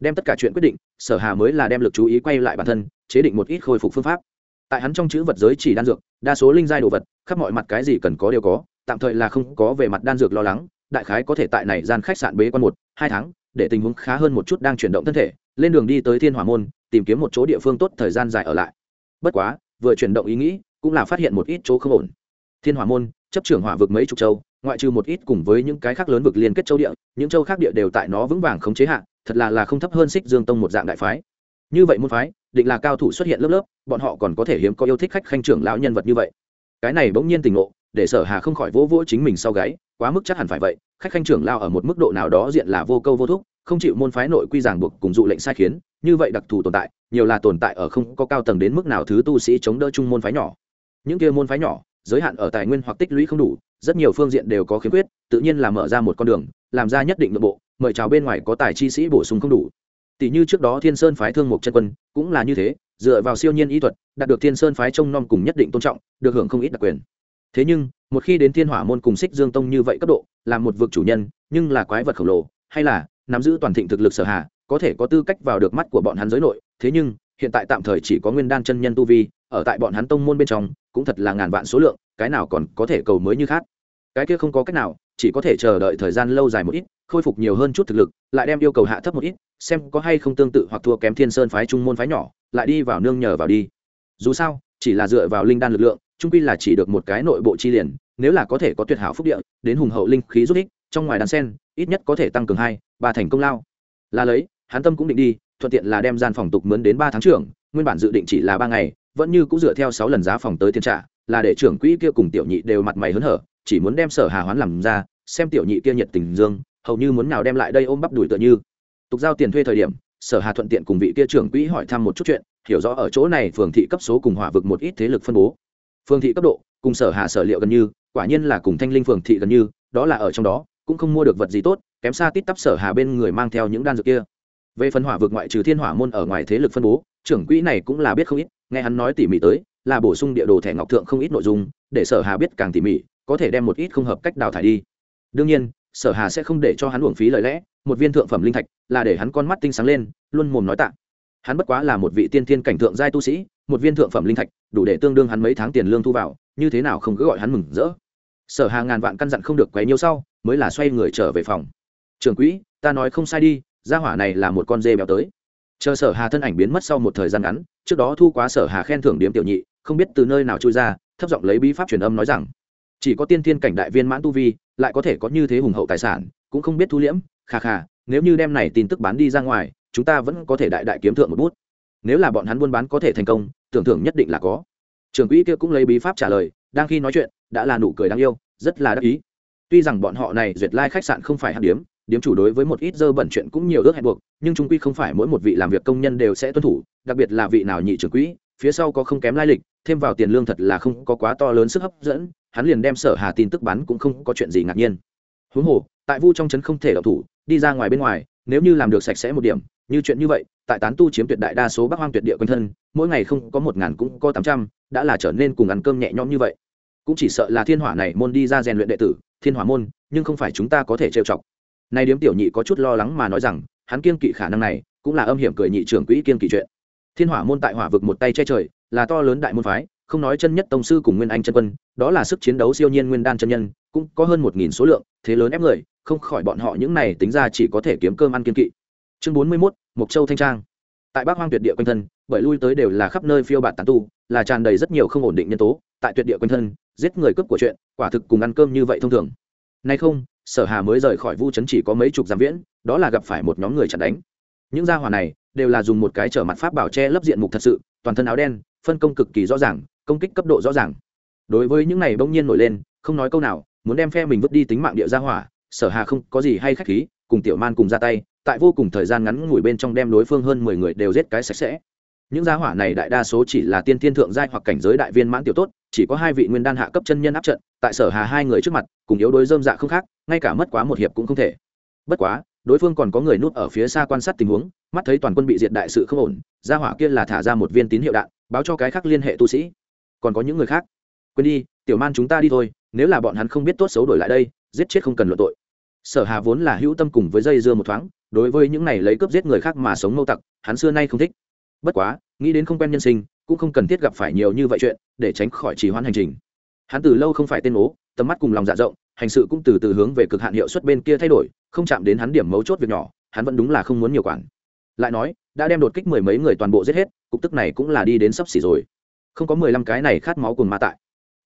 Đem tất cả chuyện quyết định, sở hà mới là đem lực chú ý quay lại bản thân, chế định một ít khôi phục phương pháp. Tại hắn trong chữ vật giới chỉ đan dược, đa số linh giai đồ vật, khắp mọi mặt cái gì cần có đều có, tạm thời là không có về mặt đan dược lo lắng, đại khái có thể tại này gian khách sạn bế quan một, hai tháng để tình huống khá hơn một chút đang chuyển động thân thể, lên đường đi tới thiên hỏa môn, tìm kiếm một chỗ địa phương tốt thời gian dài ở lại. Bất quá, vừa chuyển động ý nghĩ, cũng là phát hiện một ít chỗ không ổn. Thiên hỏa môn, chấp trưởng hỏa vực mấy chục châu, ngoại trừ một ít cùng với những cái khác lớn vực liên kết châu địa, những châu khác địa đều tại nó vững vàng không chế hạn thật là là không thấp hơn xích dương tông một dạng đại phái. Như vậy môn phái, định là cao thủ xuất hiện lớp lớp, bọn họ còn có thể hiếm có yêu thích khách khanh trưởng lão nhân vật như vậy. Cái này bỗng nhiên tình ngộ, để sở hà không khỏi vỗ vỗ chính mình sau gáy, quá mức chắc hẳn phải vậy khách khanh trưởng lao ở một mức độ nào đó diện là vô câu vô thúc, không chịu môn phái nội quy giảng buộc cùng dụ lệnh sai khiến, như vậy đặc thù tồn tại, nhiều là tồn tại ở không có cao tầng đến mức nào thứ tu sĩ chống đỡ chung môn phái nhỏ. Những kia môn phái nhỏ, giới hạn ở tài nguyên hoặc tích lũy không đủ, rất nhiều phương diện đều có khiếm khuyết, tự nhiên là mở ra một con đường, làm ra nhất định nội bộ, mời chào bên ngoài có tài chi sĩ bổ sung không đủ. Tỷ như trước đó thiên sơn phái thương mục chân quân, cũng là như thế, dựa vào siêu nhiên y thuật, đạt được thiên sơn phái trông nom cùng nhất định tôn trọng, được hưởng không ít đặc quyền thế nhưng, một khi đến thiên hỏa môn cùng xích dương tông như vậy cấp độ, là một vực chủ nhân, nhưng là quái vật khổng lồ, hay là nắm giữ toàn thịnh thực lực sở hạ, có thể có tư cách vào được mắt của bọn hắn giới nội. Thế nhưng, hiện tại tạm thời chỉ có nguyên đan chân nhân tu vi, ở tại bọn hắn tông môn bên trong, cũng thật là ngàn vạn số lượng, cái nào còn có thể cầu mới như khác. Cái kia không có cách nào, chỉ có thể chờ đợi thời gian lâu dài một ít, khôi phục nhiều hơn chút thực lực, lại đem yêu cầu hạ thấp một ít, xem có hay không tương tự hoặc thua kém thiên sơn phái trung môn phái nhỏ, lại đi vào nương nhờ vào đi. Dù sao, chỉ là dựa vào linh đan lực lượng trung quy là chỉ được một cái nội bộ chi liền, nếu là có thể có tuyệt hảo phúc địa, đến hùng hậu linh khí rút ích, trong ngoài đàn sen, ít nhất có thể tăng cường hai, ba thành công lao. Là lấy, hắn tâm cũng định đi, thuận tiện là đem gian phòng tục mướn đến ba tháng trưởng, nguyên bản dự định chỉ là ba ngày, vẫn như cũng dựa theo sáu lần giá phòng tới tiền trả, là để trưởng quỹ kia cùng tiểu nhị đều mặt mày hớn hở, chỉ muốn đem sở hà hoán làm ra, xem tiểu nhị kia nhiệt tình dương, hầu như muốn nào đem lại đây ôm bắp đuổi tựa như. Tục giao tiền thuê thời điểm, sở hà thuận tiện cùng vị kia trưởng quỹ hỏi thăm một chút chuyện, hiểu rõ ở chỗ này phường thị cấp số cùng hỏa vực một ít thế lực phân bố phường thị cấp độ, cùng sở hà sở liệu gần như, quả nhiên là cùng thanh linh phường thị gần như, đó là ở trong đó, cũng không mua được vật gì tốt, kém xa tít tắp sở hà bên người mang theo những đan dược kia. Về phần hỏa vực ngoại trừ thiên hỏa môn ở ngoài thế lực phân bố, trưởng quỹ này cũng là biết không ít, nghe hắn nói tỉ mỉ tới, là bổ sung địa đồ thẻ ngọc thượng không ít nội dung, để sở hà biết càng tỉ mỉ, có thể đem một ít không hợp cách đào thải đi. Đương nhiên, sở hà sẽ không để cho hắn uổng phí lời lẽ, một viên thượng phẩm linh thạch là để hắn con mắt tinh sáng lên, luôn mồm nói tạ. Hắn bất quá là một vị tiên thiên cảnh thượng giai tu sĩ, một viên thượng phẩm linh thạch đủ để tương đương hắn mấy tháng tiền lương thu vào, như thế nào không cứ gọi hắn mừng rỡ. Sở hà ngàn vạn căn dặn không được quấy nhiêu sau, mới là xoay người trở về phòng. Trưởng quỹ, ta nói không sai đi, gia hỏa này là một con dê béo tới. Chờ sở hà thân ảnh biến mất sau một thời gian ngắn, trước đó thu quá sở hà khen thưởng điếm tiểu nhị, không biết từ nơi nào trôi ra, thấp giọng lấy bí pháp truyền âm nói rằng, chỉ có tiên thiên cảnh đại viên mãn tu vi, lại có thể có như thế hùng hậu tài sản, cũng không biết thu liễm, kha kha, nếu như đem này tin tức bán đi ra ngoài, chúng ta vẫn có thể đại đại kiếm thượng một bút. Nếu là bọn hắn buôn bán có thể thành công tưởng thưởng nhất định là có. Trưởng quỹ kia cũng lấy bí pháp trả lời, đang khi nói chuyện, đã là nụ cười đáng yêu, rất là đắc ý. Tuy rằng bọn họ này duyệt lai khách sạn không phải hạt điếm điếm chủ đối với một ít dơ bẩn chuyện cũng nhiều ước hẹn buộc, nhưng chúng quy không phải mỗi một vị làm việc công nhân đều sẽ tuân thủ, đặc biệt là vị nào nhị trưởng quỹ, phía sau có không kém lai lịch, thêm vào tiền lương thật là không có quá to lớn sức hấp dẫn, hắn liền đem sở hà tin tức bắn cũng không có chuyện gì ngạc nhiên. Huống hồ, tại vu trong trấn không thể đậu thủ, đi ra ngoài bên ngoài, nếu như làm được sạch sẽ một điểm như chuyện như vậy, tại tán tu chiếm tuyệt đại đa số bắc hoang tuyệt địa quanh thân, mỗi ngày không có một ngàn cũng có tám trăm, đã là trở nên cùng ăn cơm nhẹ nhõm như vậy. Cũng chỉ sợ là thiên hỏa này môn đi ra rèn luyện đệ tử, thiên hỏa môn, nhưng không phải chúng ta có thể trêu chọc. Nay điếm tiểu nhị có chút lo lắng mà nói rằng, hắn kiên kỵ khả năng này, cũng là âm hiểm cười nhị trưởng quỹ kiên kỵ chuyện. Thiên hỏa môn tại hỏa vực một tay che trời, là to lớn đại môn phái, không nói chân nhất tông sư cùng nguyên anh chân quân, đó là sức chiến đấu siêu nhiên nguyên đan chân nhân, cũng có hơn một nghìn số lượng, thế lớn ép người, không khỏi bọn họ những này tính ra chỉ có thể kiếm cơm ăn kiên kỵ chương bốn mươi 41, mộc châu thanh trang. Tại bắc hoang tuyệt địa quanh thân bởi lui tới đều là khắp nơi phiêu bạt tán tu là tràn đầy rất nhiều không ổn định nhân tố. Tại tuyệt địa quanh thân giết người cướp của chuyện quả thực cùng ăn cơm như vậy thông thường. Nay không sở hà mới rời khỏi vu trấn chỉ có mấy chục giám viễn đó là gặp phải một nhóm người chặn đánh. Những gia hỏa này đều là dùng một cái trở mặt pháp bảo che lấp diện mục thật sự toàn thân áo đen phân công cực kỳ rõ ràng công kích cấp độ rõ ràng. Đối với những này bỗng nhiên nổi lên không nói câu nào muốn đem phe mình vứt đi tính mạng địa gia hỏa sở hà không có gì hay khách khí cùng tiểu man cùng ra tay tại vô cùng thời gian ngắn ngủi bên trong đem đối phương hơn mười người đều giết cái sạch sẽ. Những gia hỏa này đại đa số chỉ là tiên thiên thượng giai hoặc cảnh giới đại viên mãn tiểu tốt, chỉ có hai vị nguyên đan hạ cấp chân nhân áp trận, tại sở hà hai người trước mặt, cùng yếu đối dơm dạ không khác, ngay cả mất quá một hiệp cũng không thể. Bất quá, đối phương còn có người núp ở phía xa quan sát tình huống, mắt thấy toàn quân bị diệt đại sự không ổn, gia hỏa kia là thả ra một viên tín hiệu đạn, báo cho cái khác liên hệ tu sĩ. Còn có những người khác. Quên đi, tiểu man chúng ta đi thôi, nếu là bọn hắn không biết tốt xấu đổi lại đây, giết chết không cần luận tội. Sở hà vốn là hữu tâm cùng với dây dưa một thoáng đối với những này lấy cướp giết người khác mà sống mâu tặc, hắn xưa nay không thích. Bất quá, nghĩ đến không quen nhân sinh, cũng không cần thiết gặp phải nhiều như vậy chuyện, để tránh khỏi trì hoãn hành trình. Hắn từ lâu không phải tên ố, tầm mắt cùng lòng dạ rộng, hành sự cũng từ từ hướng về cực hạn hiệu suất bên kia thay đổi, không chạm đến hắn điểm mấu chốt việc nhỏ, hắn vẫn đúng là không muốn nhiều quản. Lại nói, đã đem đột kích mười mấy người toàn bộ giết hết, cục tức này cũng là đi đến sắp xỉ rồi. Không có mười lăm cái này khát máu cùng ma tại.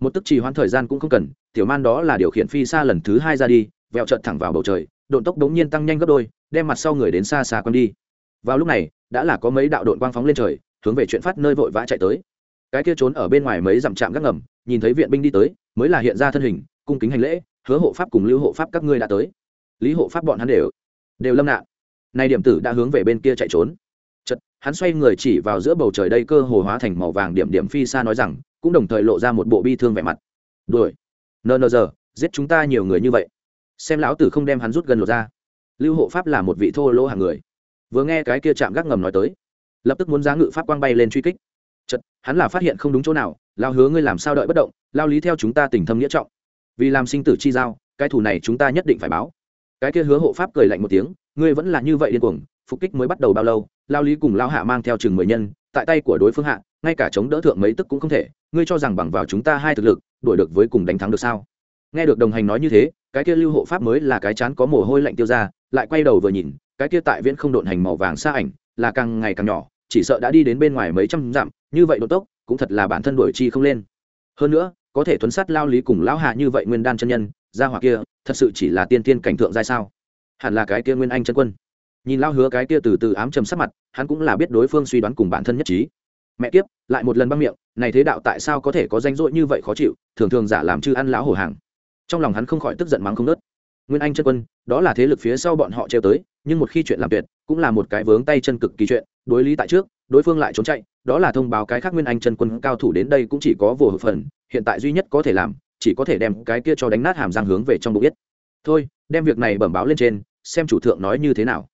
Một tức trì hoãn thời gian cũng không cần, tiểu man đó là điều khiển phi xa lần thứ hai ra đi, vẹo trợt thẳng vào bầu trời, độn tốc đống nhiên tăng nhanh gấp đôi đem mặt sau người đến xa xa quăng đi. Vào lúc này, đã là có mấy đạo đội quang phóng lên trời, hướng về chuyện phát nơi vội vã chạy tới. Cái kia trốn ở bên ngoài mấy dặm trạm gác ngầm, nhìn thấy viện binh đi tới, mới là hiện ra thân hình, cung kính hành lễ, hứa hộ pháp cùng lưu hộ pháp các ngươi đã tới. Lý hộ pháp bọn hắn đều đều lâm nạn. Nay điểm tử đã hướng về bên kia chạy trốn. Chật hắn xoay người chỉ vào giữa bầu trời đây cơ hồ hóa thành màu vàng điểm điểm phi xa nói rằng, cũng đồng thời lộ ra một bộ bi thương vẻ mặt. Đuổi. Nờ nờ giờ, giết chúng ta nhiều người như vậy. Xem lão tử không đem hắn rút gần lột ra lưu hộ pháp là một vị thô lỗ hàng người. Vừa nghe cái kia chạm gác ngầm nói tới, lập tức muốn giá ngự pháp quang bay lên truy kích. Chật hắn là phát hiện không đúng chỗ nào lao hứa ngươi làm sao đợi bất động, lao lý theo chúng ta tình thâm nghĩa trọng. Vì làm sinh tử chi giao, cái thủ này chúng ta nhất định phải báo. Cái kia hứa hộ pháp cười lạnh một tiếng, ngươi vẫn là như vậy điên cuồng, phục kích mới bắt đầu bao lâu, lao lý cùng lao hạ mang theo chừng mười nhân, tại tay của đối phương hạ, ngay cả chống đỡ thượng mấy tức cũng không thể, ngươi cho rằng bằng vào chúng ta hai thực lực, đuổi được với cùng đánh thắng được sao? Nghe được đồng hành nói như thế, cái kia lưu hộ pháp mới là cái chán có mồ hôi lạnh tiêu ra lại quay đầu vừa nhìn, cái kia tại viễn không độn hành màu vàng xa ảnh, là càng ngày càng nhỏ, chỉ sợ đã đi đến bên ngoài mấy trăm dặm, như vậy độ tốc, cũng thật là bản thân đuổi chi không lên. Hơn nữa, có thể thuấn sát lao lý cùng lão hạ như vậy nguyên đan chân nhân ra hoặc kia, thật sự chỉ là tiên tiên cảnh thượng giai sao? Hẳn là cái kia nguyên anh chân quân. Nhìn lao hứa cái kia từ từ ám trầm sắc mặt, hắn cũng là biết đối phương suy đoán cùng bản thân nhất trí. Mẹ kiếp, lại một lần băng miệng, này thế đạo tại sao có thể có danh dội như vậy khó chịu, thường thường giả làm chư ăn lão hổ hàng. Trong lòng hắn không khỏi tức giận mắng không nớt nguyên anh chân quân, đó là thế lực phía sau bọn họ treo tới, nhưng một khi chuyện làm tuyệt, cũng là một cái vướng tay chân cực kỳ chuyện, đối lý tại trước, đối phương lại trốn chạy, đó là thông báo cái khác nguyên anh chân quân cao thủ đến đây cũng chỉ có vô hợp phần, hiện tại duy nhất có thể làm, chỉ có thể đem cái kia cho đánh nát hàm răng hướng về trong bụng biết thôi, đem việc này bẩm báo lên trên, xem chủ thượng nói như thế nào.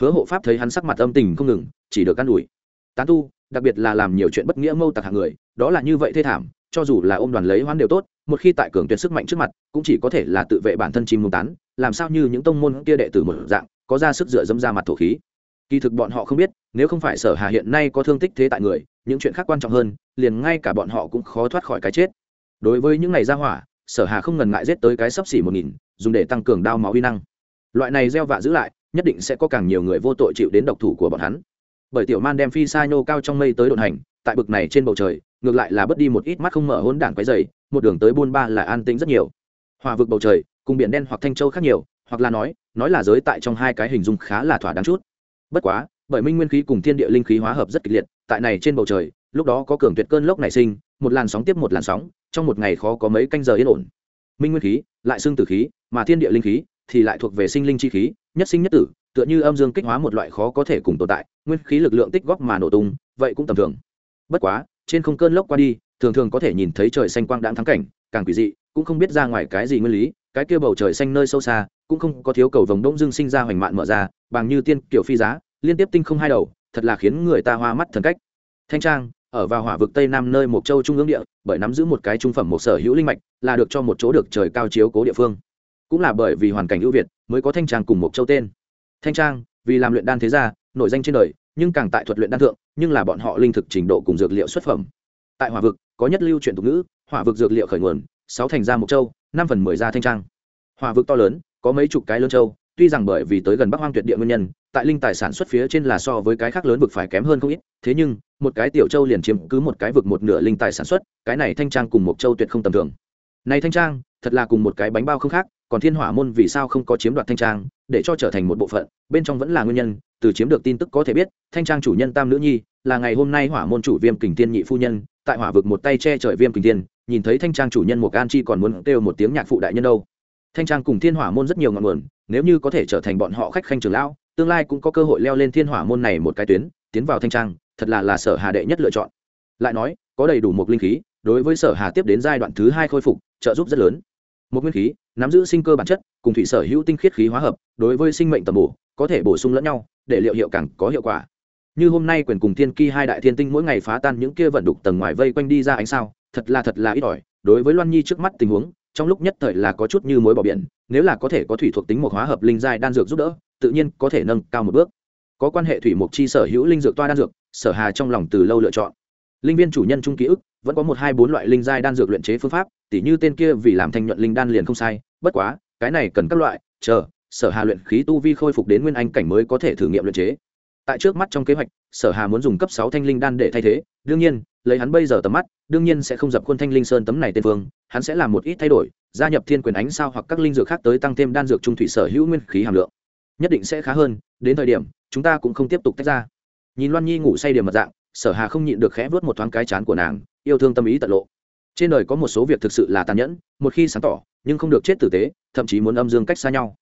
Hứa hộ pháp thấy hắn sắc mặt âm tình không ngừng, chỉ được can ủi. Tán tu, đặc biệt là làm nhiều chuyện bất nghĩa mâu tặc hạng người, đó là như vậy thê thảm, cho dù là ôm đoàn lấy hoán đều tốt một khi tại cường tuyệt sức mạnh trước mặt, cũng chỉ có thể là tự vệ bản thân chim mông tán, làm sao như những tông môn kia đệ tử một dạng, có ra sức dựa dâm ra mặt thổ khí. Kỳ thực bọn họ không biết, nếu không phải sở hà hiện nay có thương tích thế tại người, những chuyện khác quan trọng hơn, liền ngay cả bọn họ cũng khó thoát khỏi cái chết. Đối với những ngày ra hỏa, sở hà không ngần ngại giết tới cái sấp xỉ một nghìn, dùng để tăng cường đao máu uy năng. Loại này gieo vạ giữ lại, nhất định sẽ có càng nhiều người vô tội chịu đến độc thủ của bọn hắn. Bởi tiểu man đem phi sa nhô cao trong mây tới đồn hành, tại bực này trên bầu trời, ngược lại là bớt đi một ít mắt không mở hỗn đản quấy dày một đường tới buôn ba là an tĩnh rất nhiều. Hòa vực bầu trời, cùng biển đen hoặc thanh châu khác nhiều, hoặc là nói nói là giới tại trong hai cái hình dung khá là thỏa đáng chút. Bất quá, bởi minh nguyên khí cùng thiên địa linh khí hóa hợp rất kịch liệt, tại này trên bầu trời, lúc đó có cường tuyệt cơn lốc nảy sinh, một làn sóng tiếp một làn sóng, trong một ngày khó có mấy canh giờ yên ổn. Minh nguyên khí, lại xương tử khí, mà thiên địa linh khí thì lại thuộc về sinh linh chi khí, nhất sinh nhất tử, tựa như âm dương kích hóa một loại khó có thể cùng tồn tại, nguyên khí lực lượng tích góp mà nổ tung, vậy cũng tầm thường. Bất quá, trên không cơn lốc qua đi thường thường có thể nhìn thấy trời xanh quang đãng thắng cảnh, càng quỷ dị, cũng không biết ra ngoài cái gì nguyên lý, cái kia bầu trời xanh nơi sâu xa, cũng không có thiếu cầu vồng đông dương sinh ra hoành mạn mở ra, bằng như tiên kiểu phi giá, liên tiếp tinh không hai đầu, thật là khiến người ta hoa mắt thần cách. Thanh trang, ở vào hỏa vực tây nam nơi một châu trung ương địa, bởi nắm giữ một cái trung phẩm một sở hữu linh mạch, là được cho một chỗ được trời cao chiếu cố địa phương. Cũng là bởi vì hoàn cảnh ưu việt, mới có thanh trang cùng một châu tên. Thanh trang, vì làm luyện đan thế gia, nổi danh trên đời, nhưng càng tại thuật luyện đan thượng, nhưng là bọn họ linh thực trình độ cùng dược liệu xuất phẩm. Tại hỏa vực có nhất lưu truyền tục ngữ, hỏa vực dược liệu khởi nguồn, sáu thành ra một châu, năm phần mười ra thanh trang. Hỏa vực to lớn, có mấy chục cái lớn châu, tuy rằng bởi vì tới gần bắc hoang tuyệt địa nguyên nhân, tại linh tài sản xuất phía trên là so với cái khác lớn vực phải kém hơn không ít, thế nhưng, một cái tiểu châu liền chiếm cứ một cái vực một nửa linh tài sản xuất, cái này thanh trang cùng một châu tuyệt không tầm thường. Này thanh trang, thật là cùng một cái bánh bao không khác, còn thiên hỏa môn vì sao không có chiếm đoạt thanh trang, để cho trở thành một bộ phận, bên trong vẫn là nguyên nhân, từ chiếm được tin tức có thể biết, thanh trang chủ nhân tam nữ nhi, là ngày hôm nay hỏa môn chủ viêm kình tiên nhị phu nhân tại hỏa vực một tay che trời viêm kình tiên nhìn thấy thanh trang chủ nhân một an chi còn muốn kêu một tiếng nhạc phụ đại nhân đâu. Thanh trang cùng thiên hỏa môn rất nhiều ngọn nguồn, nếu như có thể trở thành bọn họ khách khanh trường lão, tương lai cũng có cơ hội leo lên thiên hỏa môn này một cái tuyến, tiến vào thanh trang, thật là là sở hà đệ nhất lựa chọn. Lại nói, có đầy đủ một linh khí, đối với sở hà tiếp đến giai đoạn thứ hai khôi phục, trợ giúp rất lớn. Một nguyên khí, nắm giữ sinh cơ bản chất, cùng thủy sở hữu tinh khiết khí hóa hợp, đối với sinh mệnh tầm bổ, có thể bổ sung lẫn nhau, để liệu hiệu càng có hiệu quả như hôm nay quyền cùng thiên ki hai đại thiên tinh mỗi ngày phá tan những kia vận đục tầng ngoài vây quanh đi ra ánh sao, thật là thật là ít ỏi. Đối với loan nhi trước mắt tình huống, trong lúc nhất thời là có chút như mối bỏ biển, nếu là có thể có thủy thuộc tính một hóa hợp linh giai đan dược giúp đỡ, tự nhiên có thể nâng cao một bước. Có quan hệ thủy mục chi sở hữu linh dược toa đan dược, sở hà trong lòng từ lâu lựa chọn. Linh viên chủ nhân trung ký ức, vẫn có một hai bốn loại linh giai đan dược luyện chế phương pháp, tỉ như tên kia vì làm thanh nhuận linh đan liền không sai, bất quá, cái này cần các loại, chờ, sở hà luyện khí tu vi khôi phục đến nguyên anh cảnh mới có thể thử nghiệm luyện chế tại trước mắt trong kế hoạch, sở hà muốn dùng cấp sáu thanh linh đan để thay thế. Đương nhiên, lấy hắn bây giờ tầm mắt, đương nhiên sẽ không dập khuôn thanh linh sơn tấm này tên phương hắn sẽ làm một ít thay đổi, gia nhập thiên quyền ánh sao hoặc các linh dược khác tới tăng thêm đan dược trung thủy sở hữu nguyên khí hàm lượng. Nhất định sẽ khá hơn, đến thời điểm, chúng ta cũng không tiếp tục tách ra. Nhìn loan nhi ngủ say điểm mật dạng, sở hà không nhịn được khẽ vớt một thoáng cái chán của nàng, yêu thương tâm ý tận lộ. Trên đời có một số việc thực sự là tàn nhẫn, một khi sáng tỏ, nhưng không được chết tử tế, thậm chí muốn âm dương cách xa nhau.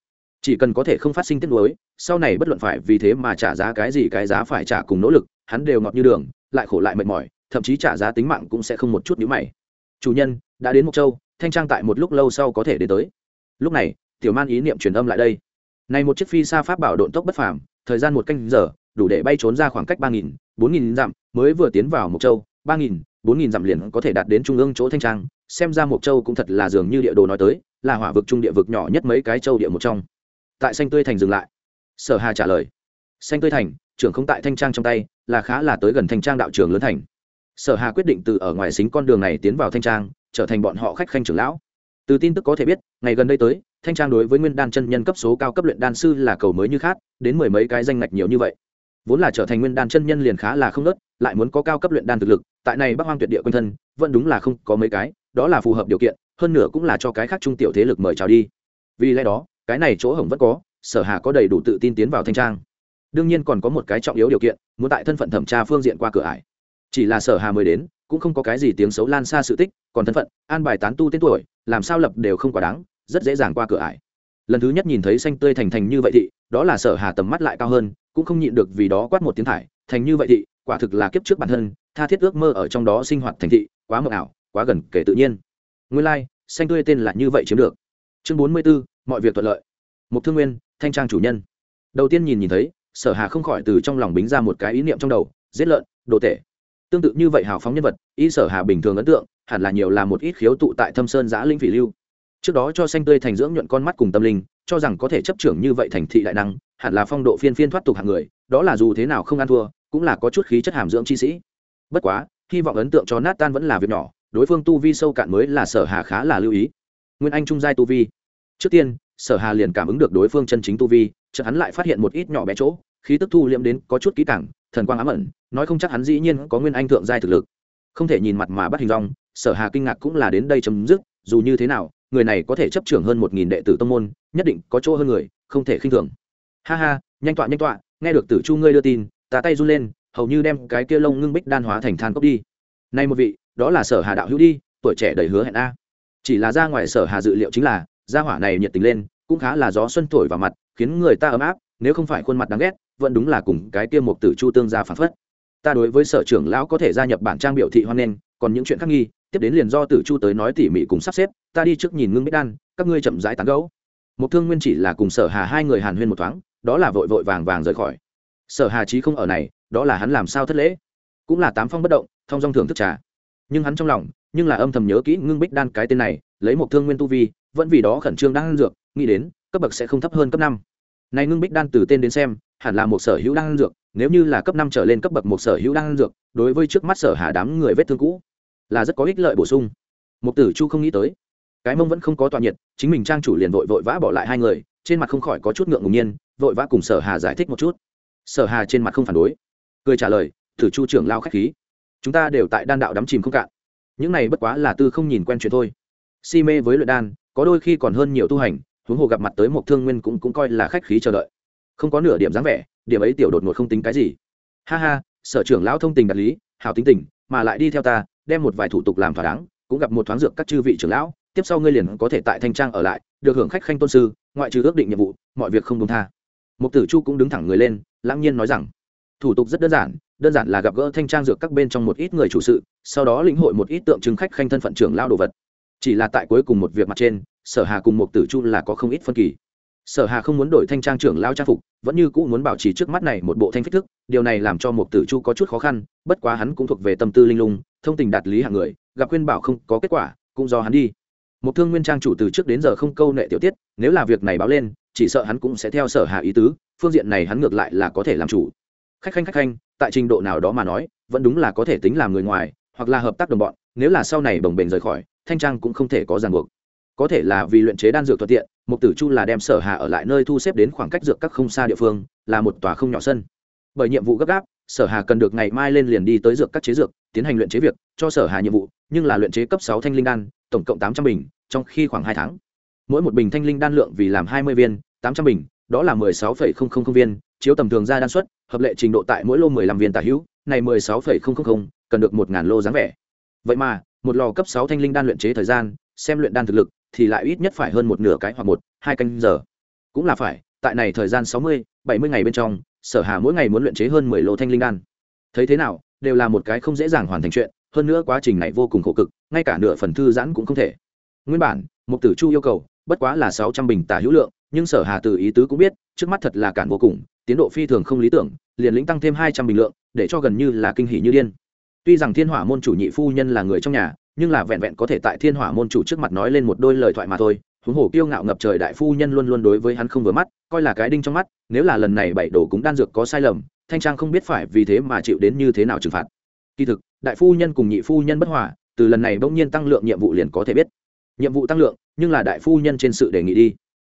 Chỉ cần có thể không phát sinh tiết nuối sau này bất luận phải vì thế mà trả giá cái gì cái giá phải trả cùng nỗ lực, hắn đều ngọt như đường, lại khổ lại mệt mỏi, thậm chí trả giá tính mạng cũng sẽ không một chút nhíu mày. Chủ nhân, đã đến mộc châu, thanh trang tại một lúc lâu sau có thể đến tới. Lúc này, tiểu man ý niệm truyền âm lại đây. Này một chiếc phi xa pháp bảo độn tốc bất phàm, thời gian một canh giờ, đủ để bay trốn ra khoảng cách ba nghìn, bốn nghìn dặm, mới vừa tiến vào mộc châu, ba nghìn, bốn nghìn dặm liền có thể đạt đến trung ương chỗ thanh trang, xem ra mộc châu cũng thật là dường như địa đồ nói tới, là hỏa vực trung địa vực nhỏ nhất mấy cái châu địa một trong. Tại xanh tươi thành dừng lại sở hà trả lời, xanh tươi thành, trưởng không tại thanh trang trong tay, là khá là tới gần thanh trang đạo trường lớn thành. Sở hà quyết định từ ở ngoài xính con đường này tiến vào thanh trang, trở thành bọn họ khách khanh trưởng lão. Từ tin tức có thể biết, ngày gần đây tới, thanh trang đối với nguyên đan chân nhân cấp số cao cấp luyện đan sư là cầu mới như khác đến mười mấy cái danh ngạch nhiều như vậy. Vốn là trở thành nguyên đan chân nhân liền khá là không nớt, lại muốn có cao cấp luyện đan thực lực, tại này bắc hoang tuyệt địa quanh thân, vẫn đúng là không có mấy cái, đó là phù hợp điều kiện, hơn nữa cũng là cho cái khác trung tiểu thế lực mời chào đi. Vì lẽ đó, cái này chỗ hổng vẫn có sở hà có đầy đủ tự tin tiến vào thanh trang. Đương nhiên còn có một cái trọng yếu điều kiện muốn tại thân phận thẩm tra phương diện qua cửa ải. Chỉ là sở hà mới đến cũng không có cái gì tiếng xấu lan xa sự tích còn thân phận an bài tán tu tên tuổi làm sao lập đều không quá đáng rất dễ dàng qua cửa ải. Lần thứ nhất nhìn thấy xanh tươi thành thành như vậy thị đó là sở hà tầm mắt lại cao hơn cũng không nhịn được vì đó quát một tiếng thải thành như vậy thị quả thực là kiếp trước bản thân tha thiết ước mơ ở trong đó sinh hoạt thành thị quá mờ ảo quá gần kể tự nhiên. Nguyên lai like, xanh tươi tên là như vậy chiếm được. Chương bốn mươi 44, mọi việc thuận lợi. Một thương nguyên thanh trang chủ nhân. Đầu tiên nhìn nhìn thấy, sở hà không khỏi từ trong lòng bính ra một cái ý niệm trong đầu, giết lợn, đồ tể. Tương tự như vậy hào phóng nhân vật ý sở hà bình thường ấn tượng, hẳn là nhiều là một ít khiếu tụ tại thâm sơn giã linh phỉ lưu. Trước đó cho xanh tươi thành dưỡng nhuận con mắt cùng tâm linh, cho rằng có thể chấp trưởng như vậy thành thị đại năng, hẳn là phong độ phiên phiên thoát tục hạng người, đó là dù thế nào không ăn thua, cũng là có chút khí chất hàm dưỡng chi sĩ. Bất quá, hy vọng ấn tượng cho nát tan vẫn là việc nhỏ, đối phương tu vi sâu cạn mới là sở hà khá là lưu ý. Nguyên anh trung giai tu vi. Trước tiên sở hà liền cảm ứng được đối phương chân chính tu vi, chợt hắn lại phát hiện một ít nhỏ bé chỗ, khí tức thu liễm đến có chút kỹ càng, thần quang ám ẩn, nói không chắc hắn dĩ nhiên có nguyên anh thượng giai thực lực. Không thể nhìn mặt mà bắt hình dong, sở hà kinh ngạc cũng là đến đây chấm dứt, dù như thế nào, người này có thể chấp trưởng hơn một nghìn đệ tử tông môn, nhất định có chỗ hơn người, không thể khinh thường. Ha ha, nhanh tọa nhanh tọa, nghe được tử chu ngươi đưa tin, ta tay run lên, hầu như đem cái kia lông ngưng bích đan hóa thành than cốc đi. Nay một vị, đó là sở hà đạo hữu đi, tuổi trẻ đầy hứa hẹn a. Chỉ là ra ngoài sở hà dự liệu chính là, gia hỏa này nhiệt tình lên cũng khá là gió xuân thổi vào mặt, khiến người ta ấm áp, nếu không phải khuôn mặt đáng ghét, vẫn đúng là cùng cái kia một tử chu tương gia phản phất. Ta đối với sở trưởng lão có thể gia nhập bản trang biểu thị hoan nghênh, còn những chuyện khác nghi, tiếp đến liền do tử chu tới nói tỉ mỉ cùng sắp xếp, ta đi trước nhìn ngưng bích đan, các ngươi chậm rãi tán gấu một thương nguyên chỉ là cùng sở hà hai người hàn huyên một thoáng, đó là vội vội vàng vàng rời khỏi. Sở hà chí không ở này, đó là hắn làm sao thất lễ. Cũng là tám phong bất động, thông dong thưởng thức trà. Nhưng hắn trong lòng, nhưng là âm thầm nhớ kỹ ngưng bích đan cái tên này, lấy một thương nguyên tu vi, vẫn vì đó khẩn trương đang ăn dược nghĩ đến, cấp bậc sẽ không thấp hơn cấp năm. Này ngưng bích đan từ tên đến xem, hẳn là một sở hữu đang ăn dược, nếu như là cấp năm trở lên cấp bậc một sở hữu đang ăn dược, đối với trước mắt sở hà đám người vết thương cũ, là rất có ích lợi bổ sung. Một tử chu không nghĩ tới. Cái mông vẫn không có tọa nhiệt, chính mình trang chủ liền vội vội vã bỏ lại hai người, trên mặt không khỏi có chút ngượng ngùng nhiên, vội vã cùng sở hà giải thích một chút. Sở hà trên mặt không phản đối. Cười trả lời, tử chu trưởng lao khách khí. Chúng ta đều tại đan đạo đắm chìm không cạn. Những này bất quá là tư không nhìn quen chuyện thôi. Si mê với luyện đan, có đôi khi còn hơn nhiều tu hành huống hồ gặp mặt tới một thương nguyên cũng cũng coi là khách khí chờ đợi. Không có nửa điểm dáng vẻ, điểm ấy tiểu đột ngột không tính cái gì. Ha ha, sở trưởng lão thông tình đạt lý hào tính tình, mà lại đi theo ta, đem một vài thủ tục làm thỏa đáng, cũng gặp một thoáng dược các chư vị trưởng lão, tiếp sau ngươi liền có thể tại thanh trang ở lại, được hưởng khách khanh tôn sư, ngoại trừ ước định nhiệm vụ, mọi việc không đúng tha. Mục tử chu cũng đứng thẳng người lên, lãng nhiên nói rằng, thủ tục rất đơn giản đơn giản là gặp gỡ thanh trang dược các bên trong một ít người chủ sự, sau đó lĩnh hội một ít tượng trưng khách khanh thân phận trưởng lao đồ vật. Chỉ là tại cuối cùng một việc mặt trên sở hà cùng một tử chu là có không ít phân kỳ. sở hà không muốn đổi thanh trang trưởng lao trang phục, vẫn như cũ muốn bảo trì trước mắt này một bộ thanh phích thức, điều này làm cho một tử chu có chút khó khăn, bất quá hắn cũng thuộc về tâm tư linh lung, thông tình đạt lý hạng người, gặp khuyên bảo không có kết quả, cũng do hắn đi. Một thương nguyên trang chủ từ trước đến giờ không câu nệ tiểu tiết, nếu là việc này báo lên, chỉ sợ hắn cũng sẽ theo sở hà ý tứ, phương diện này hắn ngược lại là có thể làm chủ. Khách khanh khách khanh, tại trình độ nào đó mà nói, vẫn đúng là có thể tính làm người ngoài, hoặc là hợp tác đồng bọn, nếu là sau này bồng bềnh rời khỏi, thanh trang cũng không thể có ràng buộc có thể là vì luyện chế đan dược thuận tiện mục tử chu là đem sở hà ở lại nơi thu xếp đến khoảng cách dược các không xa địa phương, là một tòa không nhỏ sân. Bởi nhiệm vụ gấp gáp, sở hà cần được ngày mai lên liền đi tới dược các chế dược, tiến hành luyện chế việc, cho sở hà nhiệm vụ, nhưng là luyện chế cấp sáu thanh linh đan, tổng cộng tám trăm bình, trong khi khoảng hai tháng. Mỗi một bình thanh linh đan lượng vì làm hai mươi viên, tám trăm bình, đó là mười sáu phẩy không không không viên, chiếu tầm thường ra đan suất, hợp lệ trình độ tại mỗi lô mười lăm viên tả hữu, này mười sáu phẩy không không không, cần được một ngàn lô dáng vẻ. Vậy mà, một lò cấp sáu thanh linh đan luyện chế thời gian, xem luyện đan thực lực thì lại ít nhất phải hơn một nửa cái hoặc một, hai canh giờ. Cũng là phải, tại này thời gian sáu mươi, bảy mươi ngày bên trong, sở hà mỗi ngày muốn luyện chế hơn mười lô thanh linh đan. Thấy thế nào, đều là một cái không dễ dàng hoàn thành chuyện, hơn nữa quá trình này vô cùng khổ cực, ngay cả nửa phần thư giãn cũng không thể. Nguyên bản, mục tử chu yêu cầu, bất quá là sáu trăm bình tả hữu lượng, nhưng sở hà từ ý tứ cũng biết, trước mắt thật là cản vô cùng, tiến độ phi thường không lý tưởng, liền lĩnh tăng thêm hai trăm bình lượng, để cho gần như là kinh hỉ như điên. Tuy rằng thiên hỏa môn chủ nhị phu nhân là người trong nhà nhưng là vẹn vẹn có thể tại thiên hỏa môn chủ trước mặt nói lên một đôi lời thoại mà thôi, huống hồ kiêu ngạo ngập trời đại phu nhân luôn luôn đối với hắn không vừa mắt, coi là cái đinh trong mắt, nếu là lần này bảy đồ cũng đan dược có sai lầm, thanh trang không biết phải vì thế mà chịu đến như thế nào trừng phạt. Kỳ thực, đại phu nhân cùng nhị phu nhân bất hòa, từ lần này bỗng nhiên tăng lượng nhiệm vụ liền có thể biết. Nhiệm vụ tăng lượng, nhưng là đại phu nhân trên sự đề nghị đi.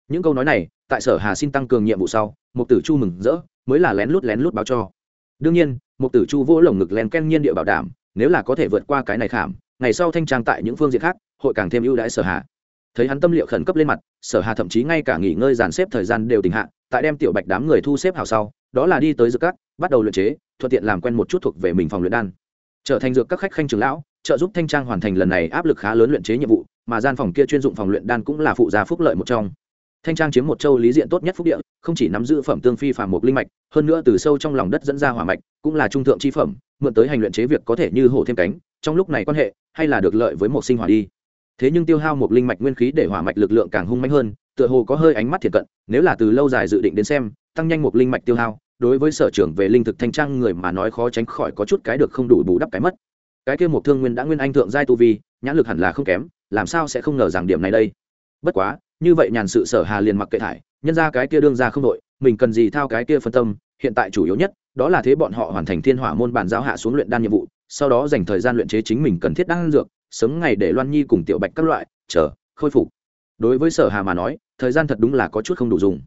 Những câu nói này, tại sở hà xin tăng cường nhiệm vụ sau một tử chu mừng rỡ, mới là lén lút lén lút báo cho. Đương nhiên một tử chu vỗ lồng ngực len ken nhiên địa bảo đảm, nếu là có thể vượt qua cái này khảm ngày sau thanh trang tại những phương diện khác, hội càng thêm ưu đãi sở hà. Thấy hắn tâm liệu khẩn cấp lên mặt, sở hà thậm chí ngay cả nghỉ ngơi dàn xếp thời gian đều tình hạ, tại đem tiểu bạch đám người thu xếp hào sau, đó là đi tới dược các, bắt đầu luyện chế, thuận tiện làm quen một chút thuộc về mình phòng luyện đan. Trở thành dược các khách khanh trường lão, trợ giúp thanh trang hoàn thành lần này áp lực khá lớn luyện chế nhiệm vụ, mà gian phòng kia chuyên dụng phòng luyện đan cũng là phụ gia phúc lợi một trong. Thanh trang chiếm một châu lý diện tốt nhất phúc địa, không chỉ nắm giữ phẩm tương phi phàm một linh mạch, hơn nữa từ sâu trong lòng đất dẫn ra hỏa mạch, cũng là trung thượng chi phẩm, mượn tới hành luyện chế việc có thể như hổ thêm cánh trong lúc này quan hệ, hay là được lợi với một sinh hỏa đi. Thế nhưng tiêu hao một linh mạch nguyên khí để hỏa mạch lực lượng càng hung mạnh hơn, tựa hồ có hơi ánh mắt thiệt cận, nếu là từ lâu dài dự định đến xem, tăng nhanh một linh mạch tiêu hao, đối với sở trưởng về linh thực thanh trang người mà nói khó tránh khỏi có chút cái được không đủ bù đắp cái mất. Cái kia một thương nguyên đã nguyên anh thượng giai tu vi, nhãn lực hẳn là không kém, làm sao sẽ không ngờ rằng điểm này đây? Bất quá, như vậy nhàn sự sở hà liền mặc kệ thải, nhân ra cái kia đương ra không đội, mình cần gì thao cái kia phân tâm, hiện tại chủ yếu nhất, đó là thế bọn họ hoàn thành thiên hỏa môn bản giáo hạ xuống luyện đan nhiệm vụ sau đó dành thời gian luyện chế chính mình cần thiết đan dược, sớm ngày để loan nhi cùng tiểu bạch các loại, chờ, khôi phục. Đối với sở hà mà nói, thời gian thật đúng là có chút không đủ dùng.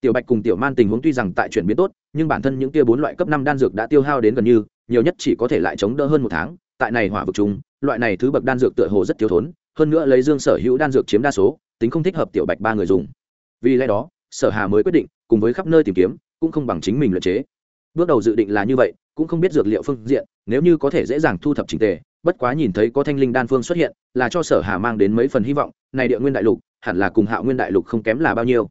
Tiểu bạch cùng tiểu man tình huống tuy rằng tại chuyển biến tốt, nhưng bản thân những kia bốn loại cấp năm đan dược đã tiêu hao đến gần như, nhiều nhất chỉ có thể lại chống đỡ hơn một tháng, tại này hỏa vực chúng loại này thứ bậc đan dược tựa hồ rất thiếu thốn, hơn nữa lấy dương sở hữu đan dược chiếm đa số, tính không thích hợp tiểu bạch ba người dùng. Vì lẽ đó, sở hà mới quyết định, cùng với khắp nơi tìm kiếm, cũng không bằng chính mình luyện chế. Bước đầu dự định là như vậy cũng không biết dược liệu phương diện, nếu như có thể dễ dàng thu thập trình tề, bất quá nhìn thấy có thanh linh đan phương xuất hiện, là cho sở hà mang đến mấy phần hy vọng, này địa nguyên đại lục, hẳn là cùng hạo nguyên đại lục không kém là bao nhiêu.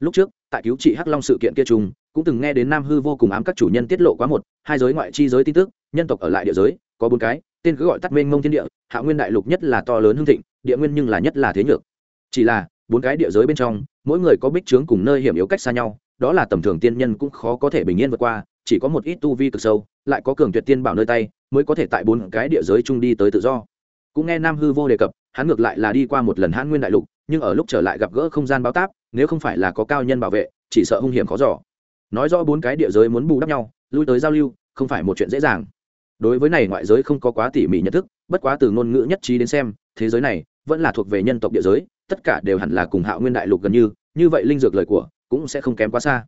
Lúc trước, tại cứu trị hắc long sự kiện kia trùng cũng từng nghe đến nam hư vô cùng ám các chủ nhân tiết lộ quá một, hai giới ngoại chi giới tin tức, nhân tộc ở lại địa giới, có bốn cái, tên cứ gọi tắt mênh mông thiên địa, hạ nguyên đại lục nhất là to lớn hương thịnh, địa nguyên nhưng là nhất là thế nhược. Chỉ là, bốn cái địa giới bên trong, mỗi người có bích trướng cùng nơi hiểm yếu cách xa nhau, đó là tầm thường tiên nhân cũng khó có thể bình yên vượt qua chỉ có một ít tu vi cực sâu, lại có cường tuyệt tiên bảo nơi tay, mới có thể tại bốn cái địa giới chung đi tới tự do. Cũng nghe nam hư vô đề cập, hắn ngược lại là đi qua một lần hãn nguyên đại lục, nhưng ở lúc trở lại gặp gỡ không gian báo táp, nếu không phải là có cao nhân bảo vệ, chỉ sợ hung hiểm khó giỏ nói rõ bốn cái địa giới muốn bù đắp nhau, lui tới giao lưu, không phải một chuyện dễ dàng. Đối với này ngoại giới không có quá tỉ mỉ nhận thức, bất quá từ ngôn ngữ nhất trí đến xem, thế giới này vẫn là thuộc về nhân tộc địa giới, tất cả đều hẳn là cùng hạo nguyên đại lục gần như như vậy linh dược lời của cũng sẽ không kém quá xa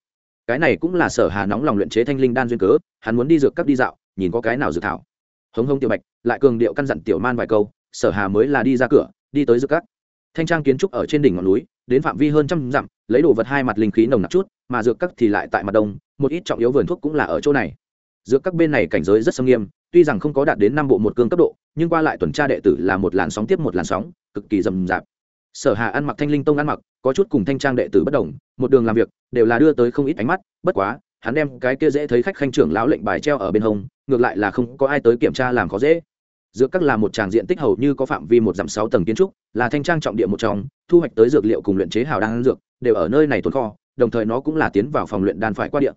cái này cũng là sở hà nóng lòng luyện chế thanh linh đan duyên cớ, hắn muốn đi dược các đi dạo, nhìn có cái nào dược thảo. Hống hống tiểu bạch, lại cường điệu căn dặn tiểu man vài câu, sở hà mới là đi ra cửa, đi tới dược các thanh trang kiến trúc ở trên đỉnh ngọn núi, đến phạm vi hơn trăm dặm, lấy đồ vật hai mặt linh khí nồng nặc chút, mà dược các thì lại tại mặt đông, một ít trọng yếu vườn thuốc cũng là ở chỗ này. Dược các bên này cảnh giới rất sâm nghiêm, tuy rằng không có đạt đến năm bộ một cương cấp độ, nhưng qua lại tuần tra đệ tử là một làn sóng tiếp một làn sóng, cực kỳ rầm rạp. Sở hà ăn mặc thanh linh tông ăn mặc có chút cùng thanh trang đệ tử bất đồng, một đường làm việc, đều là đưa tới không ít ánh mắt, bất quá, hắn đem cái kia dễ thấy khách khanh trưởng lão lệnh bài treo ở bên hông, ngược lại là không có ai tới kiểm tra làm khó dễ. Dược các là một tràng diện tích hầu như có phạm vi một dặm sáu tầng kiến trúc, là thanh trang trọng địa một trong, thu hoạch tới dược liệu cùng luyện chế hào đan dược, đều ở nơi này tồn kho, đồng thời nó cũng là tiến vào phòng luyện đan phải qua địa.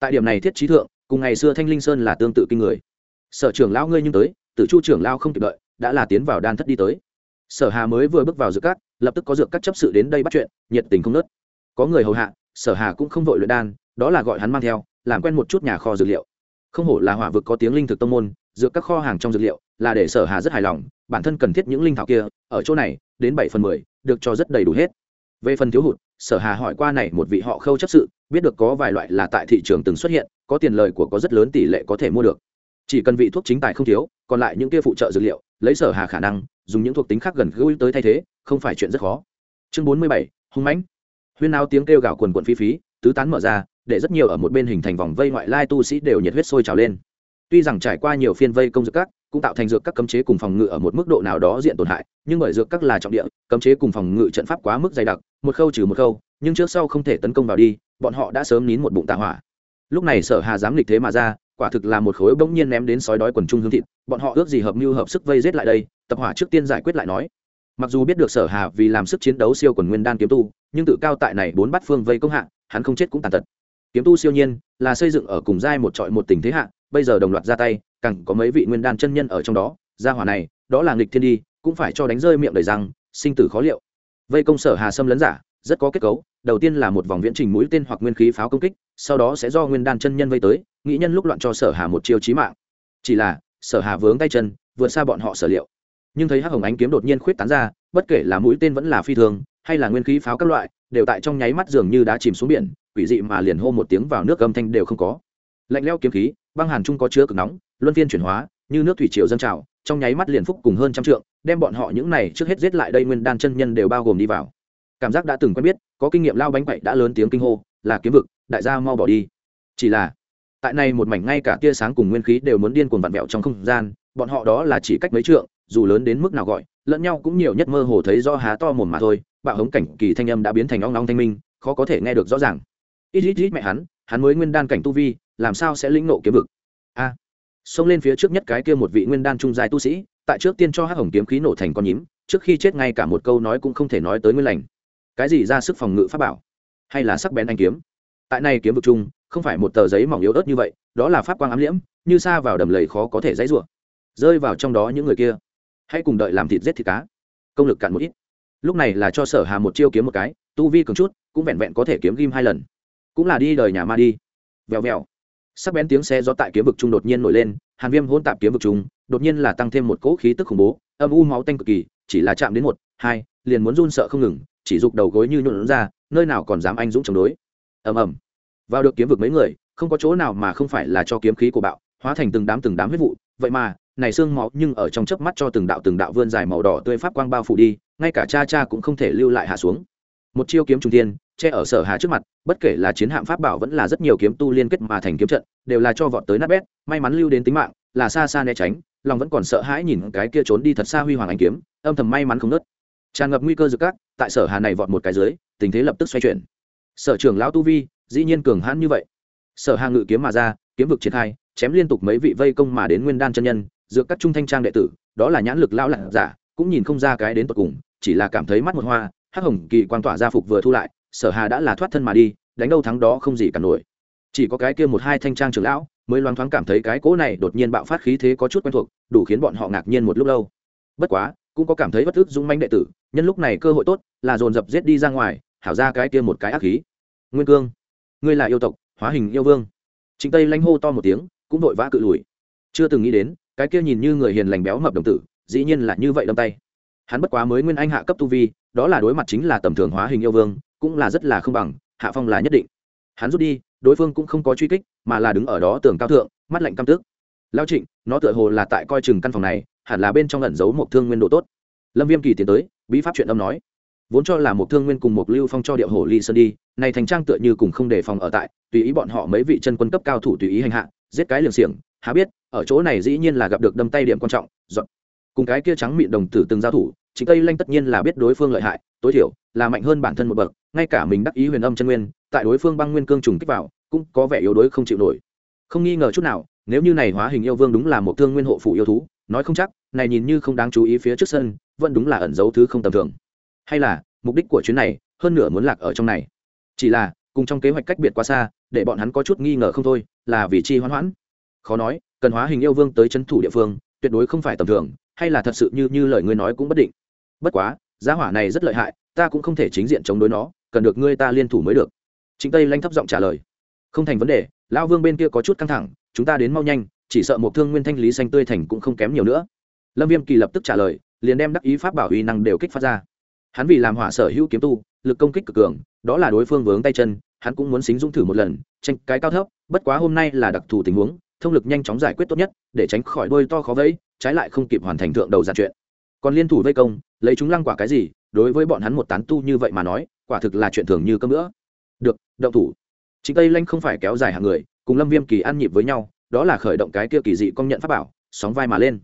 Tại điểm này thiết trí thượng, cùng ngày xưa thanh linh sơn là tương tự kinh người. Sở trưởng lão ngươi nhưng tới, tử chu trưởng lão không kịp đợi, đã là tiến vào đan thất đi tới sở hà mới vừa bước vào dược cát, lập tức có dược các chấp sự đến đây bắt chuyện, nhiệt tình không nớt. Có người hầu hạ, sở hà cũng không vội luyện đan, đó là gọi hắn mang theo, làm quen một chút nhà kho dược liệu. Không hổ là hỏa vực có tiếng linh thực tông môn, dược các kho hàng trong dược liệu là để sở hà rất hài lòng, bản thân cần thiết những linh thảo kia, ở chỗ này, đến bảy phần mười, được cho rất đầy đủ hết. Về phần thiếu hụt, sở hà hỏi qua này một vị họ khâu chấp sự, biết được có vài loại là tại thị trường từng xuất hiện, có tiền lời của có rất lớn tỷ lệ có thể mua được. Chỉ cần vị thuốc chính tài không thiếu, còn lại những kia phụ trợ dược liệu lấy sở hà khả năng, dùng những thuộc tính khác gần gũi tới thay thế, không phải chuyện rất khó. Chương bốn mươi bảy, hung mãnh. Huyên náo tiếng kêu gào quần quần phi phí, tứ tán mở ra, để rất nhiều ở một bên hình thành vòng vây ngoại lai tu sĩ đều nhiệt huyết sôi trào lên. Tuy rằng trải qua nhiều phiên vây công dược các, cũng tạo thành dược các cấm chế cùng phòng ngự ở một mức độ nào đó diện tổn hại, nhưng bởi dược các là trọng địa, cấm chế cùng phòng ngự trận pháp quá mức dày đặc, một khâu trừ một khâu, nhưng trước sau không thể tấn công vào đi, bọn họ đã sớm nín một bụng tạ hỏa. Lúc này sở hà dám lịch thế mà ra quả thực là một khối bỗng nhiên ném đến sói đói quần trung hương thịt, bọn họ ước gì hợp mưu hợp sức vây giết lại đây, tập hỏa trước tiên giải quyết lại nói. Mặc dù biết được sở hà vì làm sức chiến đấu siêu quần nguyên đan kiếm tu, nhưng tự cao tại này bốn bát phương vây công hạ, hắn không chết cũng tàn tật. Kiếm tu siêu nhiên, là xây dựng ở cùng giai một trọi một tình thế hạ, bây giờ đồng loạt ra tay, càng có mấy vị nguyên đan chân nhân ở trong đó, gia hỏa này, đó là nghịch thiên đi, cũng phải cho đánh rơi miệng đầy răng, sinh tử khó liệu. Vây công sở hà xâm lấn giả, rất có kết cấu, đầu tiên là một vòng viễn trình mũi tên hoặc nguyên khí pháo công kích, sau đó sẽ do nguyên đan chân nhân vây tới nghĩ nhân lúc loạn cho sở hà một chiêu chí mạng. Chỉ là, sở hà vướng tay chân, vượt xa bọn họ sở liệu. Nhưng thấy hắc hồng ánh kiếm đột nhiên khuyết tán ra, bất kể là mũi tên vẫn là phi thường, hay là nguyên khí pháo các loại, đều tại trong nháy mắt dường như đã chìm xuống biển, quỷ dị mà liền hô một tiếng vào nước âm thanh đều không có. Lạnh leo kiếm khí, băng hàn trung có chứa cực nóng, luân phiên chuyển hóa, như nước thủy triều dâng trào, trong nháy mắt liền phúc cùng hơn trăm trượng, đem bọn họ những này trước hết giết lại đây nguyên đan chân nhân đều bao gồm đi vào. Cảm giác đã từng quen biết, có kinh nghiệm lao bánh quậy đã lớn tiếng kinh hô, là kiếm vực, đại gia mau bỏ đi. Chỉ là tại này một mảnh ngay cả tia sáng cùng nguyên khí đều muốn điên cuồng vặn vẹo trong không gian, bọn họ đó là chỉ cách mấy trượng, dù lớn đến mức nào gọi, lẫn nhau cũng nhiều nhất mơ hồ thấy do há to mồm mà thôi, bạo hống cảnh kỳ thanh âm đã biến thành ong ong thanh minh, khó có thể nghe được rõ ràng. Ít ít ít mẹ hắn hắn mới nguyên đan cảnh tu vi, làm sao sẽ lĩnh nộ kiếm vực? A. Xông lên phía trước nhất cái kia một vị nguyên đan trung dài tu sĩ, tại trước tiên cho hắc hồng kiếm khí nổ thành con nhím, trước khi chết ngay cả một câu nói cũng không thể nói tới nguyên lành. Cái gì ra sức phòng ngự pháp bảo? Hay là sắc bén anh kiếm? Tại này kiếm vực chung không phải một tờ giấy mỏng yếu ớt như vậy, đó là pháp quang ám liễm, như xa vào đầm lầy khó có thể dãy rủa. Rơi vào trong đó những người kia, hãy cùng đợi làm thịt giết thịt cá. Công lực cạn một ít. Lúc này là cho sở hà một chiêu kiếm một cái, tu vi cường chút, cũng vẹn vẹn có thể kiếm ghim hai lần. Cũng là đi đời nhà ma đi. Vèo vèo. Sắc bén tiếng xe gió tại kiếm vực trung đột nhiên nổi lên, hàn viêm hôn tạp kiếm vực trung, đột nhiên là tăng thêm một cỗ khí tức khủng bố, âm u máu tanh cực kỳ, chỉ là chạm đến một, hai, liền muốn run sợ không ngừng, chỉ dục đầu gối như nhuộn ra, nơi nào còn dám anh dũng chống đối. Ầm ầm vào được kiếm vực mấy người, không có chỗ nào mà không phải là cho kiếm khí của bạo, hóa thành từng đám từng đám huyết vụ. Vậy mà, này xương máu nhưng ở trong chớp mắt cho từng đạo từng đạo vươn dài màu đỏ tươi pháp quang bao phủ đi, ngay cả cha cha cũng không thể lưu lại hạ xuống. Một chiêu kiếm trung tiên che ở sở hà trước mặt, bất kể là chiến hạm pháp bảo vẫn là rất nhiều kiếm tu liên kết mà thành kiếm trận, đều là cho vọt tới nát bét, may mắn lưu đến tính mạng, là xa xa né tránh, lòng vẫn còn sợ hãi nhìn cái kia trốn đi thật xa huy hoàng anh kiếm, âm thầm may mắn không nớt. Tràn ngập nguy cơ rực các, tại sở hà này vọt một cái dưới, tình thế lập tức xoay chuyển. Sở trưởng lão tu vi dĩ nhiên cường hãn như vậy. Sở hà ngự kiếm mà ra, kiếm vực triển khai, chém liên tục mấy vị vây công mà đến nguyên đan chân nhân dựa các trung thanh trang đệ tử, đó là nhãn lực lão lạ giả, cũng nhìn không ra cái đến tận cùng, chỉ là cảm thấy mắt một hoa, hắc hồng kỳ quan tỏa gia phục vừa thu lại, sở hà đã là thoát thân mà đi, đánh đâu thắng đó không gì cả nổi. Chỉ có cái kia một hai thanh trang trưởng lão, mới loáng thoáng cảm thấy cái cỗ này đột nhiên bạo phát khí thế có chút quen thuộc, đủ khiến bọn họ ngạc nhiên một lúc lâu. Bất quá, cũng có cảm thấy bất ức dũng manh đệ tử, nhân lúc này cơ hội tốt, là dồn dập giết đi ra ngoài, hảo ra cái kia một cái ác khí. Nguyên cương ngươi là yêu tộc, hóa hình yêu vương. Chính tây lanh hô to một tiếng, cũng vội vã cự lùi. Chưa từng nghĩ đến, cái kia nhìn như người hiền lành béo mập đồng tử, dĩ nhiên là như vậy đâm tay. Hắn bất quá mới nguyên anh hạ cấp tu vi, đó là đối mặt chính là tầm thường hóa hình yêu vương, cũng là rất là không bằng, hạ phong là nhất định. Hắn rút đi, đối phương cũng không có truy kích, mà là đứng ở đó tường cao thượng, mắt lạnh căm tức. Lao trịnh, nó tựa hồ là tại coi chừng căn phòng này, hẳn là bên trong ẩn giấu một thương nguyên độ tốt. Lâm viêm kỳ tiến tới, bí pháp chuyện âm nói vốn cho là một thương nguyên cùng một lưu phong cho điệu hồ ly sơn đi, này thành trang tựa như cùng không đề phòng ở tại, tùy ý bọn họ mấy vị chân quân cấp cao thủ tùy ý hành hạ, giết cái liều xiềng, há biết, ở chỗ này dĩ nhiên là gặp được đâm tay điểm quan trọng dọn cùng cái kia trắng mịn đồng tử từng giao thủ, chính tây lanh tất nhiên là biết đối phương lợi hại, tối thiểu là mạnh hơn bản thân một bậc, ngay cả mình đắc ý huyền âm chân nguyên, tại đối phương băng nguyên cương trùng kích vào, cũng có vẻ yếu đuối không chịu nổi. Không nghi ngờ chút nào, nếu như này hóa hình yêu vương đúng là một thương nguyên hộ phụ yêu thú, nói không chắc, này nhìn như không đáng chú ý phía trước sân, vẫn đúng là ẩn giấu thứ không tầm thường hay là, mục đích của chuyến này, hơn nửa muốn lạc ở trong này. Chỉ là, cùng trong kế hoạch cách biệt quá xa, để bọn hắn có chút nghi ngờ không thôi, là vì chi hoãn hoãn. Khó nói, cần hóa hình yêu vương tới c thủ địa phương, tuyệt đối không phải tầm thường, hay là thật sự như như lời ngươi nói cũng bất định. Bất quá giá hỏa này rất lợi hại, ta cũng không thể chính diện chống đối nó, cần được ngươi ta liên thủ mới được. Chính tây lanh thấp giọng trả lời. Không thành vấn đề, lão vương bên kia có chút căng thẳng, chúng ta đến mau nhanh, chỉ sợ một thương nguyên thanh lý xanh tươi thành cũng không kém nhiều nữa. Lâm viêm kỳ lập tức trả lời, liền đem đắc ý pháp bảo uy năng đều kích phát ra hắn vì làm hỏa sở hữu kiếm tu, lực công kích cực cường, đó là đối phương vướng tay chân, hắn cũng muốn xính dung thử một lần, tranh cái cao thấp, bất quá hôm nay là đặc thù tình huống, thông lực nhanh chóng giải quyết tốt nhất, để tránh khỏi đôi to khó vẫy, trái lại không kịp hoàn thành thượng đầu giàn chuyện. Còn liên thủ vây công, lấy chúng lăng quả cái gì, đối với bọn hắn một tán tu như vậy mà nói, quả thực là chuyện thường như cơm nữa được, động thủ. Chính tây lanh không phải kéo dài hàng người, cùng lâm viêm kỳ ăn nhịp với nhau, đó là khởi động cái kia kỳ dị công nhận pháp bảo, sóng vai mà lên.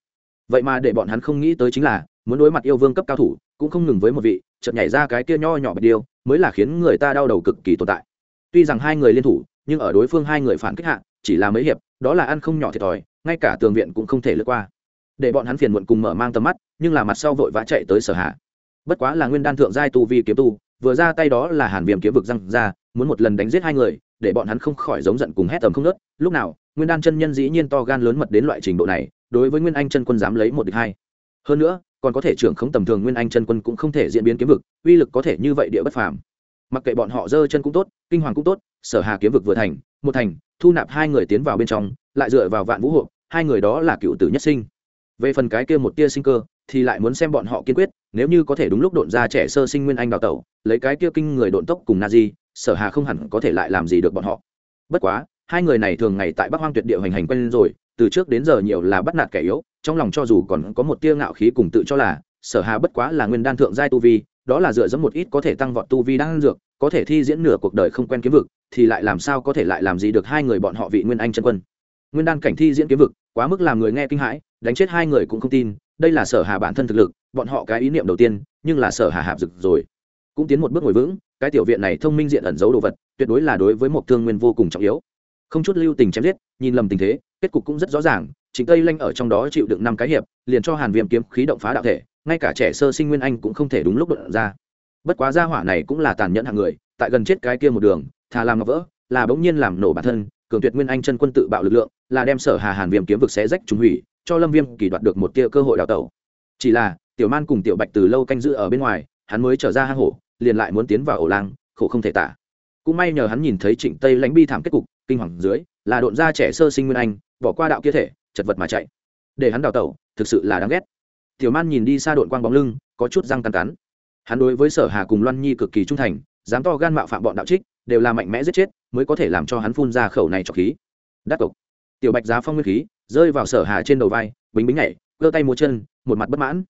Vậy mà để bọn hắn không nghĩ tới chính là, muốn đối mặt yêu vương cấp cao thủ cũng không ngừng với một vị, chợt nhảy ra cái kia nho nhỏ bạch điêu, mới là khiến người ta đau đầu cực kỳ tồn tại. Tuy rằng hai người liên thủ, nhưng ở đối phương hai người phản kích hạ, chỉ là mấy hiệp, đó là ăn không nhỏ thiệt thòi, ngay cả tường viện cũng không thể lướt qua. Để bọn hắn phiền muộn cùng mở mang tầm mắt, nhưng là mặt sau vội vã chạy tới sở hạ. Bất quá là nguyên đan thượng giai tu vi kiếm tu, vừa ra tay đó là hàn viêm kiếm vực răng ra, muốn một lần đánh giết hai người, để bọn hắn không khỏi giống giận cùng hét tầm không nớt lúc nào, nguyên đan chân nhân dĩ nhiên to gan lớn mật đến loại trình độ này, đối với nguyên anh chân quân dám lấy một địch hai. Hơn nữa còn có thể trưởng không tầm thường nguyên anh chân quân cũng không thể diễn biến kiếm vực, uy lực có thể như vậy địa bất phàm. Mặc kệ bọn họ dơ chân cũng tốt, kinh hoàng cũng tốt, sở hà kiếm vực vừa thành, một thành, thu nạp hai người tiến vào bên trong, lại dựa vào vạn vũ hộ, hai người đó là cựu tử nhất sinh. Về phần cái kia một tia sinh cơ, thì lại muốn xem bọn họ kiên quyết, nếu như có thể đúng lúc độn ra trẻ sơ sinh nguyên anh đào tẩu, lấy cái kia kinh người độn tốc cùng na di, sở hà không hẳn có thể lại làm gì được bọn họ. Bất quá, hai người này thường ngày tại bắc hoang tuyệt địa hành hành quen rồi từ trước đến giờ nhiều là bắt nạt kẻ yếu, trong lòng cho dù còn có một tia ngạo khí cùng tự cho là, sở hà bất quá là nguyên đan thượng giai tu vi, đó là dựa dẫm một ít có thể tăng vọt tu vi đang dược, có thể thi diễn nửa cuộc đời không quen kiếm vực, thì lại làm sao có thể lại làm gì được hai người bọn họ vị nguyên anh chân quân. Nguyên đan cảnh thi diễn kiếm vực, quá mức làm người nghe kinh hãi, đánh chết hai người cũng không tin, đây là sở hà bản thân thực lực, bọn họ cái ý niệm đầu tiên, nhưng là sở hà hạp dực rồi. Cũng tiến một bước ngồi vững, cái tiểu viện này thông minh diện ẩn giấu đồ vật, tuyệt đối là đối với một thương nguyên vô cùng trọng yếu không chút lưu tình chém giết, nhìn lầm tình thế, kết cục cũng rất rõ ràng chính tây lanh ở trong đó chịu đựng năm cái hiệp, liền cho hàn viêm kiếm khí động phá đạo thể, ngay cả trẻ sơ sinh nguyên anh cũng không thể đúng lúc đột ra. Bất quá gia hỏa này cũng là tàn nhẫn hạng người, tại gần chết cái kia một đường, thà làm ngọc vỡ, là bỗng nhiên làm nổ bản thân, cường tuyệt nguyên anh chân quân tự bạo lực lượng, là đem sở hà hàn viêm kiếm vực xé rách trùng hủy, cho lâm viêm kỳ đoạt được một tia cơ hội đào tẩu. Chỉ là, tiểu man cùng tiểu bạch từ lâu canh giữ ở bên ngoài, hắn mới trở ra hang hổ, liền lại muốn tiến vào ổ lang, khổ không thể tả. Cũng may nhờ hắn nhìn thấy trịnh tây lãnh bi thảm kết cục kinh hoàng dưới, là độn ra trẻ sơ sinh nguyên anh, bỏ qua đạo kia thể, chật vật mà chạy. Để hắn đào tẩu, thực sự là đáng ghét. Tiểu man nhìn đi xa độn quang bóng lưng, có chút răng cắn cắn. Hắn đối với sở hà cùng loan nhi cực kỳ trung thành, dám to gan mạo phạm bọn đạo trích, đều là mạnh mẽ giết chết, mới có thể làm cho hắn phun ra khẩu này cho khí. Đắc cộc tiểu bạch giá phong nguyên khí, rơi vào sở hà trên đầu vai, bính bính nhảy, cơ tay múa chân, một mặt bất mãn.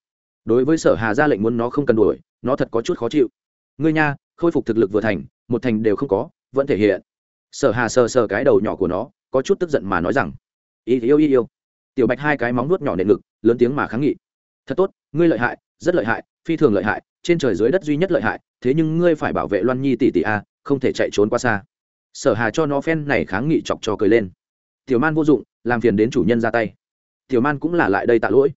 Đối với sở hà ra lệnh muốn nó không cần đuổi, nó thật có chút khó chịu. Ngươi nha, khôi phục thực lực vừa thành, một thành đều không có, vẫn thể hiện sở hà sờ sờ cái đầu nhỏ của nó, có chút tức giận mà nói rằng y yêu y yêu. Tiểu bạch hai cái móng nuốt nhỏ nện ngực, lớn tiếng mà kháng nghị, thật tốt, ngươi lợi hại, rất lợi hại, phi thường lợi hại, trên trời dưới đất duy nhất lợi hại, thế nhưng ngươi phải bảo vệ loan nhi tỷ tỷ a, không thể chạy trốn qua xa. Sở hà cho nó phen này kháng nghị chọc cho cười lên. Tiểu man vô dụng, làm phiền đến chủ nhân ra tay. Tiểu man cũng là lại đây tạ lỗi.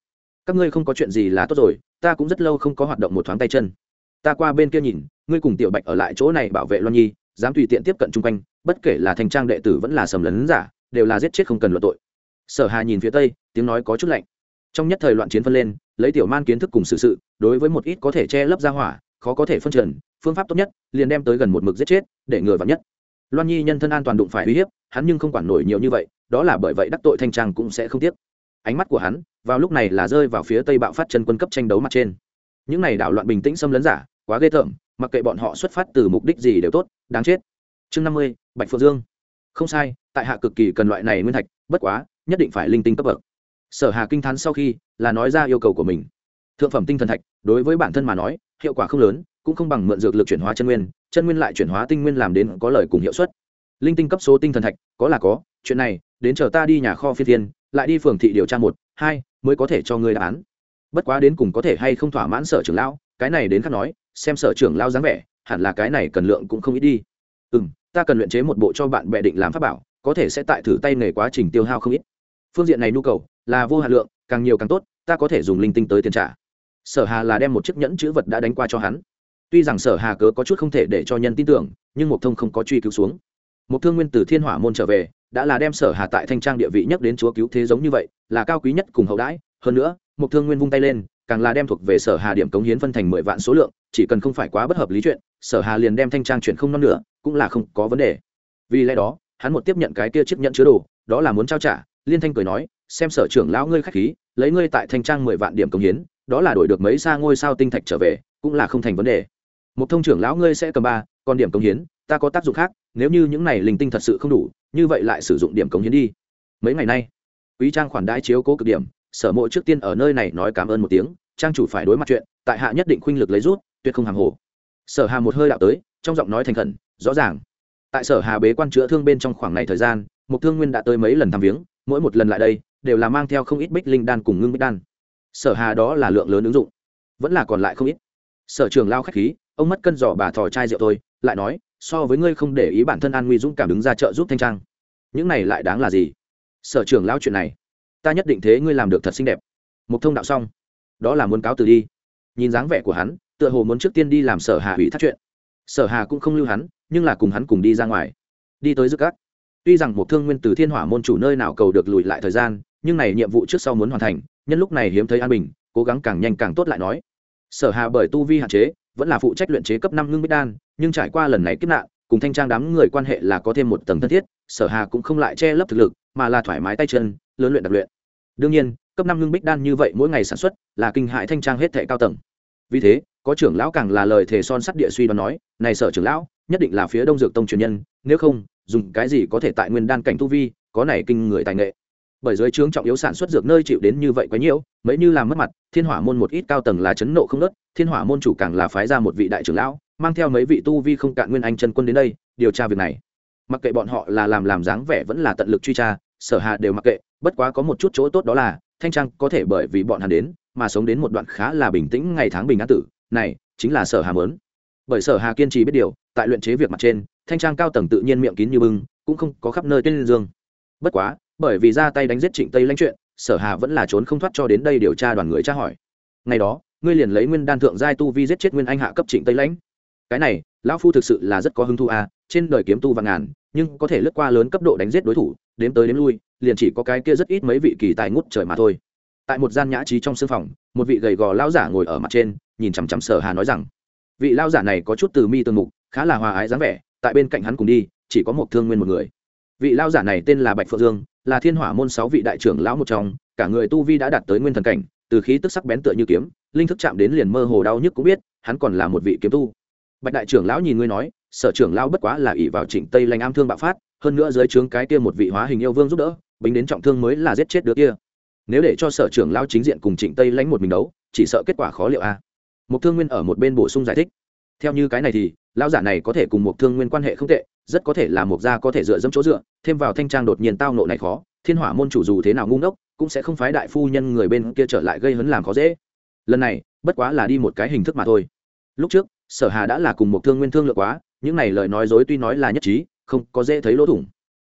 Các ngươi không có chuyện gì là tốt rồi, ta cũng rất lâu không có hoạt động một thoáng tay chân. Ta qua bên kia nhìn, ngươi cùng tiểu bạch ở lại chỗ này bảo vệ loan nhi dám tùy tiện tiếp cận chung quanh bất kể là thành trang đệ tử vẫn là sầm lấn giả đều là giết chết không cần luận tội. Sở hà nhìn phía tây tiếng nói có chút lạnh. Trong nhất thời loạn chiến phân lên lấy tiểu man kiến thức cùng sự, sự đối với một ít có thể che lấp ra hỏa khó có thể phân trần phương pháp tốt nhất liền đem tới gần một mực giết chết để ngừa vào nhất. Loan nhi nhân thân an toàn đụng phải uy hiếp hắn nhưng không quản nổi nhiều như vậy đó là bởi vậy đắc tội thanh trang cũng sẽ không tiếc. Ánh mắt của hắn vào lúc này là rơi vào phía tây bạo phát chân quân cấp tranh đấu mặt trên. Những này đảo loạn bình tĩnh xâm lấn giả quá ghê tởm mặc kệ bọn họ xuất phát từ mục đích gì đều tốt, đáng chết. Chương năm mươi, bạch phượng dương. Không sai, tại hạ cực kỳ cần loại này nguyên thạch, bất quá, nhất định phải linh tinh cấp bậc. Sở hà kinh thán sau khi, là nói ra yêu cầu của mình. Thượng phẩm tinh thần thạch, đối với bản thân mà nói, hiệu quả không lớn, cũng không bằng mượn dược lực chuyển hóa chân nguyên chân nguyên lại chuyển hóa tinh nguyên làm đến có lời cùng hiệu suất. Linh tinh cấp số tinh thần thạch, có là có, chuyện này, đến chờ ta đi nhà kho phiên thiên, lại đi phường thị điều tra một, hai, mới có thể cho ngươi đáp án. Bất quá đến cùng có thể hay không thỏa mãn sở trưởng lão, cái này đến khắc nói xem sở trưởng lao dáng vẻ, hẳn là cái này cần lượng cũng không ít đi. Ừ m ta cần luyện chế một bộ cho bạn bè định làm pháp bảo, có thể sẽ tại thử tay nghề quá trình tiêu hao không ít. Phương diện này nhu cầu là vô hạn lượng, càng nhiều càng tốt, ta có thể dùng linh tinh tới tiền trả. Sở hà là đem một chiếc nhẫn chữ vật đã đánh qua cho hắn. Tuy rằng sở hà cớ có chút không thể để cho nhân tin tưởng, nhưng một thông không có truy cứu xuống. Một thương nguyên từ thiên hỏa môn trở về, đã là đem sở hà tại thanh trang địa vị nhất đến chúa cứu thế giống như vậy, là cao quý nhất cùng hậu đãi. Hơn nữa một thương nguyên vung tay lên càng là đem thuộc về sở hà điểm cống hiến phân thành mười vạn số lượng, chỉ cần không phải quá bất hợp lý chuyện, sở hà liền đem thanh trang chuyển không năm nữa cũng là không có vấn đề. Vì lẽ đó, hắn một tiếp nhận cái kia chiếc nhận chứa đồ, đó là muốn trao trả, liên thanh cười nói, xem sở trưởng lão ngươi khách khí, lấy ngươi tại thanh trang mười vạn điểm cống hiến, đó là đổi được mấy xa ngôi sao tinh thạch trở về, cũng là không thành vấn đề. Một thông trưởng lão ngươi sẽ cầm ba, còn điểm cống hiến, ta có tác dụng khác, nếu như những này linh tinh thật sự không đủ, như vậy lại sử dụng điểm cống hiến đi. Mấy ngày nay, quý trang khoản đãi chiếu cố cực điểm sở mộ trước tiên ở nơi này nói cảm ơn một tiếng, trang chủ phải đối mặt chuyện, tại hạ nhất định khuynh lực lấy rút, tuyệt không hàng hồ. Sở hà một hơi đạo tới, trong giọng nói thành khẩn, rõ ràng. Tại sở hà bế quan chữa thương bên trong khoảng này thời gian một thương nguyên đã tới mấy lần thăm viếng, mỗi một lần lại đây, đều là mang theo không ít bích linh đan cùng ngưng bích đan. Sở hà đó là lượng lớn ứng dụng, vẫn là còn lại không ít. Sở trường lao khách khí, ông mất cân giỏ bà thò chai rượu tôi lại nói, so với ngươi không để ý bản thân an nguy dũng cảm đứng ra chợ giúp thanh trang, những này lại đáng là gì? Sở trường lao chuyện này ta nhất định thế ngươi làm được thật xinh đẹp. Mục thông đạo xong. Đó là muốn cáo từ đi. Nhìn dáng vẻ của hắn, tựa hồ muốn trước tiên đi làm sở hà hủy thác chuyện. Sở hà cũng không lưu hắn, nhưng là cùng hắn cùng đi ra ngoài. Đi tới dứt cát tuy rằng một thương nguyên từ thiên hỏa môn chủ nơi nào cầu được lùi lại thời gian, nhưng này nhiệm vụ trước sau muốn hoàn thành, nhân lúc này hiếm thấy an bình, cố gắng càng nhanh càng tốt lại nói. Sở hà bởi tu vi hạn chế, vẫn là phụ trách luyện chế cấp năm ngưng bích đan, nhưng trải qua lần này kiếp nạn, cùng thanh trang đám người quan hệ là có thêm một tầng thân thiết, sở hà cũng không lại che lấp thực lực, mà là thoải mái tay chân lớn luyện đặc luyện. Đương nhiên, cấp năm ngưng bích đan như vậy mỗi ngày sản xuất là kinh hại thanh trang hết thệ cao tầng. Vì thế, có trưởng lão càng là lời thề son sắt địa suy đoán nói, này sở trưởng lão, nhất định là phía đông dược tông truyền nhân, nếu không, dùng cái gì có thể tại nguyên đan cảnh tu vi, có này kinh người tài nghệ. Bởi dưới trướng trọng yếu sản xuất dược nơi chịu đến như vậy quá nhiều, mấy như làm mất mặt, thiên hỏa môn một ít cao tầng là chấn nộ không nớt, thiên hỏa môn chủ càng là phái ra một vị đại trưởng lão, mang theo mấy vị tu vi không cạn nguyên anh chân quân đến đây, điều tra việc này. Mặc kệ bọn họ là làm làm dáng vẻ vẫn là tận lực truy tra, sở hạ đều mặc kệ bất quá có một chút chỗ tốt đó là, thanh trang có thể bởi vì bọn hắn đến, mà sống đến một đoạn khá là bình tĩnh ngày tháng bình an tử. Này, chính là sở hà mớn bởi sở hà kiên trì biết điều, tại luyện chế việc mặt trên, thanh trang cao tầng tự nhiên miệng kín như bưng, cũng không có khắp nơi tên dương. Bất quá, bởi vì ra tay đánh giết trịnh tây lãnh chuyện, sở hà vẫn là trốn không thoát cho đến đây điều tra đoàn người tra hỏi. Ngày đó, ngươi liền lấy nguyên đan thượng giai tu vi giết chết nguyên anh hạ cấp trịnh tây lãnh. Cái này, lão phu thực sự là rất có hứng thú à trên đời kiếm tu và ngàn, nhưng có thể lướt qua lớn cấp độ đánh giết đối thủ, đếm tới đếm lui liền chỉ có cái kia rất ít mấy vị kỳ tài ngút trời mà thôi. Tại một gian nhã trí trong sương phòng, một vị gầy gò lão giả ngồi ở mặt trên, nhìn chằm chằm sở hà nói rằng, vị lão giả này có chút từ mi tương mục, khá là hòa ái dáng vẻ, tại bên cạnh hắn cùng đi, chỉ có một thương nguyên một người. Vị lão giả này tên là bạch phượng dương, là thiên hỏa môn sáu vị đại trưởng lão một trong, cả người tu vi đã đạt tới nguyên thần cảnh, từ khí tức sắc bén tựa như kiếm, linh thức chạm đến liền mơ hồ đau nhức cũng biết, hắn còn là một vị kiếm tu. Bạch đại trưởng lão nhìn ngươi nói sở trưởng lão bất quá là ỷ vào trịnh tây lành am thương bạo phát, hơn nữa dưới trướng cái kia một vị hóa hình yêu vương giúp đỡ, bính đến trọng thương mới là giết chết đứa kia. Nếu để cho sở trưởng lão chính diện cùng trịnh tây lãnh một mình đấu, chỉ sợ kết quả khó liệu a. Một thương nguyên ở một bên bổ sung giải thích. Theo như cái này thì, lão giả này có thể cùng một thương nguyên quan hệ không tệ, rất có thể là một gia có thể dựa dẫm chỗ dựa, thêm vào thanh trang đột nhiên tao nộ này khó, thiên hỏa môn chủ dù thế nào ngu ngốc, cũng sẽ không phái đại phu nhân người bên kia trở lại gây hấn làm khó dễ. Lần này, bất quá là đi một cái hình thức mà thôi. Lúc trước, sở hà đã là cùng một thương nguyên thương lượng quá những này lời nói dối tuy nói là nhất trí, không có dễ thấy lỗ thủng.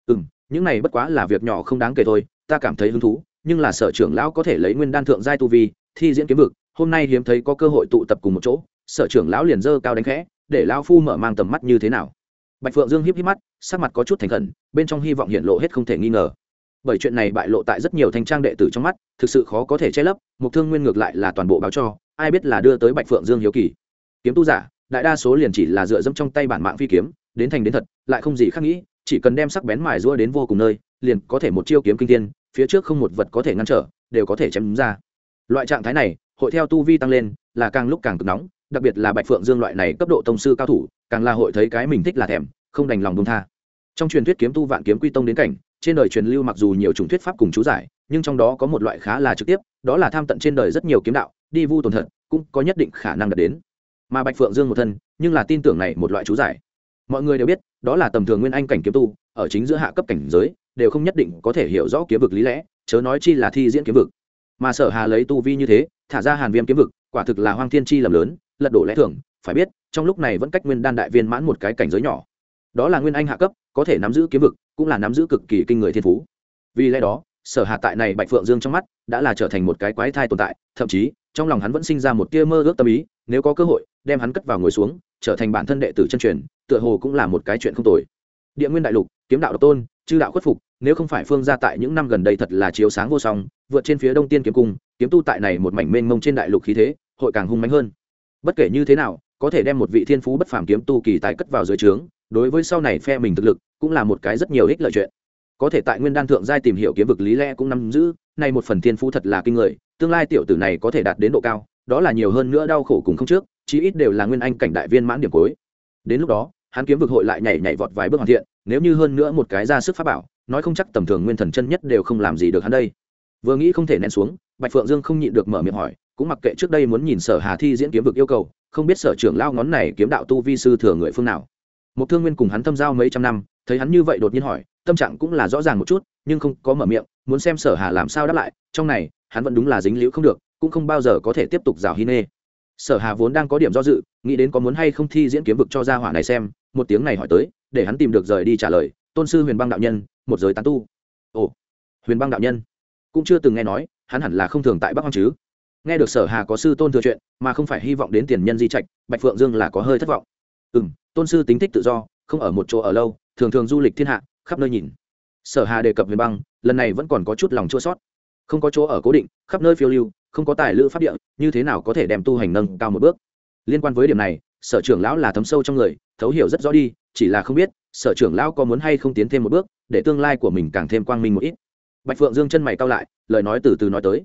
Ừ m những này bất quá là việc nhỏ không đáng kể thôi, ta cảm thấy hứng thú, nhưng là sở trưởng lão có thể lấy nguyên đan thượng giai tu vi, thi diễn kiếm vực, hôm nay hiếm thấy có cơ hội tụ tập cùng một chỗ, sở trưởng lão liền dơ cao đánh khẽ, để lão phu mở mang tầm mắt như thế nào. Bạch phượng dương híp híp mắt, sắc mặt có chút thành khẩn, bên trong hy vọng hiện lộ hết không thể nghi ngờ. Bởi chuyện này bại lộ tại rất nhiều thanh trang đệ tử trong mắt, thực sự khó có thể che lấp mục thương nguyên ngược lại là toàn bộ báo cho, ai biết là đưa tới bạch phượng dương hiếu kỳ. Kiếm tu giả đại đa số liền chỉ là dựa dẫm trong tay bản mạng phi kiếm, đến thành đến thật, lại không gì khác nghĩ, chỉ cần đem sắc bén mài rua đến vô cùng nơi, liền có thể một chiêu kiếm kinh thiên, phía trước không một vật có thể ngăn trở, đều có thể chém ra. Loại trạng thái này, hội theo tu vi tăng lên, là càng lúc càng cực nóng, đặc biệt là bạch phượng dương loại này cấp độ tông sư cao thủ, càng là hội thấy cái mình thích là thèm, không đành lòng đông tha. Trong truyền thuyết kiếm tu vạn kiếm quy tông đến cảnh, trên đời truyền lưu mặc dù nhiều chủng thuyết pháp cùng chú giải, nhưng trong đó có một loại khá là trực tiếp, đó là tham tận trên đời rất nhiều kiếm đạo, đi vu tồn thật, cũng có nhất định khả năng đạt đến mà bạch phượng dương một thân, nhưng là tin tưởng này một loại chú giải. Mọi người đều biết, đó là tầm thường nguyên anh cảnh kiếm tu, ở chính giữa hạ cấp cảnh giới, đều không nhất định có thể hiểu rõ kiếm vực lý lẽ, chớ nói chi là thi diễn kiếm vực. Mà sở hà lấy tu vi như thế, thả ra hàn viêm kiếm vực, quả thực là hoang thiên chi lầm lớn, lật đổ lẽ thường, phải biết, trong lúc này vẫn cách nguyên đan đại viên mãn một cái cảnh giới nhỏ. Đó là nguyên anh hạ cấp, có thể nắm giữ kiếm vực, cũng là nắm giữ cực kỳ kinh người thiên phú. Vì lẽ đó, sở hạ tại này bạch phượng dương trong mắt, đã là trở thành một cái quái thai tồn tại, thậm chí trong lòng hắn vẫn sinh ra một tia mơ ước tâm ý, nếu có cơ hội, đem hắn cất vào ngồi xuống, trở thành bản thân đệ tử chân truyền, tựa hồ cũng là một cái chuyện không tồi. Địa nguyên đại lục, kiếm đạo độc tôn, chư đạo khuất phục, nếu không phải phương gia tại những năm gần đây thật là chiếu sáng vô song, vượt trên phía đông tiên kiếm cung, kiếm tu tại này một mảnh mênh mông trên đại lục khí thế, hội càng hung mạnh hơn. Bất kể như thế nào, có thể đem một vị thiên phú bất phàm kiếm tu kỳ tài cất vào dưới trướng, đối với sau này phe mình thực lực, cũng là một cái rất nhiều ích lợi chuyện có thể tại nguyên đan thượng giai tìm hiểu kiếm vực lý lẽ cũng nắm giữ, nay một phần thiên phú thật là kinh người, tương lai tiểu tử này có thể đạt đến độ cao, đó là nhiều hơn nữa đau khổ cùng không trước, chí ít đều là nguyên anh cảnh đại viên mãn điểm cuối. Đến lúc đó, hắn kiếm vực hội lại nhảy nhảy vọt vài bước hoàn thiện, nếu như hơn nữa một cái ra sức pháp bảo, nói không chắc tầm thường nguyên thần chân nhất đều không làm gì được hắn đây. Vừa nghĩ không thể nén xuống, bạch phượng dương không nhịn được mở miệng hỏi, cũng mặc kệ trước đây muốn nhìn sở hà thi diễn kiếm vực yêu cầu, không biết sở trưởng lao ngón này kiếm đạo tu vi sư thừa người phương nào. Một thương nguyên cùng hắn thâm giao mấy trăm năm, thấy hắn như vậy đột nhiên hỏi tâm trạng cũng là rõ ràng một chút, nhưng không có mở miệng, muốn xem sở hà làm sao đáp lại, trong này, hắn vẫn đúng là dính liễu không được, cũng không bao giờ có thể tiếp tục rào hi nê. Sở hà vốn đang có điểm do dự, nghĩ đến có muốn hay không thi diễn kiếm vực cho gia hỏa này xem, một tiếng này hỏi tới, để hắn tìm được rời đi trả lời, tôn sư huyền băng đạo nhân, một giới tán tu. Ồ, huyền băng đạo nhân? Cũng chưa từng nghe nói, hắn hẳn là không thường tại bắc hoang chứ. Nghe được sở hà có sư tôn thừa chuyện, mà không phải hy vọng đến tiền nhân di trạch, bạch phượng dương là có hơi thất vọng. Ừ m tôn sư tính thích tự do, không ở một chỗ ở lâu, thường thường du lịch thiên hạ khắp nơi nhìn. Sở hà đề cập huyền băng, lần này vẫn còn có chút lòng chua sót. Không có chỗ ở cố định, khắp nơi phiêu lưu, không có tài lữ pháp địa, như thế nào có thể đem tu hành nâng cao một bước? Liên quan với điểm này, sở trưởng lão là thấm sâu trong người, thấu hiểu rất rõ đi, chỉ là không biết, sở trưởng lão có muốn hay không tiến thêm một bước, để tương lai của mình càng thêm quang minh một ít. Bạch phượng dương chân mày cao lại, lời nói từ từ nói tới.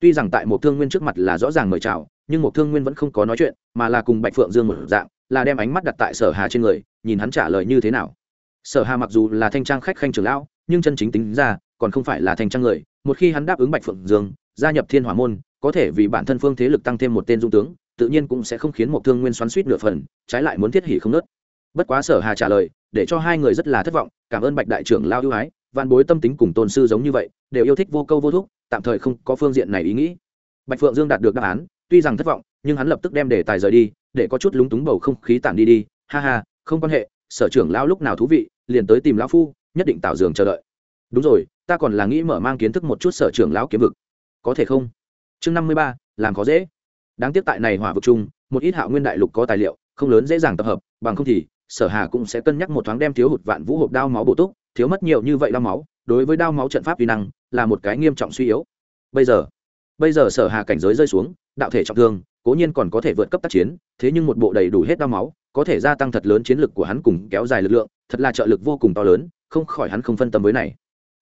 Tuy rằng tại một thương nguyên trước mặt là rõ ràng mời chào, nhưng một thương nguyên vẫn không có nói chuyện, mà là cùng bạch phượng dương một dạng, là đem ánh mắt đặt tại sở hà trên người, nhìn hắn trả lời như thế nào sở hà mặc dù là thanh trang khách khanh trưởng lão, nhưng chân chính tính ra, còn không phải là thanh trang người. Một khi hắn đáp ứng bạch phượng dương, gia nhập thiên hỏa môn, có thể vì bản thân phương thế lực tăng thêm một tên dung tướng, tự nhiên cũng sẽ không khiến một thương nguyên xoắn suýt nửa phần, trái lại muốn thiết hỉ không nớt. Bất quá sở hà trả lời, để cho hai người rất là thất vọng, cảm ơn bạch đại trưởng lao ưu ái văn bối tâm tính cùng tôn sư giống như vậy, đều yêu thích vô câu vô thúc, tạm thời không có phương diện này ý nghĩ. Bạch phượng dương đạt được đáp án, tuy rằng thất vọng, nhưng hắn lập tức đem đề tài rời đi, để có chút lúng túng bầu không khí tản đi đi. Ha ha, không quan hệ sở trưởng lão lúc nào thú vị, liền tới tìm lão phu, nhất định tạo giường chờ đợi. Đúng rồi, ta còn là nghĩ mở mang kiến thức một chút sở trưởng lão kiếm vực. Có thể không? Chương năm mươi ba, làm khó dễ. Đáng tiếc tại này hỏa vực chung, một ít hạo nguyên đại lục có tài liệu, không lớn dễ dàng tập hợp, bằng không thì, sở hà cũng sẽ cân nhắc một thoáng đem thiếu hụt vạn vũ hộp đao máu bổ túc, thiếu mất nhiều như vậy đao máu, đối với đao máu trận pháp vi năng, là một cái nghiêm trọng suy yếu. Bây giờ bây giờ sở hà cảnh giới rơi xuống, đạo thể trọng thương, cố nhiên còn có thể vượt cấp tác chiến, thế nhưng một bộ đầy đủ hết đao máu có thể gia tăng thật lớn chiến lực của hắn cùng kéo dài lực lượng, thật là trợ lực vô cùng to lớn, không khỏi hắn không phân tâm với này.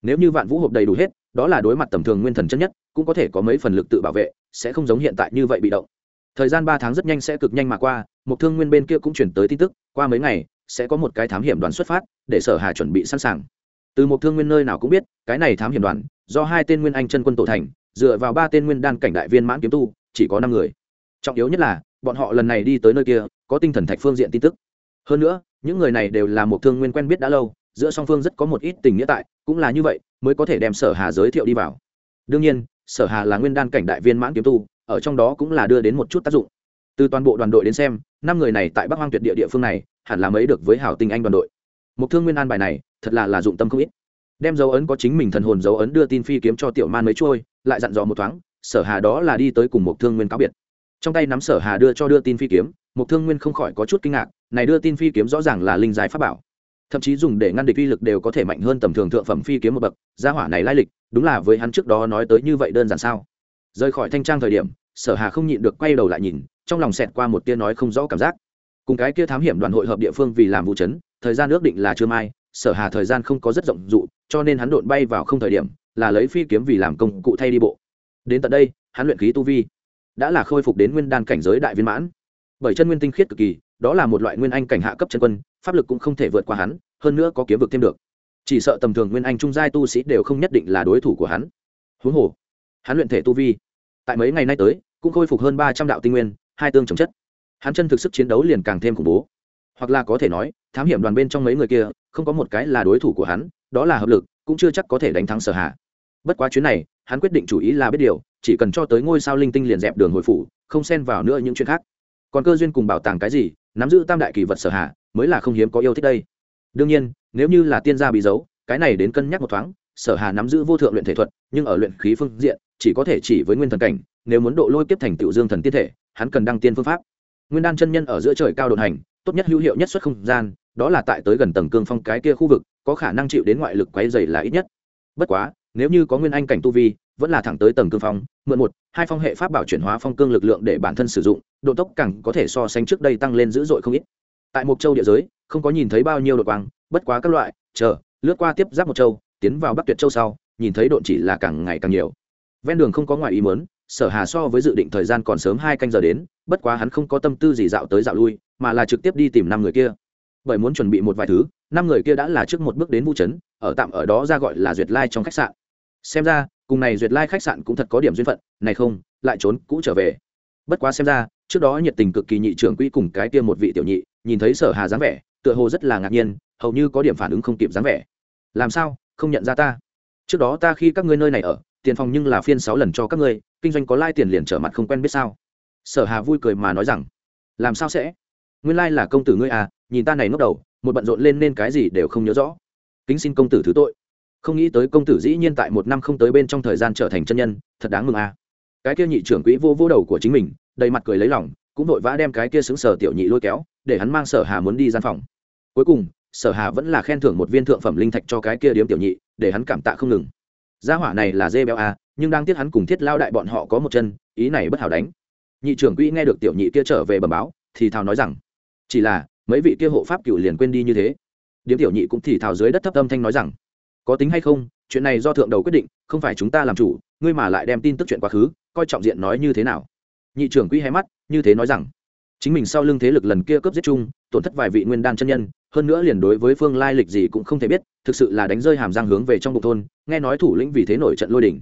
Nếu như vạn vũ hộp đầy đủ hết, đó là đối mặt tầm thường nguyên thần chân nhất, cũng có thể có mấy phần lực tự bảo vệ, sẽ không giống hiện tại như vậy bị động. Thời gian ba tháng rất nhanh sẽ cực nhanh mà qua, một thương nguyên bên kia cũng chuyển tới tin tức, qua mấy ngày, sẽ có một cái thám hiểm đoàn xuất phát, để sở hà chuẩn bị sẵn sàng. Từ một thương nguyên nơi nào cũng biết, cái này thám hiểm đoàn, do hai tên nguyên anh chân quân tổ thành, dựa vào ba tên nguyên đan cảnh đại viên mãn kiếm tu, chỉ có năm người. Trọng yếu nhất là, bọn họ lần này đi tới nơi kia có tinh thần thạch phương diện tin tức. Hơn nữa, những người này đều là một thương nguyên quen biết đã lâu, giữa song phương rất có một ít tình nghĩa tại, cũng là như vậy, mới có thể đem sở hà giới thiệu đi vào. Đương nhiên, sở hà là nguyên đan cảnh đại viên mãn kiếm tu, ở trong đó cũng là đưa đến một chút tác dụng. Từ toàn bộ đoàn đội đến xem, năm người này tại bắc hoang tuyệt địa địa phương này, hẳn là mấy được với hảo tinh anh đoàn đội. Một thương nguyên an bài này, thật là là dụng tâm không ít. Đem dấu ấn có chính mình thần hồn dấu ấn đưa tin phi kiếm cho tiểu man mấy trôi lại dặn dò một thoáng, sở hà đó là đi tới cùng một thương nguyên cáo biệt. Trong tay nắm sở hà đưa cho đưa tin phi kiếm một thương nguyên không khỏi có chút kinh ngạc, này đưa tin phi kiếm rõ ràng là linh giải pháp bảo. Thậm chí dùng để ngăn địch uy lực đều có thể mạnh hơn tầm thường thượng phẩm phi kiếm một bậc, gia hỏa này lai lịch, đúng là với hắn trước đó nói tới như vậy đơn giản sao? Rời khỏi thanh trang thời điểm, sở hà không nhịn được quay đầu lại nhìn, trong lòng xẹt qua một tia nói không rõ cảm giác. Cùng cái kia thám hiểm đoàn hội hợp địa phương vì làm vụ chấn, thời gian ước định là chưa mai, sở hà thời gian không có rất rộng dụ, cho nên hắn độn bay vào không thời điểm, là lấy phi kiếm vì làm công cụ thay đi bộ. Đến tận đây, hắn luyện khí tu vi đã là khôi phục đến nguyên đan cảnh giới đại viên mãn bởi chân nguyên tinh khiết cực kỳ, đó là một loại nguyên anh cảnh hạ cấp chân quân, pháp lực cũng không thể vượt qua hắn, hơn nữa có kiếm vực thêm được. Chỉ sợ tầm thường nguyên anh trung giai tu sĩ đều không nhất định là đối thủ của hắn. Huống hồ, hắn luyện thể tu vi, tại mấy ngày nay tới, cũng khôi phục hơn ba trăm đạo tinh nguyên, hai tương trồng chất. Hắn chân thực sức chiến đấu liền càng thêm khủng bố. Hoặc là có thể nói, thám hiểm đoàn bên trong mấy người kia, không có một cái là đối thủ của hắn, đó là hợp lực, cũng chưa chắc có thể đánh thắng sở hạ. Bất quá chuyến này, hắn quyết định chủ ý là biết điều, chỉ cần cho tới ngôi sao linh tinh liền dẹp đường hồi phủ, không xen vào nữa những chuyện khác còn cơ duyên cùng bảo tàng cái gì, nắm giữ tam đại kỳ vật sở hạ, mới là không hiếm có yêu thích đây. Đương nhiên, nếu như là tiên gia bị giấu cái này đến cân nhắc một thoáng, sở hà nắm giữ vô thượng luyện thể thuật, nhưng ở luyện khí phương diện, chỉ có thể chỉ với nguyên thần cảnh, nếu muốn độ lôi tiếp thành tiểu dương thần tiên thể, hắn cần đăng tiên phương pháp. Nguyên đan chân nhân ở giữa trời cao đồn hành, tốt nhất hữu hiệu nhất xuất không gian, đó là tại tới gần tầng cương phong cái kia khu vực, có khả năng chịu đến ngoại lực quấy dày là ít nhất. Bất quá, nếu như có nguyên anh cảnh tu vi vẫn là thẳng tới tầng cương phong, mượn một, hai phong hệ pháp bảo chuyển hóa phong cương lực lượng để bản thân sử dụng, độ tốc càng có thể so sánh trước đây tăng lên dữ dội không ít. Tại mộc châu địa giới, không có nhìn thấy bao nhiêu đột quang, bất quá các loại, chờ, lướt qua tiếp giáp một châu, tiến vào bắc tuyệt châu sau, nhìn thấy độn chỉ là càng ngày càng nhiều. Ven đường không có ngoài ý mớn sở hà so với dự định thời gian còn sớm hai canh giờ đến, bất quá hắn không có tâm tư gì dạo tới dạo lui, mà là trực tiếp đi tìm năm người kia. Bởi muốn chuẩn bị một vài thứ, năm người kia đã là trước một bước đến vũ trấn ở tạm ở đó ra gọi là duyệt lai trong khách sạn. Xem ra cùng này duyệt lai khách sạn cũng thật có điểm duyên phận, này không, lại trốn, cũ trở về. Bất quá xem ra, trước đó nhiệt tình cực kỳ nhị trưởng quỹ cùng cái kia một vị tiểu nhị, nhìn thấy sở hà dáng vẻ, tựa hồ rất là ngạc nhiên, hầu như có điểm phản ứng không kịp dáng vẻ. Làm sao, không nhận ra ta? Trước đó ta khi các ngươi nơi này ở, tiền phòng nhưng là phiên sáu lần cho các ngươi, kinh doanh có lai tiền liền trở mặt không quen biết sao? Sở hà vui cười mà nói rằng, làm sao sẽ? Nguyên lai là công tử ngươi à nhìn ta này ngốc đầu, một bận rộn lên nên cái gì đều không nhớ rõ. Kính xin công tử thứ tội không nghĩ tới công tử dĩ nhiên tại một năm không tới bên trong thời gian trở thành chân nhân, thật đáng mừng à cái kia nhị trưởng quỹ vô vô đầu của chính mình, đầy mặt cười lấy lòng, cũng vội vã đem cái kia xứng sở tiểu nhị lôi kéo, để hắn mang sở hà muốn đi gian phòng. Cuối cùng, sở hà vẫn là khen thưởng một viên thượng phẩm linh thạch cho cái kia điếm tiểu nhị, để hắn cảm tạ không ngừng. Gia hỏa này là dê béo a, nhưng đang tiếc hắn cùng thiết lao đại bọn họ có một chân, ý này bất hảo đánh. Nhị trưởng quỹ nghe được tiểu nhị kia trở về bẩm báo, thì thào nói rằng, chỉ là, mấy vị kia hộ pháp cựu liền quên đi như thế. Điếm tiểu nhị cũng thì thào dưới đất thấp âm thanh nói rằng có tính hay không, chuyện này do thượng đầu quyết định, không phải chúng ta làm chủ, ngươi mà lại đem tin tức chuyện quá khứ, coi trọng diện nói như thế nào. Nhị trưởng quỹ hay mắt, như thế nói rằng, chính mình sau lưng thế lực lần kia cướp giết chung, tổn thất vài vị nguyên đan chân nhân, hơn nữa liền đối với phương lai lịch gì cũng không thể biết, thực sự là đánh rơi hàm giang hướng về trong bụng thôn, nghe nói thủ lĩnh vì thế nổi trận lôi đỉnh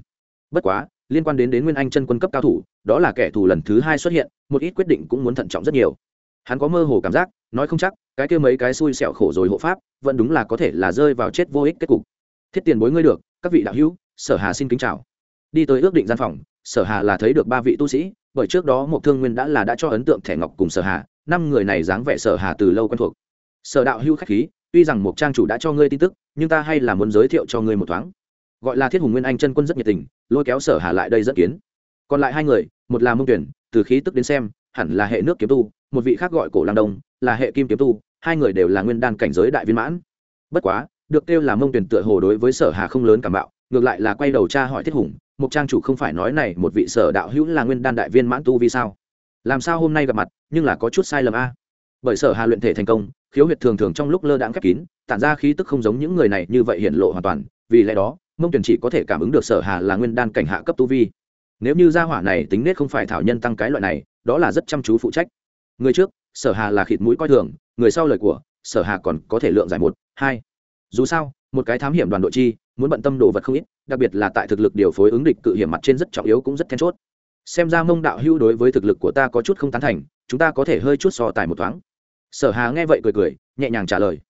bất quá, liên quan đến đến nguyên anh chân quân cấp cao thủ, đó là kẻ thù lần thứ hai xuất hiện, một ít quyết định cũng muốn thận trọng rất nhiều. Hắn có mơ hồ cảm giác, nói không chắc, cái kia mấy cái xui xẻo khổ rồi hộ pháp, vẫn đúng là có thể là rơi vào chết vô ích kết cục thiết tiền bối ngươi được, các vị đạo hữu, sở hà xin kính chào. Đi tới ước định gian phòng, sở hà là thấy được ba vị tu sĩ, bởi trước đó một thương nguyên đã là đã cho ấn tượng thẻ ngọc cùng sở hà, năm người này dáng vẻ sở hà từ lâu quen thuộc. Sở đạo hữu khách khí, tuy rằng một trang chủ đã cho ngươi tin tức, nhưng ta hay là muốn giới thiệu cho ngươi một thoáng. Gọi là thiết hùng nguyên anh chân quân rất nhiệt tình, lôi kéo sở hà lại đây dẫn kiến. Còn lại hai người, một là mông tuyển, từ khí tức đến xem, hẳn là hệ nước kiếm tu, một vị khác gọi cổ lang đông, là hệ kim kiếm tu, hai người đều là nguyên đan cảnh giới đại viên mãn. Bất quá được kêu là mông tuyển tựa hồ đối với sở hà không lớn cảm bạo, ngược lại là quay đầu tra hỏi thiết hùng một trang chủ không phải nói này một vị sở đạo hữu là nguyên đan đại viên mãn tu vì sao? Làm sao hôm nay gặp mặt, nhưng là có chút sai lầm a? Bởi sở hà luyện thể thành công, khiếu huyệt thường thường trong lúc lơ đãng khép kín, tản ra khí tức không giống những người này như vậy hiện lộ hoàn toàn, vì lẽ đó, mông tuyển chỉ có thể cảm ứng được sở hà là nguyên đan cảnh hạ cấp tu vi. Nếu như gia hỏa này tính nết không phải thảo nhân tăng cái loại này, đó là rất chăm chú phụ trách. Người trước, sở hà là khịt mũi coi thường, người sau lời của, sở hà còn có thể lượng giải một, hai dù sao, một cái thám hiểm đoàn đội chi, muốn bận tâm đồ vật không ít, đặc biệt là tại thực lực điều phối ứng địch cự hiểm mặt trên rất trọng yếu cũng rất then chốt. Xem ra mông đạo hưu đối với thực lực của ta có chút không tán thành, chúng ta có thể hơi chút so tài một thoáng. Sở hà nghe vậy cười cười, nhẹ nhàng trả lời.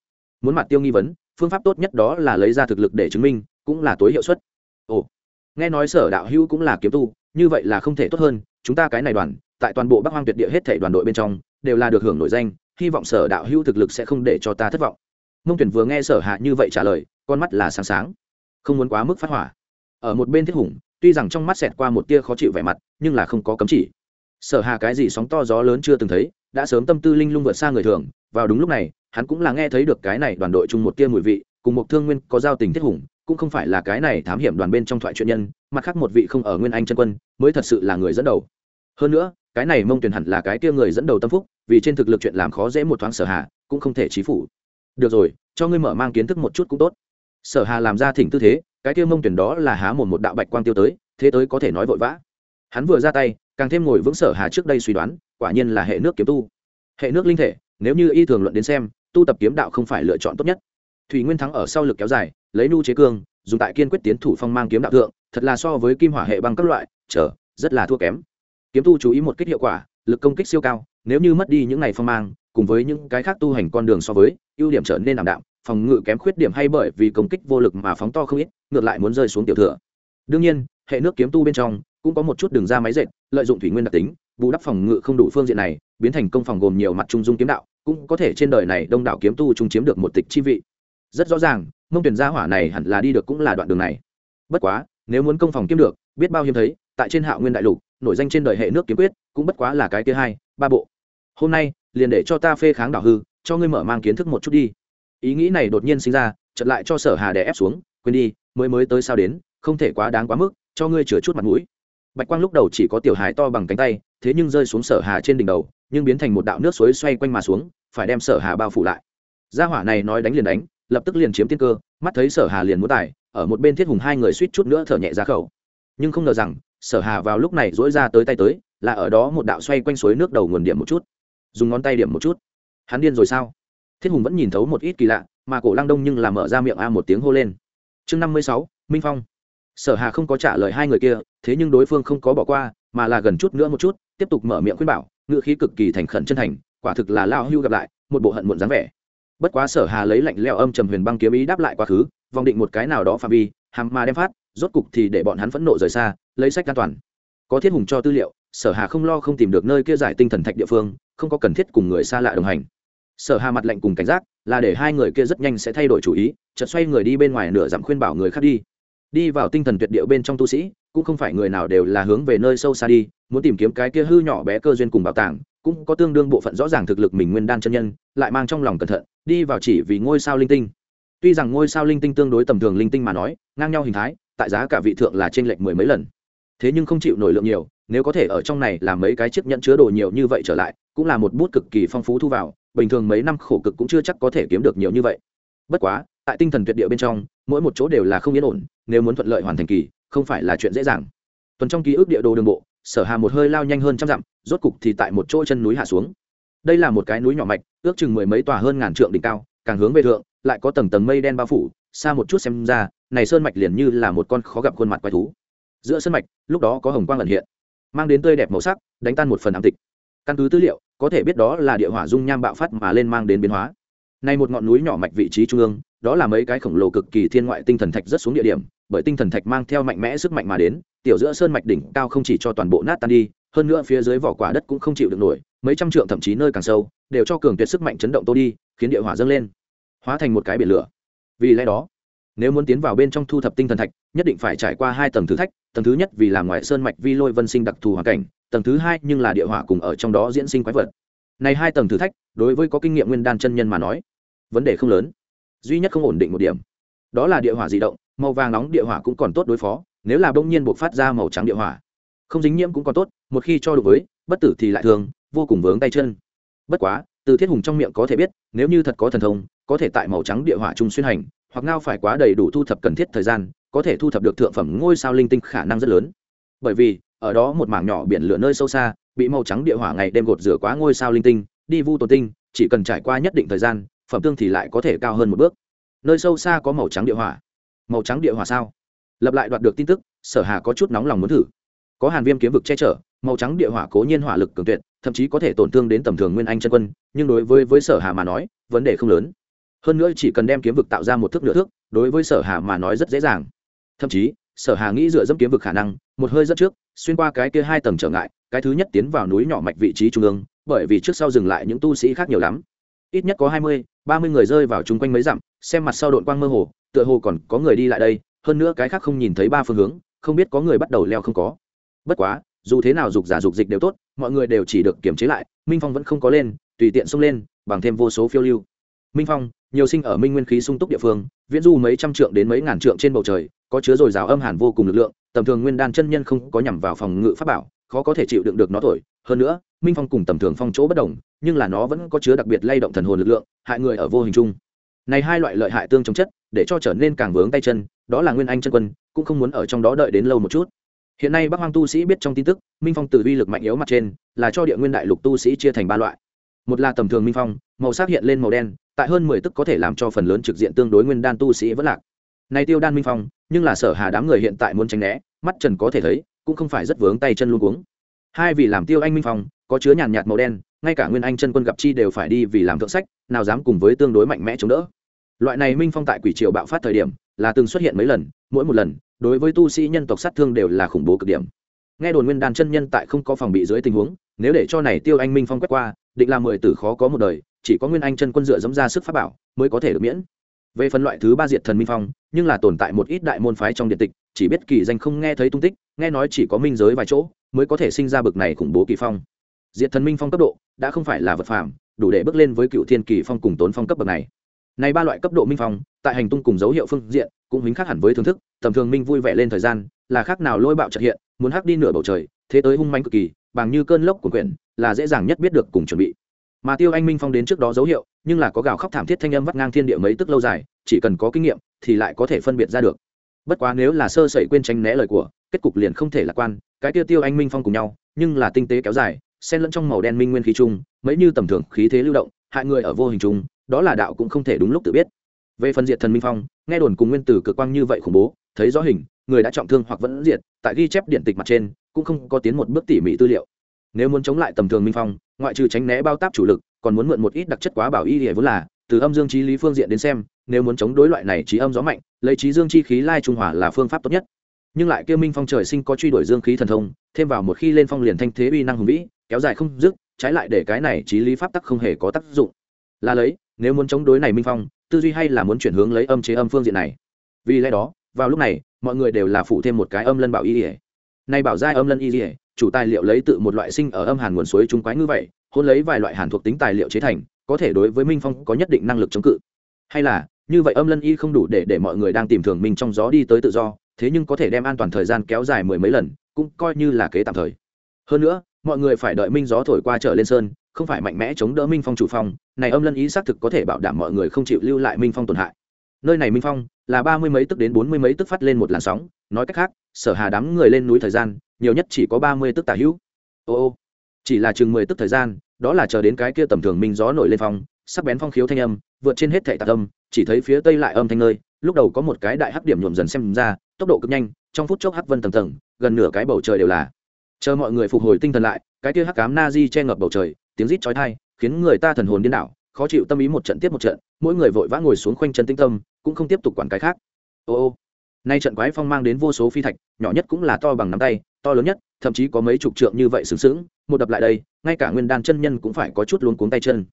Muốn mặt tiêu nghi vấn, phương pháp tốt nhất đó là lấy ra thực lực để chứng minh, cũng là tối hiệu suất. Ồ, nghe nói sở đạo hưu cũng là kiếm tu, như vậy là không thể tốt hơn, chúng ta cái này đoàn, tại toàn bộ bắc hoang tuyệt địa hết thể đoàn đội bên trong, đều là được hưởng nội danh, hy vọng sở đạo hưu thực lực sẽ không để cho ta thất vọng mông tuyển vừa nghe sở hạ như vậy trả lời, con mắt là sáng sáng. Không muốn quá mức phát hỏa. Ở một bên thiết hùng, tuy rằng trong mắt xẹt qua một tia khó chịu vẻ mặt, nhưng là không có cấm chỉ. Sở hà cái gì sóng to gió lớn chưa từng thấy, đã sớm tâm tư linh lung vượt xa người thường. Vào đúng lúc này, hắn cũng là nghe thấy được cái này đoàn đội chung một tia mùi vị, cùng một thương nguyên có giao tình thiết hùng, cũng không phải là cái này thám hiểm đoàn bên trong thoại chuyện nhân, mặt khác một vị không ở nguyên anh chân quân, mới thật sự là người dẫn đầu. Hơn nữa, cái này mông tuyển hẳn là cái tia người dẫn đầu tâm phúc, vì trên thực lực chuyện làm khó dễ một thoáng sở hà cũng không thể trí phủ được rồi, cho ngươi mở mang kiến thức một chút cũng tốt. Sở hà làm ra thỉnh tư thế, cái kia mông tuyển đó là há một một đạo bạch quang tiêu tới, thế tới có thể nói vội vã. Hắn vừa ra tay, càng thêm ngồi vững sở hà trước đây suy đoán, quả nhiên là hệ nước kiếm tu. Hệ nước linh thể, nếu như y thường luận đến xem, tu tập kiếm đạo không phải lựa chọn tốt nhất. Thủy nguyên thắng ở sau lực kéo dài, lấy nu chế cương, dùng tại kiên quyết tiến thủ phong mang kiếm đạo thượng, thật là so với kim hỏa hệ bằng các loại trở rất là thua kém. Kiếm tu chú ý một kích hiệu quả, lực công kích siêu cao, nếu như mất đi những ngày phong mang cùng với những cái khác tu hành con đường so với, ưu điểm trở nên ảm đạm, phòng ngự kém khuyết điểm hay bởi vì công kích vô lực mà phóng to không ít, ngược lại muốn rơi xuống tiểu thừa. Đương nhiên, hệ nước kiếm tu bên trong cũng có một chút đường ra máy dệt, lợi dụng thủy nguyên đặc tính, bù đắp phòng ngự không đủ phương diện này, biến thành công phòng gồm nhiều mặt trung dung kiếm đạo, cũng có thể trên đời này đông đảo kiếm tu trung chiếm được một tịch chi vị. Rất rõ ràng, mông tuyển gia hỏa này hẳn là đi được cũng là đoạn đường này. Bất quá, nếu muốn công phòng kiếm được, biết bao hiếm thấy, tại trên hạo nguyên đại lục, nổi danh trên đời hệ nước kiếm quyết cũng bất quá là cái kia hai, ba bộ. Hôm nay liền để cho ta phê kháng đảo hư cho ngươi mở mang kiến thức một chút đi. Ý nghĩ này đột nhiên sinh ra chật lại cho sở hà đè ép xuống quên đi mới mới tới sao đến không thể quá đáng quá mức cho ngươi chừa chút mặt mũi. Bạch quang lúc đầu chỉ có tiểu hài to bằng cánh tay thế nhưng rơi xuống sở hà trên đỉnh đầu nhưng biến thành một đạo nước suối xoay quanh mà xuống phải đem sở hà bao phủ lại. Gia hỏa này nói đánh liền đánh lập tức liền chiếm tiên cơ mắt thấy sở hà liền muốn tải, ở một bên thiết hùng hai người suýt chút nữa thở nhẹ ra khẩu. Nhưng không ngờ rằng sở hà vào lúc này dỗi ra tới tay tới là ở đó một đạo xoay quanh suối nước đầu nguồn điểm một chút dùng ngón tay điểm một chút. Hắn điên rồi sao? Thiết hùng vẫn nhìn thấu một ít kỳ lạ, mà cổ lăng đông nhưng là mở ra miệng a một tiếng hô lên. Chương năm mươi sáu, minh phong. Sở hà không có trả lời hai người kia, thế nhưng đối phương không có bỏ qua, mà là gần chút nữa một chút, tiếp tục mở miệng khuyên bảo, ngựa khí cực kỳ thành khẩn chân thành, quả thực là lao hưu gặp lại, một bộ hận muộn dáng vẻ. Bất quá sở hà lấy lạnh leo âm trầm huyền băng kiếm ý đáp lại quá khứ, vòng định một cái nào đó phạm vi, hàm mà đem phát, rốt cục thì để bọn hắn phẫn nộ rời xa, lấy sách an toàn. Có thiết hùng cho tư liệu sở hà không lo không tìm được nơi kia giải tinh thần thạch địa phương, không có cần thiết cùng người xa lạ đồng hành. Sở hà mặt lạnh cùng cảnh giác, là để hai người kia rất nhanh sẽ thay đổi chủ ý, chợt xoay người đi bên ngoài nửa dặm khuyên bảo người khác đi. Đi vào tinh thần tuyệt địa bên trong tu sĩ, cũng không phải người nào đều là hướng về nơi sâu xa đi, muốn tìm kiếm cái kia hư nhỏ bé cơ duyên cùng bảo tàng, cũng có tương đương bộ phận rõ ràng thực lực mình nguyên đan chân nhân, lại mang trong lòng cẩn thận, đi vào chỉ vì ngôi sao linh tinh. Tuy rằng ngôi sao linh tinh tương đối tầm thường linh tinh mà nói, ngang nhau hình thái, tại giá cả vị thượng là trên lệch mười mấy lần. Thế nhưng không chịu nổi lượng nhiều nếu có thể ở trong này làm mấy cái chiếc nhận chứa đồ nhiều như vậy trở lại, cũng là một bút cực kỳ phong phú thu vào, bình thường mấy năm khổ cực cũng chưa chắc có thể kiếm được nhiều như vậy. Bất quá, tại tinh thần tuyệt địa bên trong, mỗi một chỗ đều là không yên ổn, nếu muốn thuận lợi hoàn thành kỳ, không phải là chuyện dễ dàng. Tuần trong ký ức địa đồ đường bộ, sở hà một hơi lao nhanh hơn trăm dặm, rốt cục thì tại một chỗ chân núi hạ xuống. Đây là một cái núi nhỏ mạch, ước chừng mười mấy tòa hơn ngàn trượng đỉnh cao, càng hướng về thượng, lại có tầng tầng mây đen bao phủ, xa một chút xem ra, này sơn mạch liền như là một con khó gặp khuôn mặt quái thú. Giữa sơn mạch, lúc đó có hồng quang ẩn hiện mang đến tươi đẹp màu sắc, đánh tan một phần ám tịch. Căn cứ tư liệu, có thể biết đó là địa hỏa dung nham bạo phát mà lên mang đến biến hóa. Nay một ngọn núi nhỏ mạch vị trí trung ương, đó là mấy cái khổng lồ cực kỳ thiên ngoại tinh thần thạch rất xuống địa điểm, bởi tinh thần thạch mang theo mạnh mẽ sức mạnh mà đến, tiểu giữa sơn mạch đỉnh cao không chỉ cho toàn bộ nát tan đi, hơn nữa phía dưới vỏ quả đất cũng không chịu được nổi, mấy trăm trượng thậm chí nơi càng sâu, đều cho cường tuyệt sức mạnh chấn động tô đi, khiến địa hỏa dâng lên, hóa thành một cái biển lửa. Vì lẽ đó nếu muốn tiến vào bên trong thu thập tinh thần thạch, nhất định phải trải qua hai tầng thử thách, tầng thứ nhất vì là ngoại sơn mạch vi lôi vân sinh đặc thù hoàn cảnh, tầng thứ hai nhưng là địa hỏa cùng ở trong đó diễn sinh quái vật. Này hai tầng thử thách, đối với có kinh nghiệm nguyên đan chân nhân mà nói, vấn đề không lớn. Duy nhất không ổn định một điểm, đó là địa hỏa di động, màu vàng nóng địa hỏa cũng còn tốt đối phó, nếu là bỗng nhiên buộc phát ra màu trắng địa hỏa, không dính nhiễm cũng còn tốt, một khi cho được với, bất tử thì lại thường, vô cùng vướng tay chân. Bất quá, từ thiết hùng trong miệng có thể biết, nếu như thật có thần thông có thể tại màu trắng địa hỏa trung xuyên hành, hoặc ngao phải quá đầy đủ thu thập cần thiết thời gian, có thể thu thập được thượng phẩm ngôi sao linh tinh khả năng rất lớn. Bởi vì, ở đó một mảng nhỏ biển lửa nơi sâu xa, bị màu trắng địa hỏa ngày đêm gột rửa quá ngôi sao linh tinh, đi vu tồn tinh, chỉ cần trải qua nhất định thời gian, phẩm tương thì lại có thể cao hơn một bước. Nơi sâu xa có màu trắng địa hỏa. Màu trắng địa hỏa sao? Lập lại đoạt được tin tức, sở hà có chút nóng lòng muốn thử. Có hàn viêm kiếm vực che chở, màu trắng địa hỏa cố nhiên hỏa lực cường tuyệt, thậm chí có thể tổn thương đến tầm thường nguyên anh chân quân, nhưng đối với với sở hà mà nói, vấn đề không lớn hơn nữa chỉ cần đem kiếm vực tạo ra một thước nửa thước, đối với sở hà mà nói rất dễ dàng. Thậm chí, sở hà nghĩ dựa dẫm kiếm vực khả năng, một hơi rất trước, xuyên qua cái kia hai tầng trở ngại, cái thứ nhất tiến vào núi nhỏ mạch vị trí trung ương, bởi vì trước sau dừng lại những tu sĩ khác nhiều lắm. Ít nhất có hai mươi, ba mươi người rơi vào chung quanh mấy dặm, xem mặt sau đội quang mơ hồ, tựa hồ còn có người đi lại đây, hơn nữa cái khác không nhìn thấy ba phương hướng, không biết có người bắt đầu leo không có. Bất quá, dù thế nào dục giả dục dịch đều tốt, mọi người đều chỉ được kiềm chế lại, minh phong vẫn không có lên, tùy tiện xông lên, bằng thêm vô số phiêu lưu minh phong, nhiều sinh ở minh nguyên khí sung túc địa phương, viễn du mấy trăm trượng đến mấy ngàn trượng trên bầu trời, có chứa dồi dào âm hàn vô cùng lực lượng, tầm thường nguyên đan chân nhân không có nhằm vào phòng ngự pháp bảo, khó có thể chịu đựng được nó thổi. Hơn nữa, minh phong cùng tầm thường phong chỗ bất đồng, nhưng là nó vẫn có chứa đặc biệt lay động thần hồn lực lượng, hại người ở vô hình chung. Này hai loại lợi hại tương chống chất, để cho trở nên càng vướng tay chân, đó là nguyên anh chân quân, cũng không muốn ở trong đó đợi đến lâu một chút. Hiện nay bắc hoang tu sĩ biết trong tin tức, minh phong từ vi lực mạnh yếu mặt trên, là cho địa nguyên đại lục tu sĩ chia thành ba loại một là tầm thường minh phong, màu sắc hiện lên màu đen, tại hơn mười tức có thể làm cho phần lớn trực diện tương đối nguyên đan tu sĩ vẫn lạc. Này tiêu đan minh phong, nhưng là sở hà đám người hiện tại muốn tránh né, mắt trần có thể thấy, cũng không phải rất vướng tay chân luôn cuống. Hai vì làm tiêu anh minh phong, có chứa nhàn nhạt màu đen, ngay cả nguyên anh chân quân gặp chi đều phải đi vì làm thượng sách, nào dám cùng với tương đối mạnh mẽ chống đỡ. Loại này minh phong tại quỷ triều bạo phát thời điểm, là từng xuất hiện mấy lần, mỗi một lần, đối với tu sĩ nhân tộc sát thương đều là khủng bố cực điểm. Nghe đồn nguyên đan chân nhân tại không có phòng bị dưới tình huống, nếu để cho này tiêu anh minh phong quét qua định là mười tử khó có một đời, chỉ có nguyên anh chân quân dựa dẫm ra sức pháp bảo mới có thể được miễn. Về phần loại thứ ba diệt thần minh phong, nhưng là tồn tại một ít đại môn phái trong điện tịch, chỉ biết kỳ danh không nghe thấy tung tích, nghe nói chỉ có minh giới vài chỗ mới có thể sinh ra bực này khủng bố kỳ phong. Diệt thần minh phong cấp độ đã không phải là vật phạm đủ để bước lên với cựu thiên kỳ phong cùng tốn phong cấp bậc này. Này ba loại cấp độ minh phong, tại hành tung cùng dấu hiệu phương diện cũng hính khác hẳn với thưởng thức, tầm thường minh vui vẻ lên thời gian, là khác nào lôi bạo trợ hiện, muốn hắc đi nửa bầu trời, thế tới hung manh cực kỳ bằng như cơn lốc của quyển, là dễ dàng nhất biết được cùng chuẩn bị. Mà tiêu anh minh phong đến trước đó dấu hiệu, nhưng là có gào khóc thảm thiết thanh âm vắt ngang thiên địa mấy tức lâu dài, chỉ cần có kinh nghiệm thì lại có thể phân biệt ra được. Bất quá nếu là sơ sẩy quên tránh né lời của, kết cục liền không thể lạc quan, cái tiêu tiêu anh minh phong cùng nhau, nhưng là tinh tế kéo dài, xen lẫn trong màu đen minh nguyên khí chung, mấy như tầm thường khí thế lưu động, hại người ở vô hình chung, đó là đạo cũng không thể đúng lúc tự biết. Về phần diệt thần minh phong, nghe đồn cùng nguyên tử cực quang như vậy khủng bố, thấy rõ hình người đã trọng thương hoặc vẫn diệt, tại ghi chép điện tịch mặt trên, cũng không có tiến một bước tỉ mỉ tư liệu. Nếu muốn chống lại tầm thường minh phong, ngoại trừ tránh né bao táp chủ lực, còn muốn mượn một ít đặc chất quá bảo y thì vốn là, từ âm dương trí lý phương diện đến xem, nếu muốn chống đối loại này trí âm gió mạnh, lấy trí dương chi khí lai trung hòa là phương pháp tốt nhất. Nhưng lại kia minh phong trời sinh có truy đuổi dương khí thần thông, thêm vào một khi lên phong liền thanh thế uy năng hùng vĩ, kéo dài không dứt, trái lại để cái này trí lý pháp tắc không hề có tác dụng. Là lấy, nếu muốn chống đối này minh phong, tư duy hay là muốn chuyển hướng lấy âm chế âm phương diện này. Vì lẽ đó vào lúc này, mọi người đều là phụ thêm một cái âm lân bảo y ỉa nay bảo giai âm lân y ỉa chủ tài liệu lấy tự một loại sinh ở âm hàn nguồn suối trung quái như vậy, hôn lấy vài loại hàn thuộc tính tài liệu chế thành, có thể đối với minh phong có nhất định năng lực chống cự. Hay là, như vậy âm lân y không đủ để để mọi người đang tìm thường mình trong gió đi tới tự do, thế nhưng có thể đem an toàn thời gian kéo dài mười mấy lần, cũng coi như là kế tạm thời. Hơn nữa, mọi người phải đợi minh gió thổi qua trở lên sơn, không phải mạnh mẽ chống đỡ minh phong chủ phong, này âm lân ý xác thực có thể bảo đảm mọi người không chịu lưu lại minh phong tổn hại nơi này minh phong là ba mươi mấy tức đến bốn mươi mấy tức phát lên một làn sóng, nói cách khác, sở hà đám người lên núi thời gian, nhiều nhất chỉ có ba mươi tức tả hữu. Ô ô, chỉ là chừng mười tức thời gian, đó là chờ đến cái kia tầm thường minh gió nổi lên phong, sắc bén phong khiếu thanh âm, vượt trên hết thệ tạc âm, chỉ thấy phía tây lại âm thanh nơi, lúc đầu có một cái đại hắc điểm nhuộm dần xem ra, tốc độ cực nhanh, trong phút chốc hắc vân tầng tầng, gần nửa cái bầu trời đều là. Chờ mọi người phục hồi tinh thần lại, cái kia hắc cám na di che ngập bầu trời, tiếng rít chói tai, khiến người ta thần hồn điên đảo, khó chịu tâm ý một trận tiếp một trận, mỗi người vội vã ngồi xuống khoanh chân tinh tâm cũng không tiếp tục quản cái khác. Ô ô, nay trận quái phong mang đến vô số phi thạch, nhỏ nhất cũng là to bằng nắm tay, to lớn nhất, thậm chí có mấy chục trượng như vậy sướng sướng một đập lại đây, ngay cả nguyên đan chân nhân cũng phải có chút luống cuống tay chân.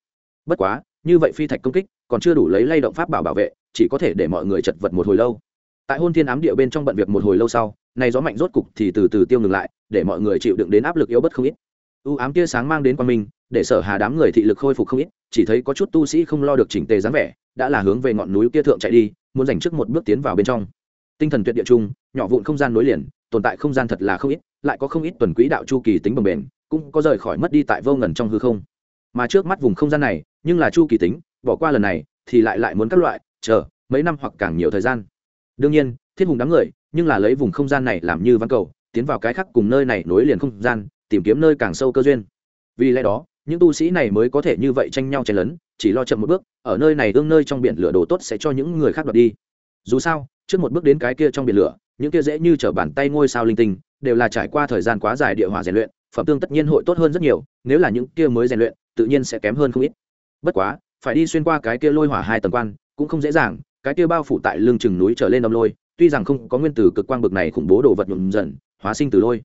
Bất quá, như vậy phi thạch công kích, còn chưa đủ lấy lay động pháp bảo bảo vệ, chỉ có thể để mọi người chật vật một hồi lâu. Tại hôn thiên ám địa bên trong bận việc một hồi lâu sau nay gió mạnh rốt cục thì từ từ tiêu ngừng lại, để mọi người chịu đựng đến áp lực yếu bất không ít. U ám tia sáng mang đến quan minh, để sở hà đám người thị lực khôi phục không ít chỉ thấy có chút tu sĩ không lo được chỉnh tề dáng vẻ, đã là hướng về ngọn núi kia thượng chạy đi, muốn giành trước một bước tiến vào bên trong. Tinh thần tuyệt địa trung, nhỏ vụn không gian nối liền, tồn tại không gian thật là không ít, lại có không ít tuần quỹ đạo chu kỳ tính bồng bền cũng có rời khỏi mất đi tại vô ngần trong hư không. Mà trước mắt vùng không gian này, nhưng là chu kỳ tính, bỏ qua lần này, thì lại lại muốn các loại, chờ, mấy năm hoặc càng nhiều thời gian. Đương nhiên, thiết hùng đám người, nhưng là lấy vùng không gian này làm như văn cầu, tiến vào cái khác cùng nơi này nối liền không gian, tìm kiếm nơi càng sâu cơ duyên. Vì lẽ đó những tu sĩ này mới có thể như vậy tranh nhau chen lấn, chỉ lo chậm một bước, ở nơi này ương nơi trong biển lửa đồ tốt sẽ cho những người khác đoạt đi. Dù sao, trước một bước đến cái kia trong biển lửa, những kia dễ như trở bàn tay ngôi sao linh tinh, đều là trải qua thời gian quá dài địa hỏa rèn luyện, phẩm tương tất nhiên hội tốt hơn rất nhiều, nếu là những kia mới rèn luyện, tự nhiên sẽ kém hơn không ít. Bất quá, phải đi xuyên qua cái kia lôi hỏa hai tầng quan, cũng không dễ dàng, cái kia bao phủ tại lưng chừng núi trở lên âm lôi, tuy rằng không có nguyên tử cực quang bực này khủng bố đồ vật nhuộm dần, hóa sinh từ lôi.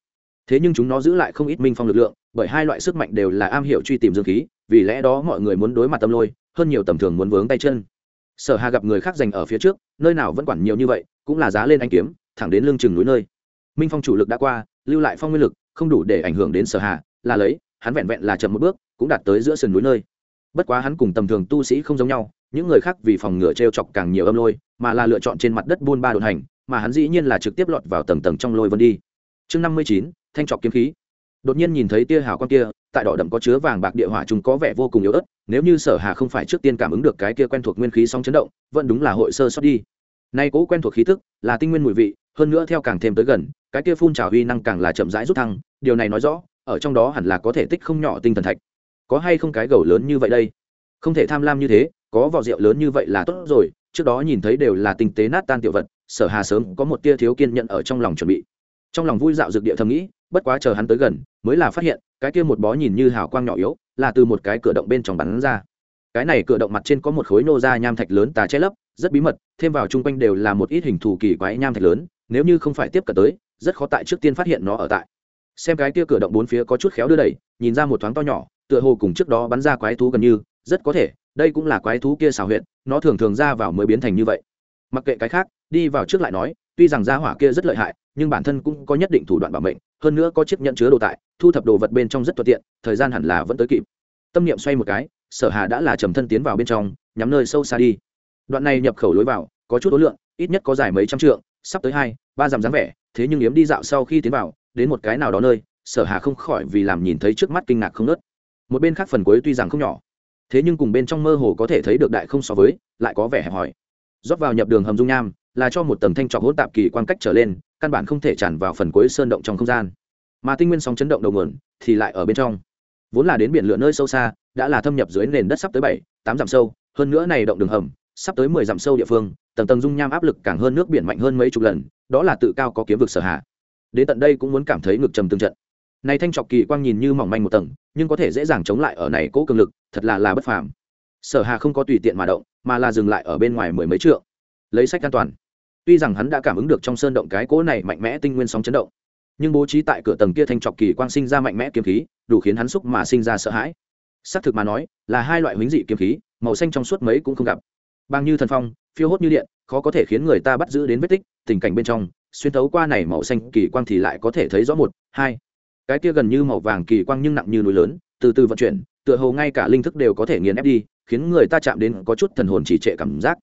Thế nhưng chúng nó giữ lại không ít minh phong lực lượng bởi hai loại sức mạnh đều là am hiểu truy tìm dương khí, vì lẽ đó mọi người muốn đối mặt tâm lôi, hơn nhiều tầm thường muốn vướng tay chân. Sở hà gặp người khác giành ở phía trước, nơi nào vẫn quản nhiều như vậy, cũng là giá lên anh kiếm, thẳng đến lưng chừng núi nơi. Minh phong chủ lực đã qua, lưu lại phong nguyên lực, không đủ để ảnh hưởng đến sở hà, là lấy, hắn vẹn vẹn là chậm một bước, cũng đạt tới giữa sườn núi nơi. Bất quá hắn cùng tầm thường tu sĩ không giống nhau, những người khác vì phòng ngừa t chọc càng nhiều âm lôi, mà là lựa chọn trên mặt đất buôn ba đột hành, mà hắn dĩ nhiên là trực tiếp lọt vào tầng tầng trong lôi vân đi. Chương năm mươi chín, thanh trọc kiếm khí đột nhiên nhìn thấy tia hào quang kia, tại đỏ đậm có chứa vàng bạc địa hỏa chúng có vẻ vô cùng yếu ớt, nếu như sở hà không phải trước tiên cảm ứng được cái kia quen thuộc nguyên khí song chấn động, vẫn đúng là hội sơ sót đi. Nay cố quen thuộc khí tức là tinh nguyên mùi vị, hơn nữa theo càng thêm tới gần, cái kia phun trào huy năng càng là chậm rãi rút thăng, điều này nói rõ, ở trong đó hẳn là có thể tích không nhỏ tinh thần thạch. Có hay không cái gầu lớn như vậy đây? Không thể tham lam như thế, có vỏ rượu lớn như vậy là tốt rồi, trước đó nhìn thấy đều là tinh tế nát tan tiểu vật, sở hà sớm có một tia thiếu kiên nhận ở trong lòng chuẩn bị. Trong lòng vui dạo dược địa thầm nghĩ bất quá chờ hắn tới gần, mới là phát hiện, cái kia một bó nhìn như hào quang nhỏ yếu, là từ một cái cửa động bên trong bắn ra. Cái này cửa động mặt trên có một khối nô ra nham thạch lớn tà che lấp, rất bí mật, thêm vào chung quanh đều là một ít hình thù kỳ quái nham thạch lớn, nếu như không phải tiếp cận tới, rất khó tại trước tiên phát hiện nó ở tại. Xem cái kia cửa động bốn phía có chút khéo đưa đẩy, nhìn ra một thoáng to nhỏ, tựa hồ cùng trước đó bắn ra quái thú gần như, rất có thể, đây cũng là quái thú kia xào huyện nó thường thường ra vào mới biến thành như vậy. Mặc kệ cái khác, đi vào trước lại nói, tuy rằng gia hỏa kia rất lợi hại, nhưng bản thân cũng có nhất định thủ đoạn bảo mệnh hơn nữa có chiếc nhận chứa đồ tại, thu thập đồ vật bên trong rất thuận tiện, thời gian hẳn là vẫn tới kịp. Tâm niệm xoay một cái, sở hà đã là trầm thân tiến vào bên trong, nhắm nơi sâu xa đi. Đoạn này nhập khẩu lối vào, có chút ối lượng, ít nhất có dài mấy trăm trượng, sắp tới hai, ba dặm dáng vẻ, thế nhưng yếm đi dạo sau khi tiến vào, đến một cái nào đó nơi, sở hà không khỏi vì làm nhìn thấy trước mắt kinh ngạc không nớt một bên khác phần cuối tuy rằng không nhỏ, thế nhưng cùng bên trong mơ hồ có thể thấy được đại không so với, lại có vẻ hẹp hòi. Rót vào nhập đường hầm dung nham là cho một tầng thanh trọc hỗn tạp kỳ quan cách trở lên, căn bản không thể tràn vào phần cuối sơn động trong không gian. Mà tinh nguyên sóng chấn động đầu nguồn thì lại ở bên trong. Vốn là đến biển lửa nơi sâu xa, đã là thâm nhập dưới nền đất sắp tới bảy, tám dặm sâu, hơn nữa này động đường hầm, sắp tới mười dặm sâu địa phương, tầng tầng dung nham áp lực càng hơn nước biển mạnh hơn mấy chục lần, đó là tự cao có kiếm vực sở hạ. Đến tận đây cũng muốn cảm thấy ngực trầm tương trận. Này thanh trọc kỳ quang nhìn như mỏng manh một tầng, nhưng có thể dễ dàng chống lại ở này cố cường lực, thật là là bất phàm. Sở hà không có tùy tiện mà động, mà là dừng lại ở bên ngoài mười mấy trượng. Lấy sách an toàn tuy rằng hắn đã cảm ứng được trong sơn động cái cỗ này mạnh mẽ tinh nguyên sóng chấn động, nhưng bố trí tại cửa tầng kia thanh trọc kỳ quang sinh ra mạnh mẽ kiếm khí, đủ khiến hắn xúc mà sinh ra sợ hãi. Xác thực mà nói, là hai loại huynh dị kiếm khí, màu xanh trong suốt mấy cũng không gặp. Bằng như thần phong, phiêu hốt như điện, khó có thể khiến người ta bắt giữ đến vết tích, tình cảnh bên trong, xuyên thấu qua này màu xanh kỳ quang thì lại có thể thấy rõ một, hai. Cái kia gần như màu vàng kỳ quang nhưng nặng như núi lớn, từ từ vận chuyển, tựa hồ ngay cả linh thức đều có thể nghiền ép đi, khiến người ta chạm đến có chút thần hồn chỉ trệ cảm giác.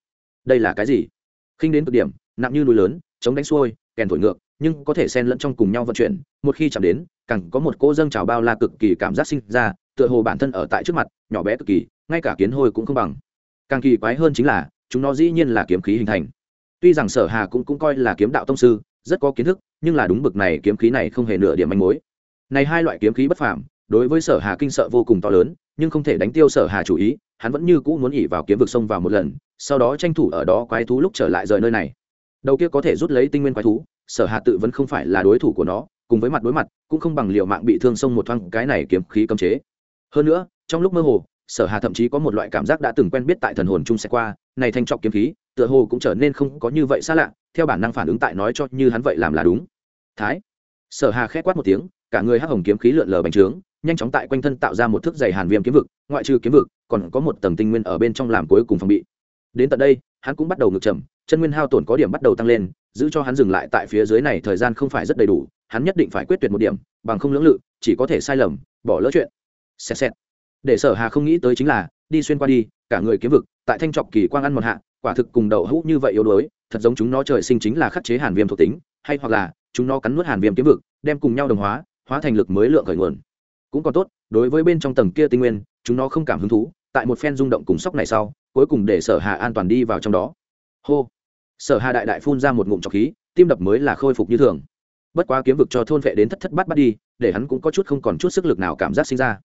Đây là cái gì? Khinh đến cực điểm nặng như núi lớn, chống đánh xuôi, kèn thổi ngược, nhưng có thể xen lẫn trong cùng nhau vận chuyển. Một khi chạm đến, càng có một cỗ dâng trào bao la cực kỳ cảm giác sinh ra, tựa hồ bản thân ở tại trước mặt, nhỏ bé cực kỳ, ngay cả kiến hôi cũng không bằng. Càng kỳ quái hơn chính là, chúng nó dĩ nhiên là kiếm khí hình thành. Tuy rằng sở hà cũng cũng coi là kiếm đạo tông sư, rất có kiến thức, nhưng là đúng bực này kiếm khí này không hề nửa điểm manh mối. Này hai loại kiếm khí bất phàm, đối với sở hà kinh sợ vô cùng to lớn, nhưng không thể đánh tiêu sở hà chủ ý, hắn vẫn như cũ muốn ỉ vào kiếm vực sông vào một lần, sau đó tranh thủ ở đó quái thú lúc trở lại rời nơi này đầu kia có thể rút lấy tinh nguyên quái thú, sở hà tự vẫn không phải là đối thủ của nó, cùng với mặt đối mặt, cũng không bằng liệu mạng bị thương sông một thoáng, cái này kiếm khí cấm chế. Hơn nữa, trong lúc mơ hồ, sở hà thậm chí có một loại cảm giác đã từng quen biết tại thần hồn chung sẽ qua, này thanh trọng kiếm khí, tựa hồ cũng trở nên không có như vậy xa lạ, theo bản năng phản ứng tại nói cho như hắn vậy làm là đúng. Thái. Sở hà khẽ quát một tiếng, cả người hắc hồng kiếm khí lượn lờ bành trướng, nhanh chóng tại quanh thân tạo ra một thước dày hàn viêm kiếm vực, ngoại trừ kiếm vực, còn có một tầng tinh nguyên ở bên trong làm cuối cùng phòng bị đến tận đây, hắn cũng bắt đầu ngược trầm, chân nguyên hao tổn có điểm bắt đầu tăng lên, giữ cho hắn dừng lại tại phía dưới này thời gian không phải rất đầy đủ, hắn nhất định phải quyết tuyệt một điểm, bằng không lưỡng lự, chỉ có thể sai lầm, bỏ lỡ chuyện. Xẹt xẹt. Để sở hà không nghĩ tới chính là, đi xuyên qua đi, cả người kiếm vực, tại thanh trọc kỳ quang ăn một hạ, quả thực cùng đậu hũ như vậy yếu đuối, thật giống chúng nó trời sinh chính là khắc chế hàn viêm thuộc tính, hay hoặc là, chúng nó cắn nuốt hàn viêm kiếm vực, đem cùng nhau đồng hóa hóa thành lực mới lượng khởi nguồn. Cũng còn tốt, đối với bên trong tầng kia tinh nguyên, chúng nó không cảm hứng thú tại một phen rung động cùng sóc này sau, cuối cùng để sở hà an toàn đi vào trong đó. Hô! Sở hà đại đại phun ra một ngụm trọc khí, tim đập mới là khôi phục như thường. Bất quá kiếm vực cho thôn vệ đến thất thất bát bắt đi, để hắn cũng có chút không còn chút sức lực nào cảm giác sinh ra.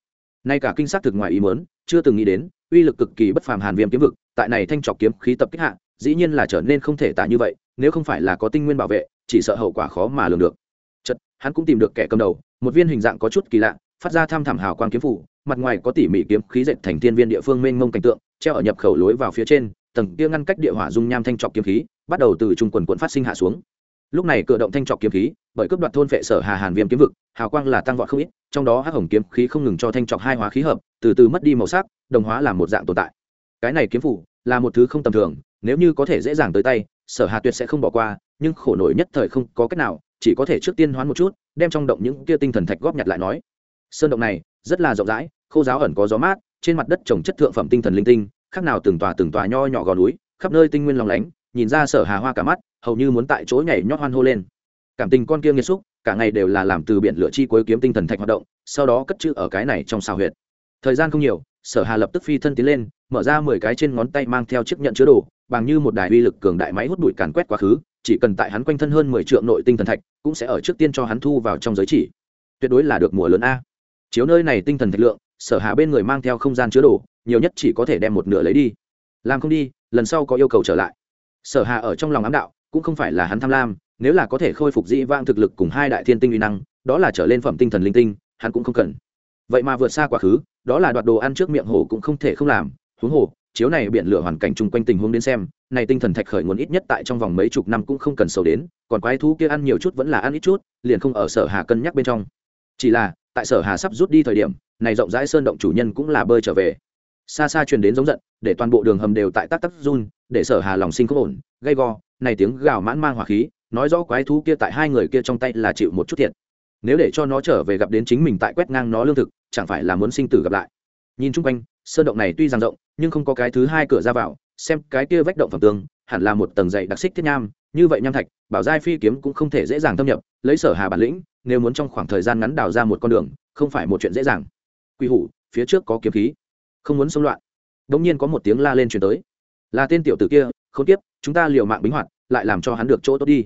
Nay cả kinh sát thực ngoài ý muốn, chưa từng nghĩ đến, uy lực cực kỳ bất phàm hàn viêm kiếm vực, tại này thanh trọc kiếm khí tập kích hạ, dĩ nhiên là trở nên không thể tả như vậy, nếu không phải là có tinh nguyên bảo vệ, chỉ sợ hậu quả khó mà lường được. Chật hắn cũng tìm được kẻ cầm đầu, một viên hình dạng có chút kỳ lạ, phát ra tham thảm hào quang kiếm phủ mặt ngoài có tỉ mỉ kiếm khí dệt thành thiên viên địa phương mênh mông cảnh tượng, treo ở nhập khẩu lối vào phía trên, tầng kia ngăn cách địa hỏa dung nham thanh trọc kiếm khí, bắt đầu từ trung quần quận phát sinh hạ xuống. Lúc này cựa động thanh trọc kiếm khí, bởi cướp đoạt thôn vệ sở hà hàn viêm kiếm vực, hào quang là tăng vọt không ít, trong đó hắc hồng kiếm khí không ngừng cho thanh trọc hai hóa khí hợp, từ từ mất đi màu sắc, đồng hóa làm một dạng tồn tại. Cái này kiếm phủ là một thứ không tầm thường, nếu như có thể dễ dàng tới tay, sở hà tuyệt sẽ không bỏ qua, nhưng khổ nổi nhất thời không có cách nào, chỉ có thể trước tiên hoán một chút, đem trong động những kia tinh thần thạch góp nhặt lại nói. Sơn động này rất là rộng rãi, khô giáo ẩn có gió mát, trên mặt đất trồng chất thượng phẩm tinh thần linh tinh, khác nào từng tòa từng tòa nho nhỏ gò núi, khắp nơi tinh nguyên lòng lánh, nhìn ra sở hà hoa cả mắt, hầu như muốn tại chỗ nhảy nhót hoan hô lên. Cảm tình con kia nghiêm xúc, cả ngày đều là làm từ biển lửa chi cuối kiếm tinh thần thạch hoạt động, sau đó cất chữ ở cái này trong xào huyệt. Thời gian không nhiều, sở hà lập tức phi thân tiến lên, mở ra mười cái trên ngón tay mang theo chiếc nhận chứa đồ, bằng như một đài uy lực cường đại máy hút bụi càn quét quá khứ, chỉ cần tại hắn quanh thân hơn mười triệu nội tinh thần thạch, cũng sẽ ở trước tiên cho hắn thu vào trong giới chỉ. Tuyệt đối là được mùa lớn a chiếu nơi này tinh thần thạch lượng, sở hạ bên người mang theo không gian chứa đồ, nhiều nhất chỉ có thể đem một nửa lấy đi. Làm không đi, lần sau có yêu cầu trở lại. Sở hạ ở trong lòng ám đạo, cũng không phải là hắn tham lam, nếu là có thể khôi phục dĩ vang thực lực cùng hai đại thiên tinh uy năng, đó là trở lên phẩm tinh thần linh tinh, hắn cũng không cần. Vậy mà vượt xa quá khứ, đó là đoạt đồ ăn trước miệng hổ cũng không thể không làm. Huống hồ, chiếu này biển lửa hoàn cảnh chung quanh tình huống đến xem, này tinh thần thạch khởi nguồn ít nhất tại trong vòng mấy chục năm cũng không cần sầu đến, còn quái thú kia ăn nhiều chút vẫn là ăn ít chút, liền không ở sở hà cân nhắc bên trong. Chỉ là tại sở hà sắp rút đi thời điểm, này rộng rãi sơn động chủ nhân cũng là bơi trở về. Xa xa truyền đến giống giận, để toàn bộ đường hầm đều tại tắc tắc run, để sở hà lòng sinh không ổn, gay go, này tiếng gào mãn mang hỏa khí, nói rõ quái thú kia tại hai người kia trong tay là chịu một chút thiệt. Nếu để cho nó trở về gặp đến chính mình tại quét ngang nó lương thực, chẳng phải là muốn sinh tử gặp lại. Nhìn chung quanh, sơn động này tuy rằng rộng, nhưng không có cái thứ hai cửa ra vào, xem cái kia vách động phẩm tường, hẳn là một tầng dày đặc xích thiết nham, như vậy nham thạch, bảo giai phi kiếm cũng không thể dễ dàng thâm nhập, lấy sở hà bản lĩnh nếu muốn trong khoảng thời gian ngắn đào ra một con đường, không phải một chuyện dễ dàng. Quy hủ, phía trước có kiếm khí. Không muốn xông loạn. Đống nhiên có một tiếng la lên truyền tới. Là tên tiểu tử kia không tiếp chúng ta liều mạng bính hoạt, lại làm cho hắn được chỗ tốt đi.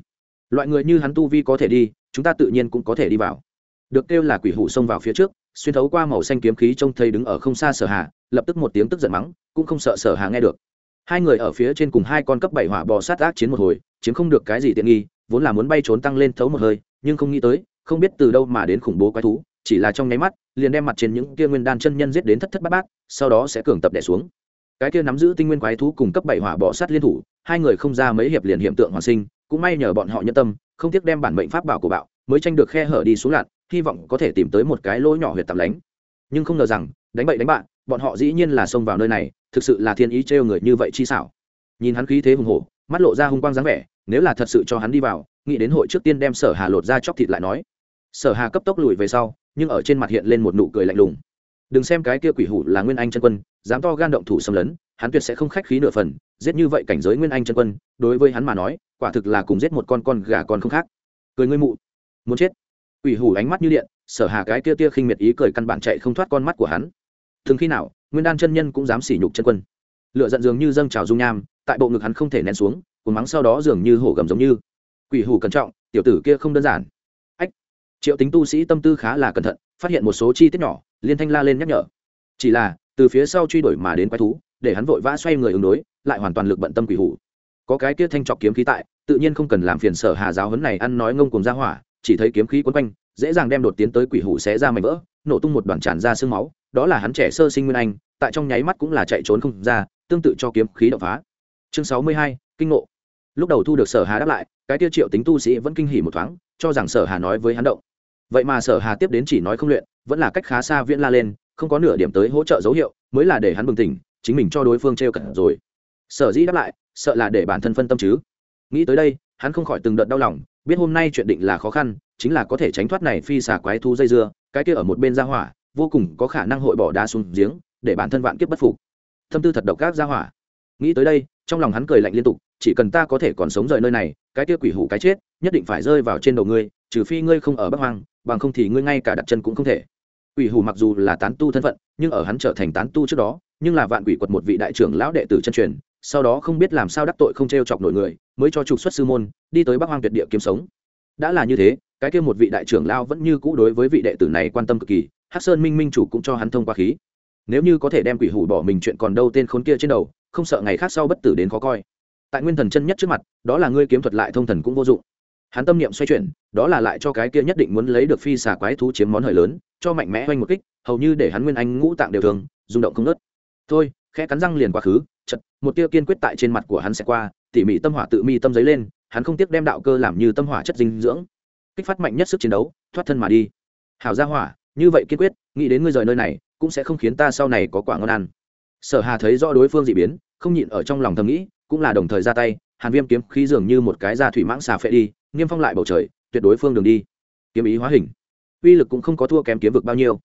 Loại người như hắn tu vi có thể đi, chúng ta tự nhiên cũng có thể đi vào. Được kêu là quỷ hủ xông vào phía trước, xuyên thấu qua màu xanh kiếm khí trông thấy đứng ở không xa sở hà, lập tức một tiếng tức giận mắng, cũng không sợ sở hà nghe được. Hai người ở phía trên cùng hai con cấp bảy hỏa bò sát ác chiến một hồi, chiếm không được cái gì tiện nghi, vốn là muốn bay trốn tăng lên thấu một hơi, nhưng không nghĩ tới không biết từ đâu mà đến khủng bố quái thú, chỉ là trong nháy mắt, liền đem mặt trên những kia nguyên đan chân nhân giết đến thất thất bát bát, sau đó sẽ cường tập đẻ xuống. Cái kia nắm giữ tinh nguyên quái thú cùng cấp bảy hỏa bỏ sát liên thủ, hai người không ra mấy hiệp liền hiện tượng hoàn sinh, cũng may nhờ bọn họ nhân tâm, không tiếc đem bản mệnh pháp bảo của bạo, mới tranh được khe hở đi xuống lặn, hy vọng có thể tìm tới một cái lỗ nhỏ huyệt tạm lánh. Nhưng không ngờ rằng, đánh bậy đánh bạn, bọn họ dĩ nhiên là xông vào nơi này, thực sự là thiên ý trêu người như vậy chi xảo. Nhìn hắn khí thế hùng hổ, mắt lộ ra hung quang dáng vẻ, nếu là thật sự cho hắn đi vào, nghĩ đến hội trước tiên đem sở hà lột ra chóc thịt lại nói sở hà cấp tốc lùi về sau, nhưng ở trên mặt hiện lên một nụ cười lạnh lùng. Đừng xem cái kia quỷ hủ là nguyên anh chân quân, dám to gan động thủ xâm lấn, hắn tuyệt sẽ không khách khí nửa phần, giết như vậy cảnh giới nguyên anh chân quân, đối với hắn mà nói, quả thực là cùng giết một con con gà con không khác. Cười ngươi mụ, muốn chết. Quỷ hủ ánh mắt như điện, sở hà cái kia tia khinh miệt ý cười căn bản chạy không thoát con mắt của hắn. Thường khi nào, nguyên đan chân nhân cũng dám sỉ nhục chân quân. Lựa giận dường như dâng trào dung nham, tại bộ ngực hắn không thể nén xuống cuốn mắng sau đó dường như hổ gầm giống như. Quỷ hủ cẩn trọng, tiểu tử kia không đơn giản triệu tính tu sĩ tâm tư khá là cẩn thận, phát hiện một số chi tiết nhỏ, liên thanh la lên nhắc nhở. Chỉ là, từ phía sau truy đuổi mà đến quái thú, để hắn vội vã xoay người ứng đối, lại hoàn toàn lực bận tâm quỷ hủ. Có cái kia thanh trọc kiếm khí tại, tự nhiên không cần làm phiền sở hà giáo huấn này ăn nói ngông cùng ra hỏa, chỉ thấy kiếm khí quấn quanh, dễ dàng đem đột tiến tới quỷ hủ xé ra mảnh vỡ, nổ tung một đoàn tràn ra sương máu, đó là hắn trẻ sơ sinh nguyên anh, tại trong nháy mắt cũng là chạy trốn không ra, tương tự cho kiếm khí đập phá. Chương sáu mươi hai, kinh ngộ. Lúc đầu thu được sở hà đáp lại, cái tiêu triệu tính tu sĩ vẫn kinh hỉ một thoáng, cho rằng sở hà nói với hắn động vậy mà sở hà tiếp đến chỉ nói không luyện, vẫn là cách khá xa viễn la lên, không có nửa điểm tới hỗ trợ dấu hiệu, mới là để hắn bừng tỉnh, chính mình cho đối phương trêu cẩn rồi. Sở dĩ đáp lại, sợ là để bản thân phân tâm chứ. Nghĩ tới đây, hắn không khỏi từng đợt đau lòng, biết hôm nay chuyện định là khó khăn, chính là có thể tránh thoát này phi xả quái thu dây dưa, cái kia ở một bên ra hỏa, vô cùng có khả năng hội bỏ đá xuống giếng, để bản thân vạn kiếp bất phục. Tâm tư thật độc ác ra hỏa. Nghĩ tới đây, trong lòng hắn cười lạnh liên tục, chỉ cần ta có thể còn sống rời nơi này, cái kia quỷ hủ cái chết, nhất định phải rơi vào trên đầu ngươi, trừ phi ngươi không ở bắc hoang bằng không thì ngươi ngay cả đặt chân cũng không thể. Quỷ hủ mặc dù là tán tu thân phận, nhưng ở hắn trở thành tán tu trước đó, nhưng là vạn quỷ quật một vị đại trưởng lão đệ tử chân truyền, sau đó không biết làm sao đắc tội không t r e o chọc nổi người, mới cho trục xuất sư môn, đi tới bắc hoang tuyệt địa kiếm sống. Đã là như thế, cái kia một vị đại trưởng lão vẫn như cũ đối với vị đệ tử này quan tâm cực kỳ, hắc sơn minh minh chủ cũng cho hắn thông qua khí. Nếu như có thể đem quỷ hủ bỏ mình chuyện còn đâu tên khốn kia trên đầu, không sợ ngày khác sau bất tử đến khó coi. Tại nguyên thần chân nhất trước mặt, đó là ngươi kiếm thuật lại thông thần cũng vô dụng hắn tâm niệm xoay chuyển, đó là lại cho cái kia nhất định muốn lấy được phi xà quái thú chiếm món hời lớn, cho mạnh mẽ oanh một kích, hầu như để hắn nguyên anh ngũ tạng đều thường rung động không nớt thôi, khẽ cắn răng liền quá khứ chật một tia kiên quyết tại trên mặt của hắn sẽ qua, tỉ mỉ tâm hỏa tự mi tâm giấy lên, hắn không tiếc đem đạo cơ làm như tâm hỏa chất dinh dưỡng. Kích phát mạnh nhất sức chiến đấu, thoát thân mà đi. Hảo ra hỏa, như vậy kiên quyết, nghĩ đến ngươi rời nơi này, cũng sẽ không khiến ta sau này có quả ngon ăn. Sở hà thấy rõ đối phương d ị biến, không nhịn ở trong lòng thầm nghĩ, cũng là đồng thời ra tay hàn viêm kiếm khí dường như một cái da thủy mãng xà phệ đi nghiêm phong lại bầu trời, tuyệt đối phương đường đi. Kiếm ý hóa hình. Uy lực cũng không có thua kém kiếm vực bao nhiêu.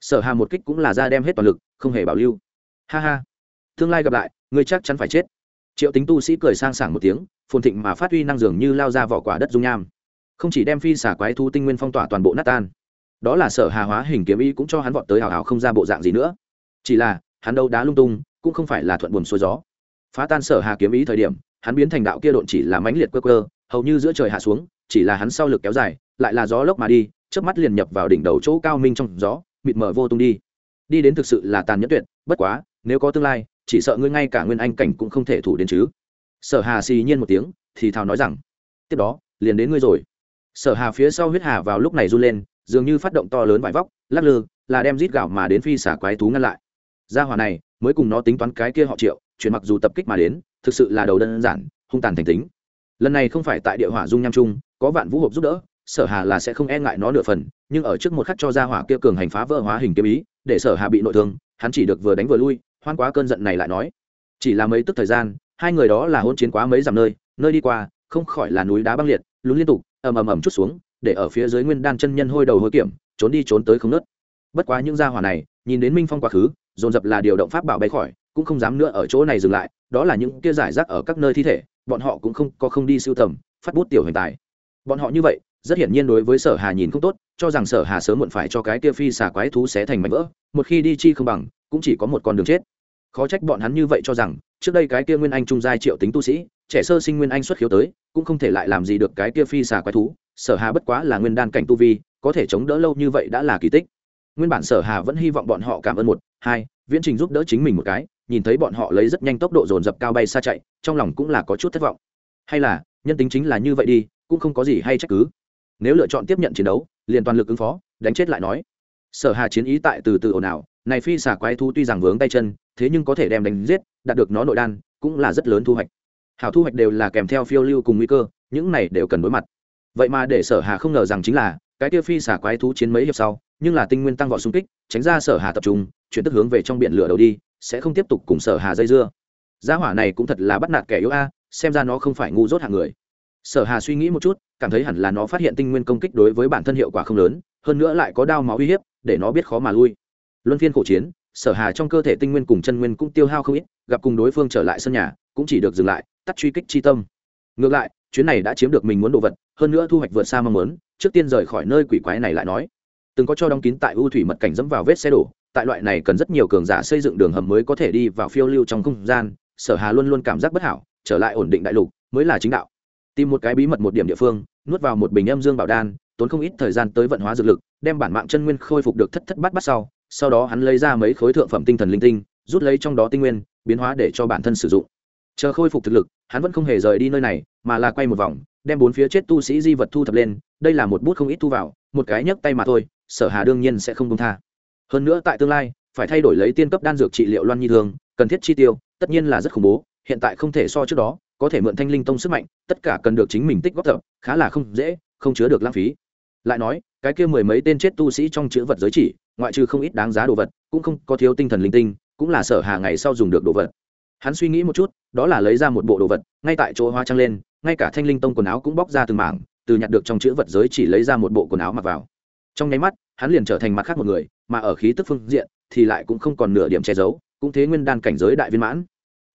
Sở hà một kích cũng là ra đem hết toàn lực, không hề bảo lưu. Ha ha. Tương lai gặp lại, ngươi chắc chắn phải chết. Triệu tính tu sĩ cười sang sảng một tiếng, phồn thịnh mà phát huy năng dường như lao ra vỏ quả đất dung nham. Không chỉ đem phi xả quái thu tinh nguyên phong tỏa toàn bộ nát tan, đó là sở hà hóa hình kiếm ý cũng cho hắn vọt tới hào hào không ra bộ dạng gì nữa. Chỉ là, hắn đâu đá lung tung, cũng không phải là thuận buồm xuôi gió. Phá tan sở hà kiếm ý thời điểm hắn biến thành đạo kia độn chỉ là mãnh liệt quơ quơ, hầu như giữa trời hạ xuống, chỉ là hắn sau lực kéo dài, lại là gió lốc mà đi trước mắt liền nhập vào đỉnh đầu chỗ cao minh trong gió, mịt mờ vô tung đi. Đi đến thực sự là tàn nhẫn tuyệt, bất quá, nếu có tương lai, chỉ sợ ngươi ngay cả nguyên anh cảnh cũng không thể thủ đến chứ. Sở hà xì nhiên một tiếng, thì thào nói rằng, tiếp đó, liền đến ngươi rồi. Sở hà phía sau huyết hà vào lúc này run lên, dường như phát động to lớn vải vóc, lắc lư, là đem rít gạo mà đến phi xả quái thú ngăn lại. Gia hỏa này, mới cùng nó tính toán cái kia họ triệu, chuyển mặc dù tập kích mà đến thực sự là đầu đơn giản, hung tàn thành tính. Lần này không phải tại địa hỏa dung nham trung có vạn vũ hộp giúp đỡ, sở hà là sẽ không e ngại nó nửa phần, nhưng ở trước một khắc cho ra hỏa kia cường hành phá vỡ hóa hình kiếm ý, để sở hà bị nội thương, hắn chỉ được vừa đánh vừa lui, hoan quá cơn giận này lại nói. Chỉ là mấy tức thời gian, hai người đó là hôn chiến quá mấy dặm nơi nơi đi qua, không khỏi là núi đá băng liệt, lún liên tục, ầm ầm ầm chút xuống, để ở phía dưới nguyên đan chân nhân hôi đầu hôi kiểm, trốn đi trốn tới không nớt. Bất quá những gia hỏa này, nhìn đến minh phong quá khứ, dồn dập là điều động pháp bảo bay khỏi cũng không dám nữa ở chỗ này dừng lại, đó là những kia giải rác ở các nơi thi thể, bọn họ cũng không có không đi sưu tầm, phát bút tiểu hình tài. Bọn họ như vậy, rất hiển nhiên đối với sở hà nhìn không tốt, cho rằng sở hà sớm muộn phải cho cái kia phi xà quái thú xé thành mảnh vỡ, một khi đi chi không bằng, cũng chỉ có một con đường chết. Khó trách bọn hắn như vậy cho rằng, trước đây cái kia nguyên anh trung giai triệu tính tu sĩ, trẻ sơ sinh nguyên anh xuất khiếu tới, cũng không thể lại làm gì được cái kia phi xà quái thú, sở hà bất quá là nguyên đan cảnh tu vi, có thể chống đỡ lâu như vậy đã là kỳ tích. Nguyên bản sở hà vẫn hy vọng bọn họ cảm ơn một, hai, viễn trình giúp đỡ chính mình một cái nhìn thấy bọn họ lấy rất nhanh tốc độ dồn dập cao bay xa chạy, trong lòng cũng là có chút thất vọng. Hay là, nhân tính chính là như vậy đi, cũng không có gì hay trách cứ. Nếu lựa chọn tiếp nhận chiến đấu, liền toàn lực ứng phó, đánh chết lại nói. Sở hà chiến ý tại từ từ ồn ào, này phi xả quái thu tuy rằng vướng tay chân, thế nhưng có thể đem đánh giết, đạt được nó nội đan, cũng là rất lớn thu hoạch. Hảo thu hoạch đều là kèm theo phiêu lưu cùng nguy cơ, những này đều cần đối mặt. Vậy mà để sở hà không ngờ rằng chính là, cái tiêu phi xả quái thú chiến mấy hiệp sau, nhưng là tinh nguyên tăng vọt xung kích, tránh ra sở hà tập trung, chuyển tức hướng về trong biển lửa đầu đi sẽ không tiếp tục cùng sở hà dây dưa. Gia hỏa này cũng thật là bắt nạt kẻ yếu a, xem ra nó không phải ngu dốt hạng người. Sở hà suy nghĩ một chút, cảm thấy hẳn là nó phát hiện tinh nguyên công kích đối với bản thân hiệu quả không lớn, hơn nữa lại có đao máu uy hiếp, để nó biết khó mà lui. Luân phiên khổ chiến, sở hà trong cơ thể tinh nguyên cùng chân nguyên cũng tiêu hao không ít, gặp cùng đối phương trở lại sân nhà, cũng chỉ được dừng lại, tắt truy kích chi tâm. Ngược lại, chuyến này đã chiếm được mình muốn đồ vật, hơn nữa thu hoạch vượt xa mong muốn, trước tiên rời khỏi nơi quỷ quái này lại nói. Từng có cho đóng kín tại ưu thủy mật cảnh dẫm vào vết xe đổ tại loại này cần rất nhiều cường giả xây dựng đường hầm mới có thể đi vào phiêu lưu trong không gian, sở hà luôn luôn cảm giác bất hảo, trở lại ổn định đại lục, mới là chính đạo. Tìm một cái bí mật một điểm địa phương, nuốt vào một bình âm dương bảo đan, tốn không ít thời gian tới vận hóa dược lực, đem bản mạng chân nguyên khôi phục được thất thất bát bát sau sau đó hắn lấy ra mấy khối thượng phẩm tinh thần linh tinh, rút lấy trong đó tinh nguyên, biến hóa để cho bản thân sử dụng. Chờ khôi phục thực lực, hắn vẫn không hề rời đi nơi này, mà là quay một vòng, đem bốn phía chết tu sĩ di vật thu thập lên, đây là một bút không ít thu vào, một cái nhấc tay mà thôi, sở hà đương nhiên sẽ không công tha hơn nữa tại tương lai, phải thay đổi lấy tiên cấp đan dược trị liệu loan nhi thương, cần thiết chi tiêu, tất nhiên là rất khủng bố, hiện tại không thể so trước đó, có thể mượn thanh linh tông sức mạnh, tất cả cần được chính mình tích góp tập, khá là không dễ, không chứa được lãng phí. Lại nói, cái kia mười mấy tên chết tu sĩ trong chữ vật giới chỉ, ngoại trừ không ít đáng giá đồ vật, cũng không có thiếu tinh thần linh tinh, cũng là sở hà ngày sau dùng được đồ vật. Hắn suy nghĩ một chút, đó là lấy ra một bộ đồ vật, ngay tại chỗ hoa trăng lên, ngay cả thanh linh tông quần áo cũng bóc ra từng mảng, từ nhặt được trong chữ vật giới chỉ lấy ra một bộ quần áo mặc vào trong nháy mắt, hắn liền trở thành mặt khác một người, mà ở khí tức phương diện thì lại cũng không còn nửa điểm che giấu, cũng thế nguyên đan cảnh giới đại viên mãn.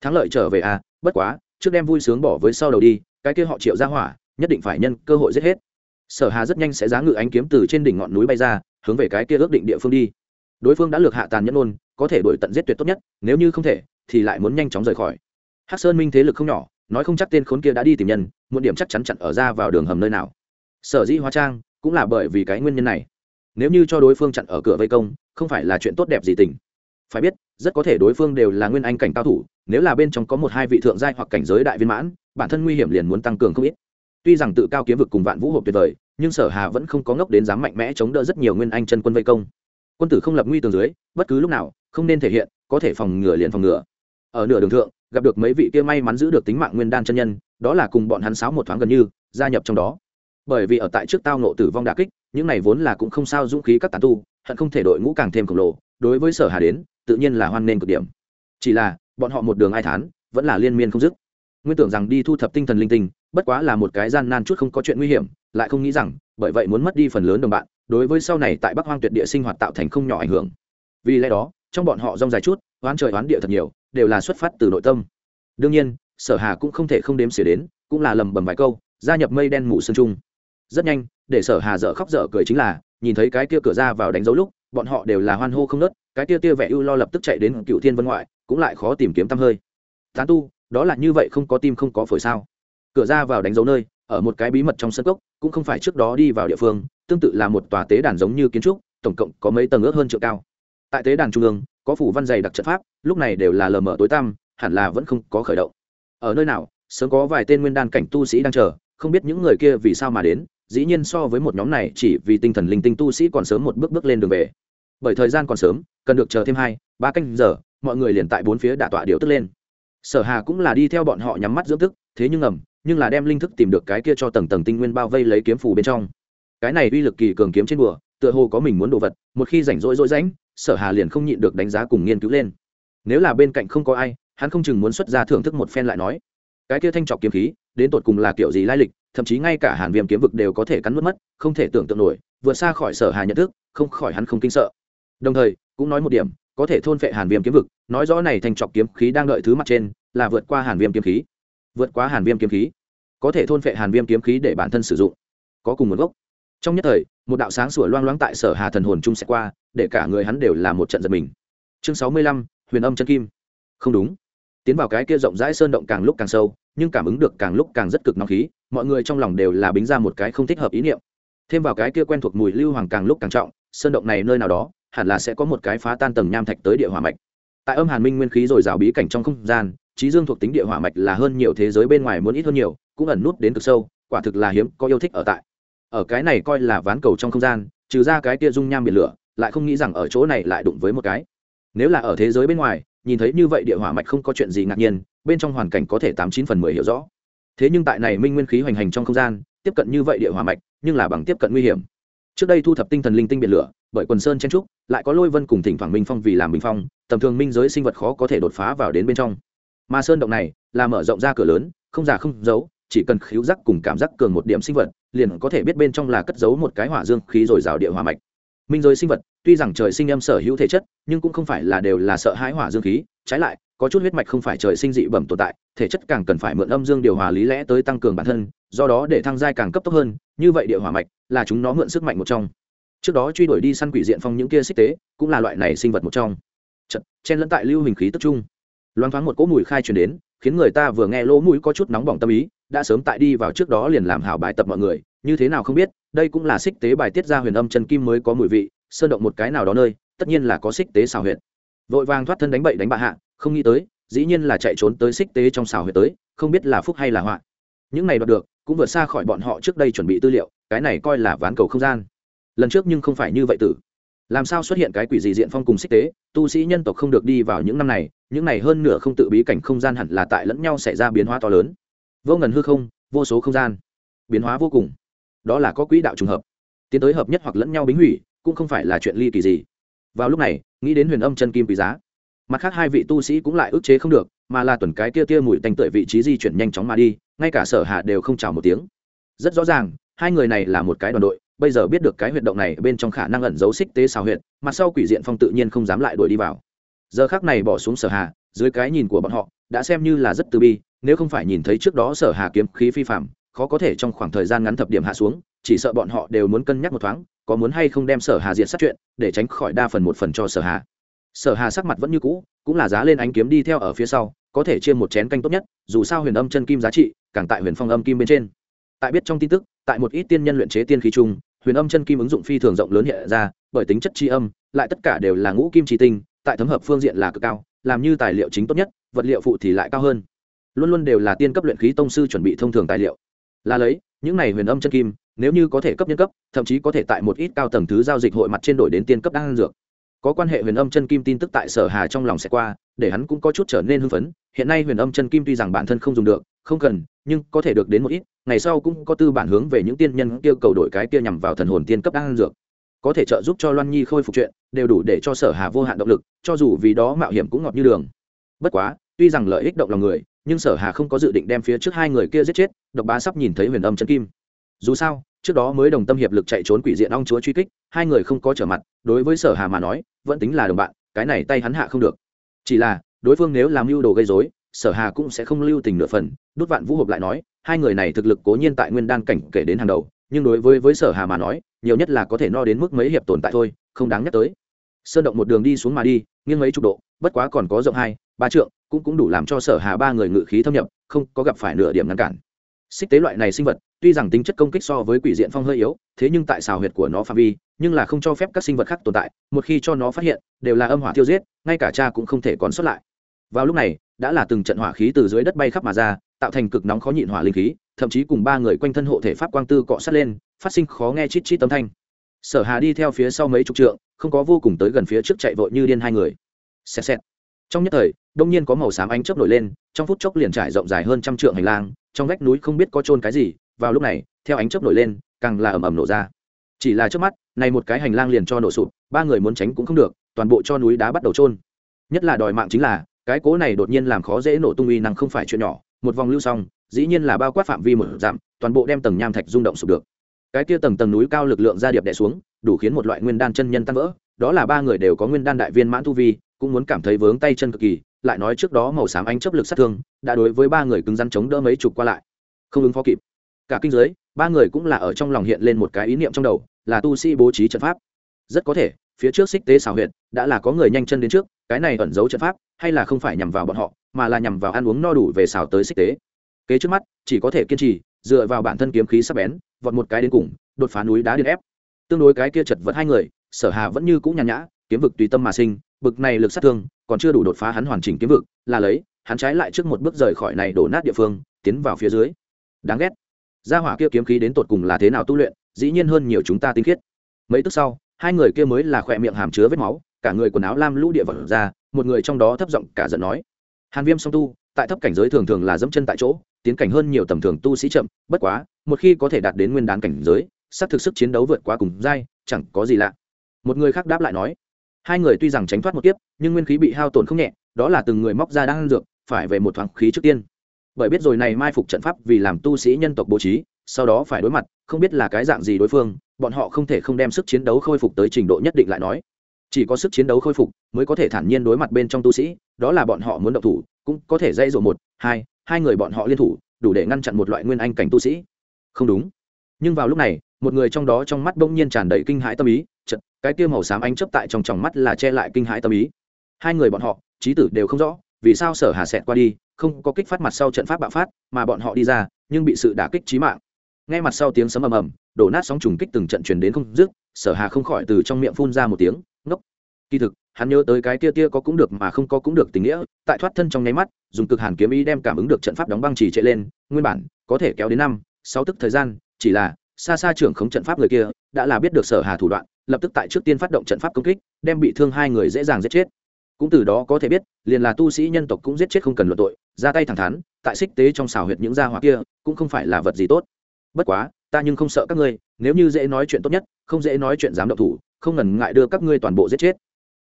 Thắng lợi trở về à bất quá, trước đem vui sướng bỏ với sau đầu đi, cái kia họ triệu ra hỏa, nhất định phải nhân cơ hội giết hết. Sở hà rất nhanh sẽ giá ngự ánh kiếm từ trên đỉnh ngọn núi bay ra, hướng về cái kia ước định địa phương đi. Đối phương đã lược hạ tàn nhẫn ôn có thể đổi tận giết tuyệt tốt nhất, nếu như không thể, thì lại muốn nhanh chóng rời khỏi. Hắc sơn minh thế lực không nhỏ, nói không chắc tên khốn kia đã đi tìm nhân một điểm chắc chắn chặn ở ra vào đường hầm nơi nào. Sở dĩ hóa trang cũng là bởi vì cái nguyên nhân này. Nếu như cho đối phương chặn ở cửa vây công, không phải là chuyện tốt đẹp gì tình. Phải biết, rất có thể đối phương đều là nguyên anh cảnh cao thủ, nếu là bên trong có một hai vị thượng giai hoặc cảnh giới đại viên mãn, bản thân nguy hiểm liền muốn tăng cường không ít. Tuy rằng tự cao kiếm vực cùng vạn vũ hộp tuyệt vời, nhưng sở hà vẫn không có ngốc đến dám mạnh mẽ chống đỡ rất nhiều nguyên anh chân quân vây công. Quân tử không lập nguy tường dưới, bất cứ lúc nào, không nên thể hiện, có thể phòng ngừa liền phòng ngừa. Ở nửa đường thượng, gặp được mấy vị kia may mắn giữ được tính mạng nguyên đan chân nhân, đó là cùng bọn hắn sáo một thoáng gần như, gia nhập trong đó bởi vì ở tại trước tao nộ tử vong đà kích, những này vốn là cũng không sao dũng khí các tán tu, hận không thể đội ngũ càng thêm khổng lồ, đối với sở hà đến, tự nhiên là hoan nên cực điểm. Chỉ là, bọn họ một đường ai thán, vẫn là liên miên không dứt. Nguyên tưởng rằng đi thu thập tinh thần linh tinh, bất quá là một cái gian nan chút không có chuyện nguy hiểm, lại không nghĩ rằng, bởi vậy muốn mất đi phần lớn đồng bạn, đối với sau này tại bắc hoang tuyệt địa sinh hoạt tạo thành không nhỏ ảnh hưởng. Vì lẽ đó, trong bọn họ rong dài chút, oán trời oán địa thật nhiều, đều là xuất phát từ nội tâm. Đương nhiên, sở hà cũng không thể không đếm xỉa đến, cũng là lầm bầm vài câu, gia nhập mây đen mù sương trung rất nhanh, để sở hà dở khóc dở cười chính là, nhìn thấy cái kia cửa ra vào đánh dấu lúc, bọn họ đều là hoan hô không nớt, cái kia tia vẻ ưu lo lập tức chạy đến cựu thiên vân ngoại, cũng lại khó tìm kiếm tăm hơi. Tán tu, đó là như vậy không có tim không có phổi sao? Cửa ra vào đánh dấu nơi, ở một cái bí mật trong sân cốc, cũng không phải trước đó đi vào địa phương, tương tự là một tòa tế đàn giống như kiến trúc, tổng cộng có mấy tầng ước hơn trượng cao. Tại tế đàn trung ương, có phủ văn dày đặc trận pháp, lúc này đều là lờ mờ tối tăm, hẳn là vẫn không có khởi động. Ở nơi nào, sớm có vài tên nguyên đan cảnh tu sĩ đang chờ, không biết những người kia vì sao mà đến dĩ nhiên so với một nhóm này chỉ vì tinh thần linh tinh tu sĩ còn sớm một bước bước lên đường về. Bởi thời gian còn sớm, cần được chờ thêm hai, ba canh giờ, mọi người liền tại bốn phía đả tọa điều tức lên. Sở hà cũng là đi theo bọn họ nhắm mắt dưỡng thức, thế nhưng ầm, nhưng là đem linh thức tìm được cái kia cho tầng tầng tinh nguyên bao vây lấy kiếm phù bên trong. Cái này uy lực kỳ cường kiếm trên bùa, tựa hồ có mình muốn đồ vật, một khi rảnh rỗi rỗi rãnh, sở hà liền không nhịn được đánh giá cùng nghiên cứu lên. Nếu là bên cạnh không có ai, hắn không chừng muốn xuất ra thưởng thức một phen lại nói, cái kia thanh trọc kiếm khí, đến tột cùng là kiểu gì lai lịch thậm chí ngay cả hàn viêm kiếm vực đều có thể cắn mất mất, không thể tưởng tượng nổi, vượt xa khỏi sở hà nhận thức, không khỏi hắn không kinh sợ. Đồng thời, cũng nói một điểm, có thể thôn phệ hàn viêm kiếm vực, nói rõ này thanh trọc kiếm khí đang đợi thứ mặt trên, là vượt qua hàn viêm kiếm khí. Vượt qua hàn viêm kiếm khí. Có thể thôn phệ hàn viêm kiếm khí để bản thân sử dụng. Có cùng nguồn gốc. Trong nhất thời, một đạo sáng sủa loang loáng tại sở hà thần hồn chung sẽ qua, để cả người hắn đều là một trận giật mình. Chương sáu mươi lăm, huyền âm chân kim. Không đúng. Tiến vào cái kia rộng rãi sơn động càng lúc càng sâu, nhưng cảm ứng được càng lúc càng rất cực nóng khí mọi người trong lòng đều là bính ra một cái không thích hợp ý niệm. Thêm vào cái kia quen thuộc mùi lưu hoàng càng lúc càng trọng, sơn động này nơi nào đó, hẳn là sẽ có một cái phá tan tầng nham thạch tới địa hỏa mạch. Tại âm hàn minh nguyên khí rồi rào bí cảnh trong không gian, trí dương thuộc tính địa hỏa mạch là hơn nhiều thế giới bên ngoài muốn ít hơn nhiều, cũng ẩn nút đến cực sâu, quả thực là hiếm có yêu thích ở tại. Ở cái này coi là ván cầu trong không gian, trừ ra cái kia dung nham biển lửa, lại không nghĩ rằng ở chỗ này lại đụng với một cái. Nếu là ở thế giới bên ngoài, nhìn thấy như vậy địa hỏa mạch không có chuyện gì ngạc nhiên, bên trong hoàn cảnh có thể tám chín phần mười hiểu rõ thế nhưng tại này minh nguyên khí hoành hành trong không gian, tiếp cận như vậy địa hỏa mạch, nhưng là bằng tiếp cận nguy hiểm. Trước đây thu thập tinh thần linh tinh biển lửa, bởi quần sơn chen trúc, lại có lôi vân cùng thỉnh thoảng minh phong vì làm bình phong, tầm thường minh giới sinh vật khó có thể đột phá vào đến bên trong. Mà sơn động này là mở rộng ra cửa lớn, không già không giấu, chỉ cần khíu giác cùng cảm giác cường một điểm sinh vật, liền có thể biết bên trong là cất giấu một cái hỏa dương khí rồi rào địa hỏa mạch. Minh giới sinh vật, tuy rằng trời sinh em sở hữu thể chất, nhưng cũng không phải là đều là sợ hãi hỏa dương khí, trái lại có chút huyết mạch không phải trời sinh dị bẩm tồn tại thể chất càng cần phải mượn âm dương điều hòa lý lẽ tới tăng cường bản thân do đó để thăng giai càng cấp tốc hơn như vậy địa hỏa mạch là chúng nó mượn sức mạnh một trong. Trước đó truy đuổi đi săn quỷ diện phong những kia xích tế cũng là loại này sinh vật một trong. Chật, chen lẫn tại lưu hình khí tức trung loáng thoáng một cỗ mùi khai truyền đến khiến người ta vừa nghe lỗ mũi có chút nóng bỏng tâm ý đã sớm tại đi vào trước đó liền làm hảo bài tập mọi người như thế nào không biết đây cũng là xích tế bài tiết ra huyền âm chân kim mới có mùi vị sơn động một cái nào đó nơi tất nhiên là có xích tế xào huyệt. Vội vàng thoát thân đánh bậy đánh bạ hạ không nghĩ tới, dĩ nhiên là chạy trốn tới xích tế trong xào huyệt tới, không biết là phúc hay là họa. Những này đoạt được, cũng vượt xa khỏi bọn họ trước đây chuẩn bị tư liệu, cái này coi là ván cầu không gian. Lần trước nhưng không phải như vậy tử. Làm sao xuất hiện cái quỷ gì diện phong cùng xích tế, tu sĩ nhân tộc không được đi vào những năm này, những này hơn nửa không tự bí cảnh không gian hẳn là tại lẫn nhau xảy ra biến hóa to lớn. Vô ngần hư không, vô số không gian. Biến hóa vô cùng. Đó là có quỹ đạo trùng hợp. Tiến tới hợp nhất hoặc lẫn nhau bính hủy, cũng không phải là chuyện ly kỳ gì. Vào lúc này, nghĩ đến huyền âm chân kim quý giá mặt khác hai vị tu sĩ cũng lại ức chế không được, mà là tuần cái tia tia mùi tanh tưởi vị trí di chuyển nhanh chóng mà đi, ngay cả sở hạ đều không chào một tiếng. Rất rõ ràng, hai người này là một cái đoàn đội, bây giờ biết được cái huyệt động này bên trong khả năng ẩn giấu xích tế xào huyệt mặt sau quỷ diện phong tự nhiên không dám lại đuổi đi vào. Giờ khác này bỏ xuống sở hà, dưới cái nhìn của bọn họ, đã xem như là rất từ bi, nếu không phải nhìn thấy trước đó sở hà kiếm khí phi phạm khó có thể trong khoảng thời gian ngắn thập điểm hạ xuống, chỉ sợ bọn họ đều muốn cân nhắc một thoáng, có muốn hay không đem sở hà diện sát chuyện, để tránh khỏi đa phần một phần cho sở hà sở hà sắc mặt vẫn như cũ, cũng là giá lên ánh kiếm đi theo ở phía sau, có thể chia một chén canh tốt nhất, dù sao huyền âm chân kim giá trị, càng tại huyền phong âm kim bên trên. Tại biết trong tin tức, tại một ít tiên nhân luyện chế tiên khí chung, huyền âm chân kim ứng dụng phi thường rộng lớn hiện ra, bởi tính chất tri âm, lại tất cả đều là ngũ kim tri tinh, tại thấm hợp phương diện là cực cao, làm như tài liệu chính tốt nhất, vật liệu phụ thì lại cao hơn. Luôn luôn đều là tiên cấp luyện khí tông sư chuẩn bị thông thường tài liệu. Là lấy, những này huyền âm chân kim, nếu như có thể cấp nhân cấp, thậm chí có thể tại một ít cao tầng thứ giao dịch hội mặt trên đổi đến tiên cấp đan dược có quan hệ huyền âm chân kim tin tức tại sở hà trong lòng sẽ qua, để hắn cũng có chút trở nên hưng phấn. Hiện nay huyền âm chân kim tuy rằng bản thân không dùng được, không cần, nhưng có thể được đến một ít, ngày sau cũng có tư bản hướng về những tiên nhân kia cầu đổi cái kia nhằm vào thần hồn tiên cấp đang dược. Có thể trợ giúp cho loan nhi khôi phục chuyện, đều đủ để cho sở hà vô hạn động lực, cho dù vì đó mạo hiểm cũng ngọt như đường. Bất quá, tuy rằng lợi ích động lòng người, nhưng sở hà không có dự định đem phía trước hai người kia giết chết, độc bá sắp nhìn thấy huyền âm chân kim. Dù sao trước đó mới đồng tâm hiệp lực chạy trốn quỷ diện ong chúa truy kích, hai người không có trở mặt, đối với sở hà mà nói, vẫn tính là đồng bạn, cái này tay hắn hạ không được. Chỉ là, đối phương nếu làm mưu đồ gây rối, sở hà cũng sẽ không lưu tình nửa phần, đút vạn vũ hộp lại nói, hai người này thực lực cố nhiên tại nguyên đan cảnh kể đến hàng đầu, nhưng đối với với sở hà mà nói, nhiều nhất là có thể no đến mức mấy hiệp tồn tại thôi, không đáng nhắc tới. Sơn động một đường đi xuống mà đi, nghiêng mấy chục độ, bất quá còn có rộng hai, ba trượng, cũng cũng đủ làm cho sở hà ba người ngự khí thâm nhập, không có gặp phải nửa điểm ngăn cản. Xích tế loại này sinh vật tuy rằng tính chất công kích so với quỷ diện phong hơi yếu, thế nhưng tại xào huyệt của nó phạm vi, nhưng là không cho phép các sinh vật khác tồn tại, một khi cho nó phát hiện, đều là âm hỏa tiêu giết, ngay cả cha cũng không thể còn xuất lại. Vào lúc này, đã là từng trận hỏa khí từ dưới đất bay khắp mà ra, tạo thành cực nóng khó nhịn hỏa linh khí, thậm chí cùng ba người quanh thân hộ thể pháp quang tư cọ sát lên, phát sinh khó nghe chít chít tấm thanh. Sở hà đi theo phía sau mấy chục trượng, không có vô cùng tới gần phía trước chạy vội như điên hai người. Xẹt xẹt. Trong nhất thời, đông nhiên có màu xám ánh chớp nổi lên, trong phút chốc liền trải rộng dài hơn trăm trượng hành lang, trong vách núi không biết có trôn cái gì vào lúc này, theo ánh chớp nổi lên, càng là ầm ầm nổ ra. Chỉ là trước mắt, này một cái hành lang liền cho nổ sụp, ba người muốn tránh cũng không được, toàn bộ cho núi đá bắt đầu trôn nhất là đòi mạng chính là, cái cố này đột nhiên làm khó dễ nổ tung uy năng không phải chuyện nhỏ, một vòng lưu xong, dĩ nhiên là bao quát phạm vi một giảm toàn bộ đem tầng nham thạch rung động sụp được. Cái kia tầng tầng núi cao lực lượng ra điệp đè xuống, đủ khiến một loại nguyên đan chân nhân tan vỡ, đó là ba người đều có nguyên đan đại viên mãn tu vi, cũng muốn cảm thấy vướng tay chân cực kỳ, lại nói trước đó màu xám ánh chấp lực sát thương, đã đối với ba người cứng rắn chống đỡ mấy chục qua lại. Không ứng phó kịp cả kinh giới, ba người cũng là ở trong lòng hiện lên một cái ý niệm trong đầu, là tu sĩ bố trí trận pháp. Rất có thể, phía trước xích tế xào huyện đã là có người nhanh chân đến trước, cái này ẩn giấu trận pháp, hay là không phải nhằm vào bọn họ, mà là nhằm vào ăn uống no đủ về xào tới xích tế. Kế trước mắt, chỉ có thể kiên trì, dựa vào bản thân kiếm khí sắp bén, vọt một cái đến cùng, đột phá núi đá điên ép. Tương đối cái kia chật vật hai người, sở hà vẫn như cũng nhàn nhã, kiếm vực tùy tâm mà sinh, bực này lực sát thương, còn chưa đủ đột phá hắn hoàn chỉnh kiếm vực, là lấy, hắn trái lại trước một bước rời khỏi này đổ nát địa phương, tiến vào phía dưới. Đáng ghét gia hỏa kia kiếm khí đến tột cùng là thế nào tu luyện, dĩ nhiên hơn nhiều chúng ta tinh khiết. Mấy tức sau, hai người kia mới là khỏe miệng hàm chứa vết máu, cả người quần áo lam lũ địa vật ra, một người trong đó thấp giọng cả giận nói. Hàn viêm song tu, tại thấp cảnh giới thường thường là dẫm chân tại chỗ, tiến cảnh hơn nhiều tầm thường tu sĩ chậm, bất quá, một khi có thể đạt đến nguyên đán cảnh giới, sắp thực sức chiến đấu vượt quá cùng dai chẳng có gì lạ. Một người khác đáp lại nói. Hai người tuy rằng tránh thoát một kiếp, nhưng nguyên khí bị hao tổn không nhẹ, đó là từng người móc ra đang dược, phải về một thoáng khí trước tiên bởi biết rồi này mai phục trận pháp vì làm tu sĩ nhân tộc bố trí, sau đó phải đối mặt, không biết là cái dạng gì đối phương, bọn họ không thể không đem sức chiến đấu khôi phục tới trình độ nhất định lại nói. Chỉ có sức chiến đấu khôi phục mới có thể thản nhiên đối mặt bên trong tu sĩ, đó là bọn họ muốn động thủ, cũng có thể dây dỗ một, hai hai người bọn họ liên thủ, đủ để ngăn chặn một loại nguyên anh cảnh tu sĩ. Không đúng. Nhưng vào lúc này, một người trong đó trong mắt bỗng nhiên tràn đầy kinh hãi tâm ý chật cái tiêu màu xám ánh chấp tại trong tròng mắt là che lại kinh hãi tâm ý. Hai người bọn họ, trí tử đều không rõ, vì sao sở hà xẹt qua đi không có kích phát mặt sau trận pháp bạo phát, mà bọn họ đi ra, nhưng bị sự đả kích trí mạng. Ngay mặt sau tiếng sấm ầm ầm, đổ nát sóng trùng kích từng trận truyền đến không dứt, sở hà không khỏi từ trong miệng phun ra một tiếng, ngốc. Kỳ thực, hắn nhớ tới cái kia tia có cũng được mà không có cũng được tình nghĩa, tại thoát thân trong nháy mắt, dùng cực hàn kiếm ý đem cảm ứng được trận pháp đóng băng trì trệ lên, nguyên bản, có thể kéo đến năm, sáu tức thời gian, chỉ là, xa xa trưởng khống trận pháp người kia, đã là biết được sở hà thủ đoạn, lập tức tại trước tiên phát động trận pháp công kích, đem bị thương hai người dễ dàng giết chết. Cũng từ đó có thể biết, liền là tu sĩ nhân tộc cũng giết chết không cần luận tội ra tay thẳng thắn, tại xích tế trong xào huyệt những gia hỏa kia, cũng không phải là vật gì tốt. Bất quá, ta nhưng không sợ các ngươi, nếu như dễ nói chuyện tốt nhất, không dễ nói chuyện dám động thủ, không ngần ngại đưa các ngươi toàn bộ giết chết.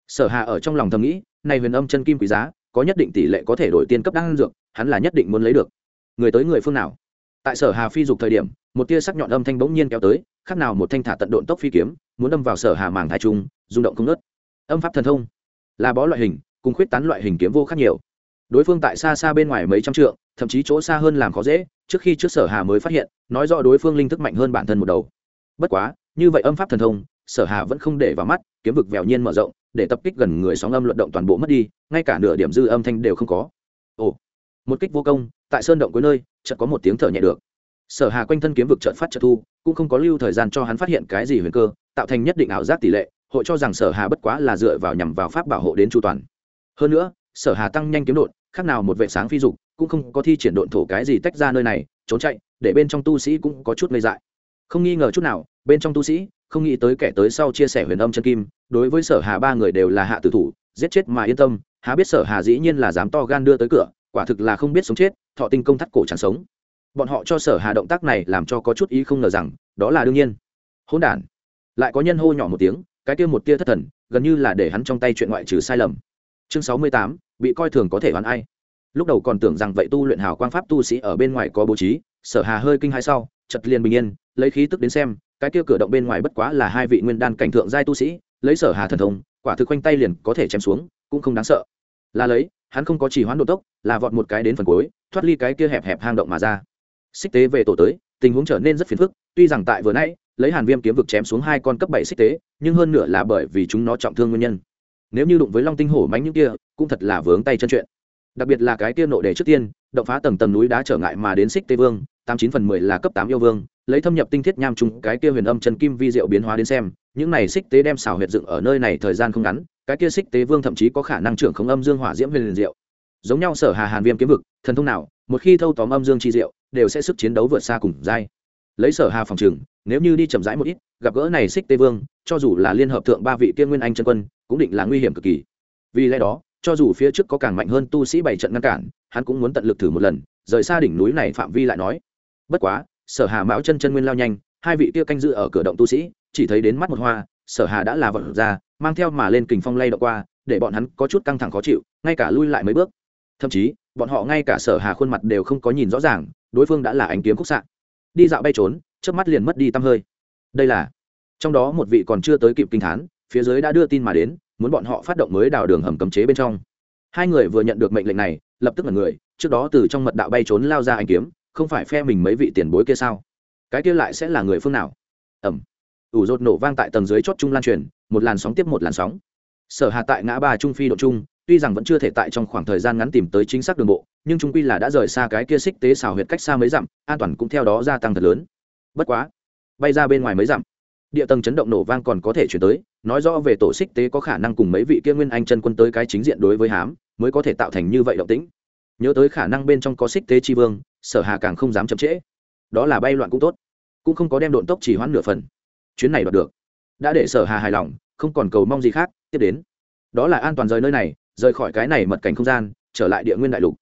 Sở hà ở trong lòng thầm nghĩ này huyền âm chân kim quý giá, có nhất định tỷ lệ có thể đổi tiên cấp đan dược, hắn là nhất định muốn lấy được. Người tới người phương nào? Tại sở hà phi dục thời điểm, một tia sắc nhọn âm thanh bỗng nhiên kéo tới, khác nào một thanh thả tận độn tốc phi kiếm, muốn đâm vào sở hà màng thái trung, rung động không nớt âm pháp thần thông, là bó loại hình, cùng khuyết tán loại hình kiếm vô khác nhiều đối phương tại xa xa bên ngoài mấy trăm trượng, thậm chí chỗ xa hơn làm khó dễ, trước khi trước sở hà mới phát hiện, nói rõ đối phương linh thức mạnh hơn bản thân một đầu. Bất quá, như vậy âm pháp thần thông, sở hà vẫn không để vào mắt, kiếm vực vèo nhiên mở rộng, để tập kích gần người sóng âm luận động toàn bộ mất đi, ngay cả nửa điểm dư âm thanh đều không có. Ồ, một kích vô công, tại sơn động cuối nơi, chợt có một tiếng thở nhẹ được. Sở hà quanh thân kiếm vực chợt phát chợt thu, cũng không có lưu thời gian cho hắn phát hiện cái gì huyền cơ, tạo thành nhất định ảo giác tỷ lệ, hội cho rằng sở hà bất quá là dựa vào nhằm vào pháp bảo hộ đến chu toàn. Hơn nữa, sở hà tăng nhanh kiếm đột khác nào một vệ sáng phi dục, cũng không có thi triển độn thổ cái gì tách ra nơi này, trốn chạy, để bên trong tu sĩ cũng có chút ngây dại. Không nghi ngờ chút nào, bên trong tu sĩ, không nghĩ tới kẻ tới sau chia sẻ huyền âm chân kim, đối với sở hà ba người đều là hạ tử thủ, giết chết mà yên tâm, há biết sở hà dĩ nhiên là dám to gan đưa tới cửa, quả thực là không biết sống chết, thọ tinh công thắt cổ chẳng sống. Bọn họ cho sở hà động tác này làm cho có chút ý không ngờ rằng, đó là đương nhiên. Hỗn đản. Lại có nhân hô nhỏ một tiếng, cái kia một tia thất thần, gần như là để hắn trong tay chuyện ngoại trừ sai lầm. Chương sáu mươi tám bị coi thường có thể oán ai. Lúc đầu còn tưởng rằng vậy tu luyện hào quang pháp tu sĩ ở bên ngoài có bố trí, sở hà hơi kinh hai sau chật liền bình yên, lấy khí tức đến xem, cái kia cửa động bên ngoài bất quá là hai vị nguyên đan cảnh thượng giai tu sĩ, lấy sở hà thần thông, quả thực quanh tay liền có thể chém xuống, cũng không đáng sợ. Là lấy, hắn không có chỉ hoán độ tốc, là vọt một cái đến phần cuối, thoát ly cái kia hẹp hẹp hang động mà ra. Xích tế về tổ tới, tình huống trở nên rất phiền phức, tuy rằng tại vừa nãy, lấy hàn viêm kiếm vực chém xuống hai con cấp bảy xích tế, nhưng hơn nữa là bởi vì chúng nó trọng thương nguyên nhân nếu như đụng với long tinh hổ mánh những kia, cũng thật là vướng tay chân chuyện. Đặc biệt là cái kia nộ đề trước tiên, động phá tầng tầng núi đá trở ngại mà đến xích tây vương, tám chín phần mười là cấp tám yêu vương, lấy thâm nhập tinh thiết nham trùng, cái kia huyền âm chân kim vi diệu biến hóa đến xem, những này xích tế đem xảo huyệt dựng ở nơi này thời gian không ngắn, cái kia xích tế vương thậm chí có khả năng trưởng không âm dương hỏa diễm huyền diệu. Giống nhau sở hà hàn viêm kiếm vực, thần thông nào, một khi thâu tóm âm dương chi diệu, đều sẽ sức chiến đấu vượt xa cùng dai lấy sở hà phòng trường, nếu như đi chậm rãi một ít, gặp gỡ này xích tê vương, cho dù là liên hợp thượng ba vị tiên nguyên anh chân quân, cũng định là nguy hiểm cực kỳ. Vì lẽ đó, cho dù phía trước có càng mạnh hơn tu sĩ bảy trận ngăn cản, hắn cũng muốn tận lực thử một lần, rời xa đỉnh núi này phạm vi lại nói. Bất quá, sở hà mão chân chân nguyên lao nhanh, hai vị kia canh dự ở cửa động tu sĩ, chỉ thấy đến mắt một hoa, sở hà đã là vật ra, mang theo mà lên kình phong lay động qua, để bọn hắn có chút căng thẳng khó chịu, ngay cả lui lại mấy bước. Thậm chí, bọn họ ngay cả sở hà khuôn mặt đều không có nhìn rõ ràng, đối phương đã là ánh kiếm khúc sạn đi dạo bay trốn trước mắt liền mất đi tăm hơi. Đây là, trong đó một vị còn chưa tới kịp kinh thán, phía dưới đã đưa tin mà đến, muốn bọn họ phát động mới đào đường hầm cấm chế bên trong. Hai người vừa nhận được mệnh lệnh này, lập tức là người, trước đó từ trong mật đạo bay trốn lao ra anh kiếm, không phải phe mình mấy vị tiền bối kia sao? Cái kia lại sẽ là người phương nào? Ẩm ủ rột nổ vang tại tầng dưới chót trung lan truyền, một làn sóng tiếp một làn sóng. Sở hạ tại ngã ba trung phi độ trung, tuy rằng vẫn chưa thể tại trong khoảng thời gian ngắn tìm tới chính xác đường bộ nhưng trung quy là đã rời xa cái kia xích tế xào huyệt cách xa mấy dặm, an toàn cũng theo đó gia tăng thật lớn. Bất quá, bay ra bên ngoài mấy dặm, địa tầng chấn động nổ vang còn có thể chuyển tới, nói rõ về tổ xích tế có khả năng cùng mấy vị kia nguyên anh chân quân tới cái chính diện đối với hám, mới có thể tạo thành như vậy động tĩnh. Nhớ tới khả năng bên trong có xích tế tri vương, sở hà càng không dám chậm trễ. Đó là bay loạn cũng tốt, cũng không có đem độn tốc chỉ hoãn nửa phần. Chuyến này đoạt được, đã để sở hà hài lòng, không còn cầu mong gì khác, tiếp đến. Đó là an toàn rời nơi này, rời khỏi cái này mật cảnh không gian, trở lại địa nguyên đại lục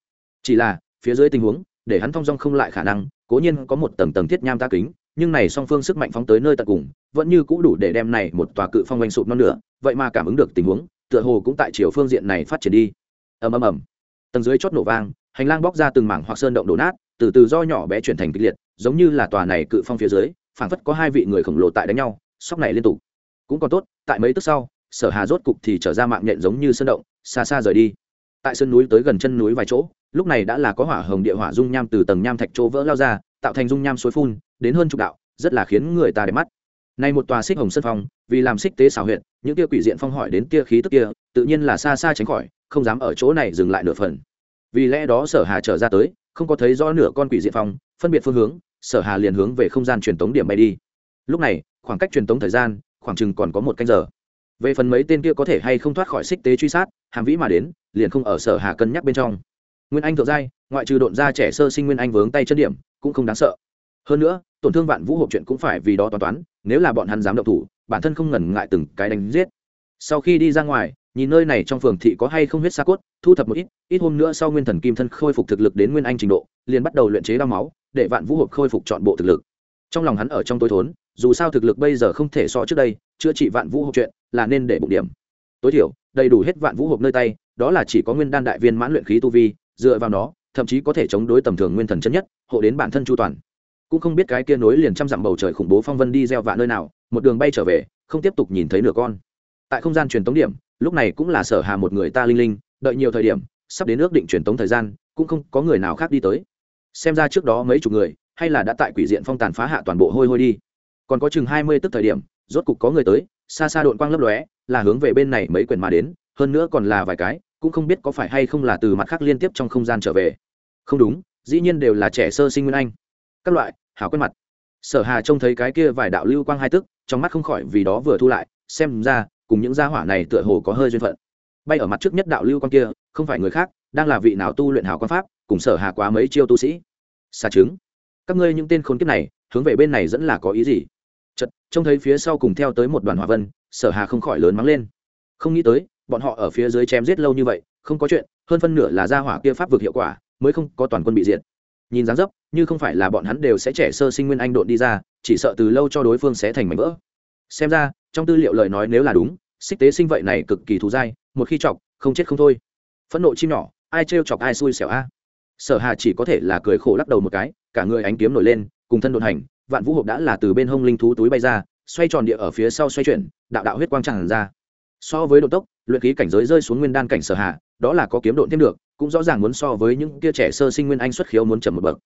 chỉ là, phía dưới tình huống, để hắn thong dong không lại khả năng, cố nhiên có một tầng tầng thiết nham ta kính, nhưng này song phương sức mạnh phóng tới nơi tận cùng, vẫn như cũ đủ để đem này một tòa cự phong oanh sụp non nữa vậy mà cảm ứng được tình huống, tựa hồ cũng tại chiều phương diện này phát triển đi. Ầm ầm ầm. Tầng dưới chót nổ vang, hành lang bóc ra từng mảng hoặc sơn động đổ nát, từ từ do nhỏ bé chuyển thành kịch liệt, giống như là tòa này cự phong phía dưới, phảng phất có hai vị người khổng lồ tại đánh nhau, sóc này liên tục. Cũng còn tốt, tại mấy tức sau, sở hà rốt cục thì trở ra mạng nhện giống như sơn động, xa xa rời đi tại sân núi tới gần chân núi vài chỗ, lúc này đã là có hỏa hồng địa hỏa dung nham từ tầng nham thạch chỗ vỡ lao ra, tạo thành dung nham suối phun, đến hơn chục đạo, rất là khiến người ta đẹp mắt. Nay một tòa xích hồng sân phong, vì làm xích tế xảo huyện những tia quỷ diện phong hỏi đến tia khí tức kia, tự nhiên là xa xa tránh khỏi, không dám ở chỗ này dừng lại nửa phần. Vì lẽ đó sở hà trở ra tới, không có thấy rõ nửa con quỷ diện phong, phân biệt phương hướng, sở hà liền hướng về không gian truyền tống điểm bay đi. Lúc này, khoảng cách truyền tống thời gian, khoảng chừng còn có một canh giờ. Về phần mấy tên kia có thể hay không thoát khỏi xích tế truy sát, hàm vĩ mà đến liền không ở sở hà cân nhắc bên trong. Nguyên anh thượng giai, ngoại trừ độn ra trẻ sơ sinh nguyên anh vướng tay chân điểm, cũng không đáng sợ. Hơn nữa, tổn thương vạn vũ hộp chuyện cũng phải vì đó toán toán, nếu là bọn hắn dám động thủ, bản thân không ngần ngại từng cái đánh giết. Sau khi đi ra ngoài, nhìn nơi này trong phường thị có hay không huyết xa cốt, thu thập một ít ít hôm nữa sau nguyên thần kim thân khôi phục thực lực đến nguyên anh trình độ, liền bắt đầu luyện chế đao máu, để vạn vũ hộp khôi phục chọn bộ thực lực. Trong lòng hắn ở trong tối thốn, dù sao thực lực bây giờ không thể so trước đây, chữa trị vạn vũ hộp chuyện là nên để bụng điểm. Tối thiểu, đầy đủ hết vạn vũ hộp nơi tay đó là chỉ có nguyên đan đại viên mãn luyện khí tu vi, dựa vào nó, thậm chí có thể chống đối tầm thường nguyên thần chân nhất, hộ đến bản thân chu toàn. Cũng không biết cái kia nối liền trăm dặm bầu trời khủng bố phong vân đi gieo vạ nơi nào, một đường bay trở về, không tiếp tục nhìn thấy nửa con. Tại không gian truyền tống điểm, lúc này cũng là sở hà một người ta linh linh, đợi nhiều thời điểm, sắp đến ước định truyền tống thời gian, cũng không có người nào khác đi tới. Xem ra trước đó mấy chục người, hay là đã tại quỷ diện phong tàn phá hạ toàn bộ hôi hôi đi. Còn có chừng hai mươi tức thời điểm, rốt cục có người tới, xa xa đội quang lấp lóe, là hướng về bên này mấy quyền mà đến, hơn nữa còn là vài cái cũng không biết có phải hay không là từ mặt khác liên tiếp trong không gian trở về. Không đúng, dĩ nhiên đều là trẻ sơ sinh nguyên anh. Các loại, hảo quen mặt. Sở hà trông thấy cái kia vài đạo lưu quang hai tức, trong mắt không khỏi vì đó vừa thu lại, xem ra, cùng những gia hỏa này tựa hồ có hơi duyên phận. Bay ở mặt trước nhất đạo lưu quang kia, không phải người khác, đang là vị nào tu luyện hảo quan pháp, cùng sở hà quá mấy chiêu tu sĩ. Xa chứng. Các ngươi những tên khốn kiếp này, hướng về bên này dẫn là có ý gì? Chật trông thấy phía sau cùng theo tới một đoàn hỏa vân, sở hà không khỏi lớn mắng lên. Không nghĩ tới bọn họ ở phía dưới chém giết lâu như vậy, không có chuyện, hơn phân nửa là gia hỏa kia pháp vực hiệu quả, mới không có toàn quân bị diệt. Nhìn dáng dấp, như không phải là bọn hắn đều sẽ trẻ sơ sinh nguyên anh độn đi ra, chỉ sợ từ lâu cho đối phương sẽ thành mảnh vỡ. Xem ra, trong tư liệu lời nói nếu là đúng, xích tế sinh vậy này cực kỳ thú dai, một khi chọc, không chết không thôi. Phẫn nộ chim nhỏ, ai trêu chọc ai xui xẻo a. Sở hà chỉ có thể là cười khổ lắc đầu một cái, cả người ánh kiếm nổi lên, cùng thân đột hành, vạn vũ hộp đã là từ bên hông linh thú túi bay ra, xoay tròn địa ở phía sau xoay chuyển, đạo đạo huyết quang tràn ra. So với độ tốc luyện khí cảnh giới rơi xuống nguyên đan cảnh sở hạ, đó là có kiếm độn thêm được, cũng rõ ràng muốn so với những kia trẻ sơ sinh nguyên anh xuất khiếu muốn chậm một bậc.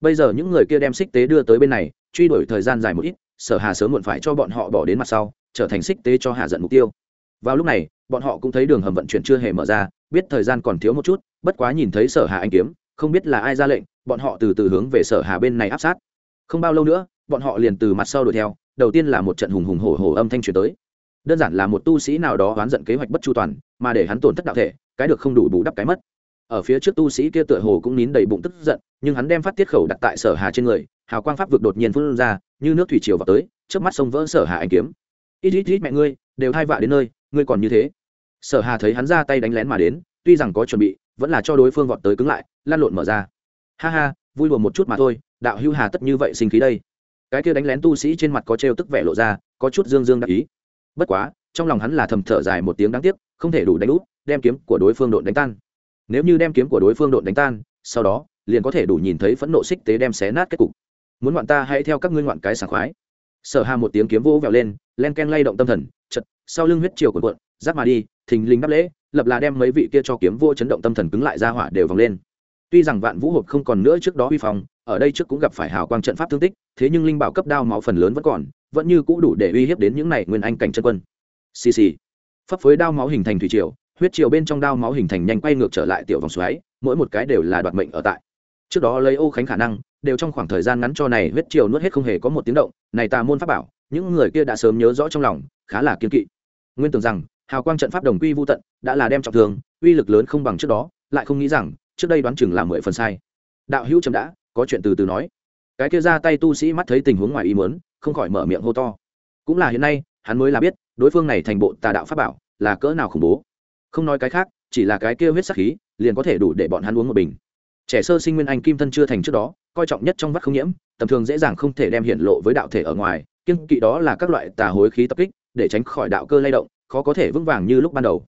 Bây giờ những người kia đem xích tế đưa tới bên này, truy đuổi thời gian dài một ít, sở hà sớm muộn phải cho bọn họ bỏ đến mặt sau, trở thành xích tế cho hạ giận mục tiêu. Vào lúc này, bọn họ cũng thấy đường hầm vận chuyển chưa hề mở ra, biết thời gian còn thiếu một chút, bất quá nhìn thấy sở hà anh kiếm, không biết là ai ra lệnh, bọn họ từ từ hướng về sở hà bên này áp sát. Không bao lâu nữa, bọn họ liền từ mặt sau đuổi theo, đầu tiên là một trận hùng hùng hổ hổ âm thanh truyền tới đơn giản là một tu sĩ nào đó oán giận kế hoạch bất chu toàn, mà để hắn tổn thất đạo thể, cái được không đủ bù đắp cái mất. Ở phía trước tu sĩ kia tựa hồ cũng nín đầy bụng tức giận, nhưng hắn đem phát tiết khẩu đặt tại sở hà trên người, hào quang pháp vực đột nhiên phun ra, như nước thủy triều vào tới trước mắt sông vỡ sở hà anh kiếm. Ít ít ít mẹ ngươi, đều thay vạ đến nơi, ngươi còn như thế. Sở hà thấy hắn ra tay đánh lén mà đến, tuy rằng có chuẩn bị, vẫn là cho đối phương vọt tới cứng lại lan lộn mở ra. Ha ha, vui đùa một chút mà thôi, đạo hưu hà tất như vậy sinh khí đây. Cái kia đánh lén tu sĩ trên mặt có trêu tức vẻ lộ ra, có chút dương dương đắc ý bất quá, trong lòng hắn là thầm thở dài một tiếng đáng tiếc, không thể đủ đánh úp, đem kiếm của đối phương độn đánh tan. Nếu như đem kiếm của đối phương độn đánh tan, sau đó, liền có thể đủ nhìn thấy phẫn nộ xích tế đem xé nát kết cục. Muốn ngoạn ta hãy theo các ngươi ngoạn cái sảng khoái. Sở hà một tiếng kiếm vỗ vẹo lên, len ken lay động tâm thần chật sau lưng huyết chiều cuộn cuộn giáp mà đi, thình lình đáp lễ, lập là đem mấy vị kia cho kiếm vô chấn động tâm thần cứng lại ra hỏa đều vòng lên. Tuy rằng vạn vũ hộp không còn nữa trước đó uy phong, ở đây trước cũng gặp phải hào quang trận pháp thương tích, thế nhưng linh bảo cấp đao máu phần lớn vẫn còn vẫn như cũ đủ để uy hiếp đến những này nguyên anh cảnh chân quân. Xì xì. Phấp phới đao máu hình thành thủy triều, huyết triều bên trong đao máu hình thành nhanh quay ngược trở lại tiểu vòng xoáy, mỗi một cái đều là đoạt mệnh ở tại. Trước đó lấy ô khánh khả năng, đều trong khoảng thời gian ngắn cho này huyết triều nuốt hết không hề có một tiếng động, này tà môn pháp bảo, những người kia đã sớm nhớ rõ trong lòng, khá là kiên kỵ. Nguyên tưởng rằng, hào quang trận pháp đồng quy vô tận, đã là đem trọng thương, uy lực lớn không bằng trước đó, lại không nghĩ rằng, trước đây đoán chừng là mười phần sai. Đạo hữu chấm đã, có chuyện từ từ nói. Cái kia ra tay tu sĩ mắt thấy tình huống ngoài ý muốn không khỏi mở miệng hô to. Cũng là hiện nay, hắn mới là biết, đối phương này thành bộ tà đạo pháp bảo, là cỡ nào khủng bố. Không nói cái khác, chỉ là cái kia huyết sắc khí, liền có thể đủ để bọn hắn uống một bình. Trẻ sơ sinh nguyên anh kim thân chưa thành trước đó, coi trọng nhất trong vắt không nhiễm, tầm thường dễ dàng không thể đem hiện lộ với đạo thể ở ngoài kiên kỵ đó là các loại tà hối khí tập kích, để tránh khỏi đạo cơ lay động, khó có thể vững vàng như lúc ban đầu.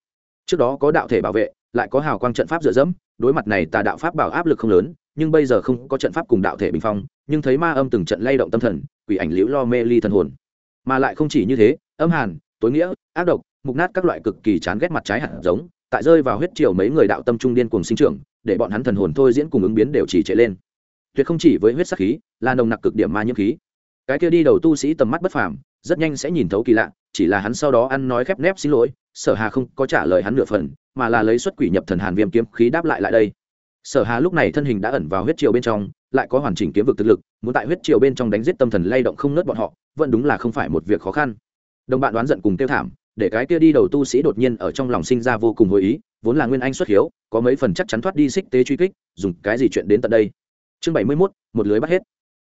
Trước đó có đạo thể bảo vệ, lại có hào quang trận pháp dựa dẫm, đối mặt này tà đạo pháp bảo áp lực không lớn, nhưng bây giờ không có trận pháp cùng đạo thể bình phong, nhưng thấy ma âm từng trận lay động tâm thần quỷ ảnh liễu lo mê ly thần hồn. Mà lại không chỉ như thế, âm hàn, tối nghĩa, ác độc, mục nát các loại cực kỳ chán ghét mặt trái hạt giống, tại rơi vào huyết triều mấy người đạo tâm trung điên cùng sinh trưởng, để bọn hắn thần hồn thôi diễn cùng ứng biến đều chỉ trệ lên. Tuyệt không chỉ với huyết sắc khí, là nồng nặc cực điểm ma nhiễm khí. Cái kia đi đầu tu sĩ tầm mắt bất phàm, rất nhanh sẽ nhìn thấu kỳ lạ, chỉ là hắn sau đó ăn nói khép nép xin lỗi, sở hà không có trả lời hắn nửa phần, mà là lấy xuất quỷ nhập thần hàn viêm kiếm khí đáp lại lại đây. Sở hà lúc này thân hình đã ẩn vào huyết triều bên trong lại có hoàn chỉnh kiếm vực thực lực muốn tại huyết triều bên trong đánh giết tâm thần lay động không nớt bọn họ vẫn đúng là không phải một việc khó khăn. Đồng bạn đoán giận cùng tiêu thảm để cái kia đi đầu tu sĩ đột nhiên ở trong lòng sinh ra vô cùng hồi ý vốn là nguyên anh xuất hiếu có mấy phần chắc chắn thoát đi xích tế truy kích dùng cái gì chuyện đến tận đây? Chương bảy mươi 71, một lưới bắt hết.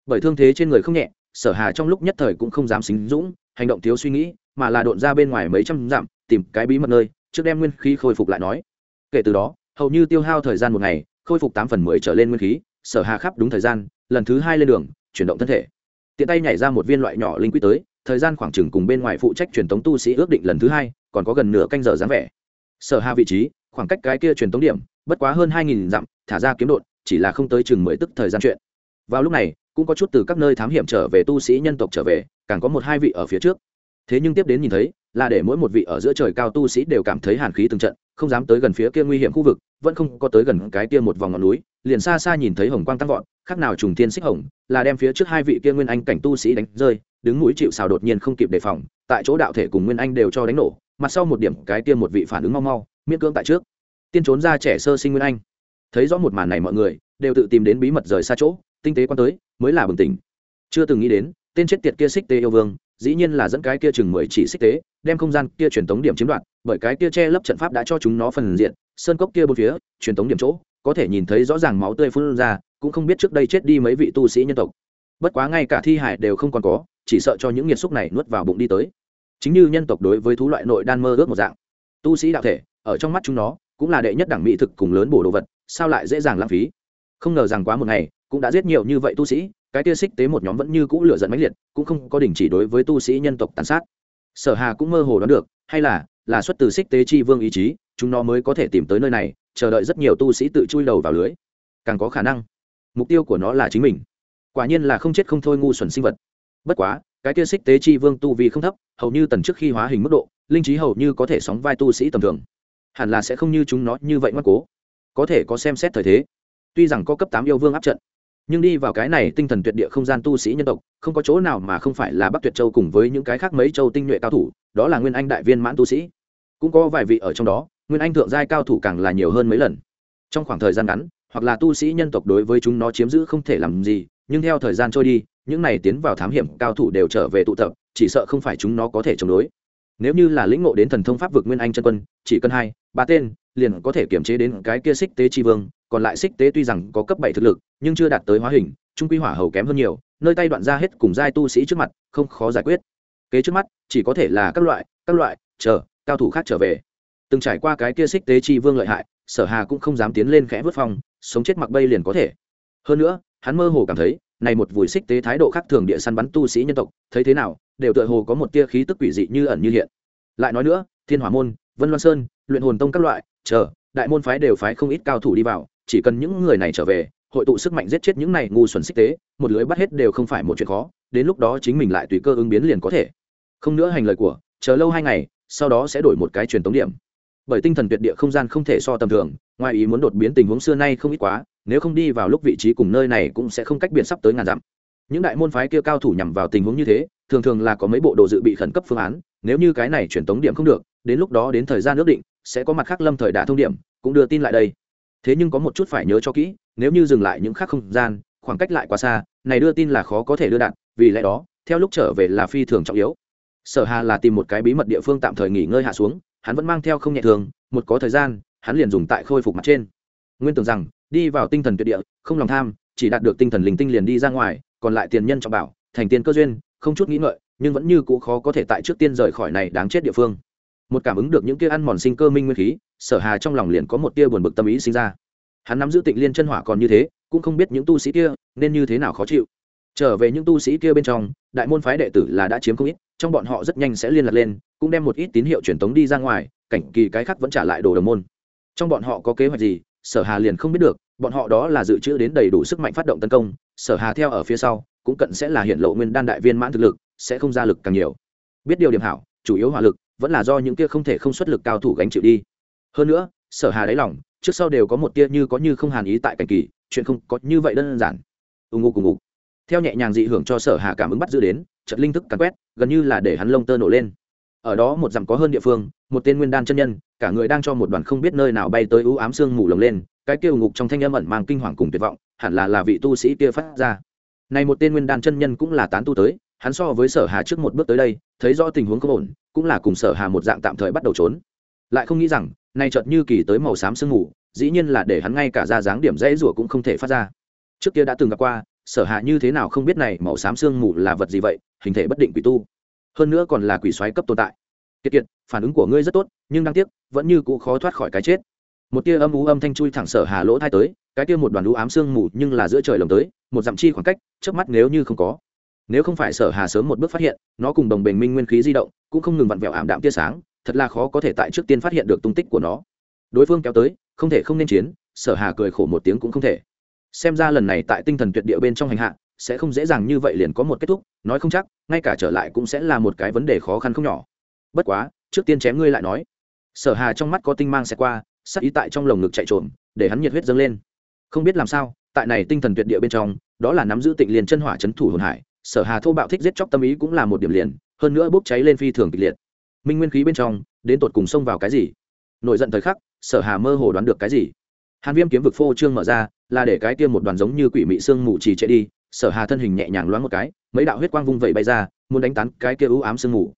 Bởi thương thế trên người không nhẹ sở hà trong lúc nhất thời cũng không dám xính dũng hành động thiếu suy nghĩ mà là độn ra bên ngoài mấy trăm dặm tìm cái bí mật nơi trước đem nguyên khí khôi phục lại nói. Kể từ đó hầu như tiêu hao thời gian một ngày khôi phục tám phần mười trở lên nguyên khí sở hà khắp đúng thời gian, lần thứ hai lên đường, chuyển động thân thể. Tiện tay nhảy ra một viên loại nhỏ linh quỹ tới, thời gian khoảng chừng cùng bên ngoài phụ trách truyền tống tu sĩ ước định lần thứ hai, còn có gần nửa canh giờ dáng vẻ. Sở hà vị trí, khoảng cách cái kia truyền tống điểm, bất quá hơn hai nghìn dặm, thả ra kiếm đột, chỉ là không tới chừng mười tức thời gian chuyện. Vào lúc này, cũng có chút từ các nơi thám hiểm trở về tu sĩ nhân tộc trở về, càng có một hai vị ở phía trước thế nhưng tiếp đến nhìn thấy, là để mỗi một vị ở giữa trời cao tu sĩ đều cảm thấy hàn khí từng trận, không dám tới gần phía kia nguy hiểm khu vực, vẫn không có tới gần cái kia một vòng ngọn núi, liền xa xa nhìn thấy hồng quang tăng vọt, khác nào trùng thiên xích hồng, là đem phía trước hai vị kia nguyên anh cảnh tu sĩ đánh rơi, đứng mũi chịu xào đột nhiên không kịp đề phòng, tại chỗ đạo thể cùng nguyên anh đều cho đánh nổ, mặt sau một điểm cái kia một vị phản ứng mau mau, miễn cưỡng tại trước. Tiên trốn ra trẻ sơ sinh nguyên anh. Thấy rõ một màn này mọi người, đều tự tìm đến bí mật rời xa chỗ, tinh tế quan tới, mới là bừng tỉnh. Chưa từng nghĩ đến, tên chết tiệt kia xích tê yêu vương dĩ nhiên là dẫn cái kia chừng mười chỉ xích tế, đem không gian kia truyền tống điểm chiếm đoạt, bởi cái kia che lấp trận pháp đã cho chúng nó phần diện, sơn cốc kia bốn phía, truyền tống điểm chỗ, có thể nhìn thấy rõ ràng máu tươi phun ra, cũng không biết trước đây chết đi mấy vị tu sĩ nhân tộc. Bất quá ngay cả thi hải đều không còn có, chỉ sợ cho những nghiệt xúc này nuốt vào bụng đi tới. Chính như nhân tộc đối với thú loại nội đan mơ ước một dạng. Tu sĩ đạo thể, ở trong mắt chúng nó, cũng là đệ nhất đẳng mỹ thực cùng lớn bổ đồ vật, sao lại dễ dàng lãng phí? Không ngờ rằng quá một ngày cũng đã giết nhiều như vậy tu sĩ, cái tia xích tế một nhóm vẫn như cũ lửa giận mãnh liệt, cũng không có đình chỉ đối với tu sĩ nhân tộc tàn sát. Sở hà cũng mơ hồ đoán được, hay là là xuất từ xích tế chi vương ý chí, chúng nó mới có thể tìm tới nơi này, chờ đợi rất nhiều tu sĩ tự chui đầu vào lưới. Càng có khả năng, mục tiêu của nó là chính mình. Quả nhiên là không chết không thôi ngu xuẩn sinh vật. Bất quá, cái kia xích tế chi vương tu vi không thấp, hầu như tần trước khi hóa hình mức độ, linh trí hầu như có thể sóng vai tu sĩ tầm thường. Hẳn là sẽ không như chúng nó như vậy ngoan cố. Có thể có xem xét thời thế. Tuy rằng có cấp tám yêu vương áp trận nhưng đi vào cái này tinh thần tuyệt địa không gian tu sĩ nhân tộc, không có chỗ nào mà không phải là bắc tuyệt châu cùng với những cái khác mấy châu tinh nhuệ cao thủ, đó là nguyên anh đại viên mãn tu sĩ. Cũng có vài vị ở trong đó, nguyên anh thượng giai cao thủ càng là nhiều hơn mấy lần. Trong khoảng thời gian ngắn, hoặc là tu sĩ nhân tộc đối với chúng nó chiếm giữ không thể làm gì, nhưng theo thời gian trôi đi, những này tiến vào thám hiểm cao thủ đều trở về tụ tập, chỉ sợ không phải chúng nó có thể chống đối. Nếu như là lĩnh ngộ đến thần thông pháp vực nguyên anh chân quân, chỉ cần hai, ba tên, liền có thể kiểm chế đến cái kia xích tế tri vương còn lại xích tế tuy rằng có cấp bảy thực lực, nhưng chưa đạt tới hóa hình, trung quy hỏa hầu kém hơn nhiều, nơi tay đoạn ra hết cùng giai tu sĩ trước mặt, không khó giải quyết. Kế trước mắt, chỉ có thể là các loại các loại, chờ, cao thủ khác trở về. Từng trải qua cái kia xích tế chi vương lợi hại, sở hà cũng không dám tiến lên khẽ vớt phong, sống chết mặc bay liền có thể. Hơn nữa, hắn mơ hồ cảm thấy, này một vùi xích tế thái độ khác thường địa săn bắn tu sĩ nhân tộc, thấy thế nào, đều tựa hồ có một tia khí tức quỷ dị như ẩn như hiện. Lại nói nữa, thiên hỏa môn, vân loan sơn, luyện hồn tông các loại, chờ, đại môn phái đều phái không ít cao thủ đi vào chỉ cần những người này trở về, hội tụ sức mạnh giết chết những này ngu xuẩn xích tế, một lưới bắt hết đều không phải một chuyện khó, đến lúc đó chính mình lại tùy cơ ứng biến liền có thể. Không nữa hành lời của, chờ lâu hai ngày, sau đó sẽ đổi một cái truyền tống điểm. Bởi tinh thần tuyệt địa không gian không thể so tầm thường, ngoài ý muốn đột biến tình huống xưa nay không ít quá, nếu không đi vào lúc vị trí cùng nơi này cũng sẽ không cách biệt sắp tới ngàn dặm. Những đại môn phái kia cao thủ nhằm vào tình huống như thế, thường thường là có mấy bộ đồ dự bị khẩn cấp phương án, nếu như cái này truyền tống điểm không được, đến lúc đó đến thời gian ước định, sẽ có mặt khác lâm thời đả thông điểm, cũng đưa tin lại đây thế nhưng có một chút phải nhớ cho kỹ, nếu như dừng lại những khác không gian, khoảng cách lại quá xa, này đưa tin là khó có thể đưa đạn vì lẽ đó, theo lúc trở về là phi thường trọng yếu. Sở hà là tìm một cái bí mật địa phương tạm thời nghỉ ngơi hạ xuống, hắn vẫn mang theo không nhẹ thường, một có thời gian, hắn liền dùng tại khôi phục mặt trên. Nguyên tưởng rằng, đi vào tinh thần tuyệt địa, không lòng tham, chỉ đạt được tinh thần linh tinh liền đi ra ngoài, còn lại tiền nhân trọng bảo, thành tiền cơ duyên, không chút nghĩ ngợi, nhưng vẫn như cũ khó có thể tại trước tiên rời khỏi này đáng chết địa phương. Một cảm ứng được những kia ăn mòn sinh cơ minh nguyên khí sở hà trong lòng liền có một tia buồn bực tâm ý sinh ra. Hắn nắm giữ tịnh liên chân hỏa còn như thế, cũng không biết những tu sĩ kia nên như thế nào khó chịu. Trở về những tu sĩ kia bên trong, đại môn phái đệ tử là đã chiếm không ít, trong bọn họ rất nhanh sẽ liên lạc lên, cũng đem một ít tín hiệu truyền tống đi ra ngoài, cảnh kỳ cái khác vẫn trả lại đồ đồng môn. Trong bọn họ có kế hoạch gì, sở hà liền không biết được, bọn họ đó là dự trữ đến đầy đủ sức mạnh phát động tấn công, sở hà theo ở phía sau, cũng cận sẽ là hiện lộ nguyên đan đại viên mãn thực lực, sẽ không ra lực càng nhiều. Biết điều điểm hảo, chủ yếu hỏa lực, vẫn là do những kia không thể không xuất lực cao thủ gánh chịu đi hơn nữa, sở hà đáy lòng, trước sau đều có một tia như có như không hàn ý tại cảnh kỳ, chuyện không có như vậy đơn giản. Ù ngục ù ngục. Theo nhẹ nhàng dị hưởng cho sở hà cảm ứng bắt giữ đến trận linh thức cắn quét, gần như là để hắn lông tơ nổ lên. Ở đó một dặm có hơn địa phương, một tên nguyên đan chân nhân, cả người đang cho một đoàn không biết nơi nào bay tới ưu ám sương mù lồng lên, cái kêu ngục trong thanh âm ẩn mang kinh hoàng cùng tuyệt vọng, hẳn là là vị tu sĩ kia phát ra. Này một tên nguyên đan chân nhân cũng là tán tu tới, hắn so với sở hà trước một bước tới đây, thấy rõ tình huống không ổn, cũng là cùng sở hà một dạng tạm thời bắt đầu trốn. Lại không nghĩ rằng nay chợt như kỳ tới màu xám sương mù, dĩ nhiên là để hắn ngay cả ra dáng điểm dễ rủa cũng không thể phát ra. Trước kia đã từng gặp qua, sở hạ như thế nào không biết này màu xám sương mù là vật gì vậy, hình thể bất định quỷ tu. Hơn nữa còn là quỷ xoáy cấp tồn tại. Kiệt kiệt, phản ứng của ngươi rất tốt, nhưng đáng tiếc, vẫn như cũ khó thoát khỏi cái chết. Một tia âm ú âm thanh chui thẳng sở hà lỗ thai tới, cái tia một đoàn lũ ám sương mù nhưng là giữa trời lồng tới, một dặm chi khoảng cách trước mắt nếu như không có. Nếu không phải sở hà sớm một bước phát hiện, nó cùng đồng bình minh nguyên khí di động, cũng không ngừng vặn vẹo ảm đạm tia sáng thật là khó có thể tại trước tiên phát hiện được tung tích của nó. Đối phương kéo tới, không thể không nên chiến, sở hà cười khổ một tiếng cũng không thể. Xem ra lần này tại tinh thần tuyệt địa bên trong hành hạ, sẽ không dễ dàng như vậy liền có một kết thúc, nói không chắc, ngay cả trở lại cũng sẽ là một cái vấn đề khó khăn không nhỏ. Bất quá, trước tiên chém ngươi lại nói. Sở hà trong mắt có tinh mang sẽ qua sắc ý tại trong lồng ngực chạy trộm để hắn nhiệt huyết dâng lên. Không biết làm sao, tại này tinh thần tuyệt địa bên trong, đó là nắm giữ tịnh liền chân hỏa chấn thủ hồn hải, sở hà thô bạo thích giết chóc tâm ý cũng là một điểm liền, hơn nữa bốc cháy lên phi thường kịch liệt minh nguyên khí bên trong, đến tột cùng xông vào cái gì? Nổi giận thời khắc, sở hà mơ hồ đoán được cái gì? Hàn viêm kiếm vực phô trương mở ra, là để cái tiêm một đoàn giống như quỷ mị xương mù trì chạy đi. Sở hà thân hình nhẹ nhàng loáng một cái, mấy đạo huyết quang vung vẩy bay ra, muốn đánh tán cái kia ưu ám sương mù.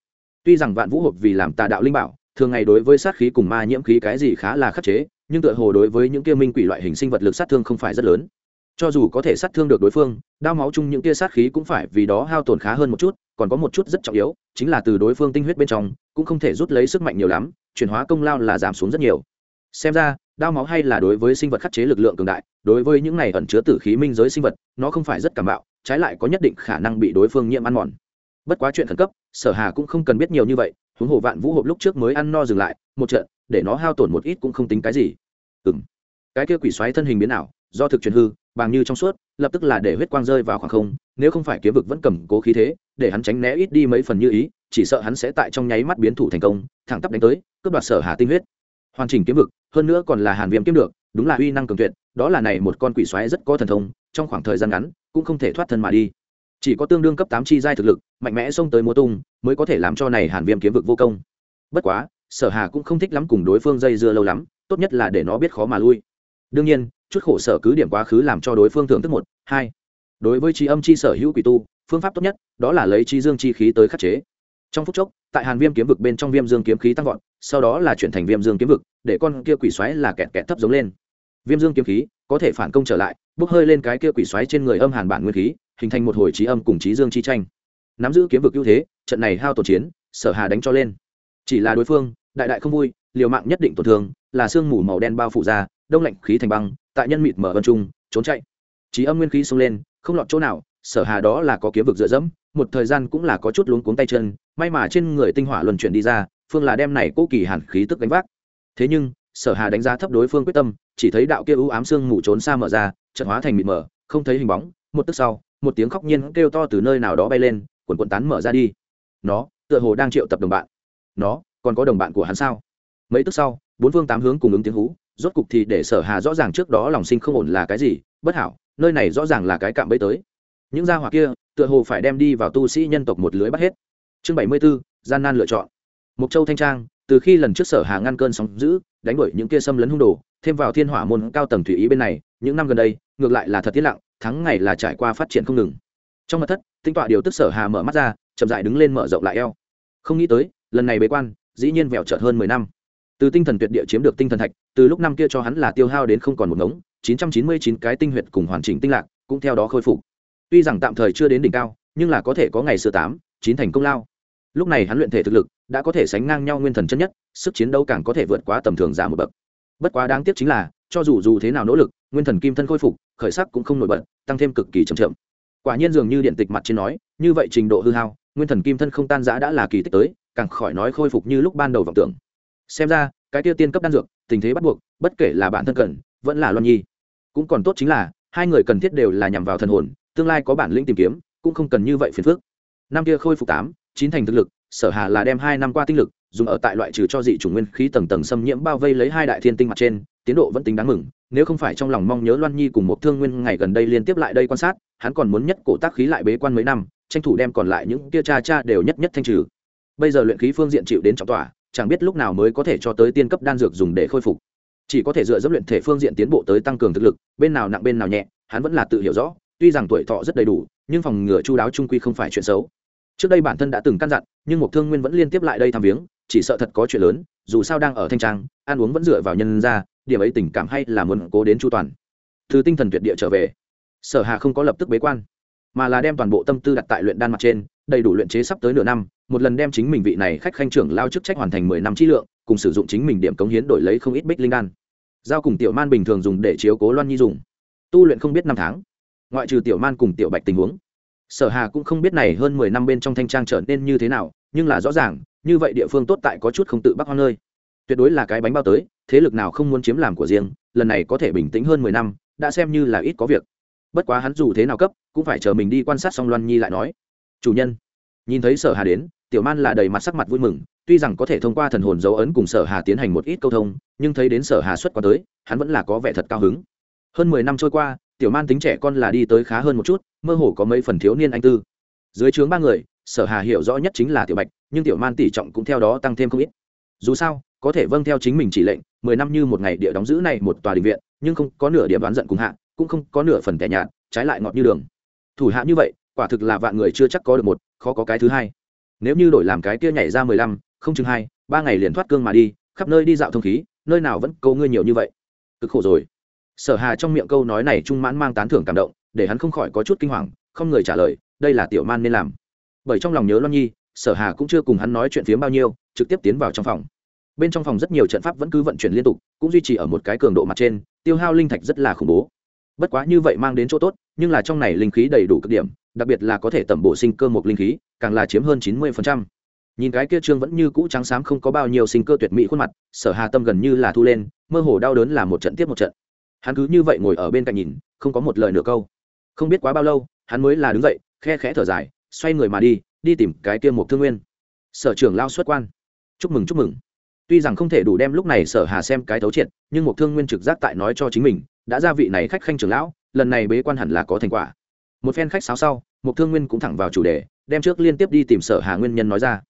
Tuy rằng vạn vũ hộp vì làm tà đạo linh bảo, thường ngày đối với sát khí cùng ma nhiễm khí cái gì khá là khắc chế, nhưng tựa hồ đối với những kia minh quỷ loại hình sinh vật lực sát thương không phải rất lớn cho dù có thể sát thương được đối phương, đao máu chung những tia sát khí cũng phải vì đó hao tổn khá hơn một chút, còn có một chút rất trọng yếu, chính là từ đối phương tinh huyết bên trong, cũng không thể rút lấy sức mạnh nhiều lắm, chuyển hóa công lao là giảm xuống rất nhiều. Xem ra, đao máu hay là đối với sinh vật khắc chế lực lượng cường đại, đối với những này ẩn chứa tử khí minh giới sinh vật, nó không phải rất cảm bạo, trái lại có nhất định khả năng bị đối phương nhiễm ăn mòn. Bất quá chuyện khẩn cấp, sở hà cũng không cần biết nhiều như vậy, huống hồ vạn vũ hộp lúc trước mới ăn no dừng lại, một trận, để nó hao tổn một ít cũng không tính cái gì. Ừ cái kia quỷ xoáy thân hình biến ảo, do thực truyền hư bàng như trong suốt, lập tức là để huyết quang rơi vào khoảng không, nếu không phải kiếm vực vẫn cầm cố khí thế, để hắn tránh né ít đi mấy phần như ý, chỉ sợ hắn sẽ tại trong nháy mắt biến thủ thành công, thẳng tắp đánh tới, cướp đoạt sở hà tinh huyết. Hoàn chỉnh kiếm vực, hơn nữa còn là hàn viêm kiếm được, đúng là uy năng cường tuyệt, đó là này một con quỷ xoáy rất có thần thông, trong khoảng thời gian ngắn, cũng không thể thoát thân mà đi. Chỉ có tương đương cấp tám chi giai thực lực, mạnh mẽ xông tới múa tung, mới có thể làm cho này hàn viêm kiếm vực vô công. Bất quá, sở hà cũng không thích lắm cùng đối phương dây dưa lâu lắm, tốt nhất là để nó biết khó mà lui đương nhiên, chút khổ sở cứ điểm quá khứ làm cho đối phương thưởng thức một, hai. Đối với trí âm chi sở hữu quỷ tu, phương pháp tốt nhất đó là lấy chi dương chi khí tới khắc chế. Trong phút chốc, tại hàn viêm kiếm vực bên trong viêm dương kiếm khí tăng vọt, sau đó là chuyển thành viêm dương kiếm vực, để con kia quỷ xoáy là kẹt kẹt thấp giống lên. Viêm dương kiếm khí có thể phản công trở lại, bốc hơi lên cái kia quỷ xoáy trên người âm hàn bản nguyên khí, hình thành một hồi trí âm cùng trí dương chi tranh. Nắm giữ kiếm vực ưu thế, trận này hao tổn chiến, sở hà đánh cho lên. Chỉ là đối phương, đại đại không vui, liều mạng nhất định tổn thương, là sương mù màu đen bao phủ ra đông lạnh khí thành băng, tại nhân mịt mở vân trung, trốn chạy. Trí âm nguyên khí xông lên, không lọt chỗ nào, sở hà đó là có kiếm vực dựa dẫm, một thời gian cũng là có chút luống cuống tay chân, may mà trên người tinh hỏa luân chuyển đi ra, phương là đem này cố kỳ hàn khí tức đánh vác. Thế nhưng, sở hà đánh giá thấp đối phương quyết tâm, chỉ thấy đạo kia ưu ám xương mù trốn xa mở ra trận hóa thành mịt mờ, không thấy hình bóng, một tức sau, một tiếng khóc nhiên kêu to từ nơi nào đó bay lên quần quần tán mở ra đi. Nó, tựa hồ đang triệu tập đồng bạn. Nó, còn có đồng bạn của hắn sao? Mấy tức sau, bốn phương tám hướng cùng ứng tiếng hú rốt cục thì để sở hà rõ ràng trước đó lòng sinh không ổn là cái gì bất hảo nơi này rõ ràng là cái cạm bẫy tới. Những gia hỏa kia tựa hồ phải đem đi vào tu sĩ nhân tộc một lưới bắt hết. Chương bảy mươi 74, gian nan lựa chọn. Mục châu thanh trang từ khi lần trước sở hà ngăn cơn sóng giữ đánh đuổi những kia xâm lấn hung đồ thêm vào thiên hỏa môn cao tầng thủy ý bên này những năm gần đây ngược lại là thật tiết lặng thắng ngày là trải qua phát triển không ngừng. Trong mặt thất tinh tọa điều tức sở hà mở mắt ra chậm dại đứng lên mở rộng lại eo. Không nghĩ tới lần này bế quan dĩ nhiên vẹo trợt hơn mười năm từ tinh thần tuyệt địa chiếm được tinh thần thạch, từ lúc năm kia cho hắn là tiêu hao đến không còn một ngống, chín trăm chín mươi chín cái tinh huyệt cùng hoàn chỉnh tinh lạc cũng theo đó khôi phục. Tuy rằng tạm thời chưa đến đỉnh cao, nhưng là có thể có ngày sơ tám, chín thành công lao. Lúc này hắn luyện thể thực lực đã có thể sánh ngang nhau nguyên thần chân nhất, sức chiến đấu càng có thể vượt quá tầm thường giả một bậc. Bất quá đáng tiếc chính là, cho dù dù thế nào nỗ lực, nguyên thần kim thân khôi phục, khởi sắc cũng không nổi bật, tăng thêm cực kỳ chậm chậm. Quả nhiên dường như điện tịch mặt trên nói, như vậy trình độ hư hao, nguyên thần kim thân không tan giã đã là kỳ tích tới, càng khỏi nói khôi phục như lúc ban đầu vọng tưởng xem ra, cái tiêu tiên cấp đan dược, tình thế bắt buộc, bất kể là bản thân cần, vẫn là loan nhi. Cũng còn tốt chính là, hai người cần thiết đều là nhằm vào thần hồn, tương lai có bản lĩnh tìm kiếm, cũng không cần như vậy phiền phức. Năm kia khôi phục tám, chín thành thực lực, sở hà là đem hai năm qua tinh lực, dùng ở tại loại trừ cho dị chủng nguyên khí tầng tầng xâm nhiễm bao vây lấy hai đại thiên tinh mặt trên, tiến độ vẫn tính đáng mừng, nếu không phải trong lòng mong nhớ loan nhi cùng một thương nguyên ngày gần đây liên tiếp lại đây quan sát, hắn còn muốn nhất cổ tác khí lại bế quan mấy năm, tranh thủ đem còn lại những kia cha cha đều nhất nhất thanh trừ. Bây giờ luyện khí phương diện chịu đến trọng tỏa chẳng biết lúc nào mới có thể cho tới tiên cấp đan dược dùng để khôi phục. Chỉ có thể dựa dẫm luyện thể phương diện tiến bộ tới tăng cường thực lực, bên nào nặng bên nào nhẹ, hắn vẫn là tự hiểu rõ, tuy rằng tuổi thọ rất đầy đủ, nhưng phòng ngừa chu đáo trung quy không phải chuyện xấu. Trước đây bản thân đã từng căn dặn, nhưng một thương nguyên vẫn liên tiếp lại đây thăm viếng, chỉ sợ thật có chuyện lớn, dù sao đang ở thanh trang, ăn uống vẫn dựa vào nhân ra, điểm ấy tình cảm hay là muốn cố đến chu toàn. Từ tinh thần tuyệt địa trở về, sở hà không có lập tức bế quan, mà là đem toàn bộ tâm tư đặt tại luyện đan mặt trên đầy đủ luyện chế sắp tới nửa năm, một lần đem chính mình vị này khách khanh trưởng lao chức trách hoàn thành mười năm trí lượng, cùng sử dụng chính mình điểm cống hiến đổi lấy không ít bích linh đan. Giao cùng tiểu man bình thường dùng để chiếu cố loan nhi dùng. Tu luyện không biết năm tháng. Ngoại trừ tiểu man cùng tiểu bạch tình huống. Sở hà cũng không biết này hơn mười năm bên trong thanh trang trở nên như thế nào, nhưng là rõ ràng, như vậy địa phương tốt tại có chút không tự bắc hoang nơi. Tuyệt đối là cái bánh bao tới, thế lực nào không muốn chiếm làm của riêng, lần này có thể bình tĩnh hơn mười năm, đã xem như là ít có việc. Bất quá hắn dù thế nào cấp, cũng phải chờ mình đi quan sát xong loan nhi lại nói chủ nhân. Nhìn thấy sở hà đến, tiểu man là đầy mặt sắc mặt vui mừng, tuy rằng có thể thông qua thần hồn dấu ấn cùng sở hà tiến hành một ít câu thông, nhưng thấy đến sở hà xuất qua tới, hắn vẫn là có vẻ thật cao hứng. Hơn mười năm trôi qua, tiểu man tính trẻ con là đi tới khá hơn một chút, mơ hồ có mấy phần thiếu niên anh tư. Dưới trướng ba người, sở hà hiểu rõ nhất chính là tiểu bạch, nhưng tiểu man tỷ trọng cũng theo đó tăng thêm không ít. Dù sao, có thể vâng theo chính mình chỉ lệnh, mười năm như một ngày địa đóng giữ này một tòa đình viện, nhưng không có nửa điểm đoán giận cùng hạ, cũng không có nửa phần tẻ nhạt, trái lại ngọt như đường. Thủ hạ như vậy quả thực là vạn người chưa chắc có được một, khó có cái thứ hai. Nếu như đổi làm cái kia nhảy ra mười lăm, không chừng hai, ba ngày liền thoát cương mà đi, khắp nơi đi dạo thông khí, nơi nào vẫn câu ngươi nhiều như vậy. Cực khổ rồi. Sở hà trong miệng câu nói này trung mãn mang tán thưởng cảm động, để hắn không khỏi có chút kinh hoàng, không người trả lời, đây là tiểu man nên làm. Bởi trong lòng nhớ loan nhi, sở hà cũng chưa cùng hắn nói chuyện phiếm bao nhiêu, trực tiếp tiến vào trong phòng. Bên trong phòng rất nhiều trận pháp vẫn cứ vận chuyển liên tục, cũng duy trì ở một cái cường độ mặt trên, tiêu hao linh thạch rất là khủng bố. Bất quá như vậy mang đến chỗ tốt, nhưng là trong này linh khí đầy đủ cực điểm đặc biệt là có thể tẩm bổ sinh cơ một linh khí, càng là chiếm hơn chín mươi nhìn cái kia trương vẫn như cũ trắng xám không có bao nhiêu sinh cơ tuyệt mỹ khuôn mặt, sở hà tâm gần như là thu lên, mơ hồ đau đớn là một trận tiếp một trận. Hắn cứ như vậy ngồi ở bên cạnh nhìn, không có một lời nửa câu. Không biết quá bao lâu, hắn mới là đứng dậy, khe khẽ thở dài, xoay người mà đi đi tìm cái kia một thương nguyên. Sở trưởng lao xuất quan. Chúc mừng chúc mừng. Tuy rằng không thể đủ đem lúc này sở hà xem cái thấu triệt, nhưng một thương nguyên trực giác tại nói cho chính mình, đã ra vị này khách khanh trưởng lão, lần này bế quan hẳn là có thành quả một phen khách sáo sau một thương nguyên cũng thẳng vào chủ đề đem trước liên tiếp đi tìm sở hà nguyên nhân nói ra.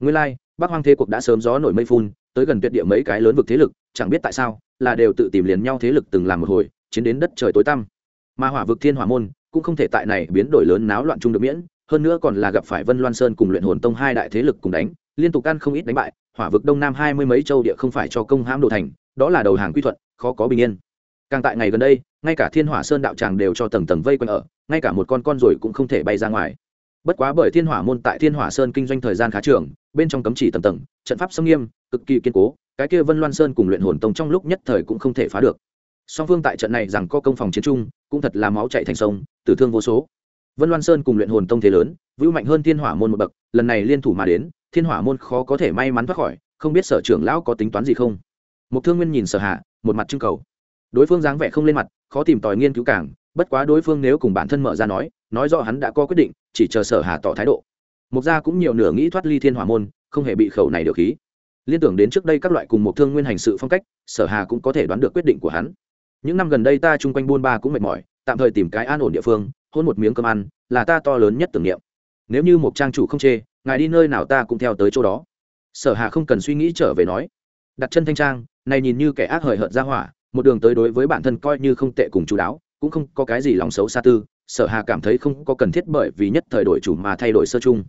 Nguyên lai like, bắc hoang thế cuộc đã sớm gió nổi mây phun tới gần tuyệt địa mấy cái lớn vực thế lực chẳng biết tại sao là đều tự tìm liền nhau thế lực từng làm một hồi chiến đến đất trời tối tăm. Mà hỏa vực thiên hỏa môn cũng không thể tại này biến đổi lớn náo loạn chung được miễn hơn nữa còn là gặp phải vân loan sơn cùng luyện hồn tông hai đại thế lực cùng đánh liên tục ăn không ít đánh bại hỏa vực đông nam hai mươi mấy châu địa không phải cho công hãm đồ thành đó là đầu hàng quy thuận khó có bình yên càng tại ngày gần đây, ngay cả thiên hỏa sơn đạo tràng đều cho tầng tầng vây quanh ở, ngay cả một con con rồi cũng không thể bay ra ngoài. Bất quá bởi thiên hỏa môn tại thiên hỏa sơn kinh doanh thời gian khá trường, bên trong cấm chỉ tầng tầng, trận pháp xâm nghiêm, cực kỳ kiên cố, cái kia vân loan sơn cùng luyện hồn tông trong lúc nhất thời cũng không thể phá được. Song phương tại trận này rằng có công phòng chiến trung cũng thật là máu chạy thành sông, tử thương vô số. Vân loan sơn cùng luyện hồn tông thế lớn vũ mạnh hơn thiên hỏa môn một bậc, lần này liên thủ mà đến, thiên hỏa môn khó có thể may mắn thoát khỏi, không biết sở trưởng lão có tính toán gì không? Một thương nguyên nhìn sở hạ, một mặt trưng cầu đối phương dáng vẻ không lên mặt, khó tìm tòi nghiên cứu càng. bất quá đối phương nếu cùng bản thân mở ra nói nói rõ hắn đã có quyết định, chỉ chờ sở hà tỏ thái độ. Mục gia cũng nhiều nửa nghĩ thoát ly thiên hỏa môn, không hề bị khẩu này được khí. Liên tưởng đến trước đây các loại cùng một thương nguyên hành sự phong cách, sở hà cũng có thể đoán được quyết định của hắn. Những năm gần đây ta chung quanh buôn ba cũng mệt mỏi, tạm thời tìm cái an ổn địa phương, hôn một miếng cơm ăn, là ta to lớn nhất tưởng niệm. Nếu như một trang chủ không chê, ngài đi nơi nào ta cũng theo tới chỗ đó. Sở hà không cần suy nghĩ trở về nói. Đặt chân thanh trang, này nhìn như kẻ ác hời hợt ra hỏa một đường tới đối với bản thân coi như không tệ cùng chú đáo, cũng không có cái gì lòng xấu xa tư, sở hà cảm thấy không có cần thiết bởi vì nhất thời đổi chủ mà thay đổi sơ chung.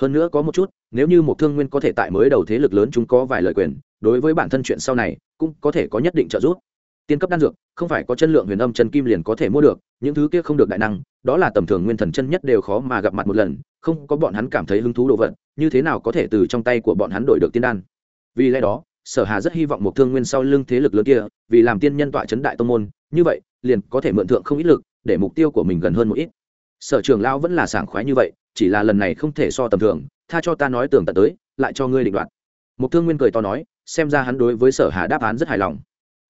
Hơn nữa có một chút, nếu như một thương nguyên có thể tại mới đầu thế lực lớn chúng có vài lời quyền, đối với bản thân chuyện sau này, cũng có thể có nhất định trợ giúp. Tiên cấp đan dược, không phải có chân lượng huyền âm chân kim liền có thể mua được, những thứ kia không được đại năng, đó là tầm thường nguyên thần chân nhất đều khó mà gặp mặt một lần, không có bọn hắn cảm thấy hứng thú đồ vật, như thế nào có thể từ trong tay của bọn hắn đổi được tiên đan? Vì lẽ đó sở hà rất hy vọng một thương nguyên sau lưng thế lực lớn kia, vì làm tiên nhân tọa chấn đại tông môn, như vậy, liền có thể mượn thượng không ít lực, để mục tiêu của mình gần hơn một ít. Sở trường lão vẫn là sảng khoái như vậy, chỉ là lần này không thể so tầm thường, tha cho ta nói tưởng tận tới, lại cho ngươi định đoạt. Một thương nguyên cười to nói, xem ra hắn đối với sở hà đáp án rất hài lòng.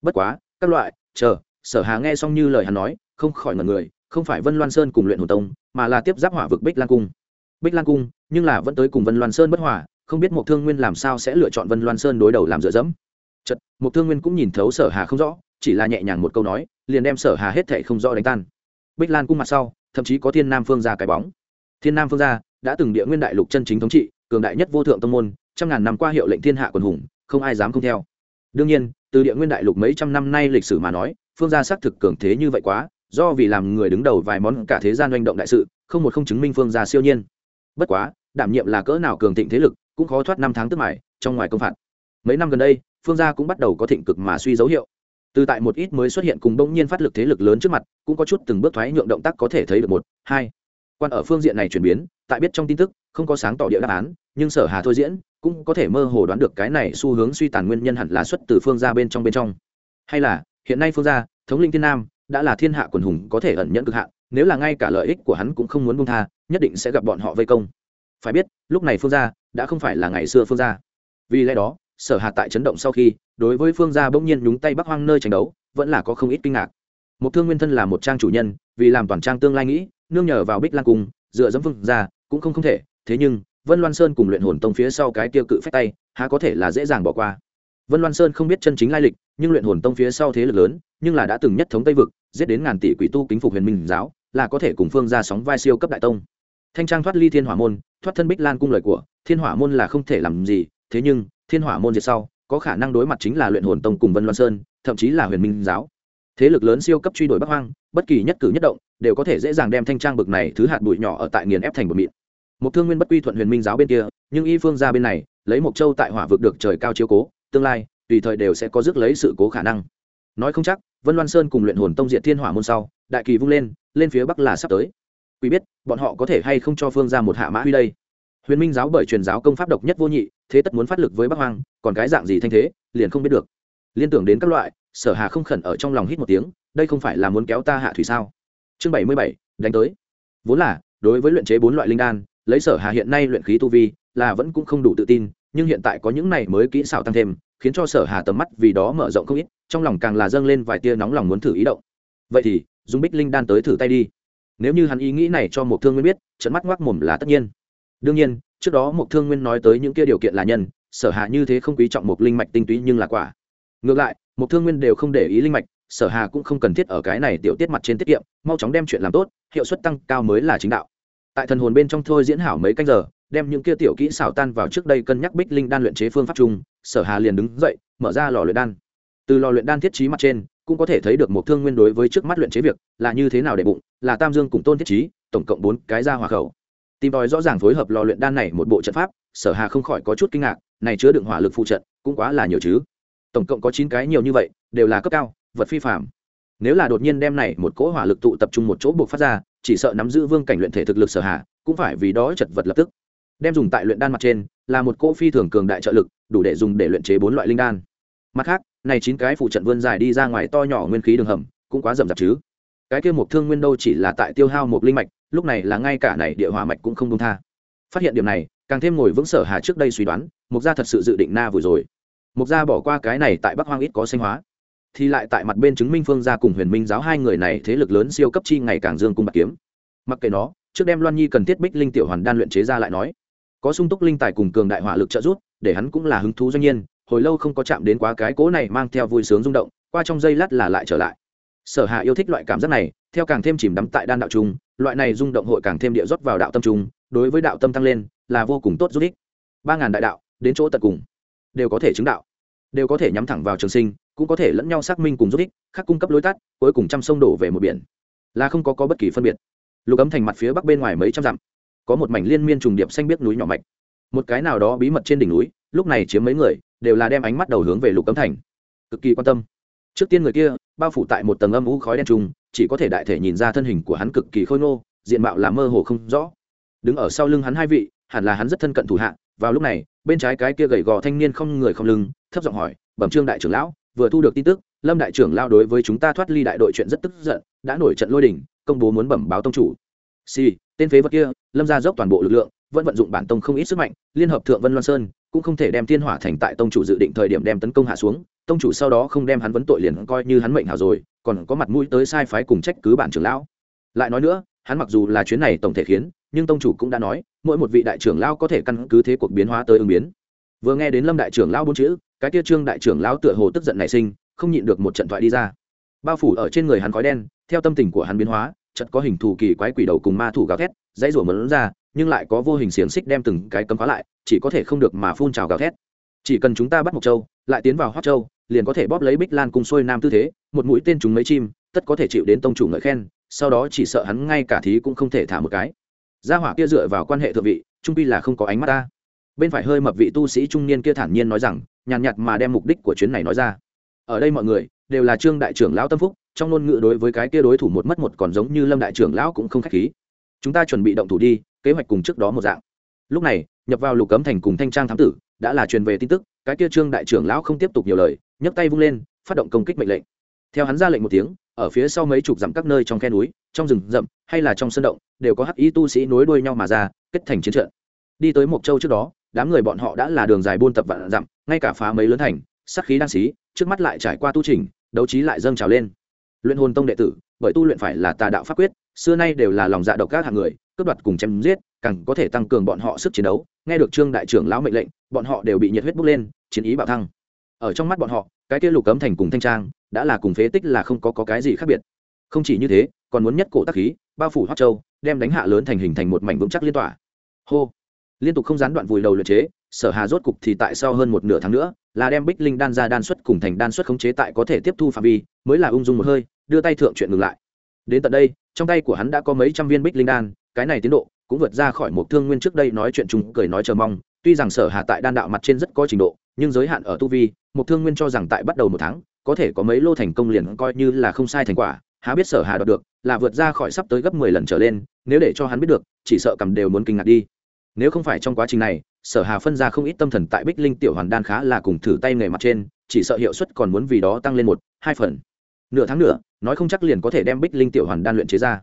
Bất quá, các loại, chờ, sở hà nghe xong như lời hắn nói, không khỏi ngẩn người, không phải vân loan sơn cùng luyện hồn tông, mà là tiếp giáp hỏa vực bích lan cung. Bích lan cung, nhưng là vẫn tới cùng vân loan sơn bất hòa không biết một thương nguyên làm sao sẽ lựa chọn vân loan sơn đối đầu làm dựa dẫm. Chật một thương nguyên cũng nhìn thấu sở hà không rõ, chỉ là nhẹ nhàng một câu nói, liền đem sở hà hết thệ không rõ đánh tan. Bích lan cung mặt sau, thậm chí có thiên nam phương gia cái bóng. Thiên nam phương gia đã từng địa nguyên đại lục chân chính thống trị, cường đại nhất vô thượng tông môn, trăm ngàn năm qua hiệu lệnh thiên hạ quần hùng, không ai dám không theo. Đương nhiên, từ địa nguyên đại lục mấy trăm năm nay lịch sử mà nói, phương gia xác thực cường thế như vậy quá, do vì làm người đứng đầu vài món cả thế gian doanh động đại sự, không một không chứng minh phương gia siêu nhiên. Bất quá, đảm nhiệm là cỡ nào cường thịnh thế lực cũng khó thoát năm tháng tức mải trong ngoài công phạt. Mấy năm gần đây, phương gia cũng bắt đầu có thịnh cực mà suy dấu hiệu. Từ tại một ít mới xuất hiện cùng bỗng nhiên phát lực thế lực lớn trước mặt, cũng có chút từng bước thoái nhượng động tác có thể thấy được một, hai. Quan ở phương diện này chuyển biến, tại biết trong tin tức, không có sáng tỏ địa đáp án, nhưng sở hà thôi diễn, cũng có thể mơ hồ đoán được cái này xu hướng suy tàn nguyên nhân hẳn là xuất từ phương gia bên trong bên trong. Hay là, hiện nay phương gia, thống linh thiên nam, đã là thiên hạ quần hùng có thể ẩn nhẫn cực hạn, nếu là ngay cả lợi ích của hắn cũng không muốn buông tha, nhất định sẽ gặp bọn họ vây công. Phải biết, lúc này phương gia đã không phải là ngày xưa phương gia. Vì lẽ đó, sở Hà tại chấn động sau khi, đối với phương gia bỗng nhiên nhúng tay bắc hoang nơi tranh đấu, vẫn là có không ít kinh ngạc. Một thương nguyên thân là một trang chủ nhân, vì làm toàn trang tương lai nghĩ, nương nhờ vào bích lan cung dựa dẫm phương gia, cũng không không thể, thế nhưng, vân loan sơn cùng luyện hồn tông phía sau cái tiêu cự phách tay, há có thể là dễ dàng bỏ qua. Vân loan sơn không biết chân chính lai lịch, nhưng luyện hồn tông phía sau thế lực lớn, nhưng là đã từng nhất thống tây vực, giết đến ngàn tỷ quỷ tu kính phục huyền minh giáo, là có thể cùng phương ra sóng vai siêu cấp đại tông thanh trang thoát ly thiên hỏa môn, thoát thân bích lan cung lời của, thiên hỏa môn là không thể làm gì, thế nhưng, thiên hỏa môn diệt sau, có khả năng đối mặt chính là luyện hồn tông cùng vân loan sơn, thậm chí là huyền minh giáo. Thế lực lớn siêu cấp truy đuổi bắc hoang, bất kỳ nhất cử nhất động, đều có thể dễ dàng đem thanh trang bực này thứ hạt bụi nhỏ ở tại nghiền ép thành bột mịn một thương nguyên bất quy thuận huyền minh giáo bên kia, nhưng y phương ra bên này, lấy một châu tại hỏa vực được trời cao chiếu cố, tương lai, tùy thời đều sẽ có rước lấy sự cố khả năng. Nói không chắc, vân loan sơn cùng luyện hồn tông diệt thiên hỏa môn sau, đại kỳ vung lên lên phía bắc là sắp tới quý biết, bọn họ có thể hay không cho phương ra một hạ mã huy đây? Huyền minh giáo bởi truyền giáo công pháp độc nhất vô nhị, thế tất muốn phát lực với bắc hoang, còn cái dạng gì thanh thế, liền không biết được. Liên tưởng đến các loại, sở hà không khẩn ở trong lòng hít một tiếng, đây không phải là muốn kéo ta hạ thủy sao? Chương bảy mươi bảy, đánh tới. Vốn là, đối với luyện chế bốn loại linh đan, lấy sở hà hiện nay luyện khí tu vi, là vẫn cũng không đủ tự tin, nhưng hiện tại có những này mới kỹ xảo tăng thêm, khiến cho sở hà tầm mắt vì đó mở rộng không ít, trong lòng càng là dâng lên vài tia nóng lòng muốn thử ý động. Vậy thì, dùng bích linh đan tới thử tay đi nếu như hắn ý nghĩ này cho một thương nguyên biết trận mắt ngoác mồm là tất nhiên. Đương nhiên, trước đó một thương nguyên nói tới những kia điều kiện là nhân, sở hà như thế không quý trọng một linh mạch tinh túy nhưng là quả. Ngược lại một thương nguyên đều không để ý linh mạch, sở hà cũng không cần thiết ở cái này tiểu tiết mặt trên tiết kiệm, mau chóng đem chuyện làm tốt, hiệu suất tăng cao mới là chính đạo. Tại thần hồn bên trong thôi diễn hảo mấy canh giờ, đem những kia tiểu kỹ xảo tan vào trước đây cân nhắc bích linh đan luyện chế phương pháp chung, sở hà liền đứng dậy, mở ra lò luyện đan. Từ lò luyện đan thiết trí mặt trên cũng có thể thấy được một thương nguyên đối với trước mắt luyện chế việc là như thế nào để bụng, là tam dương cùng tôn thiết trí tổng cộng bốn cái ra hòa khẩu. Tìm tòi rõ ràng phối hợp lò luyện đan này một bộ trận pháp, sở hà không khỏi có chút kinh ngạc, này chứa đựng hỏa lực phụ trận cũng quá là nhiều chứ. Tổng cộng có chín cái nhiều như vậy, đều là cấp cao, vật phi phạm nếu là đột nhiên đem này một cỗ hỏa lực tụ tập trung một chỗ buộc phát ra, chỉ sợ nắm giữ vương cảnh luyện thể thực lực sở hạ cũng phải vì đó chật vật lập tức. Đem dùng tại luyện đan mặt trên là một cỗ phi thường cường đại trợ lực, đủ để dùng để luyện chế bốn loại linh đan. Mặt khác này chín cái phụ trận vươn dài đi ra ngoài to nhỏ nguyên khí đường hầm, cũng quá rậm rạp chứ. Cái kia một thương nguyên đâu chỉ là tại tiêu hao một linh mạch, lúc này là ngay cả này địa hỏa mạch cũng không công tha. Phát hiện điểm này, càng thêm ngồi vững sở hà trước đây suy đoán, mục gia thật sự dự định na vừa rồi. Mục gia bỏ qua cái này tại bắc hoang ít có sinh hóa. Thì lại tại mặt bên chứng minh phương gia cùng huyền minh giáo hai người này thế lực lớn siêu cấp chi ngày càng dương cung bạc kiếm. Mặc kệ nó, trước đem loan nhi cần thiết bích linh tiểu hoàn đan luyện chế ra lại nói. Có sung túc linh tài cùng cường đại hỏa lực trợ giúp, để hắn cũng là hứng thú doanh nhiên hồi lâu không có chạm đến quá cái cố này mang theo vui sướng rung động, qua trong giây lát là lại trở lại. Sở hạ yêu thích loại cảm giác này, theo càng thêm chìm đắm tại đan đạo trung, loại này rung động hội càng thêm địa rót vào đạo tâm trung, đối với đạo tâm tăng lên, là vô cùng tốt giúp ích. Ba ngàn đại đạo, đến chỗ tận cùng, đều có thể chứng đạo, đều có thể nhắm thẳng vào trường sinh, cũng có thể lẫn nhau xác minh cùng giúp ích, khắc cung cấp lối tắt, cuối cùng trăm sông đổ về một biển. Là không có có bất kỳ phân biệt. Lục ấm thành mặt phía bắc bên ngoài mấy trăm dặm, có một mảnh liên miên trùng điệp xanh biết núi nhỏ mạch một cái nào đó bí mật trên đỉnh núi, lúc này chiếm mấy người, đều là đem ánh mắt đầu hướng về lục cấm thành. Cực kỳ quan tâm. Trước tiên người kia, bao phủ tại một tầng âm u khói đen trùng, chỉ có thể đại thể nhìn ra thân hình của hắn cực kỳ khôi ngô, diện mạo là mơ hồ không rõ. Đứng ở sau lưng hắn hai vị, hẳn là hắn rất thân cận thủ hạ, vào lúc này, bên trái cái kia gầy gò thanh niên không người không lưng, thấp giọng hỏi, bẩm trương đại trưởng lão, vừa thu được tin tức, lâm đại trưởng lao đối với chúng ta thoát ly đại đội chuyện rất tức giận, đã nổi trận lôi đình, công bố muốn bẩm báo tông chủ. Si tên phế vật kia, lâm ra dốc toàn bộ lực lượng vẫn vận dụng bản tông không ít sức mạnh, liên hợp thượng vân loan sơn, cũng không thể đem thiên hỏa thành tại tông chủ dự định thời điểm đem tấn công hạ xuống, tông chủ sau đó không đem hắn vấn tội liền coi như hắn mệnh hảo rồi, còn có mặt mũi tới sai phái cùng trách cứ bản trưởng lão. Lại nói nữa, hắn mặc dù là chuyến này tổng thể khiến, nhưng tông chủ cũng đã nói, mỗi một vị đại trưởng lão có thể căn cứ thế cuộc biến hóa tới ứng biến. Vừa nghe đến lâm đại trưởng lão bốn chữ, cái tia trương đại trưởng lão tựa hồ tức giận nảy sinh, không nhịn được một trận thoại đi ra. Bao phủ ở trên người hắn khói đen, theo tâm tình của hắn biến hóa, chợt có hình thù kỳ quái quỷ đầu cùng ma thủ gào thét, dãy rủa lớn ra nhưng lại có vô hình xiềng xích đem từng cái cấm khóa lại, chỉ có thể không được mà phun trào gào thét. Chỉ cần chúng ta bắt mộc châu, lại tiến vào hoắc châu, liền có thể bóp lấy bích lan cùng xuôi nam tư thế, một mũi tên chúng mấy chim, tất có thể chịu đến tông chủ ngợi khen, sau đó chỉ sợ hắn ngay cả thí cũng không thể thả một cái. Gia hỏa kia dựa vào quan hệ thượng vị, trung pi là không có ánh mắt ta. Bên phải hơi mập vị tu sĩ trung niên kia thản nhiên nói rằng, nhàn nhạt mà đem mục đích của chuyến này nói ra. Ở đây mọi người, đều là trương đại trưởng lão tâm phúc, trong ngôn ngữ đối với cái kia đối thủ một mất một còn giống như lâm đại trưởng lão cũng không khách khí. Chúng ta chuẩn bị động thủ đi kế hoạch cùng trước đó một dạng. Lúc này, nhập vào lục cấm thành cùng thanh trang thám tử, đã là truyền về tin tức, cái kia trương đại trưởng lão không tiếp tục nhiều lời, nhấc tay vung lên, phát động công kích mệnh lệnh. Theo hắn ra lệnh một tiếng, ở phía sau mấy chục dặm các nơi trong khe núi, trong rừng rậm, hay là trong sân động, đều có hắc y tu sĩ nối đuôi nhau mà ra, kết thành chiến trận. Đi tới mộc châu trước đó, đám người bọn họ đã là đường dài buôn tập vạn dặm, ngay cả phá mấy lớn thành sắc khí đang xí, trước mắt lại trải qua tu trình đấu trí lại dâng trào lên. Luyện hồn tông đệ tử, bởi tu luyện phải là tà đạo pháp quyết, xưa nay đều là lòng dạ độc các hạng người cướp đoạt cùng chém giết càng có thể tăng cường bọn họ sức chiến đấu. Nghe được trương đại trưởng lão mệnh lệnh bọn họ đều bị nhiệt huyết bốc lên chiến ý bạo thăng. Ở trong mắt bọn họ cái kia lục cấm thành cùng thanh trang đã là cùng phế tích là không có, có cái gì khác biệt. Không chỉ như thế còn muốn nhất cổ tác khí bao phủ hoắc châu đem đánh hạ lớn thành hình thành một mảnh vững chắc liên tỏa hô! Liên tục không gián đoạn vùi đầu luyện chế sở hà rốt cục thì tại sau hơn một nửa tháng nữa là đem bích linh đan ra đan xuất cùng thành đan xuất khống chế tại có thể tiếp thu phạm vi mới là ung dung một hơi đưa tay thượng chuyện ngừng lại. Đến tận đây trong tay của hắn đã có mấy trăm viên bích linh đan cái này tiến độ cũng vượt ra khỏi một thương nguyên trước đây nói chuyện chúng cười nói chờ mong. Tuy rằng sở hà tại đan đạo mặt trên rất có trình độ, nhưng giới hạn ở tu vi, một thương nguyên cho rằng tại bắt đầu một tháng, có thể có mấy lô thành công liền coi như là không sai thành quả. Há biết sở hà đoạt được, là vượt ra khỏi sắp tới gấp mười lần trở lên, nếu để cho hắn biết được, chỉ sợ cầm đều muốn kinh ngạc đi. Nếu không phải trong quá trình này, sở hà phân ra không ít tâm thần tại bích linh tiểu hoàn đan khá là cùng thử tay nghề mặt trên, chỉ sợ hiệu suất còn muốn vì đó tăng lên một, hai phần. Nửa tháng nữa, nói không chắc liền có thể đem bích linh tiểu hoàn đan luyện chế ra.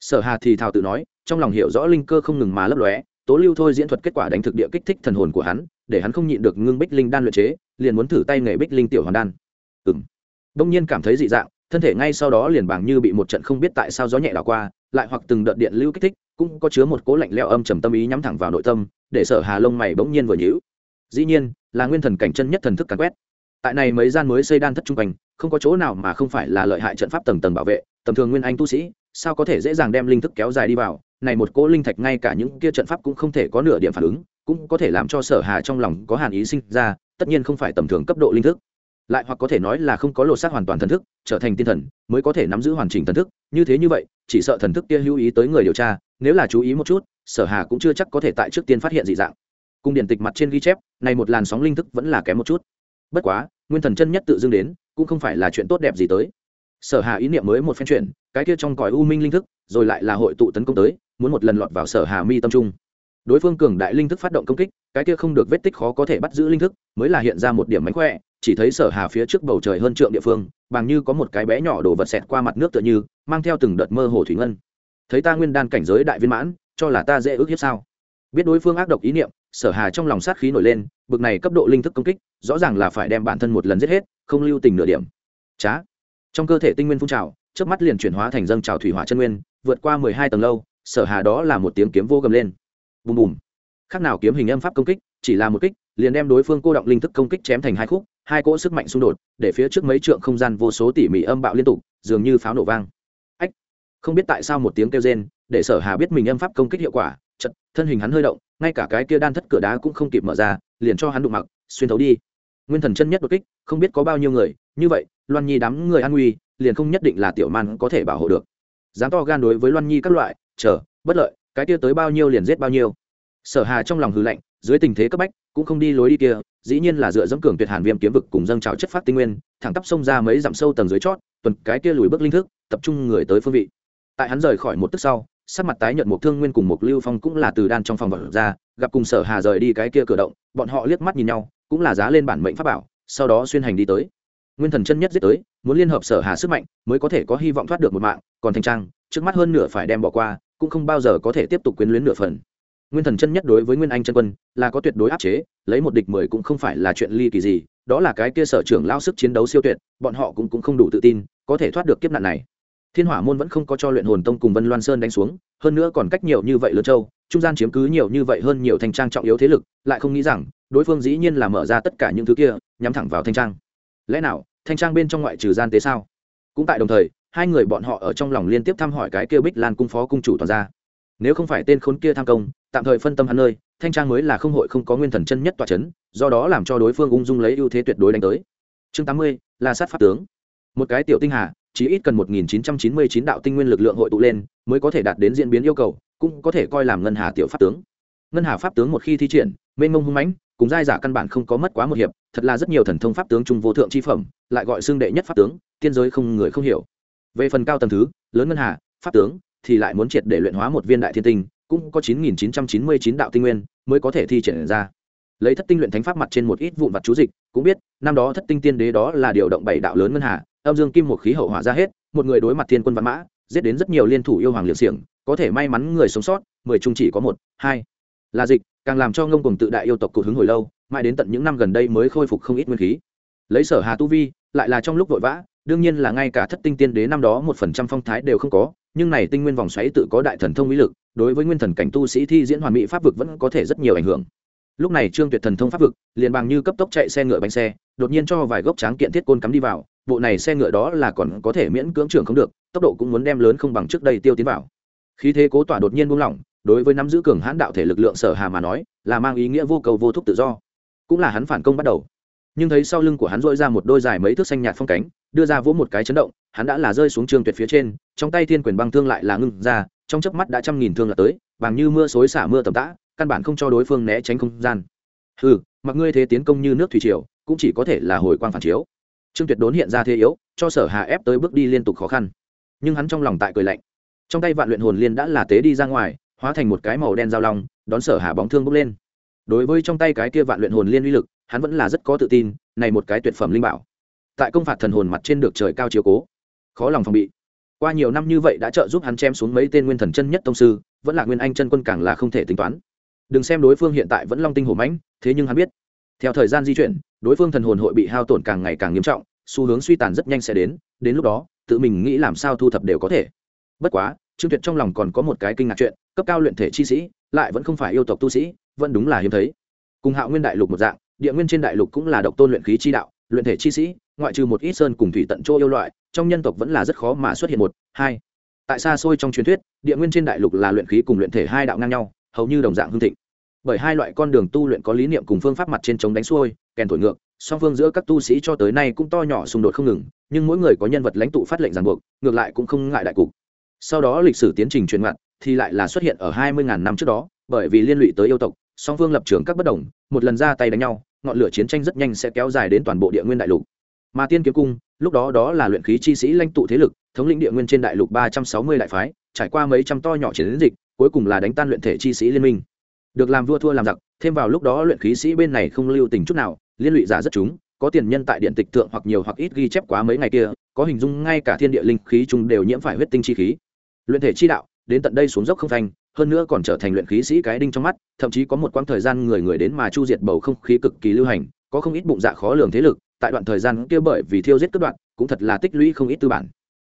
Sở hà thì thào tự nói trong lòng hiểu rõ linh cơ không ngừng mà lấp lóe, tố lưu thôi diễn thuật kết quả đánh thực địa kích thích thần hồn của hắn, để hắn không nhịn được ngưng bích linh đan luyện chế, liền muốn thử tay nghề bích linh tiểu hoàn đan. Ừng đông nhiên cảm thấy dị dạng, thân thể ngay sau đó liền bảng như bị một trận không biết tại sao gió nhẹ đảo qua, lại hoặc từng đợt điện lưu kích thích, cũng có chứa một cố lạnh leo âm trầm tâm ý nhắm thẳng vào nội tâm, để sở hà lông mày bỗng nhiên vừa nhíu. Dĩ nhiên, là nguyên thần cảnh chân nhất thần thức càn quét. Tại này mấy gian mới xây đan thất trung quanh, không có chỗ nào mà không phải là lợi hại trận pháp tầng tầng bảo vệ, tầm thường nguyên anh tu sĩ sao có thể dễ dàng đem linh thức kéo dài đi vào? Này một cỗ linh thạch ngay cả những kia trận pháp cũng không thể có nửa điểm phản ứng, cũng có thể làm cho sở hà trong lòng có hàn ý sinh ra, tất nhiên không phải tầm thường cấp độ linh thức. Lại hoặc có thể nói là không có lột xác hoàn toàn thần thức, trở thành tiên thần, mới có thể nắm giữ hoàn chỉnh thần thức. Như thế như vậy, chỉ sợ thần thức kia hữu ý tới người điều tra, nếu là chú ý một chút, sở hà cũng chưa chắc có thể tại trước tiên phát hiện dị dạng. Cung điển tịch mặt trên ghi chép, này một làn sóng linh thức vẫn là kém một chút. Bất quá, nguyên thần chân nhất tự dưng đến, cũng không phải là chuyện tốt đẹp gì tới sở hà ý niệm mới một phen chuyển, cái kia trong cõi u minh linh thức rồi lại là hội tụ tấn công tới muốn một lần lọt vào sở hà mi tâm trung. Đối phương cường đại linh thức phát động công kích cái kia không được vết tích khó có thể bắt giữ linh thức mới là hiện ra một điểm mánh khỏe chỉ thấy sở hà phía trước bầu trời hơn trượng địa phương bằng như có một cái bé nhỏ đồ vật xẹt qua mặt nước tựa như mang theo từng đợt mơ hồ thủy ngân. Thấy ta nguyên đan cảnh giới đại viên mãn cho là ta dễ ước hiếp sao? Biết đối phương ác độc ý niệm sở hà trong lòng sát khí nổi lên bực này cấp độ linh thức công kích rõ ràng là phải đem bản thân một lần giết hết không lưu tình nửa điểm. Chá trong cơ thể tinh nguyên phun trào trước mắt liền chuyển hóa thành dâng trào thủy hỏa chân nguyên, vượt qua mười hai tầng lâu, sở hà đó là một tiếng kiếm vô gầm lên. Bùm bùm. Khác nào kiếm hình âm pháp công kích, chỉ là một kích, liền đem đối phương cô động linh thức công kích chém thành hai khúc, hai cỗ sức mạnh xung đột, để phía trước mấy trượng không gian vô số tỉ mỉ âm bạo liên tục, dường như pháo nổ vang. Ách. Không biết tại sao một tiếng kêu rên, để sở hà biết mình âm pháp công kích hiệu quả chật thân hình hắn hơi động, ngay cả cái kia đan thất cửa đá cũng không kịp mở ra, liền cho hắn đụng mặc, xuyên thấu đi nguyên thần chân nhất đột kích, không biết có bao nhiêu người, như vậy, loan nhi đám người an nguy, liền không nhất định là tiểu man có thể bảo hộ được. Dám to gan đối với loan nhi các loại, chờ, bất lợi, cái kia tới bao nhiêu liền giết bao nhiêu. Sở hà trong lòng hư lạnh, dưới tình thế cấp bách, cũng không đi lối đi kia, dĩ nhiên là dựa dẫm cường tuyệt hàn viêm kiếm vực cùng dâng trào chất phát tinh nguyên, thẳng tắp sông ra mấy dặm sâu tầng dưới chót, tuần cái kia lùi bước linh thức, tập trung người tới phương vị. Tại hắn rời khỏi một tức sau, sắc mặt tái nhợt một thương nguyên cùng một lưu phong cũng là từ đan trong phòng vật ra, gặp cùng sở hà rời đi cái kia cửa động, bọn họ liếc mắt nhìn nhau cũng là giá lên bản mệnh pháp bảo sau đó xuyên hành đi tới. Nguyên thần chân nhất giết tới muốn liên hợp sở hà sức mạnh mới có thể có hy vọng thoát được một mạng còn thành trang trước mắt hơn nửa phải đem bỏ qua cũng không bao giờ có thể tiếp tục quyến luyến nửa phần. Nguyên thần chân nhất đối với nguyên anh chân quân là có tuyệt đối áp chế lấy một địch mười cũng không phải là chuyện ly kỳ gì đó là cái kia sở trưởng lao sức chiến đấu siêu tuyệt bọn họ cũng, cũng không đủ tự tin có thể thoát được kiếp nạn này. Thiên hỏa môn vẫn không có cho luyện hồn tông cùng vân loan sơn đánh xuống hơn nữa còn cách nhiều như vậy lớn châu trung gian chiếm cứ nhiều như vậy hơn nhiều thành trang trọng yếu thế lực lại không nghĩ rằng đối phương dĩ nhiên là mở ra tất cả những thứ kia, nhắm thẳng vào thanh trang. Lẽ nào, thanh trang bên trong ngoại trừ gian tế sao? Cũng tại đồng thời, hai người bọn họ ở trong lòng liên tiếp thăm hỏi cái kia bích lan cung phó cung chủ toàn ra nếu không phải tên khốn kia tham công, tạm thời phân tâm hắn nơi, thanh trang mới là không hội không có nguyên thần chân nhất tọa c h ấ n do đó làm cho đối phương ung dung lấy ưu thế tuyệt đối đánh tới. Chương tám mươi, là sát pháp tướng. Một cái tiểu tinh hà, chỉ ít cần một nghìn chín trăm chín mươi chín đạo tinh nguyên lực lượng hội tụ lên, mới có thể đạt đến diễn biến yêu cầu, cũng có thể coi làm ngân hà tiểu pháp tướng. Ngân hà pháp tướng một khi thi triển, mênh mông hung mãnh cùng giai giả căn bản không có mất quá một hiệp, thật là rất nhiều thần thông pháp tướng trung vô thượng chi phẩm, lại gọi xương đệ nhất pháp tướng, tiên giới không người không hiểu. Về phần cao tầng thứ, lớn ngân hà, pháp tướng, thì lại muốn triệt để luyện hóa một viên đại thiên tinh, cũng có 9999 đạo tinh nguyên mới có thể thi triển ra. Lấy thất tinh luyện thánh pháp mặt trên một ít vụn vặt chú dịch, cũng biết, năm đó thất tinh tiên đế đó là điều động bảy đạo lớn ngân hà, âm dương kim một khí hậu hỏa ra hết, một người đối mặt thiên quân văn mã, giết đến rất nhiều liên thủ yêu hoàng liệt xiềng, có thể may mắn người sống sót, mười trung chỉ có một, hai. Là dịch càng làm cho ngông cùng tự đại yêu tộc cụt hứng hồi lâu, mãi đến tận những năm gần đây mới khôi phục không ít nguyên khí. Lấy sở hà tu vi, lại là trong lúc vội vã, đương nhiên là ngay cả thất tinh tiên đế năm đó một phần trăm phong thái đều không có, nhưng này tinh nguyên vòng xoáy tự có đại thần thông mỹ lực, đối với nguyên thần cảnh tu sĩ thi diễn hoàn mỹ pháp vực vẫn có thể rất nhiều ảnh hưởng. Lúc này trương tuyệt thần thông pháp vực, liền bằng như cấp tốc chạy xe ngựa bánh xe, đột nhiên cho vài gốc tráng kiện thiết côn cắm đi vào, bộ này xe ngựa đó là còn có thể miễn cưỡng trưởng không được, tốc độ cũng muốn đem lớn không bằng trước đây tiêu tiến vào. Khí thế cố tỏa đột nhiên buông lỏng đối với nắm giữ cường hãn đạo thể lực lượng sở hà mà nói, là mang ý nghĩa vô cầu vô thúc tự do. Cũng là hắn phản công bắt đầu. Nhưng thấy sau lưng của hắn dội ra một đôi dài mấy thước xanh nhạt phong cánh, đưa ra vỗ một cái chấn động, hắn đã là rơi xuống trường tuyệt phía trên, trong tay thiên quyền băng thương lại là ngưng ra, trong chớp mắt đã trăm nghìn thương là tới, bằng như mưa xối xả mưa tầm tã, căn bản không cho đối phương né tránh không gian. Ừ mặc ngươi thế tiến công như nước thủy triều, cũng chỉ có thể là hồi quang phản chiếu. Trương tuyệt đốn hiện ra thế yếu, cho sở hà ép tới bước đi liên tục khó khăn. Nhưng hắn trong lòng tại cười lạnh. Trong tay vạn luyện hồn liên đã là tế đi ra ngoài hóa thành một cái màu đen dao long, đón sở hà bóng thương bốc lên. Đối với trong tay cái kia vạn luyện hồn liên uy lực, hắn vẫn là rất có tự tin, này một cái tuyệt phẩm linh bảo. Tại công phạt thần hồn mặt trên được trời cao chiếu cố. Khó lòng phòng bị. Qua nhiều năm như vậy đã trợ giúp hắn chém xuống mấy tên nguyên thần chân nhất tông sư, vẫn là nguyên anh chân quân càng là không thể tính toán. Đừng xem đối phương hiện tại vẫn long tinh hổ mãnh, thế nhưng hắn biết, theo thời gian di chuyển, đối phương thần hồn hội bị hao tổn càng ngày càng nghiêm trọng, xu hướng suy tàn rất nhanh sẽ đến đến lúc đó, tự mình nghĩ làm sao thu thập đều có thể. Bất quá, trương tuyệt trong lòng còn có một cái kinh ngạc chuyện cấp cao luyện thể chi sĩ, lại vẫn không phải yêu tộc tu sĩ, vẫn đúng là hiếm thấy. Cùng hạo nguyên đại lục một dạng, địa nguyên trên đại lục cũng là độc tôn luyện khí chi đạo, luyện thể chi sĩ, ngoại trừ một ít sơn cùng thủy tận chỗ yêu loại, trong nhân tộc vẫn là rất khó mà xuất hiện một, hai. Tại xa xôi trong truyền thuyết, địa nguyên trên đại lục là luyện khí cùng luyện thể hai đạo ngang nhau, hầu như đồng dạng hương thịnh. Bởi hai loại con đường tu luyện có lý niệm cùng phương pháp mặt trên chống đánh xuôi, kèn thổi ngược, song phương giữa các tu sĩ cho tới nay cũng to nhỏ xung đột không ngừng, nhưng mỗi người có nhân vật lãnh tụ phát lệnh ràng buộc, ngược lại cũng không ngại đại cục. Sau đó lịch sử tiến trình truyền ngặt thì lại là xuất hiện ở hai mươi ngàn năm trước đó, bởi vì liên lụy tới yêu tộc, song phương lập trường các bất đồng, một lần ra tay đánh nhau, ngọn lửa chiến tranh rất nhanh sẽ kéo dài đến toàn bộ địa nguyên đại lục. Mà tiên kiếm cung, lúc đó đó là luyện khí chi sĩ lãnh tụ thế lực, thống lĩnh địa nguyên trên đại lục ba trăm sáu mươi đại phái, trải qua mấy trăm to nhỏ chiến dịch, cuối cùng là đánh tan luyện thể chi sĩ liên minh. Được làm vua thua làm giặc, thêm vào lúc đó luyện khí sĩ bên này không lưu tình chút nào, liên lụy giả rất chúng, có tiền nhân tại điện tịch tượng hoặc nhiều hoặc ít ghi chép quá mấy ngày kia, có hình dung ngay cả thiên địa linh khí chung đều nhiễm phải huyết tinh chi khí. Luyện thể chi đạo đến tận đây xuống dốc không phanh, hơn nữa còn trở thành luyện khí sĩ cái đinh trong mắt, thậm chí có một quãng thời gian người người đến mà chu diệt bầu không khí cực kỳ lưu hành, có không ít bụng dạ khó lường thế lực, tại đoạn thời gian kia bởi vì thiêu giết cất đoạn cũng thật là tích lũy không ít tư bản.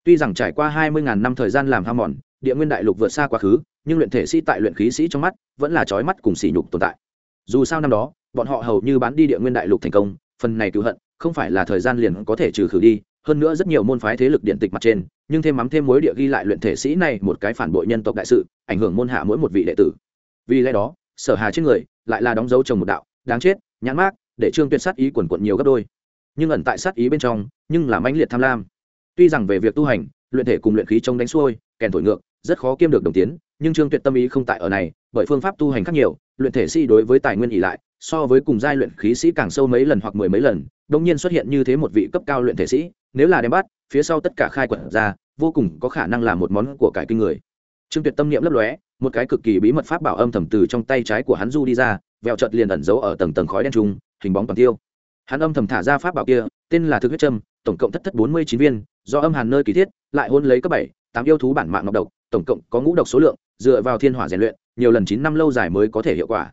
Tuy rằng trải qua hai mươi ngàn năm thời gian làm ham mòn, địa nguyên đại lục vượt xa quá khứ, nhưng luyện thể sĩ tại luyện khí sĩ trong mắt vẫn là trói mắt cùng sỉ nhục tồn tại. Dù sao năm đó, bọn họ hầu như bán đi địa nguyên đại lục thành công, phần này cứu hận không phải là thời gian liền có thể trừ khử đi hơn nữa rất nhiều môn phái thế lực điện tịch mặt trên, nhưng thêm mắm thêm mối địa ghi lại luyện thể sĩ này một cái phản bội nhân tộc đại sự, ảnh hưởng môn hạ mỗi một vị đệ tử. Vì lẽ đó, sở hà trên người lại là đóng dấu chồng một đạo, đáng chết, nhãn mát để trương tuyệt sát ý quần quận nhiều gấp đôi. Nhưng ẩn tại sát ý bên trong, nhưng là mãnh liệt tham lam. Tuy rằng về việc tu hành, luyện thể cùng luyện khí chống đánh xuôi, kèn thổi ngược, rất khó kiêm được đồng tiến, nhưng trương tuyệt tâm ý không tại ở này, bởi phương pháp tu hành khác nhiều, luyện thể sĩ đối với tài nguyên ỉ lại, so với cùng giai luyện khí sĩ càng sâu mấy lần hoặc mười mấy lần đông nhiên xuất hiện như thế một vị cấp cao luyện thể sĩ nếu là đem bắt, phía sau tất cả khai quật ra, vô cùng có khả năng là một món của cải kinh người. Trương tuyệt tâm niệm lấp lóe, một cái cực kỳ bí mật pháp bảo âm thầm từ trong tay trái của hắn du đi ra, vẹo chợt liền ẩn giấu ở tầng tầng khói đen trung hình bóng toàn tiêu. Hắn âm thầm thả ra pháp bảo kia, tên là thực huyết trâm tổng cộng thất thất bốn mươi chín viên, do âm hàn nơi kỳ thiết, lại hôn lấy cấp bảy, tám yêu thú bản mạng ngọc độc, tổng cộng có ngũ độc số lượng, dựa vào thiên hỏa rèn luyện, nhiều lần chín năm lâu dài mới có thể hiệu quả.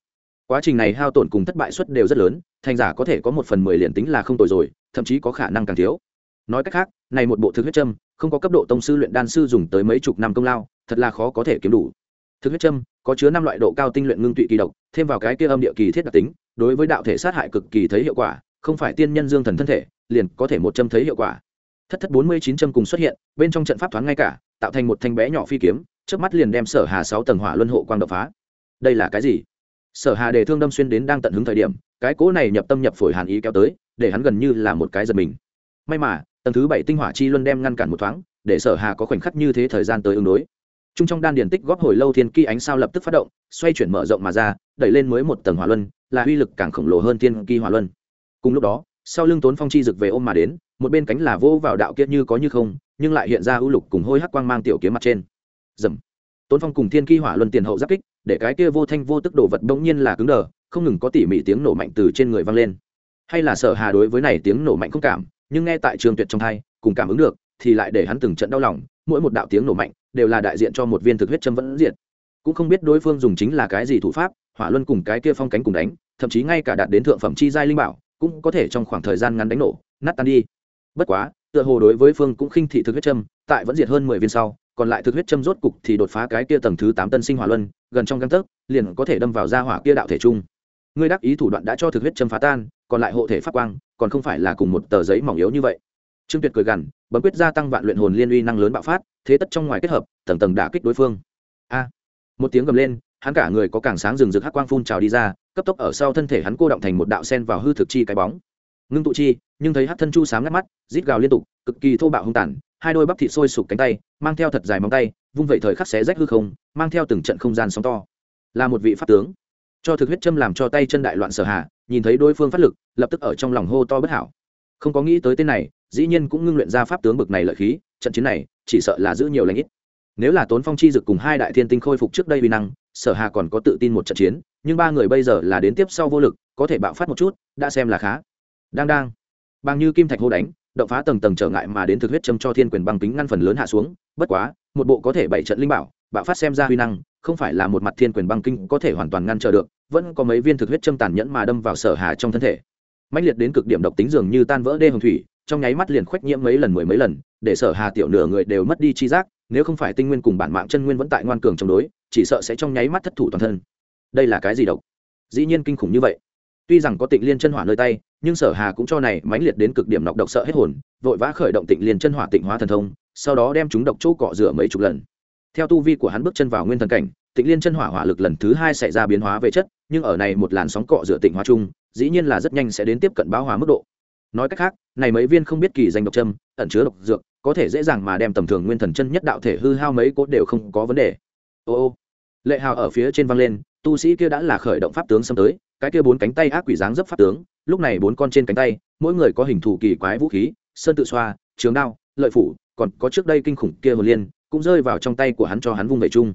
Quá trình này hao tổn cùng thất bại suất đều rất lớn, thành giả có thể có một phần mười liền tính là không tồi rồi, thậm chí có khả năng càng thiếu nói cách khác, này một bộ thực huyết châm, không có cấp độ tông sư luyện đan sư dùng tới mấy chục năm công lao, thật là khó có thể kiếm đủ. Thực huyết châm, có chứa năm loại độ cao tinh luyện ngưng tụy kỳ độc, thêm vào cái kia âm địa kỳ thiết đặc tính, đối với đạo thể sát hại cực kỳ thấy hiệu quả, không phải tiên nhân dương thần thân thể, liền có thể một châm thấy hiệu quả. Thất thất bốn mươi chín châm cùng xuất hiện, bên trong trận pháp thoáng ngay cả, tạo thành một thanh bé nhỏ phi kiếm trước mắt liền đem sở hà sáu tầng hỏa luân hộ quang đập phá. Đây là cái gì? Sở hà đề thương đâm xuyên đến đang tận hứng thời điểm, cái cỗ này nhập tâm nhập phổi hàn ý kéo tới, để hắn gần như là một cái giật mình. May mà tầng thứ bảy tinh hỏa chi luân đem ngăn cản một thoáng, để sở hà có khoảnh khắc như thế thời gian tới ứng đối. Trung trong đan điển tích góp hồi lâu thiên kỳ ánh sao lập tức phát động, xoay chuyển mở rộng mà ra, đẩy lên mới một tầng hỏa luân, là uy lực càng khổng lồ hơn thiên kỳ hỏa luân. Cùng lúc đó, sau lưng tốn phong chi rực về ôm mà đến, một bên cánh là vô vào đạo kiệt như có như không, nhưng lại hiện ra ưu lục cùng hôi hắc quang mang tiểu kiếm mặt trên. Dầm tốn phong cùng thiên kỳ hỏa luân tiền hậu giáp kích, để cái kia vô thanh vô tức đồ vật bỗng nhiên là cứng đờ, không ngừng có tỉ mỉ tiếng nổ mạnh từ trên người vang lên. Hay là sở hà đối với này tiếng nổ mạnh không cảm nhưng nghe tại trường tuyệt trong thai, cùng cảm ứng được, thì lại để hắn từng trận đau lòng, mỗi một đạo tiếng nổ mạnh đều là đại diện cho một viên thực huyết châm vẫn diện cũng không biết đối phương dùng chính là cái gì thủ pháp, hỏa luân cùng cái kia phong cánh cùng đánh, thậm chí ngay cả đạt đến thượng phẩm chi giai linh bảo, cũng có thể trong khoảng thời gian ngắn đánh nổ, nát tan đi. Bất quá, tựa hồ đối với phương cũng khinh thị thực huyết châm, tại vẫn diệt hơn mười viên sau, còn lại thực huyết châm rốt cục thì đột phá cái kia tầng thứ tám tân sinh hỏa luân, gần trong găng tấc, liền có thể đâm vào ra hỏa kia đạo thể trung. Ngươi đắc ý thủ đoạn đã cho thực huyết châm phá tan, còn lại hộ thể pháp quang còn không phải là cùng một tờ giấy mỏng yếu như vậy. Trương tuyệt cười gằn, bấm quyết gia tăng vạn luyện hồn liên uy năng lớn bạo phát, thế tất trong ngoài kết hợp, tầng tầng đả kích đối phương. A! Một tiếng gầm lên, hắn cả người có càng sáng rừng rực hắc quang phun trào đi ra, cấp tốc ở sau thân thể hắn cô động thành một đạo sen vào hư thực chi cái bóng. Ngưng tụ chi, nhưng thấy hắc thân chu sáng ngắt mắt, rít gào liên tục, cực kỳ thô bạo hung tàn, hai đôi bắp thịt sôi sụp cánh tay, mang theo thật dài móng tay, vung vậy thời khắc xé rách hư không, mang theo từng trận không gian sóng to. Là một vị pháp tướng. Cho thực huyết châm làm cho tay chân đại loạn sở hạ nhìn thấy đối phương phát lực, lập tức ở trong lòng hô to bất hảo. Không có nghĩ tới tên này, dĩ nhiên cũng ngưng luyện ra pháp tướng bực này lợi khí, trận chiến này, chỉ sợ là giữ nhiều lãnh ít. Nếu là tốn phong chi dực cùng hai đại thiên tinh khôi phục trước đây vi năng, sở hà còn có tự tin một trận chiến, nhưng ba người bây giờ là đến tiếp sau vô lực, có thể bạo phát một chút, đã xem là khá. Đang đang. Bằng như kim thạch hô đánh, động phá tầng tầng trở ngại mà đến thực huyết châm cho thiên quyền băng kính ngăn phần lớn hạ xuống, bất quá, một bộ có thể bảy trận linh bảo, bạo phát xem ra huy năng, không phải là một mặt thiên quyền băng kinh có thể hoàn toàn ngăn trở được vẫn có mấy viên thực huyết châm tàn nhẫn mà đâm vào sở hà trong thân thể. Mãnh liệt đến cực điểm độc tính dường như tan vỡ đê hồng thủy, trong nháy mắt liền khoách nhiễm mấy lần mười mấy lần, để sở hà tiểu nửa người đều mất đi chi giác, nếu không phải tinh nguyên cùng bản mạng chân nguyên vẫn tại ngoan cường chống đối, chỉ sợ sẽ trong nháy mắt thất thủ toàn thân. Đây là cái gì độc? Dĩ nhiên kinh khủng như vậy. Tuy rằng có tịnh liên chân hỏa nơi tay, nhưng sở hà cũng cho này mãnh liệt đến cực điểm nọc độc sợ hết hồn, vội vã khởi động tịnh liên chân hỏa tịnh hóa thần thông, sau đó đem chúng độc chỗ cọ rửa mấy chục lần. Theo tu vi của hắn bước chân vào nguyên thần cảnh tịnh liên chân hỏa hỏa lực lần thứ hai xảy ra biến hóa về chất, nhưng ở này một làn sóng cọ rửa tịnh hóa chung, dĩ nhiên là rất nhanh sẽ đến tiếp cận báo hóa mức độ. Nói cách khác, này mấy viên không biết kỳ danh độc châm, ẩn chứa độc dược, có thể dễ dàng mà đem tầm thường nguyên thần chân nhất đạo thể hư hao mấy cốt đều không có vấn đề. Ô ô. Lệ hào ở phía trên văng lên, tu sĩ kia đã là khởi động pháp tướng xâm tới, cái kia bốn cánh tay ác quỷ dáng dấp pháp tướng, lúc này bốn con trên cánh tay, mỗi người có hình thù kỳ quái vũ khí, sơn tự xoa, trường đao, lợi phủ, còn có trước đây kinh khủng kia hồn liên, cũng rơi vào trong tay của hắn cho hắn vung về chung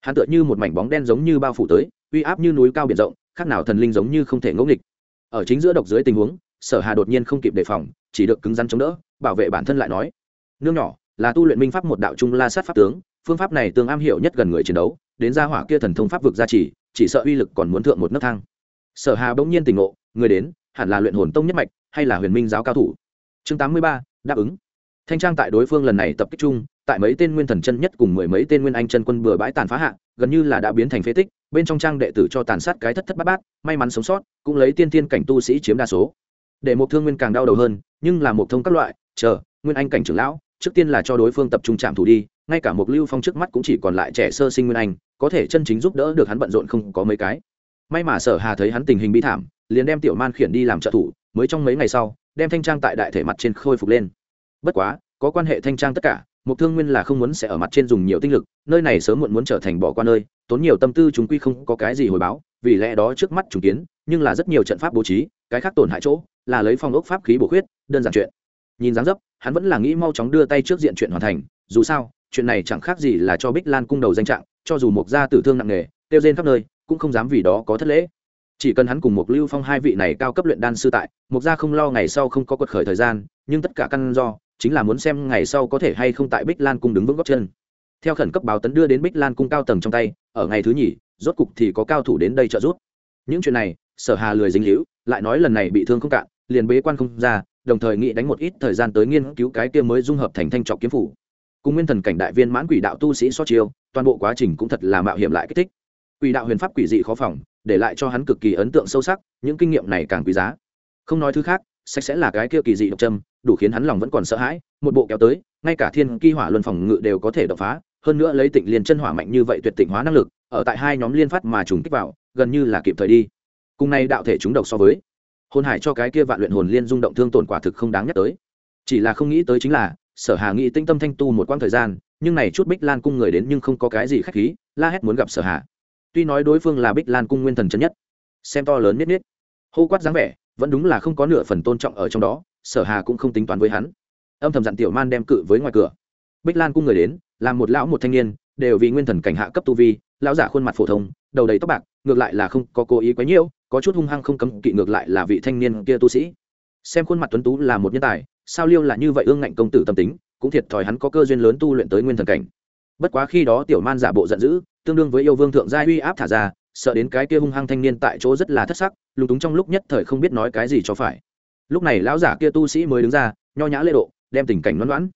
hắn tựa như một mảnh bóng đen giống như bao phủ tới, uy áp như núi cao biển rộng, khác nào thần linh giống như không thể ngẫu nghịch. Ở chính giữa độc dưới tình huống, sở hà đột nhiên không kịp đề phòng, chỉ được cứng rắn chống đỡ, bảo vệ bản thân lại nói, nương nhỏ, là tu luyện minh pháp một đạo trung la sát pháp tướng, phương pháp này tương am hiểu nhất gần người chiến đấu, đến gia hỏa kia thần thông pháp vực gia trì, chỉ sợ uy lực còn muốn thượng một nấc thang. Sở hà bỗng nhiên tỉnh ngộ, người đến, hẳn là luyện hồn tông nhất mạch, hay là huyền minh giáo cao thủ? Chương tám mươi ba, đáp ứng thanh trang tại đối phương lần này tập kích chung, tại mấy tên nguyên thần chân nhất cùng mười mấy tên nguyên anh chân quân bừa bãi tàn phá hạ, gần như là đã biến thành phế tích, bên trong trang đệ tử cho tàn sát cái thất thất bát bát, may mắn sống sót, cũng lấy tiên tiên cảnh tu sĩ chiếm đa số. Để một thương nguyên càng đau đầu hơn, nhưng là một thông các loại, chờ, nguyên anh cảnh trưởng lão, trước tiên là cho đối phương tập trung chạm thủ đi, ngay cả một lưu phong trước mắt cũng chỉ còn lại trẻ sơ sinh nguyên anh, có thể chân chính giúp đỡ được hắn bận rộn không có mấy cái. May mà sở hà thấy hắn tình hình bi thảm, liền đem tiểu man khiển đi làm trợ thủ, mới trong mấy ngày sau, đem thanh trang tại đại thể mặt trên khôi phục lên bất quá, có quan hệ thanh trang tất cả mục thương nguyên là không muốn sẽ ở mặt trên dùng nhiều tinh lực, nơi này sớm muộn muốn trở thành bỏ qua nơi, tốn nhiều tâm tư chúng quy không có cái gì hồi báo, vì lẽ đó trước mắt trùng kiến, nhưng là rất nhiều trận pháp bố trí, cái khác tổn hại chỗ, là lấy phong ốc pháp khí bổ khuyết, đơn giản chuyện. Nhìn dáng dấp, hắn vẫn là nghĩ mau chóng đưa tay trước diện chuyện hoàn thành, dù sao, chuyện này chẳng khác gì là cho bích lan cung đầu danh trạng, cho dù mục gia tử thương nặng nề, tiêu rên khắp nơi, cũng không dám vì đó có thất lễ. Chỉ cần hắn cùng mục lưu phong hai vị này cao cấp luyện đan sư tại mục gia không lo ngày sau không có quật khởi thời gian, nhưng tất cả căn do chính là muốn xem ngày sau có thể hay không tại bích lan cung đứng vững góc chân. Theo khẩn cấp báo tấn đưa đến bích lan cung cao tầng trong tay, ở ngày thứ nhì, rốt cục thì có cao thủ đến đây trợ giúp. Những chuyện này, sở hà lười dính hữu lại nói lần này bị thương không cạn, liền bế quan không ra, đồng thời nghĩ đánh một ít thời gian tới nghiên cứu cái kia mới dung hợp thành thanh trọc kiếm phủ. Cùng nguyên thần cảnh đại viên mãn quỷ đạo tu sĩ so chiêu, toàn bộ quá trình cũng thật là mạo hiểm lại kích thích. Quỷ đạo huyền pháp quỷ dị khó phòng, để lại cho hắn cực kỳ ấn tượng sâu sắc, những kinh nghiệm này càng quý giá. Không nói thứ khác, sạch sẽ là cái kia kỳ dị độc châm đủ khiến hắn lòng vẫn còn sợ hãi, một bộ kéo tới, ngay cả thiên kỳ hỏa luân phòng ngự đều có thể đập phá, hơn nữa lấy tịnh liên chân hỏa mạnh như vậy tuyệt tịnh hóa năng lực, ở tại hai nhóm liên phát mà trùng kích vào, gần như là kịp thời đi. Cùng nay đạo thể chúng độc so với hôn hải cho cái kia vạn luyện hồn liên rung động thương tổn quả thực không đáng nhắc tới. Chỉ là không nghĩ tới chính là, sở hà nghĩ tinh tâm thanh tu một quãng thời gian, nhưng này chút bích lan cung người đến nhưng không có cái gì khách khí, la hét muốn gặp sở hà. Tuy nói đối phương là bích lan cung nguyên thần chân nhất, xem to lớn nhất nhất hô quát dáng vẻ vẫn đúng là không có nửa phần tôn trọng ở trong đó, sở hà cũng không tính toán với hắn. Âm thầm dặn tiểu man đem cự với ngoài cửa. Bích lan cung người đến làm một lão một thanh niên, đều vì nguyên thần cảnh hạ cấp tu vi, lão giả khuôn mặt phổ thông, đầu đầy tóc bạc, ngược lại là không có cố ý quấy nhiễu, có chút hung hăng không cấm kỵ ngược lại là vị thanh niên kia tu sĩ. Xem khuôn mặt tuấn tú là một nhân tài, sao liêu là như vậy ương ngạnh công tử tâm tính, cũng thiệt thòi hắn có cơ duyên lớn tu luyện tới nguyên thần cảnh. Bất quá khi đó tiểu man giả bộ giận dữ, tương đương với yêu vương thượng gia uy áp thả ra sợ đến cái kia hung hăng thanh niên tại chỗ rất là thất sắc, lúng túng trong lúc nhất thời không biết nói cái gì cho phải. Lúc này lão giả kia tu sĩ mới đứng ra, nho nhã lễ độ, đem tình cảnh loãn loãn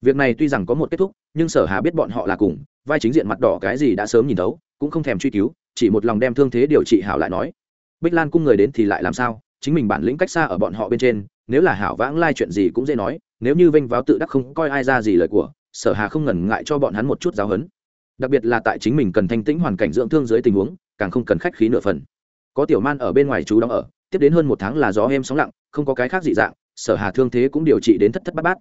việc này tuy rằng có một kết thúc, nhưng sở hà biết bọn họ là cùng, vai chính diện mặt đỏ cái gì đã sớm nhìn thấu, cũng không thèm truy cứu, chỉ một lòng đem thương thế điều trị hảo lại nói. Bích lan cung người đến thì lại làm sao? Chính mình bản lĩnh cách xa ở bọn họ bên trên, nếu là hảo vãng lai chuyện gì cũng dễ nói, nếu như vênh váo tự đắc không coi ai ra gì lời của, sở hà không ngần ngại cho bọn hắn một chút giáo hấn đặc biệt là tại chính mình cần thanh tĩnh hoàn cảnh dưỡng thương dưới tình huống càng không cần khách khí nửa phần. Có tiểu man ở bên ngoài chú đóng ở, tiếp đến hơn một tháng là gió êm sóng lặng, không có cái khác dị dạng, sở hà thương thế cũng điều trị đến thất thất bát bát.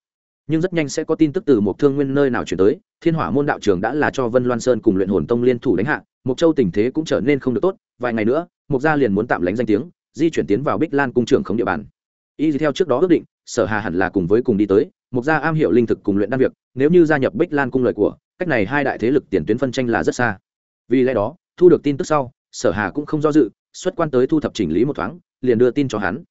Nhưng rất nhanh sẽ có tin tức từ một thương nguyên nơi nào chuyển tới, thiên hỏa môn đạo trường đã là cho vân loan sơn cùng luyện hồn tông liên thủ đánh hạ mục châu tình thế cũng trở nên không được tốt, vài ngày nữa mục gia liền muốn tạm lánh danh tiếng, di chuyển tiến vào bích lan cung trưởng không địa bàn. Y theo trước đó ước định, sở hà hẳn là cùng với cùng đi tới mục gia am hiểu linh thực cùng luyện đan việc, nếu như gia nhập bích lan cung lời của, cách này hai đại thế lực tiền tuyến phân tranh là rất xa. Vì lẽ đó thu được tin tức sau, sở hà cũng không do dự, xuất quan tới thu thập chỉnh lý một thoáng, liền đưa tin cho hắn.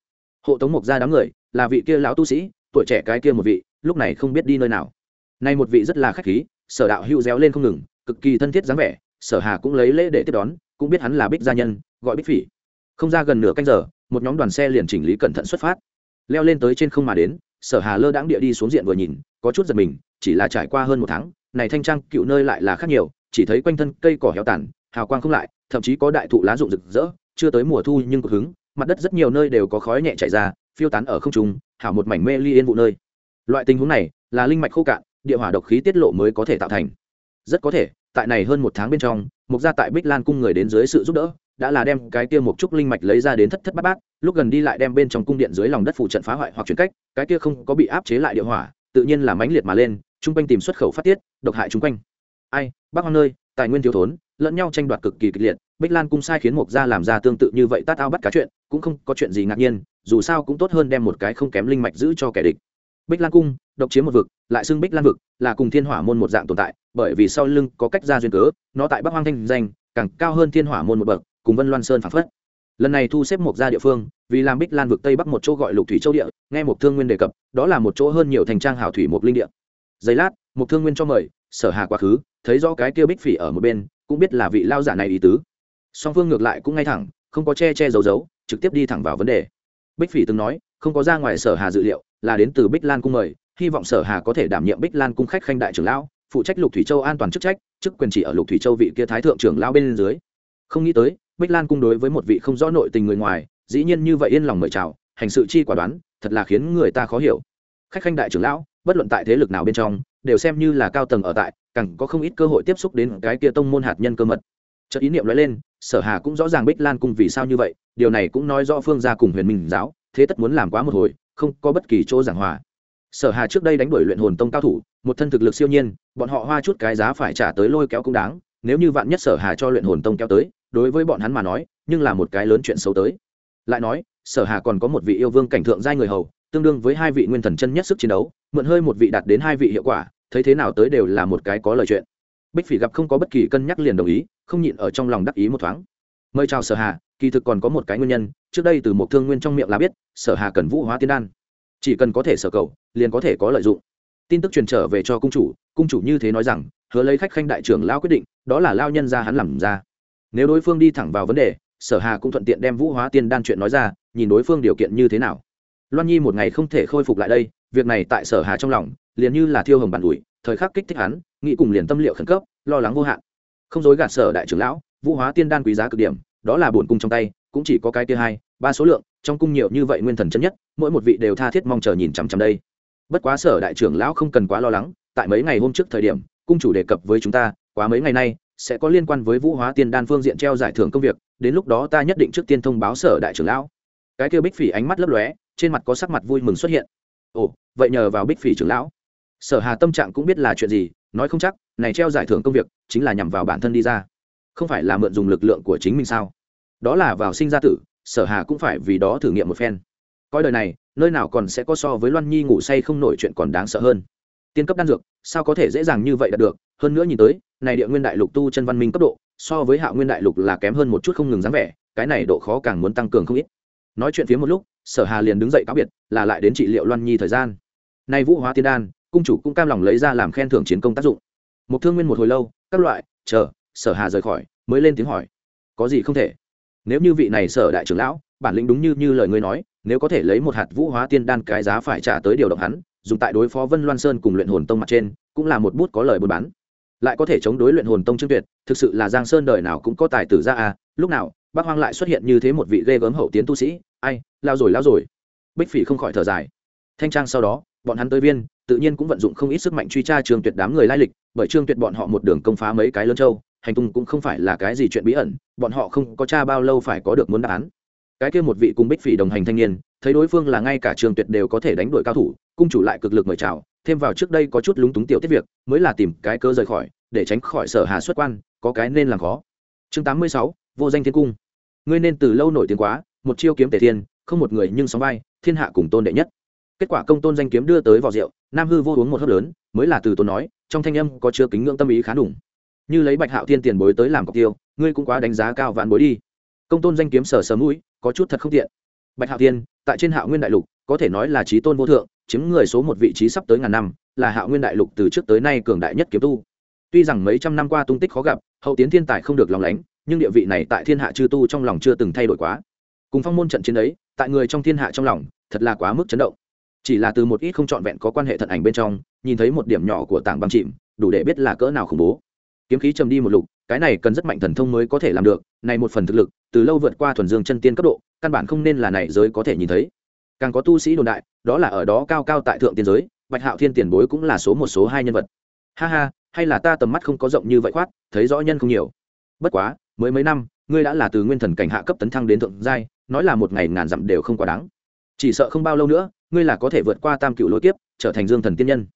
Hộ tống mộc gia đám người, là vị kia lão tu sĩ, tuổi trẻ cái kia một vị, lúc này không biết đi nơi nào. Nay một vị rất là khách khí, sở đạo hữu réo lên không ngừng, cực kỳ thân thiết dáng vẻ, sở hà cũng lấy lễ để tiếp đón, cũng biết hắn là bích gia nhân, gọi bích phỉ. Không ra gần nửa canh giờ, một nhóm đoàn xe liền chỉnh lý cẩn thận xuất phát. Leo lên tới trên không mà đến, sở hà lơ đãng địa đi xuống diện vừa nhìn, có chút giật mình, chỉ là trải qua hơn một tháng, này thanh trang cựu nơi lại là khác nhiều, chỉ thấy quanh thân cây cỏ héo tàn hào quang không lại, thậm chí có đại thụ lá rụng rực rỡ, chưa tới mùa thu nhưng cực hứng, mặt đất rất nhiều nơi đều có khói nhẹ chạy ra, phiêu tán ở không trung hảo một mảnh mê ly yên vụ nơi. Loại tình huống này là linh mạch khô cạn, địa hỏa độc khí tiết lộ mới có thể tạo thành. Rất có thể, tại này hơn một tháng bên trong, mục gia tại bích lan cung người đến dưới sự giúp đỡ, đã là đem cái kia một chút linh mạch lấy ra đến thất thất bát bát, lúc gần đi lại đem bên trong cung điện dưới lòng đất phủ trận phá hoại hoặc chuyển cách, cái kia không có bị áp chế lại địa hỏa, tự nhiên là mãnh liệt mà lên, chung quanh tìm xuất khẩu phát tiết, độc hại chung quanh. Ai, bác hoang nơi, tài nguyên thiếu thốn lẫn nhau tranh đoạt cực kỳ kịch liệt, bích lan cung sai khiến mộc gia làm ra tương tự như vậy tát ao bắt cá chuyện, cũng không có chuyện gì ngạc nhiên, dù sao cũng tốt hơn đem một cái không kém linh mạch giữ cho kẻ địch. Bích lan cung, độc chiếm một vực, lại xưng bích lan vực, là cùng thiên hỏa môn một dạng tồn tại, bởi vì sau lưng có cách ra duyên cớ, nó tại bắc hoang thanh danh, càng cao hơn thiên hỏa môn một bậc, cùng vân loan sơn phản phất. Lần này thu xếp một gia địa phương, vì làm bích lan vực tây bắc một chỗ gọi lục thủy châu địa, nghe một thương nguyên đề cập, đó là một chỗ hơn nhiều thành trang hảo thủy một linh địa. Giây lát một thương nguyên cho mời, sở hà quá khứ, thấy do cái kia bích phỉ ở một bên cũng biết là vị lao giả này ý tứ. Song phương ngược lại cũng ngay thẳng, không có che che giấu giấu, trực tiếp đi thẳng vào vấn đề. Bích phỉ từng nói, không có ra ngoài sở hà dự liệu, là đến từ bích lan cung mời, hy vọng sở hà có thể đảm nhiệm bích lan cung khách khanh đại trưởng lão, phụ trách lục thủy châu an toàn chức trách, chức quyền chỉ ở lục thủy châu vị kia thái thượng trưởng lão bên dưới. Không nghĩ tới, bích lan cung đối với một vị không rõ nội tình người ngoài, dĩ nhiên như vậy yên lòng mời chào, hành sự chi quả đoán, thật là khiến người ta khó hiểu. Khách khanh đại trưởng lão, bất luận tại thế lực nào bên trong, đều xem như là cao tầng ở tại càng có không ít cơ hội tiếp xúc đến cái kia tông môn hạt nhân cơ mật. Chợt ý niệm nói lên, sở hà cũng rõ ràng bích lan cung vì sao như vậy, điều này cũng nói rõ phương gia cùng huyền minh giáo, thế tất muốn làm quá một hồi, không có bất kỳ chỗ giảng hòa. Sở hà trước đây đánh đuổi luyện hồn tông cao thủ, một thân thực lực siêu nhiên, bọn họ hoa chút cái giá phải trả tới lôi kéo cũng đáng, nếu như vạn nhất sở hà cho luyện hồn tông kéo tới, đối với bọn hắn mà nói, nhưng là một cái lớn chuyện xấu tới. Lại nói, sở hà còn có một vị yêu vương cảnh thượng giai người hầu, tương đương với hai vị nguyên thần chân nhất sức chiến đấu, mượn hơi một vị đạt đến hai vị hiệu quả thấy thế nào tới đều là một cái có lời chuyện. Bích phỉ gặp không có bất kỳ cân nhắc liền đồng ý, không nhịn ở trong lòng đắc ý một thoáng. Mời chào sở hà, kỳ thực còn có một cái nguyên nhân, trước đây từ một thương nguyên trong miệng là biết, sở hà cần vũ hóa tiên đan. Chỉ cần có thể sở cầu, liền có thể có lợi dụng. Tin tức truyền trở về cho cung chủ cung chủ như thế nói rằng, hứa lấy khách khanh đại trưởng lao quyết định, đó là lao nhân ra hắn làm ra. Nếu đối phương đi thẳng vào vấn đề, sở hà cũng thuận tiện đem vũ hóa tiên đan chuyện nói ra, nhìn đối phương điều kiện như thế nào. Loan nhi một ngày không thể khôi phục lại đây, việc này tại sở hà trong lòng liền như là thiêu hồng bàn ủi, thời khắc kích thích hắn, nghĩ cùng liền tâm liệu khẩn cấp, lo lắng vô hạn. Không dối gạt sở đại trưởng lão, vũ hóa tiên đan quý giá cực điểm, đó là bổn cung trong tay, cũng chỉ có cái kia hai, ba số lượng, trong cung nhiều như vậy nguyên thần chân nhất, mỗi một vị đều tha thiết mong chờ nhìn chằm chằm đây. Bất quá sở đại trưởng lão không cần quá lo lắng, tại mấy ngày hôm trước thời điểm, cung chủ đề cập với chúng ta, quá mấy ngày nay, sẽ có liên quan với vũ hóa tiên đan phương diện treo giải thưởng công việc, đến lúc đó ta nhất định trước tiên thông báo sở đại trưởng lão. Cái kia bích phỉ ánh mắt lấp lóe, trên mặt có sắc mặt vui mừng xuất hiện. Ồ, vậy nhờ vào bích phỉ trưởng lão sở hà tâm trạng cũng biết là chuyện gì, nói không chắc, này treo giải thưởng công việc, chính là nhằm vào bản thân đi ra. Không phải là mượn dùng lực lượng của chính mình sao? Đó là vào sinh ra tử, sở hà cũng phải vì đó thử nghiệm một phen. Coi đời này, nơi nào còn sẽ có so với loan nhi ngủ say không nổi chuyện còn đáng sợ hơn. Tiên cấp đan dược, sao có thể dễ dàng như vậy đạt được? Hơn nữa nhìn tới, này địa nguyên đại lục tu chân văn minh cấp độ, so với hạ nguyên đại lục là kém hơn một chút không ngừng dáng vẻ, cái này độ khó càng muốn tăng cường không ít. Nói chuyện phía một lúc, sở hà liền đứng dậy cáo biệt, là lại đến trị liệu loan nhi thời gian. Nay vũ hóa tiên đan cung chủ cũng cam lòng lấy ra làm khen thưởng chiến công tác dụng. Một thương nguyên một hồi lâu, các loại, chờ, sở hà rời khỏi, mới lên tiếng hỏi, có gì không thể? Nếu như vị này sở đại trưởng lão, bản lĩnh đúng như như lời ngươi nói, nếu có thể lấy một hạt vũ hóa tiên đan cái giá phải trả tới điều động hắn, dùng tại đối phó vân loan sơn cùng luyện hồn tông mặt trên, cũng là một bút có lời buôn bán. Lại có thể chống đối luyện hồn tông trương tuyệt, thực sự là giang sơn đời nào cũng có tài tử ra à lúc nào bác hoang lại xuất hiện như thế một vị ghê gớm hậu tiến tu sĩ, ai, lao rồi lao rồi. Bích phỉ không khỏi thở dài. Thanh trang sau đó, bọn hắn tới viên tự nhiên cũng vận dụng không ít sức mạnh truy tra trương tuyệt đám người lai lịch, bởi trương tuyệt bọn họ một đường công phá mấy cái lớn châu, hành tung cũng không phải là cái gì chuyện bí ẩn, bọn họ không có cha bao lâu phải có được muốn đáp án. Cái kia một vị cùng bích phỉ đồng hành thanh niên, thấy đối phương là ngay cả trương tuyệt đều có thể đánh đuổi cao thủ, cung chủ lại cực lực mời chào, thêm vào trước đây có chút lúng túng tiểu tiết việc, mới là tìm cái cơ rời khỏi, để tránh khỏi sở hà xuất quan, có cái nên làm khó. Chương tám mươi sáu, vô danh thiên cung. Ngươi nên từ lâu nổi tiếng quá, một chiêu kiếm tề thiên, không một người nhưng sóng vai, thiên hạ cùng tôn đệ nhất kết quả công tôn danh kiếm đưa tới vỏ rượu, nam hư vô uống một hớp lớn, mới là từ tôn nói, trong thanh âm có chứa kính ngưỡng tâm ý khá đủng. Như lấy bạch hạo thiên tiền bối tới làm cọc tiêu, ngươi cũng quá đánh giá cao vạn bối đi. Công tôn danh kiếm sở sớm mũi, có chút thật không tiện. Bạch hạo thiên, tại trên hạo nguyên đại lục, có thể nói là trí tôn vô thượng, chiếm người số một vị trí sắp tới ngàn năm, là hạo nguyên đại lục từ trước tới nay cường đại nhất kiếm tu. Tuy rằng mấy trăm năm qua tung tích khó gặp, hậu tiến thiên tài không được lòng lánh, nhưng địa vị này tại thiên hạ chư tu trong lòng chưa từng thay đổi quá. Cùng phong môn trận chiến ấy, tại người trong thiên hạ trong lòng, thật là quá mức chấn động chỉ là từ một ít không trọn vẹn có quan hệ thận ảnh bên trong, nhìn thấy một điểm nhỏ của tảng băng chìm, đủ để biết là cỡ nào khủng bố. Kiếm khí trầm đi một lục, cái này cần rất mạnh thần thông mới có thể làm được, này một phần thực lực, từ lâu vượt qua thuần dương chân tiên cấp độ, căn bản không nên là này giới có thể nhìn thấy. Càng có tu sĩ đồn đại, đó là ở đó cao cao tại thượng tiên giới, bạch hạo thiên tiền bối cũng là số một số hai nhân vật. Ha ha, hay là ta tầm mắt không có rộng như vậy khoát, thấy rõ nhân không nhiều. Bất quá, mới mấy năm, ngươi đã là từ nguyên thần cảnh hạ cấp tấn thăng đến thượng giai, nói là một ngày ngàn dặm đều không quá đáng. Chỉ sợ không bao lâu nữa ngươi là có thể vượt qua tam cựu lối kiếp, trở thành dương thần tiên nhân.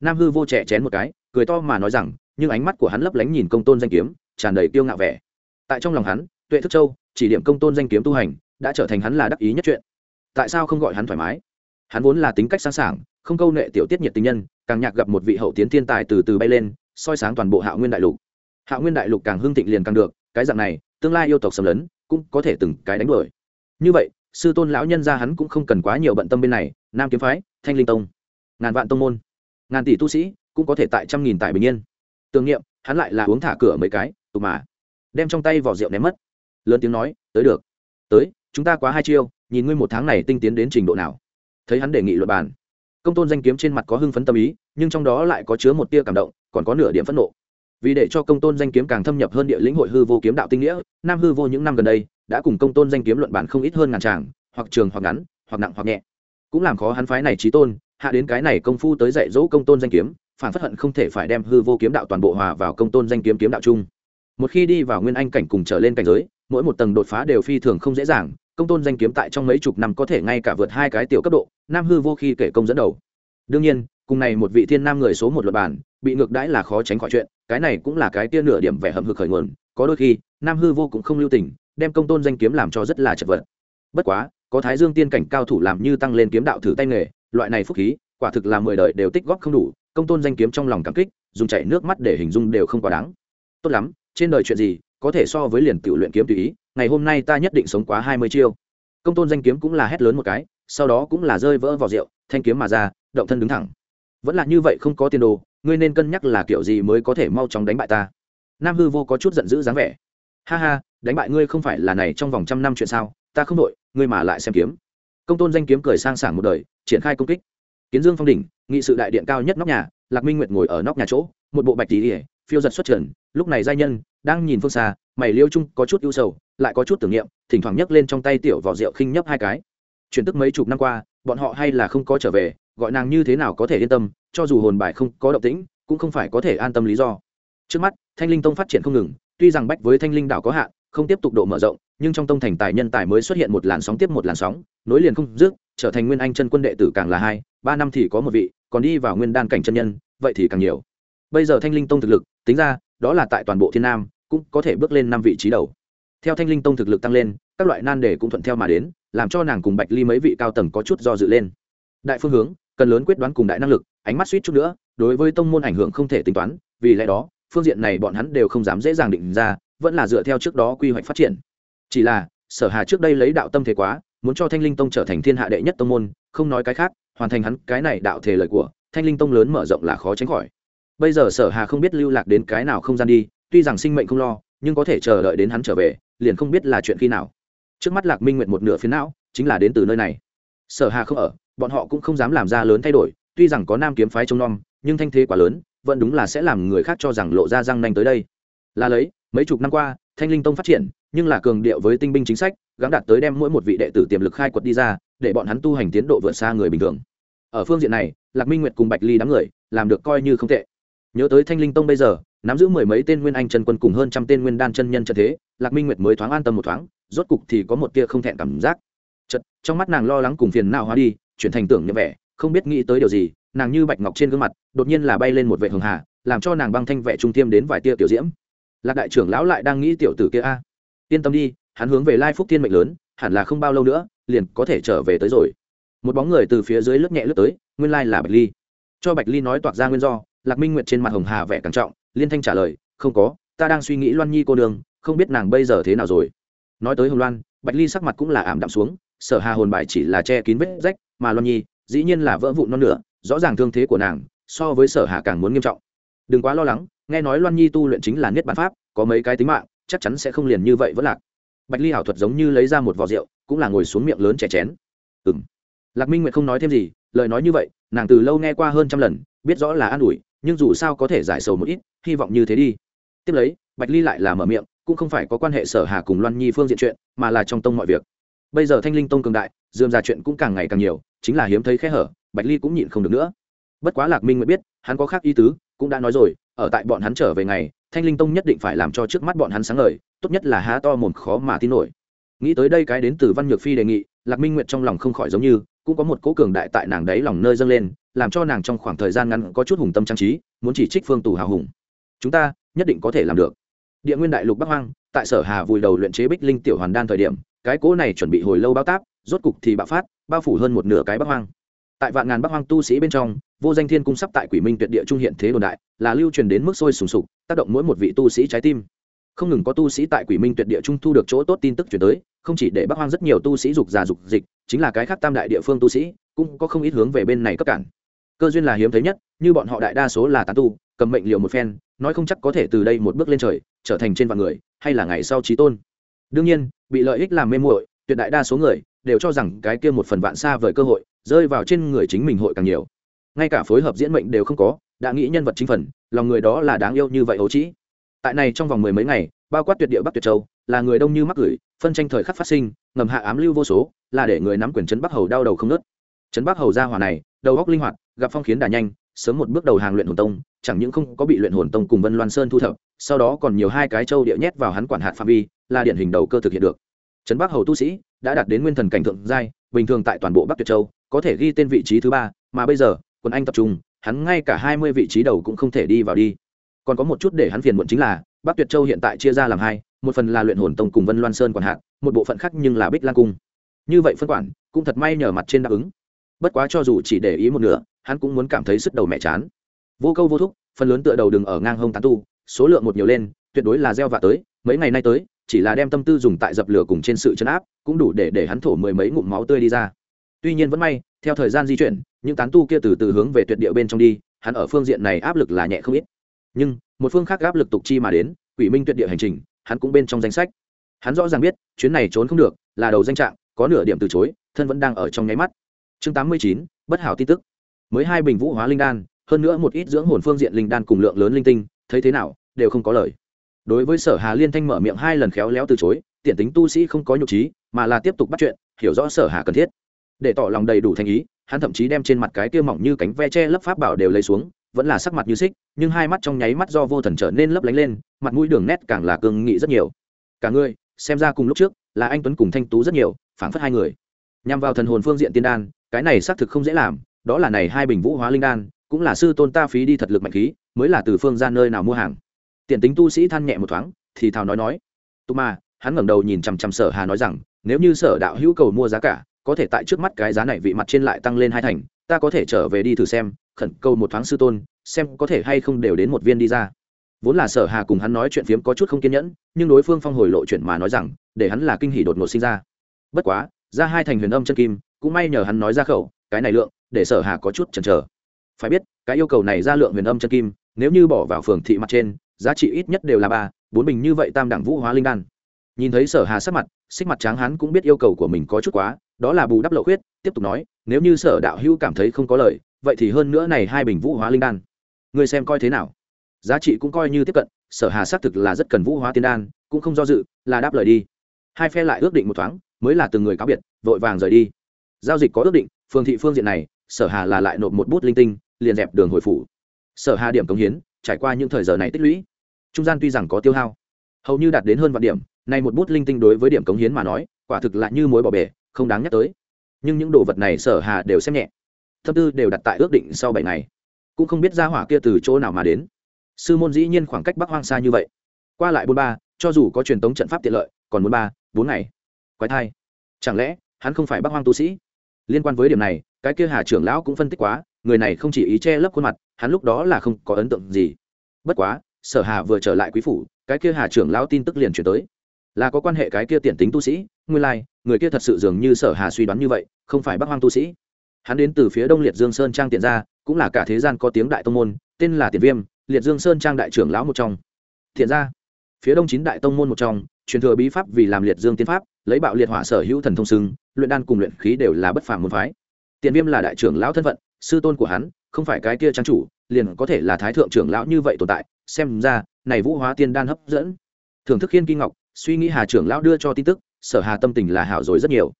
Nam hư vô trẻ chén một cái, cười to mà nói rằng, nhưng ánh mắt của hắn lấp lánh nhìn công tôn danh kiếm, tràn đầy kiêu ngạo vẻ. Tại trong lòng hắn, tuệ thức châu, chỉ điểm công tôn danh kiếm tu hành, đã trở thành hắn là đắc ý nhất chuyện. Tại sao không gọi hắn thoải mái? Hắn vốn là tính cách sáng sảng, không câu nệ tiểu tiết nhiệt tình nhân, càng nhạc gặp một vị hậu tiến thiên tài từ từ bay lên, soi sáng toàn bộ hạ nguyên đại lục. Hạ nguyên đại lục càng hưng thịnh liền càng được, cái dạng này, tương lai yêu tộc xâm lấn, cũng có thể từng cái đánh đuổi. Như vậy sư tôn lão nhân ra hắn cũng không cần quá nhiều bận tâm bên này, nam kiếm phái, thanh linh tông, ngàn vạn tông môn, ngàn tỷ tu sĩ cũng có thể tại trăm nghìn tại bình yên. Tưởng niệm, hắn lại là uống thả cửa mấy cái tục mà, đem trong tay vỏ rượu ném mất. Lớn tiếng nói, tới được, tới, chúng ta quá hai chiêu, nhìn ngươi một tháng này tinh tiến đến trình độ nào. Thấy hắn đề nghị luật bàn, công tôn danh kiếm trên mặt có hưng phấn tâm ý, nhưng trong đó lại có chứa một tia cảm động, còn có nửa điểm phẫn nộ vì để cho công tôn danh kiếm càng thâm nhập hơn địa lĩnh hội hư vô kiếm đạo tinh nghĩa, nam hư vô những năm gần đây đã cùng công tôn danh kiếm luận bản không ít hơn ngàn tràng, hoặc trường hoặc ngắn, hoặc nặng hoặc nhẹ. Cũng làm khó hắn phái này trí tôn, hạ đến cái này công phu tới dạy dỗ công tôn danh kiếm, phản phất hận không thể phải đem hư vô kiếm đạo toàn bộ hòa vào công tôn danh kiếm kiếm đạo chung. Một khi đi vào nguyên anh cảnh cùng trở lên cảnh giới, mỗi một tầng đột phá đều phi thường không dễ dàng, công tôn danh kiếm tại trong mấy chục năm có thể ngay cả vượt hai cái tiểu cấp độ, nam hư vô khi kể công dẫn đầu. Đương nhiên, cùng này một vị thiên nam người số một luật bản, bị ngược đãi là khó tránh khỏi chuyện cái này cũng là cái tia nửa điểm vẻ hầm hực khởi nguồn, có đôi khi, nam hư vô cũng không lưu tình, đem công tôn danh kiếm làm cho rất là chật vật. Bất quá, có thái dương tiên cảnh cao thủ làm như tăng lên kiếm đạo thử tay nghề, loại này phúc khí, quả thực là mười đời đều tích góp không đủ, công tôn danh kiếm trong lòng cảm kích, dùng chảy nước mắt để hình dung đều không quá đáng. Tốt lắm, trên đời chuyện gì, có thể so với liền tiểu luyện kiếm tùy ý, ngày hôm nay ta nhất định sống quá hai mươi chiêu. Công tôn danh kiếm cũng là hét lớn một cái, sau đó cũng là rơi vỡ vào rượu, thanh kiếm mà ra, động thân đứng thẳng. Vẫn là như vậy không có tiền đồ ngươi nên cân nhắc là kiểu gì mới có thể mau chóng đánh bại ta. Nam hư vô có chút giận dữ dáng vẻ. Ha ha, đánh bại ngươi không phải là này trong vòng trăm năm chuyện sao, ta không đội ngươi mà lại xem kiếm. Công tôn danh kiếm cười sang sảng một đời, triển khai công kích. Kiến dương phong đỉnh, nghị sự đại điện cao nhất nóc nhà, lạc minh nguyệt ngồi ở nóc nhà chỗ, một bộ bạch tí ỉa phiêu giật xuất trần, lúc này giai nhân, đang nhìn phương xa, mày liêu chung có chút ưu sầu, lại có chút tưởng niệm, thỉnh thoảng nhấc lên trong tay tiểu vỏ rượu khinh nhấp hai cái. Chuyển tức mấy chục năm qua, bọn họ hay là không có trở về gọi nàng như thế nào có thể yên tâm, cho dù hồn bài không có động tĩnh, cũng không phải có thể an tâm lý do. Trước mắt, thanh linh tông phát triển không ngừng, tuy rằng bách với thanh linh đảo có hạn, không tiếp tục độ mở rộng, nhưng trong tông thành tài nhân tài mới xuất hiện một làn sóng tiếp một làn sóng, nối liền không dứt, trở thành nguyên anh chân quân đệ tử càng là hai, ba năm thì có một vị, còn đi vào nguyên đan cảnh chân nhân, vậy thì càng nhiều. Bây giờ thanh linh tông thực lực, tính ra, đó là tại toàn bộ thiên nam, cũng có thể bước lên năm vị trí đầu. Theo thanh linh tông thực lực tăng lên, các loại nan đề cũng thuận theo mà đến, làm cho nàng cùng bạch ly mấy vị cao tầng có chút do dự lên. Đại phương hướng cần lớn quyết đoán cùng đại năng lực, ánh mắt suýt chút nữa, đối với tông môn ảnh hưởng không thể tính toán, vì lẽ đó, phương diện này bọn hắn đều không dám dễ dàng định ra, vẫn là dựa theo trước đó quy hoạch phát triển. Chỉ là, sở hà trước đây lấy đạo tâm thế quá, muốn cho thanh linh tông trở thành thiên hạ đệ nhất tông môn, không nói cái khác, hoàn thành hắn cái này đạo thể lời của, thanh linh tông lớn mở rộng là khó tránh khỏi. Bây giờ sở hà không biết lưu lạc đến cái nào không gian đi, tuy rằng sinh mệnh không lo, nhưng có thể chờ đợi đến hắn trở về, liền không biết là chuyện khi nào. Trước mắt lạc minh nguyện một nửa phiến não, chính là đến từ nơi này sở hà không ở, bọn họ cũng không dám làm ra lớn thay đổi, tuy rằng có nam kiếm phái trông nom, nhưng thanh thế quá lớn, vẫn đúng là sẽ làm người khác cho rằng lộ ra răng nanh tới đây. Là lấy, mấy chục năm qua, thanh linh tông phát triển, nhưng là cường điệu với tinh binh chính sách gắn đạt tới đem mỗi một vị đệ tử tiềm lực khai quật đi ra, để bọn hắn tu hành tiến độ vượt xa người bình thường. Ở phương diện này, lạc minh nguyệt cùng bạch ly đám người, làm được coi như không tệ. Nhớ tới thanh linh tông bây giờ, nắm giữ mười mấy tên nguyên anh chân quân cùng hơn trăm tên nguyên đan chân nhân trận thế, lạc minh nguyệt mới thoáng an tâm một thoáng, rốt cục thì có một tia không thẹn cảm giác chật, trong mắt nàng lo lắng cùng phiền nào hóa đi, chuyển thành tưởng như vẻ, không biết nghĩ tới điều gì, nàng như bạch ngọc trên gương mặt, đột nhiên là bay lên một vệ hường hà, làm cho nàng băng thanh vệ trung tiêm đến vài tia tiểu diễm. Lạc đại trưởng lão lại đang nghĩ tiểu tử kia a. Yên tâm đi, hắn hướng về lai phúc thiên mệnh lớn, hẳn là không bao lâu nữa, liền có thể trở về tới rồi. Một bóng người từ phía dưới lướt nhẹ lướt tới, nguyên lai là bạch ly. Cho bạch ly nói toạc ra nguyên do, lạc minh nguyệt trên mặt hồng hà vẻ càng trọng, liên thanh trả lời, không có, ta đang suy nghĩ loan nhi cô đường không biết nàng bây giờ thế nào rồi. Nói tới hồng loan, bạch ly sắc mặt cũng là ảm đạm xuống sở hà hồn bài chỉ là che kín vết rách, mà loan nhi, dĩ nhiên là vỡ vụn non nửa, rõ ràng thương thế của nàng, so với sở hà càng muốn nghiêm trọng. Đừng quá lo lắng, nghe nói loan nhi tu luyện chính là niết bản pháp, có mấy cái tính mạng, chắc chắn sẽ không liền như vậy vẫn lạc. Bạch ly ảo thuật giống như lấy ra một vò rượu, cũng là ngồi xuống miệng lớn chè chén. Ừ m lạc minh nguyệt không nói thêm gì, lời nói như vậy, nàng từ lâu nghe qua hơn trăm lần, biết rõ là an ủi, nhưng dù sao có thể giải sầu một ít, hy vọng như thế đi. Tiếp lấy, bạch ly lại là mở miệng, cũng không phải có quan hệ sở hà cùng loan nhi phương diện chuyện, mà là trong tông mọi việc bây giờ thanh linh tông cường đại, dườm ra chuyện cũng càng ngày càng nhiều, chính là hiếm thấy khe hở, bạch ly cũng nhịn không được nữa. Bất quá lạc minh mới biết, hắn có khác ý tứ, cũng đã nói rồi, ở tại bọn hắn trở về ngày, thanh linh tông nhất định phải làm cho trước mắt bọn hắn sáng ngời, tốt nhất là há to mồm khó mà tin nổi. Nghĩ tới đây cái đến từ văn nhược phi đề nghị, lạc minh nguyệt trong lòng không khỏi giống như, cũng có một cố cường đại tại nàng đấy lòng nơi dâng lên, làm cho nàng trong khoảng thời gian ngắn có chút hùng tâm trang trí, muốn chỉ trích phương tù hào hùng. Chúng ta, nhất định có thể làm được. Địa nguyên đại lục bắc hoang, tại sở hà vùi đầu luyện chế bích linh tiểu hoàn đan thời điểm cái cỗ này chuẩn bị hồi lâu bao táp, rốt cục thì bạo phát, bao phủ hơn một nửa cái bắc hoang. Tại vạn ngàn bắc hoang tu sĩ bên trong, vô danh thiên cung sắp tại quỷ minh tuyệt địa trung hiện thế đồn đại, là lưu truyền đến mức sôi sùng sục, tác động mỗi một vị tu sĩ trái tim. Không ngừng có tu sĩ tại quỷ minh tuyệt địa trung thu được chỗ tốt tin tức chuyển tới, không chỉ để bắc hoang rất nhiều tu sĩ dục già dục dịch, chính là cái khác tam đại địa phương tu sĩ, cũng có không ít hướng về bên này cấp cản. Cơ duyên là hiếm thấy nhất, như bọn họ đại đa số là tán tu, cầm mệnh liệu một phen, nói không chắc có thể từ đây một bước lên trời, trở thành trên vạn người, hay là ngày sau trí tôn. Đương nhiên bị lợi ích làm mê muội, tuyệt đại đa số người đều cho rằng cái kia một phần vạn xa vời cơ hội rơi vào trên người chính mình hội càng nhiều. Ngay cả phối hợp diễn mệnh đều không có, đã nghĩ nhân vật chính phần, lòng người đó là đáng yêu như vậy ấu trĩ. Tại này trong vòng mười mấy ngày, bao quát tuyệt địa bắc tuyệt châu, là người đông như mắc gửi, phân tranh thời khắc phát sinh, ngầm hạ ám lưu vô số, là để người nắm quyền trấn bắc hầu đau đầu không nớt trấn bắc hầu ra hỏa này, đầu góc linh hoạt, gặp phong khiến đà nhanh sớm một bước đầu hàng luyện hồn tông, chẳng những không có bị luyện hồn tông cùng vân loan sơn thu thập, sau đó còn nhiều hai cái châu địa nhét vào hắn quản hạt phạm vi, là điển hình đầu cơ thực hiện được. Trấn bắc hầu tu sĩ đã đạt đến nguyên thần cảnh thượng giai, bình thường tại toàn bộ bắc tuyệt châu, có thể ghi tên vị trí thứ ba, mà bây giờ, quân anh tập trung, hắn ngay cả hai mươi vị trí đầu cũng không thể đi vào đi. Còn có một chút để hắn phiền muộn chính là, bắc tuyệt châu hiện tại chia ra làm hai, một phần là luyện hồn tông cùng vân loan sơn quản hạt, một bộ phận khác nhưng là bích lan cung. Như vậy phân quản, cũng thật may nhờ mặt trên đáp ứng. Bất quá cho dù chỉ để ý một nửa hắn cũng muốn cảm thấy sức đầu mẹ chán. Vô câu vô thúc, phần lớn tựa đầu đừng ở ngang hông tán tu, số lượng một nhiều lên, tuyệt đối là gieo vạ tới, mấy ngày nay tới, chỉ là đem tâm tư dùng tại dập lửa cùng trên sự chấn áp, cũng đủ để để hắn thổ mười mấy ngụm máu tươi đi ra. Tuy nhiên vẫn may, theo thời gian di chuyển, những tán tu kia từ từ hướng về tuyệt địa bên trong đi, hắn ở phương diện này áp lực là nhẹ không ít. Nhưng, một phương khác áp lực tục chi mà đến, quỷ minh tuyệt địa hành trình, hắn cũng bên trong danh sách. Hắn rõ ràng biết, chuyến này trốn không được, là đầu danh trạng, có nửa điểm từ chối, thân vẫn đang ở trong nháy mắt. Chương tám mươi chín, bất hảo tin tức mới hai bình vũ hóa linh đan, hơn nữa một ít dưỡng hồn phương diện linh đan cùng lượng lớn linh tinh, thấy thế nào, đều không có lời. Đối với sở hà liên thanh mở miệng hai lần khéo léo từ chối, tiện tính tu sĩ không có nhục trí, mà là tiếp tục bắt chuyện, hiểu rõ sở hà cần thiết. Để tỏ lòng đầy đủ thành ý, hắn thậm chí đem trên mặt cái kia mỏng như cánh ve che lấp pháp bảo đều lấy xuống, vẫn là sắc mặt như xích, nhưng hai mắt trong nháy mắt do vô thần trở nên lấp lánh lên, mặt mũi đường nét càng là cương nghị rất nhiều. Cả người xem ra cùng lúc trước, là anh tuấn cùng thanh tú rất nhiều, phảng phất hai người. Nhằm vào thần hồn phương diện tiên đan, cái này xác thực không dễ làm đó là này hai bình vũ hóa linh đan, cũng là sư tôn ta phí đi thật lực mạnh khí, mới là từ phương ra nơi nào mua hàng. Tiền tính tu sĩ than nhẹ một thoáng, thì thào nói nói. Tu ma hắn ngẩng đầu nhìn chằm chằm sở hà nói rằng, nếu như sở đạo hữu cầu mua giá cả, có thể tại trước mắt cái giá này vị mặt trên lại tăng lên hai thành, ta có thể trở về đi thử xem, khẩn cầu một thoáng sư tôn, xem có thể hay không đều đến một viên đi ra. Vốn là sở hà cùng hắn nói chuyện phiếm có chút không kiên nhẫn, nhưng đối phương phong hồi lộ chuyện mà nói rằng, để hắn là kinh hỉ đột ngột sinh ra. Bất quá, ra hai thành huyền âm chân kim, cũng may nhờ hắn nói ra khẩu cái này lượng, để sở hà có chút chần chờ. Phải biết, cái yêu cầu này ra lượng huyền âm chân kim, nếu như bỏ vào phường thị mặt trên, giá trị ít nhất đều là ba, bốn bình như vậy tam đẳng vũ hóa linh đan. Nhìn thấy sở hà sắc mặt, xích mặt tráng hán cũng biết yêu cầu của mình có chút quá, đó là bù đắp lậu khuyết, tiếp tục nói, nếu như sở đạo hữu cảm thấy không có lời vậy thì hơn nữa này hai bình vũ hóa linh đan. Người xem coi thế nào? Giá trị cũng coi như tiếp cận, sở hà xác thực là rất cần vũ hóa tiên đan, cũng không do dự, là đáp lời đi. Hai phe lại ước định một thoáng, mới là từng người cáo biệt, vội vàng rời đi. Giao dịch có ước định phương thị phương diện này, sở hà là lại nộp một bút linh tinh, liền dẹp đường hồi phủ. Sở hà điểm cống hiến, trải qua những thời giờ này tích lũy, trung gian tuy rằng có tiêu hao, hầu như đạt đến hơn vạn điểm, Nay một bút linh tinh đối với điểm cống hiến mà nói, quả thực lại như mối bỏ bể, không đáng nhắc tới. Nhưng những đồ vật này sở hà đều xem nhẹ thâm tư đều đặt tại ước định sau bảy ngày. Cũng không biết ra hỏa kia từ chỗ nào mà đến. Sư môn dĩ nhiên khoảng cách bắc hoang xa như vậy. Qua lại bốn ba, cho dù có truyền tống trận pháp tiện lợi, còn muốn ba, bốn ngày. Quái thai. Chẳng lẽ hắn không phải bắc hoang tu sĩ? Liên quan với điểm này, cái kia hà trưởng lão cũng phân tích quá, người này không chỉ ý che lấp khuôn mặt, hắn lúc đó là không có ấn tượng gì. Bất quá, sở hà vừa trở lại quý phủ, cái kia hà trưởng lão tin tức liền chuyển tới. Là có quan hệ cái kia tiền tính tu sĩ, nguyên lai, người kia thật sự dường như sở hà suy đoán như vậy, không phải bắc hoang tu sĩ. Hắn đến từ phía đông liệt dương sơn trang tiền ra cũng là cả thế gian có tiếng đại tông môn, tên là tiền viêm, liệt dương sơn trang đại trưởng lão một trong. Thiện ra phía đông chín đại tông môn một trong, truyền thừa bí pháp vì làm liệt dương tiên pháp lấy bạo liệt hỏa sở hữu thần thông sưng luyện đan cùng luyện khí đều là bất phàm môn phái. Tiền viêm là đại trưởng lão thân phận, sư tôn của hắn, không phải cái kia trang chủ, liền có thể là thái thượng trưởng lão như vậy tồn tại, xem ra, này vũ hóa tiên đan hấp dẫn. Thưởng thức khiên kim ngọc, suy nghĩ hà trưởng lão đưa cho tin tức, sở hà tâm tình là hảo rồi rất nhiều.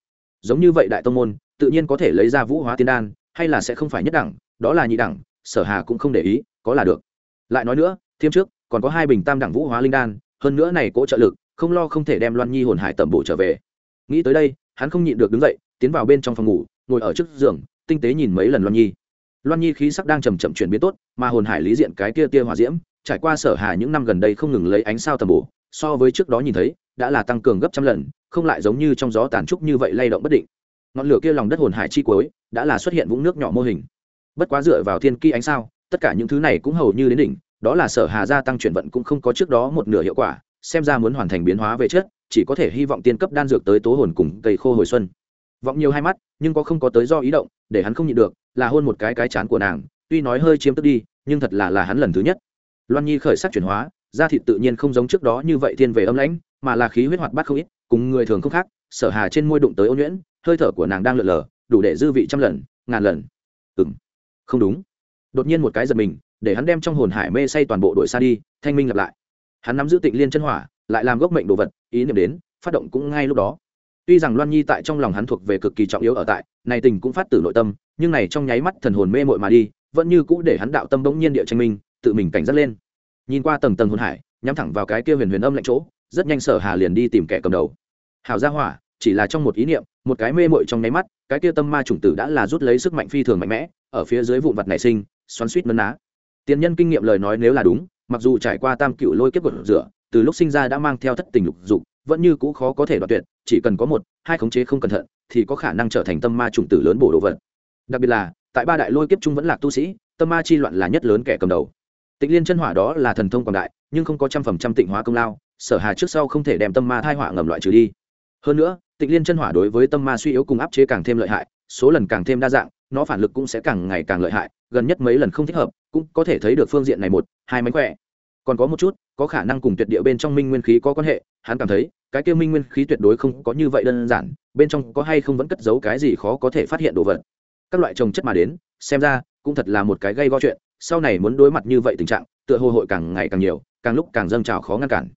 Giống như vậy đại tông môn, tự nhiên có thể lấy ra vũ hóa tiên đan, hay là sẽ không phải nhất đẳng, đó là nhị đẳng, sở hà cũng không để ý, có là được. Lại nói nữa, thêm trước, còn có hai bình tam đẳng vũ hóa linh đan, hơn nữa này cỗ trợ lực không lo không thể đem loan nhi hồn hải tẩm bổ trở về. Nghĩ tới đây, hắn không nhịn được đứng dậy, tiến vào bên trong phòng ngủ, ngồi ở trước giường, tinh tế nhìn mấy lần loan nhi. Loan nhi khí sắc đang chầm chậm chuyển biến tốt, mà hồn hải lý diện cái kia tia hỏa diễm, trải qua sở hà những năm gần đây không ngừng lấy ánh sao tầm bổ, so với trước đó nhìn thấy, đã là tăng cường gấp trăm lần, không lại giống như trong gió tàn trúc như vậy lay động bất định. Ngọn lửa kia lòng đất hồn hải chi cuối, đã là xuất hiện vũng nước nhỏ mô hình. Bất quá dựa vào thiên kỳ ánh sao, tất cả những thứ này cũng hầu như đến đỉnh, đó là sở hà gia tăng chuyển vận cũng không có trước đó một nửa hiệu quả xem ra muốn hoàn thành biến hóa về chất, chỉ có thể hy vọng tiên cấp đan dược tới tố hồn cùng cây khô hồi xuân. Vọng nhiều hai mắt, nhưng có không có tới do ý động, để hắn không nhịn được, là hôn một cái cái chán của nàng, tuy nói hơi chiếm tức đi, nhưng thật là là hắn lần thứ nhất. Loan nhi khởi sắc chuyển hóa, da thịt tự nhiên không giống trước đó như vậy thiên về âm lãnh, mà là khí huyết hoạt bát không ít, cùng người thường không khác, sở hà trên môi đụng tới ô nhuyễn, hơi thở của nàng đang lượn lờ, đủ để dư vị trăm lần, ngàn lần. Ừng không đúng. Đột nhiên một cái giật mình, để hắn đem trong hồn hải mê say toàn bộ đội xa đi, thanh minh lặp lại hắn nắm giữ tịnh liên chân hỏa, lại làm gốc mệnh đồ vật, ý niệm đến, phát động cũng ngay lúc đó. Tuy rằng loan nhi tại trong lòng hắn thuộc về cực kỳ trọng yếu ở tại, này tình cũng phát từ nội tâm, nhưng này trong nháy mắt thần hồn mê mội mà đi, vẫn như cũ để hắn đạo tâm bỗng nhiên địa tranh minh, tự mình cảnh giác lên. Nhìn qua tầng tầng hồn hải, nhắm thẳng vào cái kia huyền huyền âm lạnh chỗ, rất nhanh sở hà liền đi tìm kẻ cầm đầu. Hảo gia hỏa, chỉ là trong một ý niệm, một cái mê mội trong nháy mắt, cái kia tâm ma chủng tử đã là rút lấy sức mạnh phi thường mạnh mẽ, ở phía dưới vụn vật nảy sinh, xoắn suýt mân ná. Tiền nhân kinh nghiệm lời nói nếu là đúng mặc dù trải qua tam cựu lôi kiếp gột rửa, từ lúc sinh ra đã mang theo thất tình lục dục, vẫn như cũ khó có thể đoạt tuyệt, chỉ cần có một, hai khống chế không cẩn thận, thì có khả năng trở thành tâm ma chủng tử lớn bổ đồ vật. Đặc biệt là, tại ba đại lôi kiếp trung vẫn là tu sĩ, tâm ma chi loạn là nhất lớn kẻ cầm đầu. Tịnh liên chân hỏa đó là thần thông quảng đại, nhưng không có trăm phần trăm tịnh hóa công lao, sở hà trước sau không thể đem tâm ma thai họa ngầm loại trừ đi. Hơn nữa, tịnh liên chân hỏa đối với tâm ma suy yếu cùng áp chế càng thêm lợi hại, số lần càng thêm đa dạng, nó phản lực cũng sẽ càng ngày càng lợi hại gần nhất mấy lần không thích hợp, cũng có thể thấy được phương diện này một, hai mánh khỏe. Còn có một chút, có khả năng cùng tuyệt địa bên trong minh nguyên khí có quan hệ, hắn cảm thấy, cái kia minh nguyên khí tuyệt đối không có như vậy đơn giản, bên trong có hay không vẫn cất giấu cái gì khó có thể phát hiện đồ vật. Các loại trồng chất mà đến, xem ra, cũng thật là một cái gây go chuyện, sau này muốn đối mặt như vậy tình trạng, tựa hồ hội càng ngày càng nhiều, càng lúc càng dâng trào khó ngăn cản.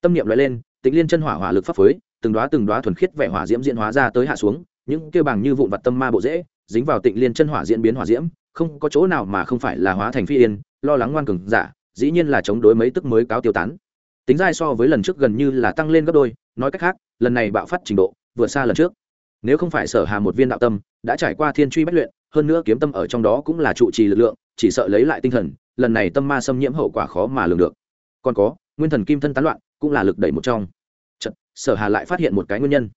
Tâm niệm loại lên, tĩnh liên chân hỏa hỏa lực pháp phối, từng đóa từng đóa thuần khiết vẻ hỏa diễm diễn hóa ra tới hạ xuống, những kia bằng như vụn vật tâm ma bộ dễ dính vào tịnh liên chân hỏa diễn biến hỏa diễm không có chỗ nào mà không phải là hóa thành phi yên lo lắng ngoan cường giả dĩ nhiên là chống đối mấy tức mới cáo tiêu tán. Tính dai so với lần trước gần như là tăng lên gấp đôi nói cách khác lần này bạo phát trình độ vượt xa lần trước. Nếu không phải sở hà một viên đạo tâm đã trải qua thiên truy bất luyện hơn nữa kiếm tâm ở trong đó cũng là trụ trì lực lượng chỉ sợ lấy lại tinh thần lần này tâm ma xâm nhiễm hậu quả khó mà lường được. Còn có nguyên thần kim thân tán loạn cũng là lực đẩy một trong. Chật, sở hà lại phát hiện một cái nguyên nhân.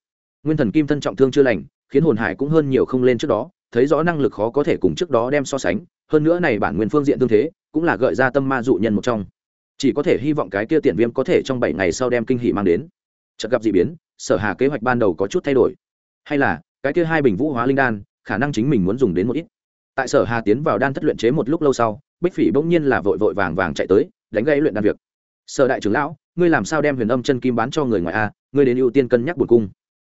Nguyên thần kim thân trọng thương chưa lành khiến hồn hải cũng hơn nhiều không lên trước đó thấy rõ năng lực khó có thể cùng trước đó đem so sánh, hơn nữa này bản nguyên phương diện tương thế, cũng là gợi ra tâm ma dụ nhân một trong. Chỉ có thể hy vọng cái kia tiện viêm có thể trong bảy ngày sau đem kinh hỷ mang đến. Chợt gặp d ị biến, sở hà kế hoạch ban đầu có chút thay đổi. Hay là, cái kia hai bình vũ hóa linh đan, khả năng chính mình muốn dùng đến một ít. Tại sở hà tiến vào đan thất luyện chế một lúc lâu sau, bích phỉ bỗng nhiên là vội vội vàng vàng chạy tới, đánh gây luyện đan việc. Sở đại trưởng lão, ngươi làm sao đem huyền âm chân kim bán cho người ngoài a? Ngươi đến ưu tiên cân nhắc buồn cung.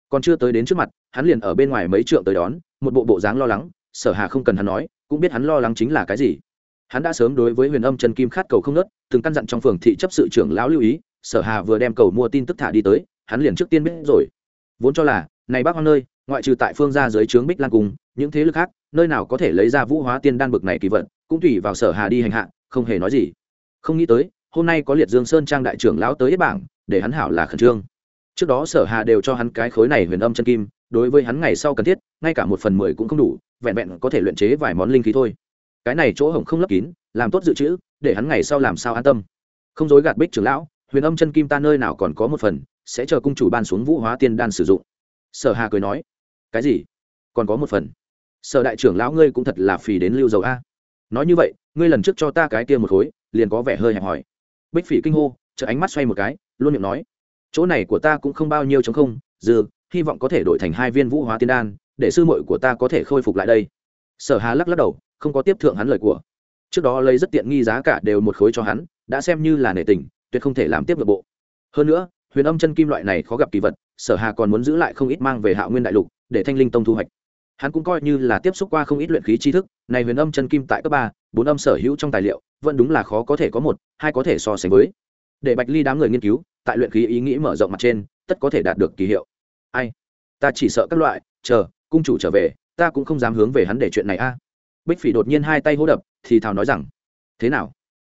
Còn chưa tới đến trước mặt, hắn liền ở bên ngoài mấy trượng tới đón một bộ bộ dáng lo lắng, sở hà không cần hắn nói, cũng biết hắn lo lắng chính là cái gì. Hắn đã sớm đối với huyền âm chân kim khát cầu không nớt từng căn dặn trong phường thị chấp sự trưởng lão lưu ý, sở hà vừa đem cầu mua tin tức thả đi tới, hắn liền trước tiên biết rồi. Vốn cho là, này bác hoang nơi, ngoại trừ tại phương ra dưới trướng bích lan cùng, những thế lực khác, nơi nào có thể lấy ra vũ hóa tiên đan bực này kỳ vận, cũng tùy vào sở hà đi hành hạ, không hề nói gì. Không nghĩ tới, hôm nay có liệt dương sơn trang đại trưởng lão tới hết bảng, để hắn hảo là khẩn trương. Trước đó sở hà đều cho hắn cái khối này huyền âm chân kim đối với hắn ngày sau cần thiết, ngay cả một phần mười cũng không đủ, vẹn vẹn có thể luyện chế vài món linh khí thôi. Cái này chỗ hổng không lấp kín, làm tốt dự trữ, để hắn ngày sau làm sao an tâm. Không dối gạt bích trưởng lão, huyền âm chân kim ta nơi nào còn có một phần, sẽ chờ cung chủ ban xuống vũ hóa tiên đan sử dụng. Sở hà cười nói, cái gì? Còn có một phần? Sở đại trưởng lão ngươi cũng thật là phì đến lưu dầu a. Nói như vậy, ngươi lần trước cho ta cái kia một khối, liền có vẻ hơi hẹp hòi. Bích phỉ kinh hô chợ ánh mắt xoay một cái, luôn miệng nói, chỗ này của ta cũng không bao nhiêu chống không, dư hy vọng có thể đổi thành hai viên vũ hóa tiên đan, để sư muội của ta có thể khôi phục lại đây. Sở hà lắc lắc đầu, không có tiếp thượng hắn lời của. Trước đó lấy rất tiện nghi giá cả đều một khối cho hắn, đã xem như là nể tình, tuyệt không thể làm tiếp nội bộ. Hơn nữa, huyền âm chân kim loại này khó gặp kỳ vật, sở hà còn muốn giữ lại không ít mang về hạ nguyên đại lục, để thanh linh tông thu hoạch. Hắn cũng coi như là tiếp xúc qua không ít luyện khí tri thức, này huyền âm chân kim tại cấp ba, bốn âm sở hữu trong tài liệu, vẫn đúng là khó có thể có một, hai có thể so sánh với. Để bạch ly đám người nghiên cứu, tại luyện khí ý nghĩ mở rộng mặt trên, tất có thể đạt được kỳ hiệu ai? Ta chỉ sợ các loại, chờ, cung chủ trở về, ta cũng không dám hướng về hắn để chuyện này a. Bích phỉ đột nhiên hai tay hỗ đập, thì thào nói rằng, thế nào?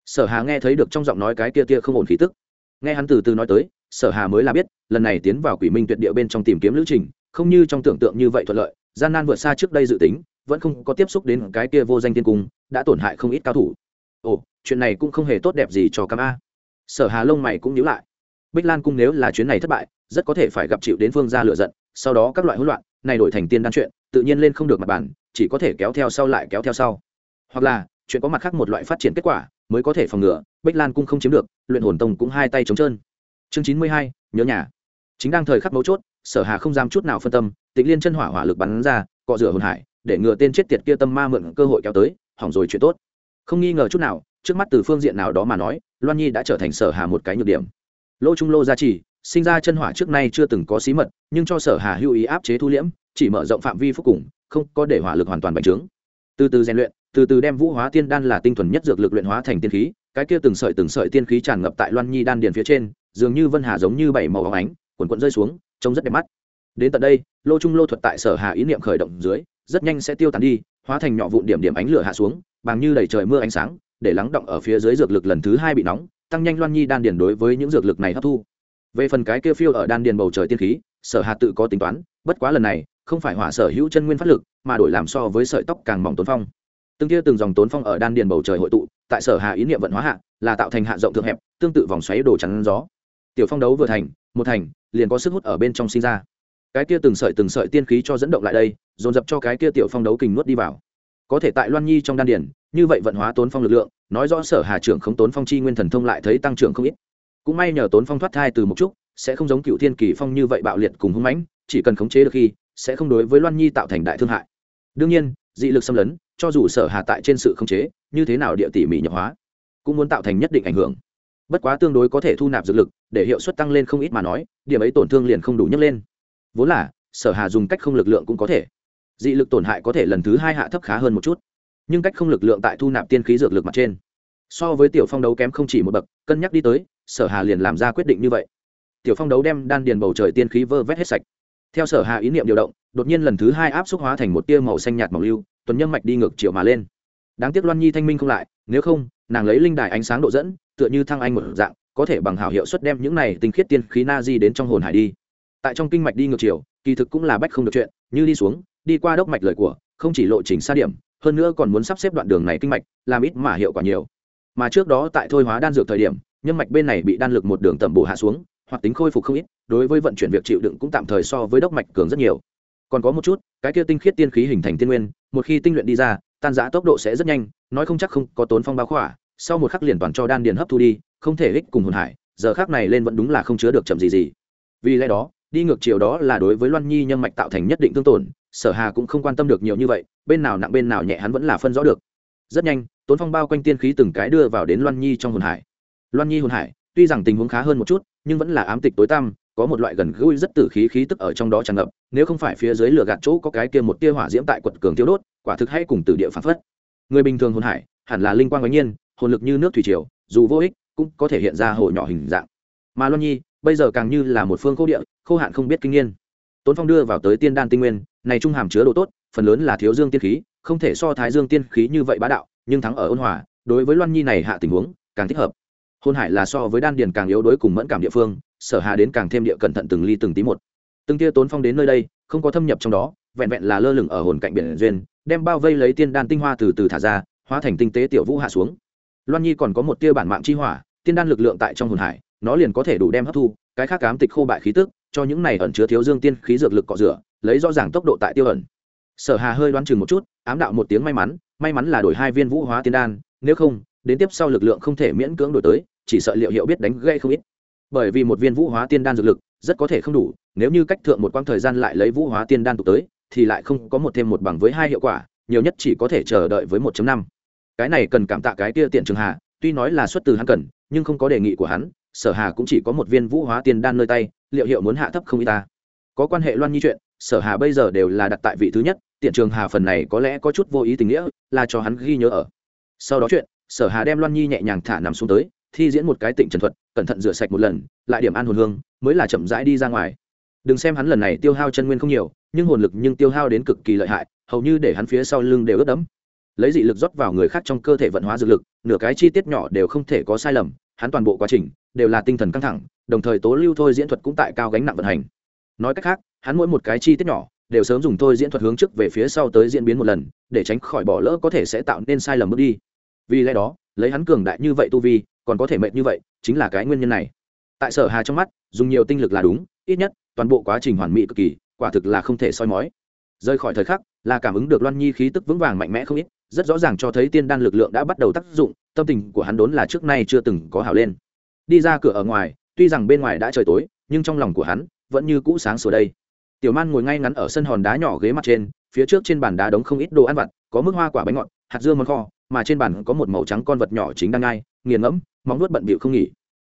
Sở hà nghe thấy được trong giọng nói cái kia kia không ổn khí tức. Nghe hắn từ từ nói tới, sở hà mới là biết, lần này tiến vào quỷ minh tuyệt địa bên trong tìm kiếm lữ trình, không như trong tưởng tượng như vậy thuận lợi, gian nan vượt xa trước đây dự tính, vẫn không có tiếp xúc đến cái kia vô danh tiên cung, đã tổn hại không ít cao thủ. Ồ, chuyện này cũng không hề tốt đẹp gì cho cam a. Sở hà lông mày cũng nhíu lại bích lan cung nếu là chuyến này thất bại, rất có thể phải gặp chịu đến phương gia lựa giận, sau đó các loại hỗn loạn, này đổi thành tiên đan chuyện, tự nhiên lên không được mặt bàn, chỉ có thể kéo theo sau lại kéo theo sau. Hoặc là, chuyện có mặt khác một loại phát triển kết quả, mới có thể phòng ngừa, bích lan cung không chiếm được, luyện hồn tông cũng hai tay trống trơn. Chương chín mươi hai, nhớ nhà. Chính đang thời khắc mấu chốt, sở hà không dám chút nào phân tâm, tịnh liên chân hỏa hỏa lực bắn ra, cọ rửa hồn hải, để ngừa tên chết tiệt kia tâm ma mượn cơ hội kéo tới, hỏng rồi chuyện tốt. Không nghi ngờ chút nào, trước mắt từ phương diện nào đó mà nói, loan nhi đã trở thành sở hà một cái nhược điểm lô trung lô gia trì, sinh ra chân hỏa trước nay chưa từng có xí mật, nhưng cho sở hà hưu ý áp chế thu liễm, chỉ mở rộng phạm vi phúc cùng, không có để hỏa lực hoàn toàn bành trướng. Từ từ rèn luyện, từ từ đem vũ hóa tiên đan là tinh thuần nhất dược lực luyện hóa thành tiên khí, cái kia từng sợi từng sợi tiên khí tràn ngập tại loan nhi đan điền phía trên, dường như vân hà giống như bảy màu óng ánh quần quận rơi xuống, trông rất đẹp mắt. Đến tận đây, lô trung lô thuật tại sở hà ý niệm khởi động dưới, rất nhanh sẽ tiêu tán đi, hóa thành nhỏ vụn điểm điểm ánh lửa hạ xuống, bằng như đầy trời mưa ánh sáng, để lắng động ở phía dưới dược lực lần thứ hai bị nóng tăng nhanh loan nhi đan điền đối với những dược lực này hấp thu. Về phần cái kia phiêu ở đan điền bầu trời tiên khí, sở hà tự có tính toán, bất quá lần này, không phải hỏa sở hữu chân nguyên phát lực, mà đổi làm so với sợi tóc càng mỏng tốn phong. Từng kia từng dòng tốn phong ở đan điền bầu trời hội tụ, tại sở hà ý niệm vận hóa hạ, là tạo thành hạ rộng thượng hẹp, tương tự vòng xoáy đồ chắn gió. Tiểu phong đấu vừa thành, một thành, liền có sức hút ở bên trong sinh ra. Cái kia từng sợi từng sợi tiên khí cho dẫn động lại đây, dồn dập cho cái kia tiểu phong đấu kình nuốt đi vào có thể tại loan nhi trong đan điển như vậy vận hóa tốn phong lực lượng, nói rõ sở hà trưởng không tốn phong chi nguyên thần thông lại thấy tăng trưởng không ít. Cũng may nhờ tốn phong thoát thai từ một chút, sẽ không giống cựu thiên kỳ phong như vậy bạo liệt cùng hung mãnh, chỉ cần khống chế được khi, sẽ không đối với loan nhi tạo thành đại thương hại. Đương nhiên, dị lực xâm lấn, cho dù sở hà tại trên sự khống chế, như thế nào địa tỉ mỉ nhập hóa, cũng muốn tạo thành nhất định ảnh hưởng. Bất quá tương đối có thể thu nạp dược lực, để hiệu suất tăng lên không ít mà nói, điểm ấy tổn thương liền không đủ nhấc lên. Vốn là, sở hà dùng cách không lực lượng cũng có thể dị lực tổn hại có thể lần thứ hai hạ thấp khá hơn một chút, nhưng cách không lực lượng tại thu nạp tiên khí dược lực mặt trên, so với tiểu phong đấu kém không chỉ một bậc, cân nhắc đi tới, sở hà liền làm ra quyết định như vậy. Tiểu phong đấu đem đan điền bầu trời tiên khí vơ vét hết sạch. Theo sở hà ý niệm điều động, đột nhiên lần thứ hai áp xúc hóa thành một tia màu xanh nhạt màu lưu, tuần nhâm mạch đi ngược chiều mà lên. Đáng tiếc loan nhi thanh minh không lại, nếu không, nàng lấy linh đài ánh sáng độ dẫn, tựa như thăng anh một dạng, có thể bằng hảo hiệu suất đem những này tinh khiết tiên khí na di đến trong hồn hải đi. Tại trong kinh mạch đi ngược chiều, kỳ thực cũng là bách không được chuyện, như đi xuống đi qua đốc mạch lời của, không chỉ lộ trình xa điểm, hơn nữa còn muốn sắp xếp đoạn đường này kinh mạch, làm ít mà hiệu quả nhiều. Mà trước đó tại thôi hóa đan dược thời điểm, nhân mạch bên này bị đan lực một đường tầm bổ hạ xuống, hoặc tính khôi phục không ít, đối với vận chuyển việc chịu đựng cũng tạm thời so với đốc mạch cường rất nhiều. Còn có một chút, cái kia tinh khiết tiên khí hình thành tiên nguyên, một khi tinh luyện đi ra, tan giã tốc độ sẽ rất nhanh, nói không chắc không có tốn phong báo khỏa, sau một khắc liền toàn cho đan điền hấp thu đi, không thể ích cùng hồn hải, giờ khác này lên vẫn đúng là không chứa được chậm gì gì. Vì lẽ đó, đi ngược chiều đó là đối với loan nhi nhân mạch tạo thành nhất định tương tổn sở hà cũng không quan tâm được nhiều như vậy, bên nào nặng bên nào nhẹ hắn vẫn là phân rõ được. Rất nhanh, tốn phong bao quanh tiên khí từng cái đưa vào đến loan nhi trong hồn hải. Loan nhi hồn hải, tuy rằng tình huống khá hơn một chút, nhưng vẫn là ám tịch tối tăm, có một loại gần gũi rất tử khí khí tức ở trong đó tràn ngập, nếu không phải phía dưới lửa gạt chỗ có cái kia một tia hỏa diễm tại quật cường tiêu đốt, quả thực hay cùng từ địa phản phất. Người bình thường hồn hải, hẳn là linh quang ngẫu nhiên, hồn lực như nước thủy triều, dù vô ích, cũng có thể hiện ra hồ nhỏ hình dạng. Mà loan nhi, bây giờ càng như là một phương khô địa, khô hạn không biết kinh niên tốn phong đưa vào tới tiên đan tinh nguyên, này trung hàm chứa đồ tốt, phần lớn là thiếu dương tiên khí, không thể so thái dương tiên khí như vậy bá đạo, nhưng thắng ở ôn hòa, đối với loan nhi này hạ tình huống, càng thích hợp. Hôn hải là so với đan điền càng yếu đối cùng mẫn cảm địa phương, sở hà đến càng thêm địa cẩn thận từng ly từng tí một. Từng tia tốn phong đến nơi đây, không có thâm nhập trong đó, vẹn vẹn là lơ lửng ở hồn cạnh biển duyên, đem bao vây lấy tiên đan tinh hoa từ từ thả ra, hóa thành tinh tế tiểu vũ hạ xuống. Loan nhi còn có một tia bản mạng chi hỏa, tiên đan lực lượng tại trong hồn hải, nó liền có thể đủ đem hấp thu, cái khác cám tịch khô bại khí tức cho những này ẩn chứa thiếu dương tiên khí dược lực cọ rửa, lấy rõ ràng tốc độ tại tiêu ẩn. Sở hà hơi đoán chừng một chút, ám đạo một tiếng may mắn may mắn là đổi hai viên vũ hóa tiên đan, nếu không, đến tiếp sau lực lượng không thể miễn cưỡng đổi tới, chỉ sợ liệu hiệu biết đánh gây không ít. Bởi vì một viên vũ hóa tiên đan dược lực, rất có thể không đủ, nếu như cách thượng một quãng thời gian lại lấy vũ hóa tiên đan tụ tới, thì lại không có một thêm một bằng với hai hiệu quả, nhiều nhất chỉ có thể chờ đợi với 1 năm. Cái này cần cảm tạ cái kia tiện trường hà, tuy nói là xuất từ hắn cần, nhưng không có đề nghị của hắn, sở hà cũng chỉ có một viên vũ hóa tiên đan nơi tay liệu hiệu muốn hạ thấp không y ta? Có quan hệ loan nhi chuyện, sở hà bây giờ đều là đặt tại vị thứ nhất, tiện trường hà phần này có lẽ có chút vô ý tình nghĩa, là cho hắn ghi nhớ ở. Sau đó chuyện, sở hà đem loan nhi nhẹ nhàng thả nằm xuống tới, thi diễn một cái tịnh trần thuật, cẩn thận rửa sạch một lần, lại điểm an hồn hương, mới là chậm rãi đi ra ngoài. Đừng xem hắn lần này tiêu hao chân nguyên không nhiều, nhưng hồn lực nhưng tiêu hao đến cực kỳ lợi hại, hầu như để hắn phía sau lưng đều ướt đẫm. Lấy dị lực rót vào người khác trong cơ thể vận hóa dược lực, nửa cái chi tiết nhỏ đều không thể có sai lầm, hắn toàn bộ quá trình đều là tinh thần căng thẳng đồng thời tố lưu thôi diễn thuật cũng tại cao gánh nặng vận hành. Nói cách khác, hắn mỗi một cái chi tiết nhỏ đều sớm dùng thôi diễn thuật hướng trước về phía sau tới diễn biến một lần, để tránh khỏi bỏ lỡ có thể sẽ tạo nên sai lầm bước đi. Vì lẽ đó, lấy hắn cường đại như vậy tu vi, còn có thể mệt như vậy, chính là cái nguyên nhân này. Tại sở hà trong mắt, dùng nhiều tinh lực là đúng, ít nhất, toàn bộ quá trình hoàn mỹ cực kỳ, quả thực là không thể soi mói. Rơi khỏi thời khắc, là cảm ứng được loan nhi khí tức vững vàng mạnh mẽ không ít, rất rõ ràng cho thấy tiên đan lực lượng đã bắt đầu tác dụng, tâm tình của hắn đốn là trước nay chưa từng có hảo lên. Đi ra cửa ở ngoài tuy rằng bên ngoài đã trời tối, nhưng trong lòng của hắn vẫn như cũ sáng sủa đây. Tiểu man ngồi ngay ngắn ở sân hòn đá nhỏ ghế mặt trên, phía trước trên bàn đá đống không ít đồ ăn vặt, có mức hoa quả bánh ngọt, hạt dưa món kho, mà trên bàn có một màu trắng con vật nhỏ chính đang ngai nghiền ngẫm, móng nuốt bận bịu không nghỉ.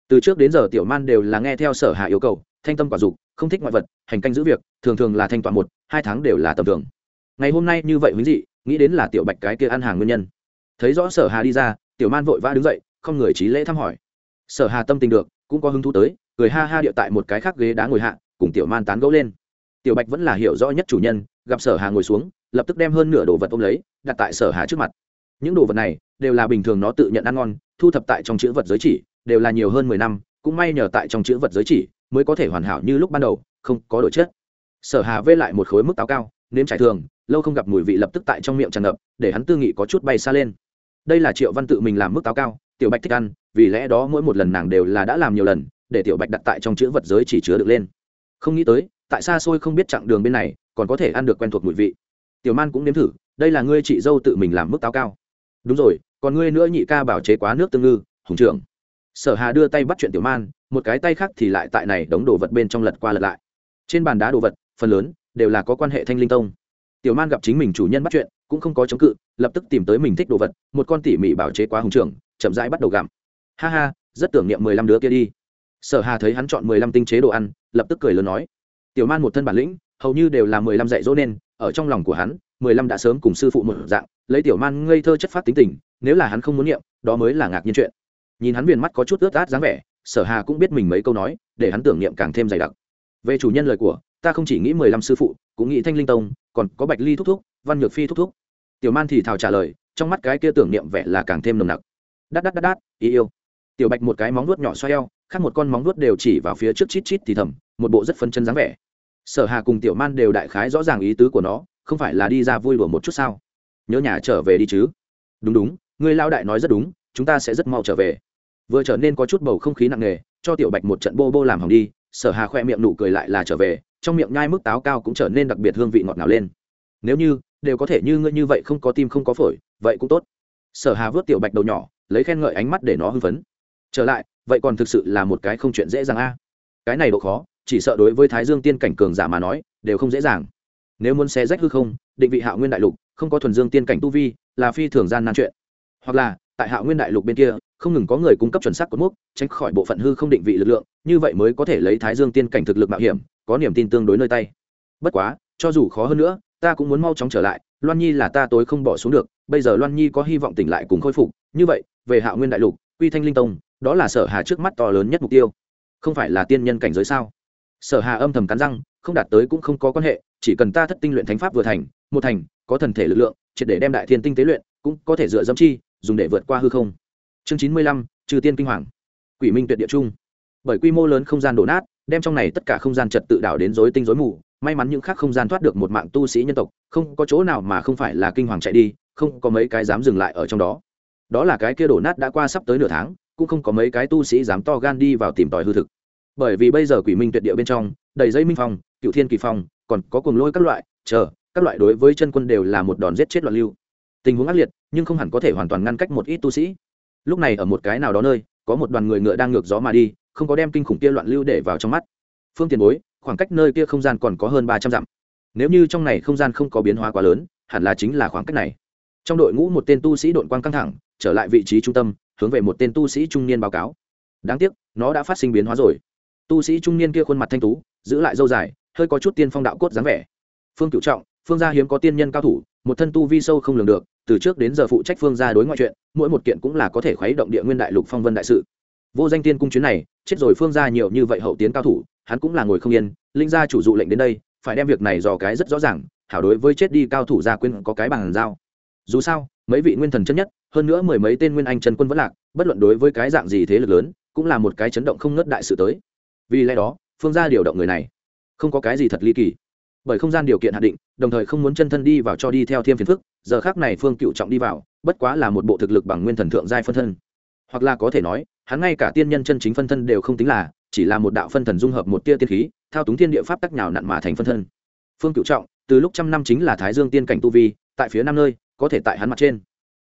Từ trước đến giờ tiểu man đều là nghe theo sở hạ yêu cầu, thanh tâm quả dục, không thích ngoại vật, hành canh giữ việc, thường thường là thanh toàn một, hai tháng đều là tầm thường. Ngày hôm nay như vậy huynh dị, nghĩ đến là tiểu bạch cái kia ăn hàng nguyên nhân. Thấy rõ sở hà đi ra, tiểu man vội vã đứng dậy, không người trí lễ thăm hỏi. Sở hà tâm tình được cũng có hứng thú tới, cười ha ha điệu tại một cái khác ghế đá ngồi hạ, cùng tiểu man tán gẫu lên. Tiểu bạch vẫn là hiểu rõ nhất chủ nhân, gặp sở hà ngồi xuống, lập tức đem hơn nửa đồ vật ôm lấy, đặt tại sở hà trước mặt. Những đồ vật này đều là bình thường nó tự nhận ăn ngon, thu thập tại trong chữ vật giới chỉ, đều là nhiều hơn mười năm, cũng may nhờ tại trong chữ vật giới chỉ mới có thể hoàn hảo như lúc ban đầu, không có đổi chất. Sở hà vê lại một khối mức táo cao, nếm trải thường, lâu không gặp mùi vị lập tức tại trong miệng tràn ngập, để hắn tư nghị có chút bay xa lên. Đây là triệu văn tự mình làm mức táo cao tiểu bạch thích ăn, vì lẽ đó mỗi một lần nàng đều là đã làm nhiều lần, để tiểu bạch đặt tại trong chữ vật giới chỉ chứa được lên. Không nghĩ tới, tại xa xôi không biết chặng đường bên này, còn có thể ăn được quen thuộc mùi vị. Tiểu man cũng nếm thử, đây là ngươi chị dâu tự mình làm mức táo cao. Đúng rồi, còn ngươi nữa nhị ca bảo chế quá nước tương ngư, hùng trưởng. Sở hà đưa tay bắt chuyện tiểu man, một cái tay khác thì lại tại này đống đồ vật bên trong lật qua lật lại. Trên bàn đá đồ vật, phần lớn đều là có quan hệ thanh linh tông. Tiểu man gặp chính mình chủ nhân bắt chuyện, cũng không có chống cự, lập tức tìm tới mình thích đồ vật, một con tỉ mỉ bảo chế quá hùng trưởng chậm rãi bắt đầu gặm. Ha ha, rất tưởng niệm mười lăm đứa kia đi. Sở hà thấy hắn chọn mười lăm tinh chế đồ ăn, lập tức cười lớn nói, tiểu man một thân bản lĩnh, hầu như đều là mười lăm dạy dỗ nên, ở trong lòng của hắn, mười lăm đã sớm cùng sư phụ một dạng, lấy tiểu man ngây thơ chất phát tính tình, nếu là hắn không muốn niệm, đó mới là ngạc nhiên chuyện. Nhìn hắn viền mắt có chút ướt át dáng vẻ, sở hà cũng biết mình mấy câu nói, để hắn tưởng niệm càng thêm dày đặc. Về chủ nhân lời của, ta không chỉ nghĩ mười lăm sư phụ, cũng nghĩ thanh linh tông, còn có bạch ly thúc thúc, văn nhược phi thúc thúc. Tiểu man thì thào trả lời, trong mắt cái kia tưởng niệm vẻ là càng thêm nồng nặc đắt đắt đắt đắt ý yêu. Tiểu bạch một cái móng nuốt nhỏ xoay eo, khác một con móng nuốt đều chỉ vào phía trước chít chít thì thầm, một bộ rất phân chân dáng vẻ. Sở hà cùng tiểu man đều đại khái rõ ràng ý tứ của nó, không phải là đi ra vui đùa một chút sao? Nhớ nhà trở về đi chứ? Đúng đúng, người lao đại nói rất đúng, chúng ta sẽ rất mau trở về. Vừa trở nên có chút bầu không khí nặng nề, cho tiểu bạch một trận bô bô làm hỏng đi, sở hà khoe miệng nụ cười lại là trở về, trong miệng nhai mức táo cao cũng trở nên đặc biệt hương vị ngọt ngào lên. Nếu như, đều có thể như ngươi như vậy không có tim không có phổi, vậy cũng tốt. Sở hà vớt tiểu bạch đầu nhỏ lấy khen ngợi ánh mắt để nó hưng phấn. Trở lại, vậy còn thực sự là một cái không chuyện dễ dàng a. Cái này độ khó, chỉ sợ đối với thái dương tiên cảnh cường giả mà nói, đều không dễ dàng. Nếu muốn xé rách hư không, định vị hạo nguyên đại lục, không có thuần dương tiên cảnh tu vi, là phi thường gian nan chuyện. Hoặc là, tại hạo nguyên đại lục bên kia, không ngừng có người cung cấp chuẩn xác cột mốc, tránh khỏi bộ phận hư không định vị lực lượng, như vậy mới có thể lấy thái dương tiên cảnh thực lực mạo hiểm, có niềm tin tương đối nơi tay. Bất quá, cho dù khó hơn nữa, ta cũng muốn mau chóng trở lại, loan nhi là ta tối không bỏ xuống được, bây giờ loan nhi có hy vọng tỉnh lại cùng khôi phục, như vậy về hạo nguyên đại lục, quy thanh linh tông, đó là sở hà trước mắt to lớn nhất mục tiêu. Không phải là tiên nhân cảnh giới sao? Sở hà âm thầm cắn răng, không đạt tới cũng không có quan hệ, chỉ cần ta thất tinh luyện thánh pháp vừa thành, một thành, có thần thể lực lượng, triệt để đem đại thiên tinh tế luyện, cũng có thể dựa dẫm chi, dùng để vượt qua hư không. Chương chín mươi lăm, trừ tiên kinh hoàng. Quỷ minh tuyệt địa trung. Bởi quy mô lớn không gian đổ nát, đem trong này tất cả không gian trật tự đảo đến rối tinh rối mù, may mắn những khác không gian thoát được một mạng tu sĩ nhân tộc, không có chỗ nào mà không phải là kinh hoàng chạy đi, không có mấy cái dám dừng lại ở trong đó đó là cái kia đổ nát đã qua sắp tới nửa tháng, cũng không có mấy cái tu sĩ dám to gan đi vào tìm tòi hư thực. Bởi vì bây giờ quỷ minh tuyệt địa bên trong, đầy dây minh phong, cựu thiên kỳ phong, còn có cuồng lôi các loại, chờ, các loại đối với chân quân đều là một đòn giết chết loạn lưu. Tình huống ác liệt, nhưng không hẳn có thể hoàn toàn ngăn cách một ít tu sĩ. Lúc này ở một cái nào đó nơi, có một đoàn người ngựa đang ngược gió mà đi, không có đem kinh khủng kia loạn lưu để vào trong mắt. Phương tiền bối, khoảng cách nơi kia không gian còn có hơn ba trăm dặm. Nếu như trong này không gian không có biến hóa quá lớn, hẳn là chính là khoảng cách này. Trong đội ngũ một tên tu sĩ đội quang căng thẳng trở lại vị trí trung tâm, hướng về một tên tu sĩ trung niên báo cáo. Đáng tiếc, nó đã phát sinh biến hóa rồi. Tu sĩ trung niên kia khuôn mặt thanh tú, giữ lại dâu dài, hơi có chút tiên phong đạo cốt dáng vẻ. Phương cựu trọng, phương gia hiếm có tiên nhân cao thủ, một thân tu vi sâu không lường được, từ trước đến giờ phụ trách phương gia đối ngoại chuyện, mỗi một kiện cũng là có thể khuấy động địa nguyên đại lục phong vân đại sự. Vô danh tiên cung chuyến này, chết rồi phương gia nhiều như vậy hậu tiến cao thủ, hắn cũng là ngồi không yên, linh gia chủ dụ lệnh đến đây, phải đem việc này dò cái rất rõ ràng, hảo đối với chết đi cao thủ gia quyên có cái bằng giao dù sao, mấy vị nguyên thần chân nhất hơn nữa mười mấy tên nguyên anh chân quân vẫn lạc, bất luận đối với cái dạng gì thế lực lớn, cũng là một cái chấn động không ngớt đại sự tới. Vì lẽ đó, phương gia điều động người này, không có cái gì thật ly kỳ. Bởi không gian điều kiện hạn định, đồng thời không muốn chân thân đi vào cho đi theo thêm phiền phức, giờ khác này phương cựu trọng đi vào, bất quá là một bộ thực lực bằng nguyên thần thượng giai phân thân. Hoặc là có thể nói, hắn ngay cả tiên nhân chân chính phân thân đều không tính là, chỉ là một đạo phân thần dung hợp một tia tiên khí, thao túng thiên địa pháp tắc nhào nặn mà thành phân thân. Phương cựu trọng, từ lúc trăm năm chính là thái dương tiên cảnh tu vi, tại phía năm nơi, có thể tại hắn mặt trên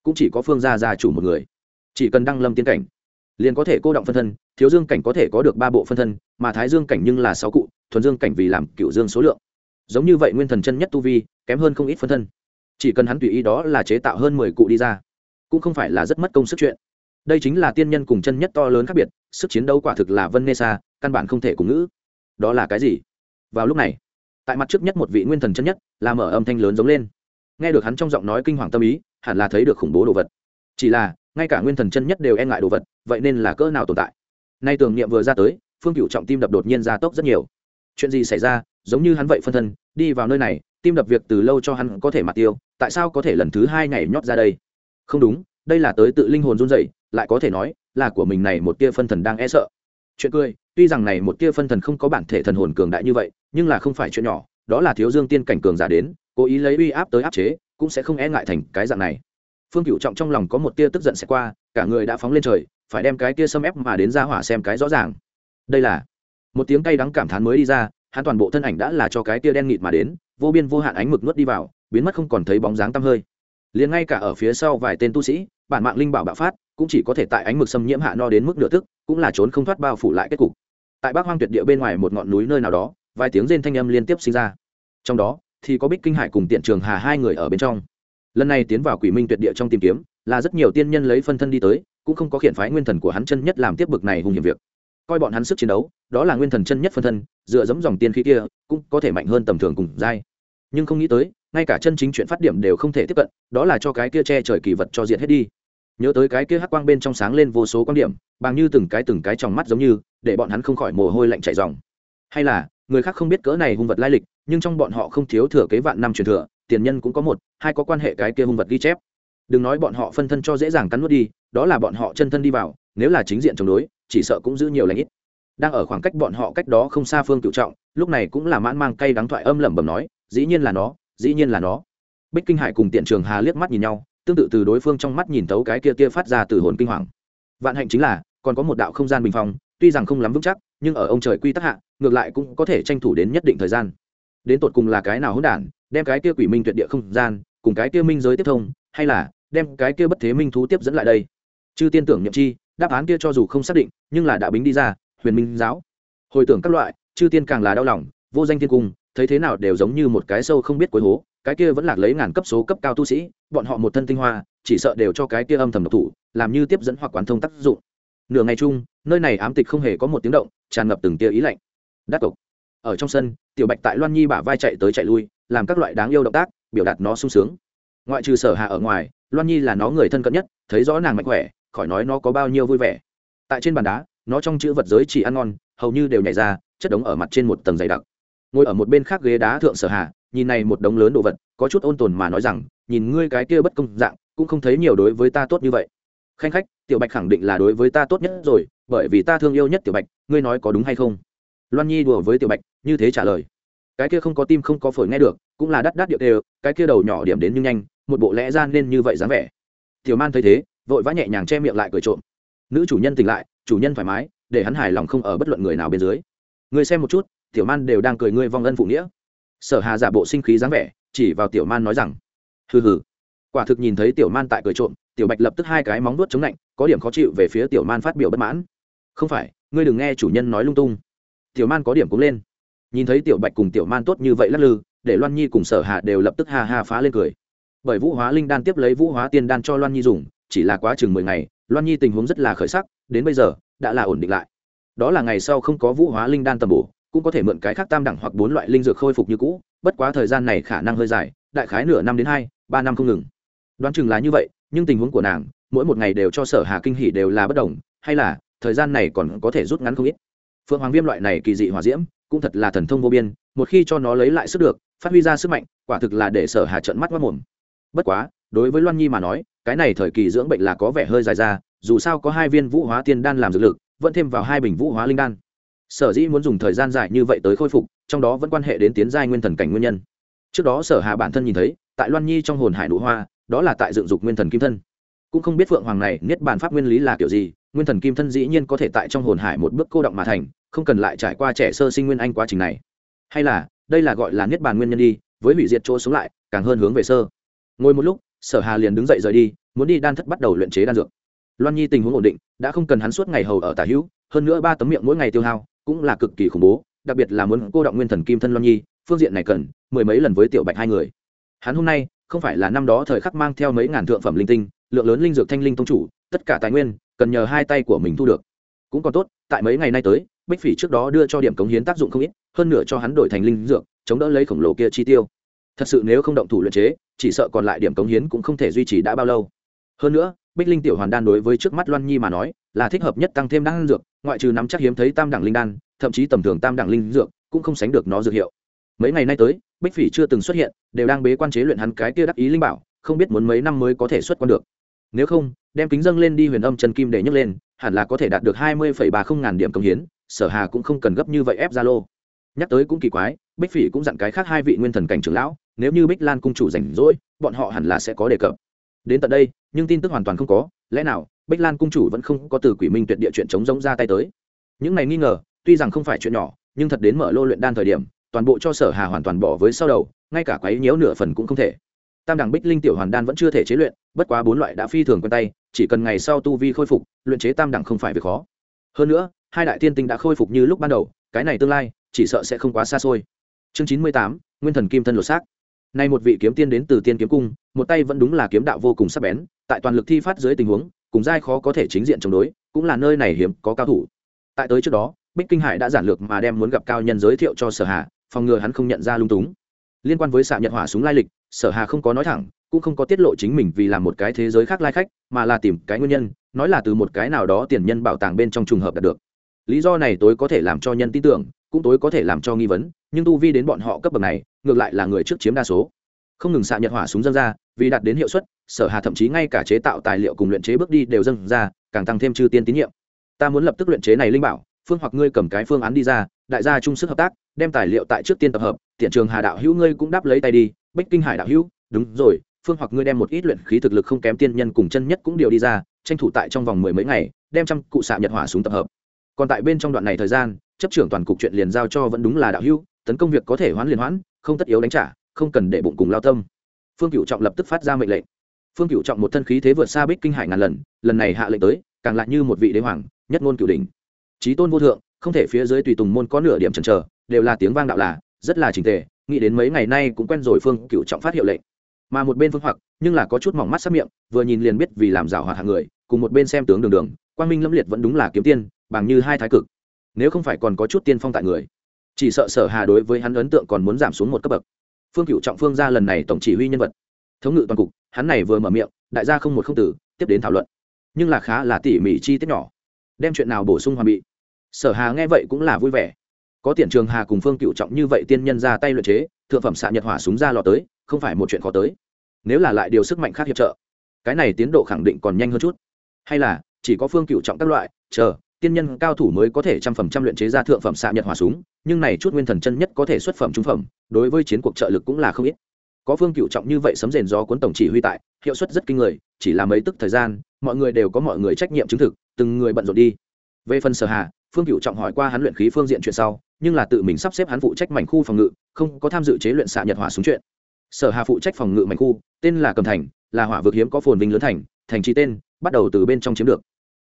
cũng chỉ có phương gia gia chủ một người. Chỉ cần đăng lâm tiên cảnh, liền có thể cô động phân thân, thiếu dương cảnh có thể có được ba bộ phân thân, mà thái dương cảnh nhưng là sáu cụ, thuần dương cảnh vì làm cựu dương số lượng. Giống như vậy nguyên thần chân nhất tu vi, kém hơn không ít phân thân. Chỉ cần hắn tùy ý đó là chế tạo hơn mười cụ đi ra, cũng không phải là rất mất công sức chuyện. Đây chính là tiên nhân cùng chân nhất to lớn khác biệt, sức chiến đấu quả thực là vân nê xa, căn bản không thể cùng ngữ. Đó là cái gì? Vào lúc này, tại mặt trước nhất một vị nguyên thần chân nhất, là mở âm thanh lớn giống lên. Nghe được hắn trong giọng nói kinh hoàng tâm ý hẳn là thấy được khủng bố đồ vật. Chỉ là, ngay cả nguyên thần chân nhất đều e ngại đồ vật, vậy nên là cỡ nào tồn tại? Nay tưởng niệm vừa ra tới, phương cựu trọng tim đập đột nhiên ra tốc rất nhiều. Chuyện gì xảy ra? Giống như hắn vậy phân thân, đi vào nơi này, tim đập việc từ lâu cho hắn có thể mặt tiêu, tại sao có thể lần thứ hai ngày nhót ra đây? Không đúng, đây là tới tự linh hồn run dậy lại có thể nói, là của mình này một tia phân thần đang e sợ. Chuyện cười, tuy rằng này một tia phân thần không có bản thể thần hồn cường đại như vậy, nhưng là không phải chuyện nhỏ, đó là thiếu dương tiên cảnh cường giả đến, cố ý lấy uy áp tới áp chế cũng sẽ không e ngại thành cái dạng này. Phương cựu trọng trong lòng có một tia tức giận sẽ qua, cả người đã phóng lên trời, phải đem cái tia xâm ép mà đến ra hỏa xem cái rõ ràng. Đây là, một tiếng cay đắng cảm thán mới đi ra, hắn toàn bộ thân ảnh đã là cho cái tia đen nghịt mà đến, vô biên vô hạn ánh mực nuốt đi vào, biến mất không còn thấy bóng dáng tăm hơi. Liền ngay cả ở phía sau vài tên tu sĩ, bản mạng linh bảo bạo phát, cũng chỉ có thể tại ánh mực xâm nhiễm hạ no đến mức nửa tức, cũng là trốn không thoát bao phủ lại kết cục. Tại bắc hoang tuyệt địa bên ngoài một ngọn núi nơi nào đó, vài tiếng rên thanh âm liên tiếp sinh ra. Trong đó thì có bích kinh hải cùng tiện trường hà hai người ở bên trong. Lần này tiến vào quỷ minh tuyệt địa trong tìm kiếm, là rất nhiều tiên nhân lấy phân thân đi tới, cũng không có khiển phái nguyên thần của hắn chân nhất làm tiếp bực này hùng hiểm việc. Coi bọn hắn sức chiến đấu, đó là nguyên thần chân nhất phân thân, dựa giống dòng tiên khí kia, cũng có thể mạnh hơn tầm thường cùng dai nhưng không nghĩ tới, ngay cả chân chính chuyện phát điểm đều không thể tiếp cận, đó là cho cái kia che trời kỳ vật cho diệt hết đi. Nhớ tới cái kia hắc quang bên trong sáng lên vô số quan điểm, bằng như từng cái từng cái trong mắt giống như, để bọn hắn không khỏi mồ hôi lạnh chảy dòng hay là người khác không biết cỡ này hung vật lai lịch, nhưng trong bọn họ không thiếu thừa kế vạn năm truyền thừa, tiền nhân cũng có một, hai có quan hệ cái kia hung vật ghi chép. Đừng nói bọn họ phân thân cho dễ dàng cắn nuốt đi, đó là bọn họ chân thân đi vào, nếu là chính diện chống đối, chỉ sợ cũng giữ nhiều lãnh ít. Đang ở khoảng cách bọn họ cách đó không xa phương cựu trọng, lúc này cũng là mãn mang cay đắng thoại âm lẩm bẩm nói, dĩ nhiên là nó, dĩ nhiên là nó. Bích kinh hải cùng tiện trường hà liếc mắt nhìn nhau, tương tự từ đối phương trong mắt nhìn tấu cái kia kia phát ra từ hồn kinh hoàng. Vạn hạnh chính là, còn có một đạo không gian bình phong tuy rằng không lắm vững chắc, nhưng ở ông trời quy tắc hạ, ngược lại cũng có thể tranh thủ đến nhất định thời gian. Đến tột cùng là cái nào hỗn đản, đem cái kia quỷ minh tuyệt địa không gian, cùng cái kia minh giới tiếp thông, hay là đem cái kia bất thế minh thú tiếp dẫn lại đây? Chư tiên tưởng nhậm chi, đáp án kia cho dù không xác định, nhưng là đã bính đi ra, huyền minh giáo. Hồi tưởng các loại, chư tiên càng là đau lòng, vô danh tiên cung, thấy thế nào đều giống như một cái sâu không biết cuối hố, cái kia vẫn lạc lấy ngàn cấp số cấp cao tu sĩ, bọn họ một thân tinh hoa, chỉ sợ đều cho cái kia âm thầm độc thủ, làm như tiếp dẫn hoặc quán thông tác dụng nửa ngày chung, nơi này ám tịch không hề có một tiếng động, tràn ngập từng tia ý lạnh. Đắc cộc ở trong sân, tiểu bạch tại loan nhi bả vai chạy tới chạy lui, làm các loại đáng yêu động tác, biểu đạt nó sung sướng. Ngoại trừ sở hạ ở ngoài, loan nhi là nó người thân cận nhất, thấy rõ nàng mạnh khỏe, khỏi nói nó có bao nhiêu vui vẻ. Tại trên bàn đá, nó trong chữ vật giới chỉ ăn ngon, hầu như đều nhảy ra, chất đống ở mặt trên một tầng dày đặc. Ngồi ở một bên khác ghế đá thượng sở hạ nhìn này một đống lớn đồ vật, có chút ôn tồn mà nói rằng, nhìn ngươi cái kia bất công dạng, cũng không thấy nhiều đối với ta tốt như vậy khanh khách, tiểu bạch khẳng định là đối với ta tốt nhất rồi, bởi vì ta thương yêu nhất tiểu bạch, ngươi nói có đúng hay không? Loan nhi đùa với tiểu bạch, như thế trả lời. Cái kia không có tim không có phổi nghe được, cũng là đắt đắt điệu đều, cái kia đầu nhỏ điểm đến nhưng nhanh, một bộ lẽ ra nên như vậy dáng vẻ. Tiểu man thấy thế, vội vã nhẹ nhàng che miệng lại cười trộm. Nữ chủ nhân tỉnh lại, chủ nhân thoải mái, để hắn hài lòng không ở bất luận người nào bên dưới. Ngươi xem một chút, tiểu man đều đang cười ngươi vong ân phụ nghĩa. Sở hà giả bộ sinh khí dáng vẻ, chỉ vào tiểu man nói rằng, hừ hừ. Quả thực nhìn thấy tiểu man tại cười trộm tiểu bạch lập tức hai cái móng nuốt chống lạnh, có điểm khó chịu về phía tiểu man phát biểu bất mãn. Không phải, ngươi đừng nghe chủ nhân nói lung tung. Tiểu man có điểm cũng lên. Nhìn thấy tiểu bạch cùng tiểu man tốt như vậy lắc lư, để loan nhi cùng sở hạ đều lập tức ha ha phá lên cười. Bởi vũ hóa linh đan tiếp lấy vũ hóa tiên đan cho loan nhi dùng, chỉ là quá chừng mười ngày, loan nhi tình huống rất là khởi sắc, đến bây giờ, đã là ổn định lại. Đó là ngày sau không có vũ hóa linh đan tầm bổ, cũng có thể mượn cái khác tam đẳng hoặc bốn loại linh dược khôi phục như cũ, bất quá thời gian này khả năng hơi dài, đại khái nửa năm đến hai, ba năm không ngừng. Đoán chừng là như vậy nhưng tình huống của nàng, mỗi một ngày đều cho sở hà kinh hỉ đều là bất đồng, hay là, thời gian này còn có thể rút ngắn không ít. Phượng hoàng viêm loại này kỳ dị hòa diễm, cũng thật là thần thông vô biên, một khi cho nó lấy lại sức được, phát huy ra sức mạnh, quả thực là để sở hà trận mắt mất mồm. Bất quá, đối với loan nhi mà nói, cái này thời kỳ dưỡng bệnh là có vẻ hơi dài ra, dù sao có hai viên vũ hóa tiên đan làm dược lực, vẫn thêm vào hai bình vũ hóa linh đan. Sở dĩ muốn dùng thời gian dài như vậy tới khôi phục, trong đó vẫn quan hệ đến tiến giai nguyên thần cảnh nguyên nhân. Trước đó sở hà bản thân nhìn thấy, tại loan nhi trong hồn hải nụ hoa đó là tại dựng dục nguyên thần kim thân. Cũng không biết phượng hoàng này niết bàn pháp nguyên lý là kiểu gì, nguyên thần kim thân dĩ nhiên có thể tại trong hồn hải một bước cô động mà thành, không cần lại trải qua trẻ sơ sinh nguyên anh quá trình này. Hay là, đây là gọi là niết bàn nguyên nhân đi, với hủy diệt chỗ sống lại, càng hơn hướng về sơ. Ngồi một lúc, sở hà liền đứng dậy rời đi, muốn đi đan thất bắt đầu luyện chế đan dược. Loan nhi tình huống ổn định, đã không cần hắn suốt ngày hầu ở tả hữu, hơn nữa ba tấm miệng mỗi ngày tiêu hao, cũng là cực kỳ khủng bố, đặc biệt là muốn cô động nguyên thần kim thân loan nhi, phương diện này cần mười mấy lần với tiểu bạch hai người. Hắn hôm nay không phải là năm đó thời khắc mang theo mấy ngàn thượng phẩm linh tinh, lượng lớn linh dược thanh linh tông chủ, tất cả tài nguyên, cần nhờ hai tay của mình thu được. Cũng còn tốt, tại mấy ngày nay tới, bích phỉ trước đó đưa cho điểm cống hiến tác dụng không ít, hơn nữa cho hắn đổi thành linh dược, chống đỡ lấy khổng lồ kia chi tiêu. Thật sự nếu không động thủ luyện chế, chỉ sợ còn lại điểm cống hiến cũng không thể duy trì đã bao lâu. Hơn nữa, bích linh tiểu hoàn đan đối với trước mắt loan nhi mà nói, là thích hợp nhất tăng thêm đan dược, ngoại trừ nắm chắc hiếm thấy tam đẳng linh đan, thậm chí tầm thường tam đẳng linh dược, cũng không sánh được nó dược hiệu mấy ngày nay tới, bích phỉ chưa từng xuất hiện, đều đang bế quan chế luyện hắn cái kia đắc ý linh bảo, không biết muốn mấy năm mới có thể xuất quan được. Nếu không, đem kính dâng lên đi huyền âm chân kim để nhấc lên, hẳn là có thể đạt được hai mươi ba không ngàn điểm công hiến, sở hà cũng không cần gấp như vậy ép gia lô. Nhắc tới cũng kỳ quái, bích phỉ cũng dặn cái khác hai vị nguyên thần cảnh trưởng lão, nếu như bích lan cung chủ rảnh rỗi, bọn họ hẳn là sẽ có đề cập. Đến tận đây, nhưng tin tức hoàn toàn không có, lẽ nào bích lan cung chủ vẫn không có từ quỷ minh tuyệt địa chuyện chống giống ra tay tới? Những này nghi ngờ, tuy rằng không phải chuyện nhỏ, nhưng thật đến mở lô luyện đan thời điểm toàn bộ cho sở hà hoàn toàn bỏ với sau đầu, ngay cả quấy nhiễu nửa phần cũng không thể. Tam đẳng bích linh tiểu hoàn đan vẫn chưa thể chế luyện, bất quá bốn loại đã phi thường quen tay, chỉ cần ngày sau tu vi khôi phục, luyện chế tam đẳng không phải việc khó. Hơn nữa, hai đại tiên tinh đã khôi phục như lúc ban đầu, cái này tương lai, chỉ sợ sẽ không quá xa xôi. Chương chín mươi tám, nguyên thần kim thân lột xác. Nay một vị kiếm tiên đến từ tiên kiếm cung, một tay vẫn đúng là kiếm đạo vô cùng sắc bén, tại toàn lực thi phát dưới tình huống, cùng giai khó có thể chính diện chống đối, cũng là nơi này hiếm có cao thủ. Tại tới trước đó, bích kinh hải đã giản lược mà đem muốn gặp cao nhân giới thiệu cho sở hà phòng ngừa hắn không nhận ra lung túng. Liên quan với xạ nhật hỏa súng lai lịch, sở hà không có nói thẳng, cũng không có tiết lộ chính mình vì làm một cái thế giới khác lai khách, mà là tìm cái nguyên nhân, nói là từ một cái nào đó tiền nhân bảo tàng bên trong trùng hợp đạt được. Lý do này tối có thể làm cho nhân tin tưởng, cũng tối có thể làm cho nghi vấn, nhưng tu vi đến bọn họ cấp bậc này, ngược lại là người trước chiếm đa số. Không ngừng xạ nhật hỏa súng dân ra, vì đạt đến hiệu suất, sở hà thậm chí ngay cả chế tạo tài liệu cùng luyện chế bước đi đều dâng ra, càng tăng thêm chư tiên tín nhiệm. Ta muốn lập tức luyện chế này linh bảo, phương hoặc ngươi cầm cái phương án đi ra đại gia chung sức hợp tác, đem tài liệu tại trước tiên tập hợp, tiện trường hà đạo hữu ngươi cũng đáp lấy tay đi bách kinh hải đạo hữu, đúng rồi, phương hoặc ngươi đem một ít luyện khí thực lực không kém tiên nhân cùng chân nhất cũng điều đi ra, tranh thủ tại trong vòng mười mấy ngày, đem trăm cụ xạ nhật hỏa xuống tập hợp. Còn tại bên trong đoạn này thời gian, chấp trưởng toàn cục chuyện liền giao cho vẫn đúng là đạo hữu, tấn công việc có thể hoãn liền hoãn không tất yếu đánh trả, không cần để bụng cùng lao tâm. Phương cựu trọng lập tức phát ra mệnh lệnh. Phương cựu trọng một thân khí thế vượt xa bích kinh hải ngàn lần lần này hạ lệnh tới, càng lại như một vị đế hoàng, nhất ngôn cửu đỉnh. Trí tôn vô thượng không thể phía dưới tùy tùng môn có nửa điểm chần chờ, đều là tiếng vang đạo là, rất là trình tề, nghĩ đến mấy ngày nay cũng quen rồi phương cựu trọng phát hiệu lệnh. Mà một bên phương hoặc, nhưng là có chút mỏng mắt sắc miệng, vừa nhìn liền biết vì làm rào hoạt hàng người, cùng một bên xem tướng đường đường, quang minh lâm liệt vẫn đúng là kiếm tiên, bằng như hai thái cực. Nếu không phải còn có chút tiên phong tại người, chỉ sợ sở hà đối với hắn ấn tượng còn muốn giảm xuống một cấp bậc. Phương cựu trọng phương ra lần này tổng chỉ huy nhân vật. Thống ngự toàn cục, hắn này vừa mở miệng, đại gia không một không tử, tiếp đến thảo luận. Nhưng là khá là tỉ mỉ chi tiết nhỏ. Đem chuyện nào bổ sung hoàn bị sở hà nghe vậy cũng là vui vẻ. Có tiền trường hà cùng phương cựu trọng như vậy tiên nhân ra tay luyện chế, thượng phẩm xạ nhật hỏa súng ra lò tới, không phải một chuyện khó tới. Nếu là lại điều sức mạnh khác hiệp trợ, cái này tiến độ khẳng định còn nhanh hơn chút. Hay là, chỉ có phương cựu trọng các loại, chờ, tiên nhân cao thủ mới có thể trăm phần trăm luyện chế ra thượng phẩm xạ nhật hỏa súng, nhưng này chút nguyên thần chân nhất có thể xuất phẩm trung phẩm, đối với chiến cuộc trợ lực cũng là không ít. Có phương cựu trọng như vậy sấm rền gió cuốn tổng chỉ huy tại, hiệu suất rất kinh người, chỉ là mấy tức thời gian, mọi người đều có mọi người trách nhiệm chứng thực, từng người bận rộn đi. Về phần sở hà phương cựu trọng hỏi qua hắn luyện khí phương diện chuyện sau, nhưng là tự mình sắp xếp hắn phụ trách mảnh khu phòng ngự, không có tham dự chế luyện xạ nhật hỏa súng chuyện. Sở hà phụ trách phòng ngự mảnh khu, tên là cầm thành, là hỏa vực hiếm có phồn vinh lớn thành thành trí tên, bắt đầu từ bên trong chiếm được.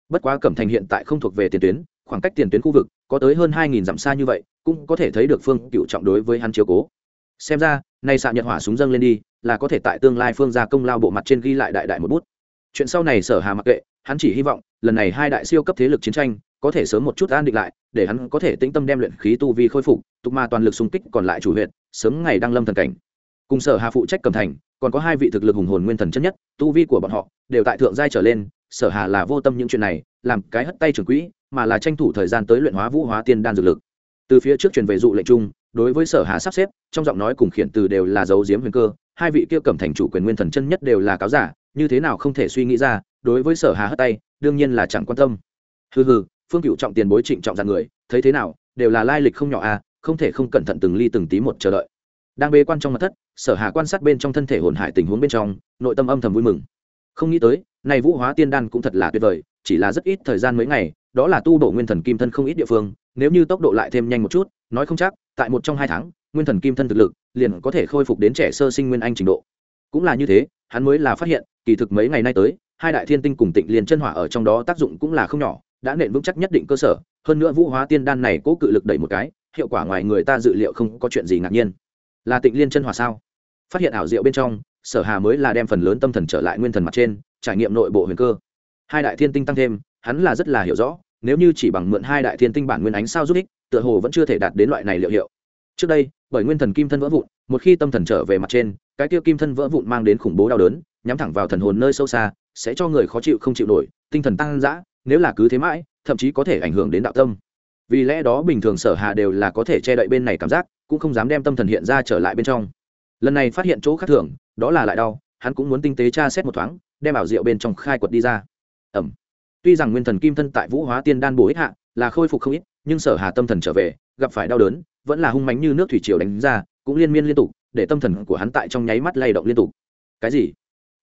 Bất quá cẩm thành hiện tại không thuộc về tiền tuyến, khoảng cách tiền tuyến khu vực có tới hơn hai nghìn dặm xa như vậy, cũng có thể thấy được phương cựu trọng đối với hắn chiếu cố. Xem ra, nay xạ nhật hỏa súng dâng lên đi, là có thể tại tương lai phương gia công lao bộ mặt trên ghi lại đại đại một bút. Chuyện sau này sở hà mặc kệ, hắn chỉ hy vọng, lần này hai đại siêu cấp thế lực chiến tranh có thể sớm một chút an định lại, để hắn có thể tĩnh tâm đem luyện khí tu vi khôi phục, tục ma toàn lực xung kích còn lại chủ huyện sớm ngày đăng lâm thần cảnh. Cùng sở hà phụ trách cầm thành, còn có hai vị thực lực hùng hồn nguyên thần chân nhất, tu vi của bọn họ đều tại thượng giai trở lên, sở hà là vô tâm những chuyện này, làm cái hất tay trưởng quỹ, mà là tranh thủ thời gian tới luyện hóa vũ hóa tiên đan dược lực. Từ phía trước truyền về dụ lệnh chung, đối với sở hà sắp xếp, trong giọng nói cùng khiển từ đều là dấu diếm huyền cơ, hai vị kia cầm thành chủ quyền nguyên thần chân nhất đều là cáo giả, như thế nào không thể suy nghĩ ra, đối với sở hà hất tay, đương nhiên là chẳng quan tâm. Hừ hừ phương cựu trọng tiền bối trịnh trọng dạng người, thấy thế nào? Đều là lai lịch không nhỏ à không thể không cẩn thận từng ly từng tí một chờ đợi. Đang bế quan trong mặt thất, sở hà quan sát bên trong thân thể hồn hải tình huống bên trong, nội tâm âm thầm vui mừng. Không nghĩ tới, này vũ hóa tiên đan cũng thật là tuyệt vời, chỉ là rất ít thời gian mấy ngày, đó là tu bổ nguyên thần kim thân không ít địa phương, nếu như tốc độ lại thêm nhanh một chút, nói không chắc, tại một trong hai tháng, nguyên thần kim thân thực lực liền có thể khôi phục đến trẻ sơ sinh nguyên anh trình độ. Cũng là như thế, hắn mới là phát hiện, kỳ thực mấy ngày nay tới, hai đại thiên tinh cùng tịnh liền chân hỏa ở trong đó tác dụng cũng là không nhỏ đã nện vững chắc nhất định cơ sở, hơn nữa vũ hóa tiên đan này cố cự lực đẩy một cái, hiệu quả ngoài người ta dự liệu không có chuyện gì ngạc nhiên. Là tịnh liên chân hòa sao? Phát hiện ảo diệu bên trong, sở hà mới là đem phần lớn tâm thần trở lại nguyên thần mặt trên, trải nghiệm nội bộ huyền cơ. Hai đại thiên tinh tăng thêm, hắn là rất là hiểu rõ, nếu như chỉ bằng mượn hai đại thiên tinh bản nguyên ánh sao giúp ích, tựa hồ vẫn chưa thể đạt đến loại này liệu hiệu. Trước đây, bởi nguyên thần kim thân vỡ vụn, một khi tâm thần trở về mặt trên, cái tiêu kim thân vỡ vụn mang đến khủng bố đau đớn, nhắm thẳng vào thần hồn nơi sâu xa, sẽ cho người khó chịu không chịu nổi, tinh thần tăng dã nếu là cứ thế mãi, thậm chí có thể ảnh hưởng đến đạo tâm. Vì lẽ đó bình thường sở hà đều là có thể che đậy bên này cảm giác, cũng không dám đem tâm thần hiện ra trở lại bên trong. Lần này phát hiện chỗ khác thường, đó là lại đau, hắn cũng muốn tinh tế tra xét một thoáng, đem ảo diệu bên trong khai quật đi ra. Ẩm. Tuy rằng nguyên thần kim thân tại vũ hóa tiên đan bổ ích hạ, là khôi phục không ít, nhưng sở hà tâm thần trở về, gặp phải đau đớn, vẫn là hung mánh như nước thủy triều đánh ra, cũng liên miên liên tục, để tâm thần của hắn tại trong nháy mắt lay động liên tục. Cái gì?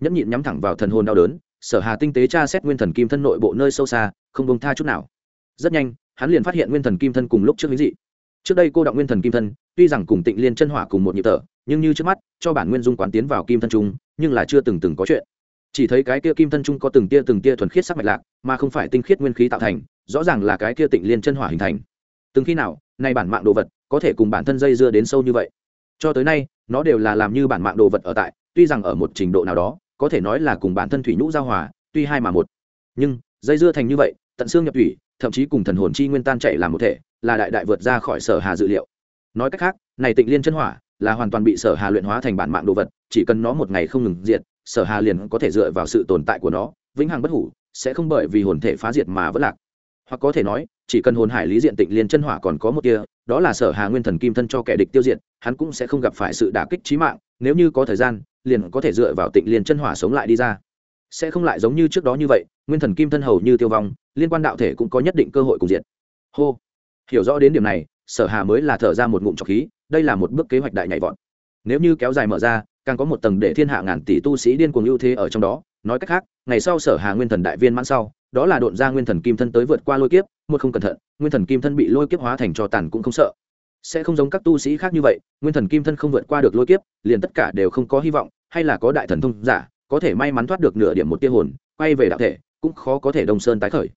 Nhẫn nhịn nhắm thẳng vào thần hồn đau đớn sở hà tinh tế tra xét nguyên thần kim thân nội bộ nơi sâu xa, không bông tha chút nào. Rất nhanh, hắn liền phát hiện nguyên thần kim thân cùng lúc trước lý dị. Trước đây cô đọng nguyên thần kim thân, tuy rằng cùng tịnh liên chân hỏa cùng một nhịp thở, nhưng như trước mắt, cho bản nguyên dung quán tiến vào kim thân trung, nhưng là chưa từng từng có chuyện. Chỉ thấy cái kia kim thân trung có từng tia từng tia thuần khiết sắc mạch lạc, mà không phải tinh khiết nguyên khí tạo thành, rõ ràng là cái kia tịnh liên chân hỏa hình thành. Từng khi nào, nay bản mạng đồ vật có thể cùng bản thân dây dưa đến sâu như vậy? Cho tới nay, nó đều là làm như bản mạng đồ vật ở tại, tuy rằng ở một trình độ nào đó có thể nói là cùng bản thân thủy nhũ giao hòa, tuy hai mà một. Nhưng, dây dưa thành như vậy, tận xương nhập thủy, thậm chí cùng thần hồn chi nguyên tan chạy làm một thể, là đại đại vượt ra khỏi sở hà dự liệu. Nói cách khác, này tịnh liên chân hỏa, là hoàn toàn bị sở hà luyện hóa thành bản mạng đồ vật, chỉ cần nó một ngày không ngừng diệt, sở hà liền có thể dựa vào sự tồn tại của nó, vĩnh hằng bất hủ, sẽ không bởi vì hồn thể phá diệt mà vẫn lạc. Hoặc có thể nói, chỉ cần hồn hải lý diện tịnh liên chân hỏa còn có một tia đó là sở hà nguyên thần kim thân cho kẻ địch tiêu diệt, hắn cũng sẽ không gặp phải sự đả kích trí mạng, nếu như có thời gian liền có thể dựa vào tịnh liên chân hỏa sống lại đi ra. Sẽ không lại giống như trước đó như vậy, nguyên thần kim thân hầu như tiêu vong, liên quan đạo thể cũng có nhất định cơ hội cùng diện. Hô. Hiểu rõ đến điểm này, sở hà mới là thở ra một ngụm trọc khí, đây là một bước kế hoạch đại nhảy vọt. Nếu như kéo dài mở ra, càng có một tầng để thiên hạ ngàn tỷ tu sĩ điên cuồng ưu thế ở trong đó. Nói cách khác, ngày sau sở hà nguyên thần đại viên mãn sau, đó là độn ra nguyên thần kim thân tới vượt qua lôi kiếp, một không cẩn thận, nguyên thần kim thân bị lôi kiếp hóa thành cho tàn cũng không sợ sẽ không giống các tu sĩ khác như vậy, nguyên thần kim thân không vượt qua được lôi kiếp, liền tất cả đều không có hy vọng, hay là có đại thần thông giả, có thể may mắn thoát được nửa điểm một tia hồn, quay về đạo thể, cũng khó có thể đông sơn tái khởi.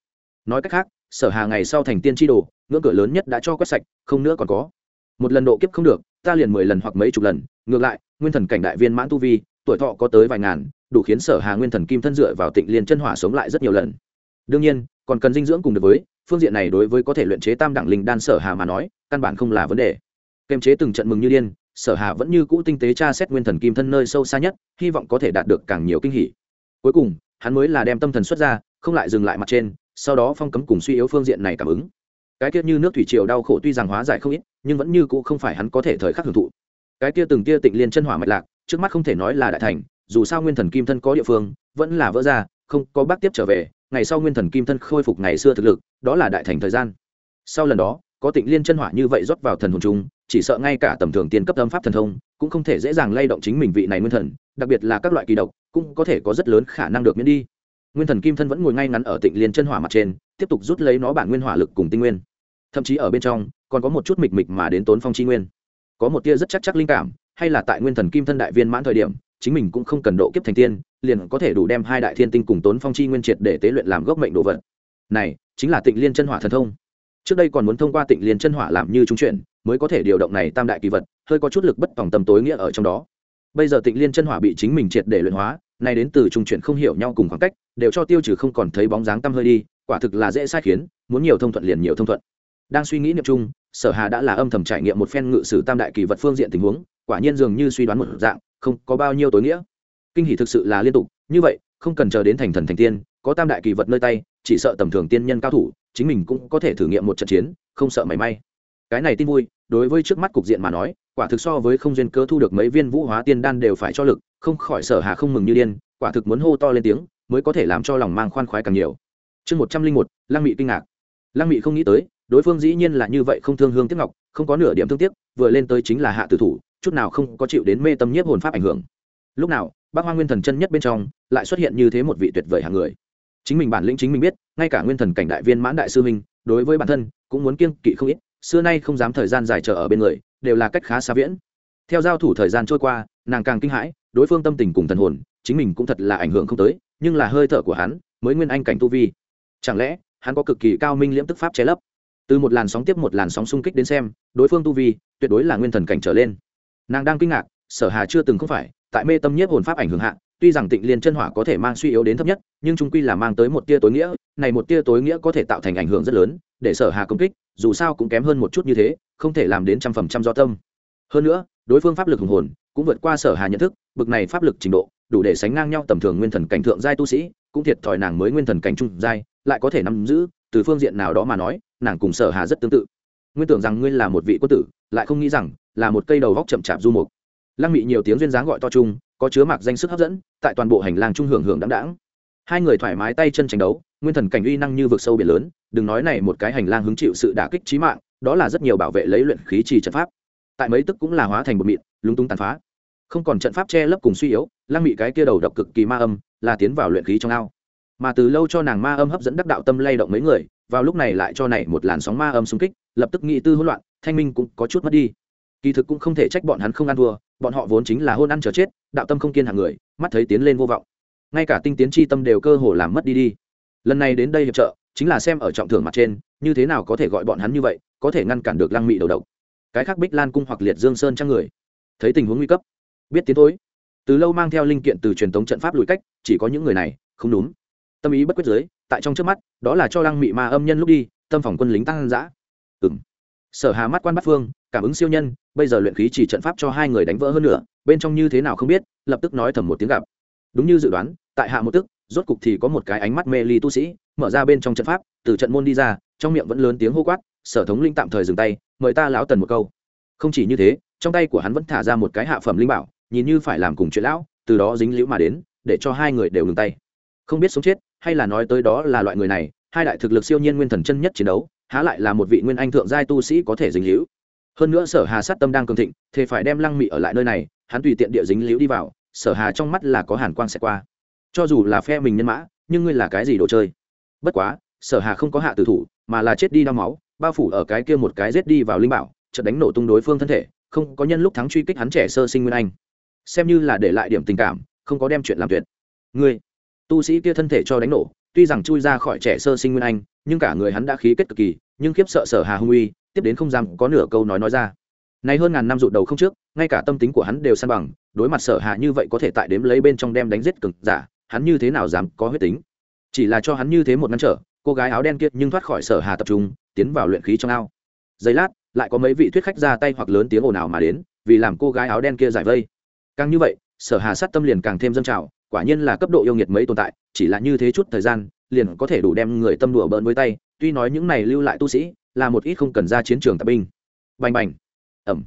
Nói cách khác, sở hà ngày sau thành tiên tri đồ, ngưỡng cửa lớn nhất đã cho quét sạch, không nữa còn có. Một lần độ kiếp không được, ta liền mười lần hoặc mấy chục lần, ngược lại, nguyên thần cảnh đại viên mãn tu vi, tuổi thọ có tới vài ngàn, đủ khiến sở hà nguyên thần kim thân dựa vào tịnh liên chân hỏa sống lại rất nhiều lần. Đương nhiên, còn cần dinh dưỡng cùng được với phương diện này đối với có thể luyện chế tam đẳng linh đan sở hà mà nói, căn bản không là vấn đề. Kềm chế từng trận mừng như điên, sở hà vẫn như cũ tinh tế tra xét nguyên thần kim thân nơi sâu xa nhất, hy vọng có thể đạt được càng nhiều kinh hỉ. Cuối cùng, hắn mới là đem tâm thần xuất ra, không lại dừng lại mặt trên, sau đó phong cấm cùng suy yếu phương diện này cảm ứng. Cái kia như nước thủy triều đau khổ tuy rằng hóa giải không ít, nhưng vẫn như cũ không phải hắn có thể thời khắc hưởng thụ. Cái kia từng tia tịnh liên chân hỏa mạch lạc, trước mắt không thể nói là đại thành, dù sao nguyên thần kim thân có địa phương, vẫn là vỡ ra, không có bác tiếp trở về ngày sau nguyên thần kim thân khôi phục ngày xưa thực lực, đó là đại thành thời gian. Sau lần đó, có tịnh liên chân hỏa như vậy rót vào thần hồn chúng, chỉ sợ ngay cả tầm thường tiên cấp âm pháp thần thông, cũng không thể dễ dàng lay động chính mình vị này nguyên thần, đặc biệt là các loại kỳ độc, cũng có thể có rất lớn khả năng được miễn đi. Nguyên thần kim thân vẫn ngồi ngay ngắn ở tịnh liên chân hỏa mặt trên, tiếp tục rút lấy nó bản nguyên hỏa lực cùng tinh nguyên. Thậm chí ở bên trong, còn có một chút mịch mịch mà đến tốn phong chi nguyên. Có một tia rất chắc chắc linh cảm, hay là tại nguyên thần kim thân đại viên mãn thời điểm chính mình cũng không cần độ kiếp thành tiên, liền có thể đủ đem hai đại thiên tinh cùng tốn phong chi nguyên triệt để tế luyện làm gốc mệnh đồ vật. Này, chính là tịnh liên chân hỏa thần thông. Trước đây còn muốn thông qua tịnh liên chân hỏa làm như trung chuyển mới có thể điều động này tam đại kỳ vật, hơi có chút lực bất tòng tâm tối nghĩa ở trong đó. Bây giờ tịnh liên chân hỏa bị chính mình triệt để luyện hóa, nay đến từ trung chuyển không hiểu nhau cùng khoảng cách, đều cho tiêu trừ không còn thấy bóng dáng tăm hơi đi, quả thực là dễ sai khiến, muốn nhiều thông thuận liền nhiều thông thuận. Đang suy nghĩ niệm chung, sở hà đã là âm thầm trải nghiệm một phen ngự sử tam đại kỳ vật phương diện tình huống, quả nhiên dường như suy đoán một dạng không có bao nhiêu tối nghĩa. Kinh hỷ thực sự là liên tục, như vậy, không cần chờ đến thành thần thành tiên, có tam đại kỳ vật nơi tay, chỉ sợ tầm thường tiên nhân cao thủ, chính mình cũng có thể thử nghiệm một trận chiến, không sợ mảy may. Cái này tin vui, đối với trước mắt cục diện mà nói, quả thực so với không duyên cơ thu được mấy viên vũ hóa tiên đan đều phải cho lực, không khỏi sở hà không mừng như điên, quả thực muốn hô to lên tiếng, mới có thể làm cho lòng mang khoan khoái càng nhiều. Chương một trăm linh một, lăng mị kinh ngạc. Lăng mị không nghĩ tới, đối phương dĩ nhiên là như vậy không thương hương tiếc ngọc, không có nửa điểm thương tiếc, vừa lên tới chính là hạ tử thủ chút nào không có chịu đến mê tâm nhiếp hồn pháp ảnh hưởng. Lúc nào bác hoa nguyên thần chân nhất bên trong, lại xuất hiện như thế một vị tuyệt vời hàng người. Chính mình bản lĩnh chính mình biết, ngay cả nguyên thần cảnh đại viên mãn đại sư huynh, đối với bản thân, cũng muốn kiêng kỵ không ít, xưa nay không dám thời gian dài chờ ở bên người, đều là cách khá xa viễn. Theo giao thủ thời gian trôi qua, nàng càng kinh hãi, đối phương tâm tình cùng thần hồn, chính mình cũng thật là ảnh hưởng không tới, nhưng là hơi thở của hắn, mới nguyên anh cảnh tu vi. Chẳng lẽ, hắn có cực kỳ cao minh liễm tức pháp che lấp? Từ một làn sóng tiếp một làn sóng xung kích đến xem, đối phương tu vi, tuyệt đối là nguyên thần cảnh trở lên nàng đang kinh ngạc, sở hà chưa từng không phải, tại mê tâm nhiếp hồn pháp ảnh hưởng hạ, tuy rằng tịnh liên chân hỏa có thể mang suy yếu đến thấp nhất, nhưng chúng quy là mang tới một tia tối nghĩa, này một tia tối nghĩa có thể tạo thành ảnh hưởng rất lớn, để sở hà công kích, dù sao cũng kém hơn một chút như thế, không thể làm đến trăm phần trăm do tâm. Hơn nữa, đối phương pháp lực hùng hồn, cũng vượt qua sở hà nhận thức, bực này pháp lực trình độ, đủ để sánh ngang nhau tầm thường nguyên thần cảnh thượng giai tu sĩ, cũng thiệt thòi nàng mới nguyên thần cảnh trung giai, lại có thể nắm giữ, từ phương diện nào đó mà nói, nàng cùng sở hà rất tương tự. Nguyên tưởng rằng ngươi là một vị quân tử, lại không nghĩ rằng là một cây đầu góc chậm chạp du mục. Lăng mị nhiều tiếng duyên dáng gọi to chung, có chứa mạc danh sức hấp dẫn, tại toàn bộ hành lang trung hưởng hưởng đáng đáng hai người thoải mái tay chân tranh đấu, nguyên thần cảnh uy năng như vực sâu biển lớn, đừng nói này một cái hành lang hứng chịu sự đả kích trí mạng, đó là rất nhiều bảo vệ lấy luyện khí trì trận pháp. Tại mấy tức cũng là hóa thành một mịn, lúng túng tàn phá. Không còn trận pháp che lấp cùng suy yếu, lăng mị cái kia đầu độc cực kỳ ma âm, là tiến vào luyện khí trong ao. Mà từ lâu cho nàng ma âm hấp dẫn đắc đạo tâm lay động mấy người, vào lúc này lại cho này một làn sóng ma âm xung kích, lập tức nghị tư hỗn loạn, thanh minh cũng có chút mất đi kỳ thực cũng không thể trách bọn hắn không ăn thua, bọn họ vốn chính là hôn ăn chờ chết, đạo tâm không kiên hàng người, mắt thấy tiến lên vô vọng. Ngay cả tinh tiến chi tâm đều cơ hồ làm mất đi đi. Lần này đến đây hiệp trợ, chính là xem ở trọng thưởng mặt trên, như thế nào có thể gọi bọn hắn như vậy, có thể ngăn cản được lăng mị đầu độc. Cái khác bích lan cung hoặc liệt dương sơn trang người? Thấy tình huống nguy cấp, biết tiến thối. Từ lâu mang theo linh kiện từ truyền thống trận pháp lùi cách, chỉ có những người này, không đúng. Tâm ý bất quyết giới, tại trong trước mắt, đó là cho lăng mị ma âm nhân lúc đi, tâm phòng quân lính tăng giã ừng sở hà mắt quan bắt phương, cảm ứng siêu nhân, bây giờ luyện khí chỉ trận pháp cho hai người đánh vỡ hơn nữa bên trong như thế nào không biết, lập tức nói thầm một tiếng gặp. Đúng như dự đoán, tại hạ một tức, rốt cục thì có một cái ánh mắt mê ly tu sĩ, mở ra bên trong trận pháp, từ trận môn đi ra, trong miệng vẫn lớn tiếng hô quát, sở thống linh tạm thời dừng tay, mời ta lão tần một câu. Không chỉ như thế, trong tay của hắn vẫn thả ra một cái hạ phẩm linh bảo, nhìn như phải làm cùng chuyện lão, từ đó dính liễu mà đến, để cho hai người đều ngừng tay. Không biết sống chết, hay là nói tới đó là loại người này, hai đại thực lực siêu nhiên nguyên thần chân nhất chiến đấu há lại là một vị nguyên anh thượng giai tu sĩ có thể dính liễu hơn nữa sở hà sát tâm đang cường thịnh thì phải đem lăng mị ở lại nơi này, hắn tùy tiện địa dính liễu đi vào, sở hà trong mắt là có hàn quang sẽ qua. Cho dù là phe mình nhân mã, nhưng ngươi là cái gì đồ chơi? Bất quá, sở hà không có hạ tử thủ, mà là chết đi đau máu, bao phủ ở cái kia một cái giết đi vào linh bảo, chợt đánh nổ tung đối phương thân thể, không có nhân lúc thắng truy kích hắn trẻ sơ sinh nguyên anh. Xem như là để lại điểm tình cảm, không có đem chuyện làm tuyệt. Ngươi, tu sĩ kia thân thể cho đánh nổ, tuy rằng chui ra khỏi trẻ sơ sinh nguyên anh, nhưng cả người hắn đã khí kết cực kỳ nhưng khiếp sợ sở hà hung uy, tiếp đến không dám có nửa câu nói nói ra. Nay hơn ngàn năm rụt đầu không trước, ngay cả tâm tính của hắn đều san bằng, đối mặt sở hạ như vậy có thể tại đếm lấy bên trong đem đánh giết cực giả, hắn như thế nào dám có huyết tính? Chỉ là cho hắn như thế một ngăn trở, cô gái áo đen kia nhưng thoát khỏi sở hà tập trung, tiến vào luyện khí trong ao. Giây lát, lại có mấy vị thuyết khách ra tay hoặc lớn tiếng ồn ào mà đến, vì làm cô gái áo đen kia giải vây. Càng như vậy, sở hà sát tâm liền càng thêm dâng trào, quả nhiên là cấp độ yêu nghiệt mấy tồn tại, chỉ là như thế chút thời gian, liền có thể đủ đem người tâm đùa bỡn với tay tuy nói những này lưu lại tu sĩ là một ít không cần ra chiến trường tập binh. Bành bành. Ẩm.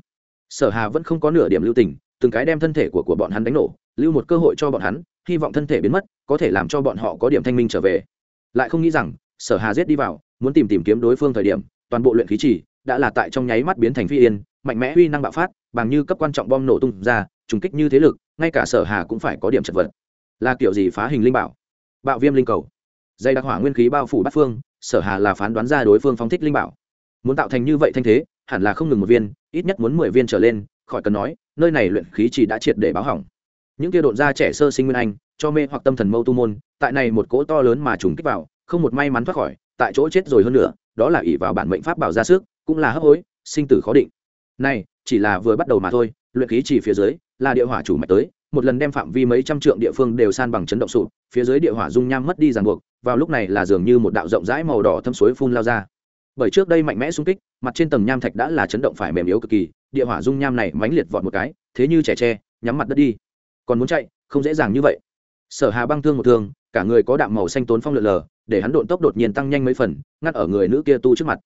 Sở hà vẫn không có nửa điểm lưu tình, từng cái đem thân thể của của bọn hắn đánh nổ, lưu một cơ hội cho bọn hắn, hy vọng thân thể biến mất, có thể làm cho bọn họ có điểm thanh minh trở về. Lại không nghĩ rằng, sở hà giết đi vào, muốn tìm tìm kiếm đối phương thời điểm, toàn bộ luyện khí chỉ đã là tại trong nháy mắt biến thành phi yên, mạnh mẽ uy năng bạo phát, bằng như cấp quan trọng bom nổ tung ra, trùng kích như thế lực, ngay cả sở hà cũng phải có điểm chật vật. Là kiểu gì phá hình linh bảo? Bạo viêm linh cầu. Dây đặc hỏa nguyên khí bao phủ bát phương sở hà là phán đoán ra đối phương phóng thích linh bảo. Muốn tạo thành như vậy thanh thế, hẳn là không ngừng một viên, ít nhất muốn mười viên trở lên, khỏi cần nói, nơi này luyện khí chỉ đã triệt để báo hỏng. Những kia độn ra trẻ sơ sinh nguyên anh, cho mê hoặc tâm thần mâu tu môn, tại này một cỗ to lớn mà trùng kích vào, không một may mắn thoát khỏi, tại chỗ chết rồi hơn nữa, đó là ỷ vào bản mệnh pháp bảo ra sức, cũng là hấp hối, sinh tử khó định. Này, chỉ là vừa bắt đầu mà thôi, luyện khí chỉ phía dưới, là địa hỏa chủ mạch tới, một lần đem phạm vi mấy trăm trượng địa phương đều san bằng chấn động sụp, phía dưới địa hỏa dung nham mất đi ràng buộc vào lúc này là dường như một đạo rộng rãi màu đỏ thâm suối phun lao ra. Bởi trước đây mạnh mẽ xung kích, mặt trên tầng nham thạch đã là chấn động phải mềm yếu cực kỳ, địa hỏa dung nham này mãnh liệt vọt một cái, thế như trẻ tre, nhắm mặt đất đi. Còn muốn chạy, không dễ dàng như vậy. Sở hà băng thương một thương, cả người có đạm màu xanh tốn phong lượn lờ, để hắn độn tốc đột nhiên tăng nhanh mấy phần, ngắt ở người nữ kia tu trước mặt.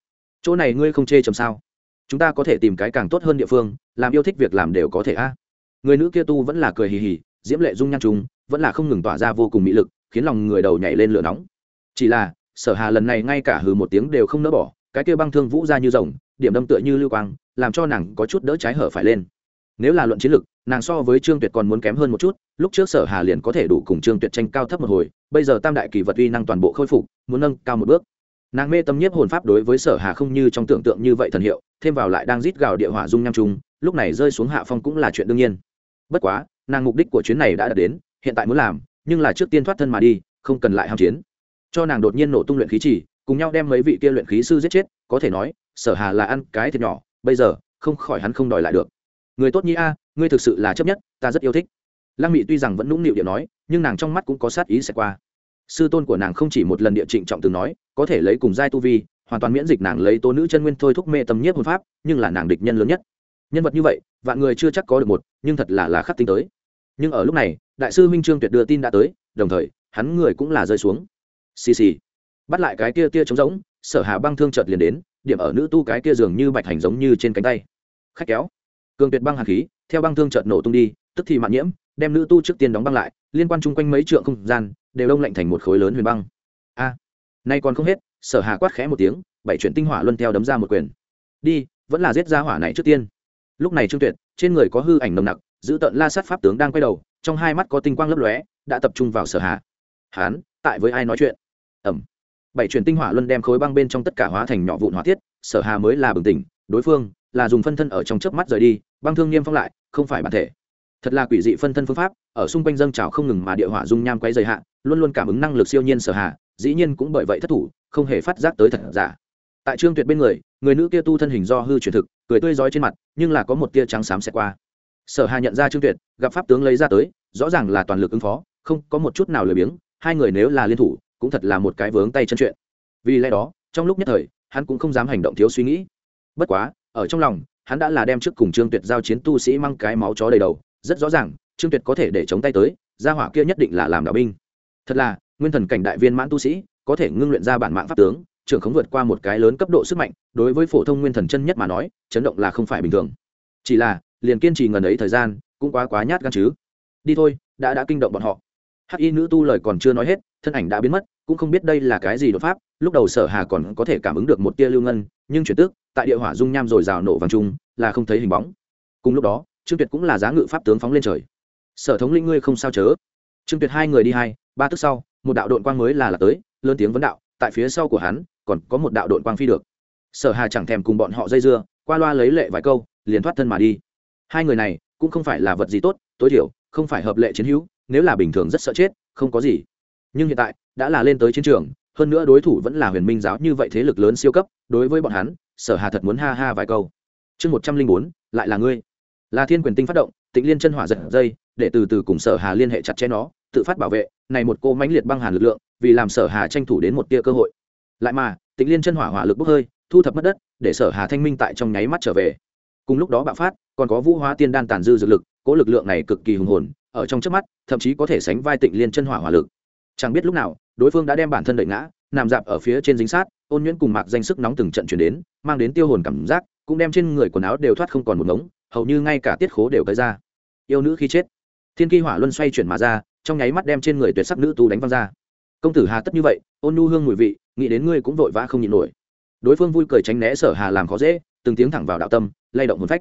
Chỗ này ngươi không chê chầm sao? Chúng ta có thể tìm cái càng tốt hơn địa phương, làm yêu thích việc làm đều có thể a. Người nữ kia tu vẫn là cười hì hì, diễm lệ dung nhan trùng, vẫn là không ngừng tỏa ra vô cùng mỹ lực khiến lòng người đầu nhảy lên lửa nóng. Chỉ là, sở hà lần này ngay cả hừ một tiếng đều không nỡ bỏ, cái kia băng thương vũ ra như rồng, điểm đâm tựa như lưu quang, làm cho nàng có chút đỡ trái hở phải lên. Nếu là luận chiến lực, nàng so với trương tuyệt còn muốn kém hơn một chút, lúc trước sở hà liền có thể đủ cùng trương tuyệt tranh cao thấp một hồi, bây giờ tam đại kỳ vật uy năng toàn bộ khôi phục, muốn nâng cao một bước. Nàng mê tâm nhiếp hồn pháp đối với sở hà không như trong tưởng tượng như vậy thần hiệu, thêm vào lại đang rít gào địa hỏa dung nham trung lúc này rơi xuống hạ phong cũng là chuyện đương nhiên. Bất quá, nàng mục đích của chuyến này đã đạt đến, hiện tại muốn làm nhưng là trước tiên thoát thân mà đi, không cần lại ham chiến. Cho nàng đột nhiên nổ tung luyện khí chỉ, cùng nhau đem mấy vị kia luyện khí sư giết chết, có thể nói, sở hà là ăn cái thiệt nhỏ, bây giờ, không khỏi hắn không đòi lại được. Người tốt nhi a, ngươi thực sự là chấp nhất, ta rất yêu thích. Lăng mị tuy rằng vẫn nũng nịu điệu nói, nhưng nàng trong mắt cũng có sát ý sẽ qua. Sư tôn của nàng không chỉ một lần địa trịnh trọng từng nói, có thể lấy cùng giai tu vi, hoàn toàn miễn dịch nàng lấy tố nữ chân nguyên thôi thúc mê tâm nhiếp hồn pháp, nhưng là nàng địch nhân lớn nhất. Nhân vật như vậy, vạn người chưa chắc có được một, nhưng thật là là khắc tinh tới nhưng ở lúc này, đại sư minh trương tuyệt đưa tin đã tới, đồng thời, hắn người cũng là rơi xuống. Xì xì. Bắt lại cái kia tia trống rỗng, sở hà băng thương chợt liền đến, điểm ở nữ tu cái kia dường như bạch hành giống như trên cánh tay. Khách kéo. Cường tuyệt băng hàn khí, theo băng thương chợt nổ tung đi, tức thì mạn nhiễm, đem nữ tu trước tiên đóng băng lại, liên quan chung quanh mấy trượng không gian, đều đông lạnh thành một khối lớn huyền băng. A. Nay còn không hết, sở hà quát khẽ một tiếng, bảy chuyển tinh hỏa luân theo đấm ra một quyền. Đi, vẫn là giết ra hỏa này trước tiên. Lúc này trương tuyệt, trên người có hư ảnh nồng nặc giữ tận la sát pháp tướng đang quay đầu, trong hai mắt có tinh quang lấp lóe, đã tập trung vào sở hà. Hán, tại với ai nói chuyện? Ẩm. Bảy chuyển tinh hỏa luân đem khối băng bên trong tất cả hóa thành nhỏ vụn hỏa tiết, sở hà mới là bừng tỉnh, đối phương là dùng phân thân ở trong chớp mắt rời đi, băng thương niêm phong lại, không phải bản thể. Thật là quỷ dị phân thân phương pháp, ở xung quanh dâng trào không ngừng mà địa hỏa dung nham quay dày hạ, luôn luôn cảm ứng năng lực siêu nhiên sở hà, dĩ nhiên cũng bởi vậy thất thủ, không hề phát giác tới thật giả. Tại trương tuyệt bên người người nữ kia tu thân hình do hư truyền thực, cười tươi rói trên mặt, nhưng là có một tia trắng xám xẹt qua sở hà nhận ra trương tuyệt, gặp pháp tướng lấy ra tới, rõ ràng là toàn lực ứng phó, không có một chút nào lười biếng, hai người nếu là liên thủ, cũng thật là một cái vướng tay chân chuyện. Vì lẽ đó, trong lúc nhất thời, hắn cũng không dám hành động thiếu suy nghĩ. Bất quá, ở trong lòng, hắn đã là đem trước cùng trương tuyệt giao chiến tu sĩ mang cái máu chó đầy đầu, rất rõ ràng, trương tuyệt có thể để chống tay tới, gia hỏa kia nhất định là làm đạo binh. Thật là, nguyên thần cảnh đại viên mãn tu sĩ, có thể ngưng luyện ra bản mạng pháp tướng, trưởng không vượt qua một cái lớn cấp độ sức mạnh, đối với phổ thông nguyên thần chân nhất mà nói, chấn động là không phải bình thường. Chỉ là liền kiên trì ngần ấy thời gian, cũng quá quá nhát gan chứ. Đi thôi, đã đã kinh động bọn họ. Hắc y nữ tu lời còn chưa nói hết, thân ảnh đã biến mất, cũng không biết đây là cái gì đột pháp, lúc đầu sở hà còn có thể cảm ứng được một tia lưu ngân, nhưng chuyển tức, tại địa hỏa dung nham rồi rào nổ vàng trung là không thấy hình bóng. Cùng lúc đó, trương tuyệt cũng là giá ngự pháp tướng phóng lên trời. Sở thống linh ngươi không sao chớ? Trương tuyệt hai người đi hai, ba tức sau, một đạo đội quang mới là là tới, lớn tiếng vấn đạo, tại phía sau của hắn, còn có một đạo đội quang phi được. Sở hà chẳng thèm cùng bọn họ dây dưa, qua loa lấy lệ vài câu, liền thoát thân mà đi hai người này cũng không phải là vật gì tốt, tối thiểu không phải hợp lệ chiến hữu, nếu là bình thường rất sợ chết, không có gì. Nhưng hiện tại đã là lên tới chiến trường, hơn nữa đối thủ vẫn là huyền minh giáo như vậy thế lực lớn siêu cấp, đối với bọn hắn, sở hà thật muốn ha ha vài câu. Chương một trăm linh bốn, lại là ngươi. Là thiên quyền tinh phát động, tịnh liên chân hỏa giật dây, để từ từ cùng sở hà liên hệ chặt chẽ nó, tự phát bảo vệ, này một cô mãnh liệt băng hàn lực lượng, vì làm sở hà tranh thủ đến một tia cơ hội. Lại mà, tịnh liên chân hỏa hỏa lực bốc hơi, thu thập mất đất, để sở hà thanh minh tại trong nháy mắt trở về cùng lúc đó bạo phát, còn có vũ hóa tiên đan tàn dư dược lực, cố lực lượng này cực kỳ hùng hồn, ở trong trước mắt, thậm chí có thể sánh vai tịnh liên chân hỏa hỏa lực. Chẳng biết lúc nào, đối phương đã đem bản thân đẩy ngã, nằm dạp ở phía trên dính sát, ôn nhuyễn cùng mạc danh sức nóng từng trận chuyển đến, mang đến tiêu hồn cảm giác, cũng đem trên người quần áo đều thoát không còn một ngống, hầu như ngay cả tiết khố đều tới ra. Yêu nữ khi chết, thiên kỳ hỏa luân xoay chuyển mà ra, trong nháy mắt đem trên người tuyệt sắc nữ tu đánh văng ra. Công tử hà tất như vậy, ôn nu hương mùi vị, nghĩ đến ngươi cũng vội vã không nhịn nổi. Đối phương vui cười tránh né sở hà làm khó dễ từng tiếng thẳng vào đạo tâm lay động hồn phách.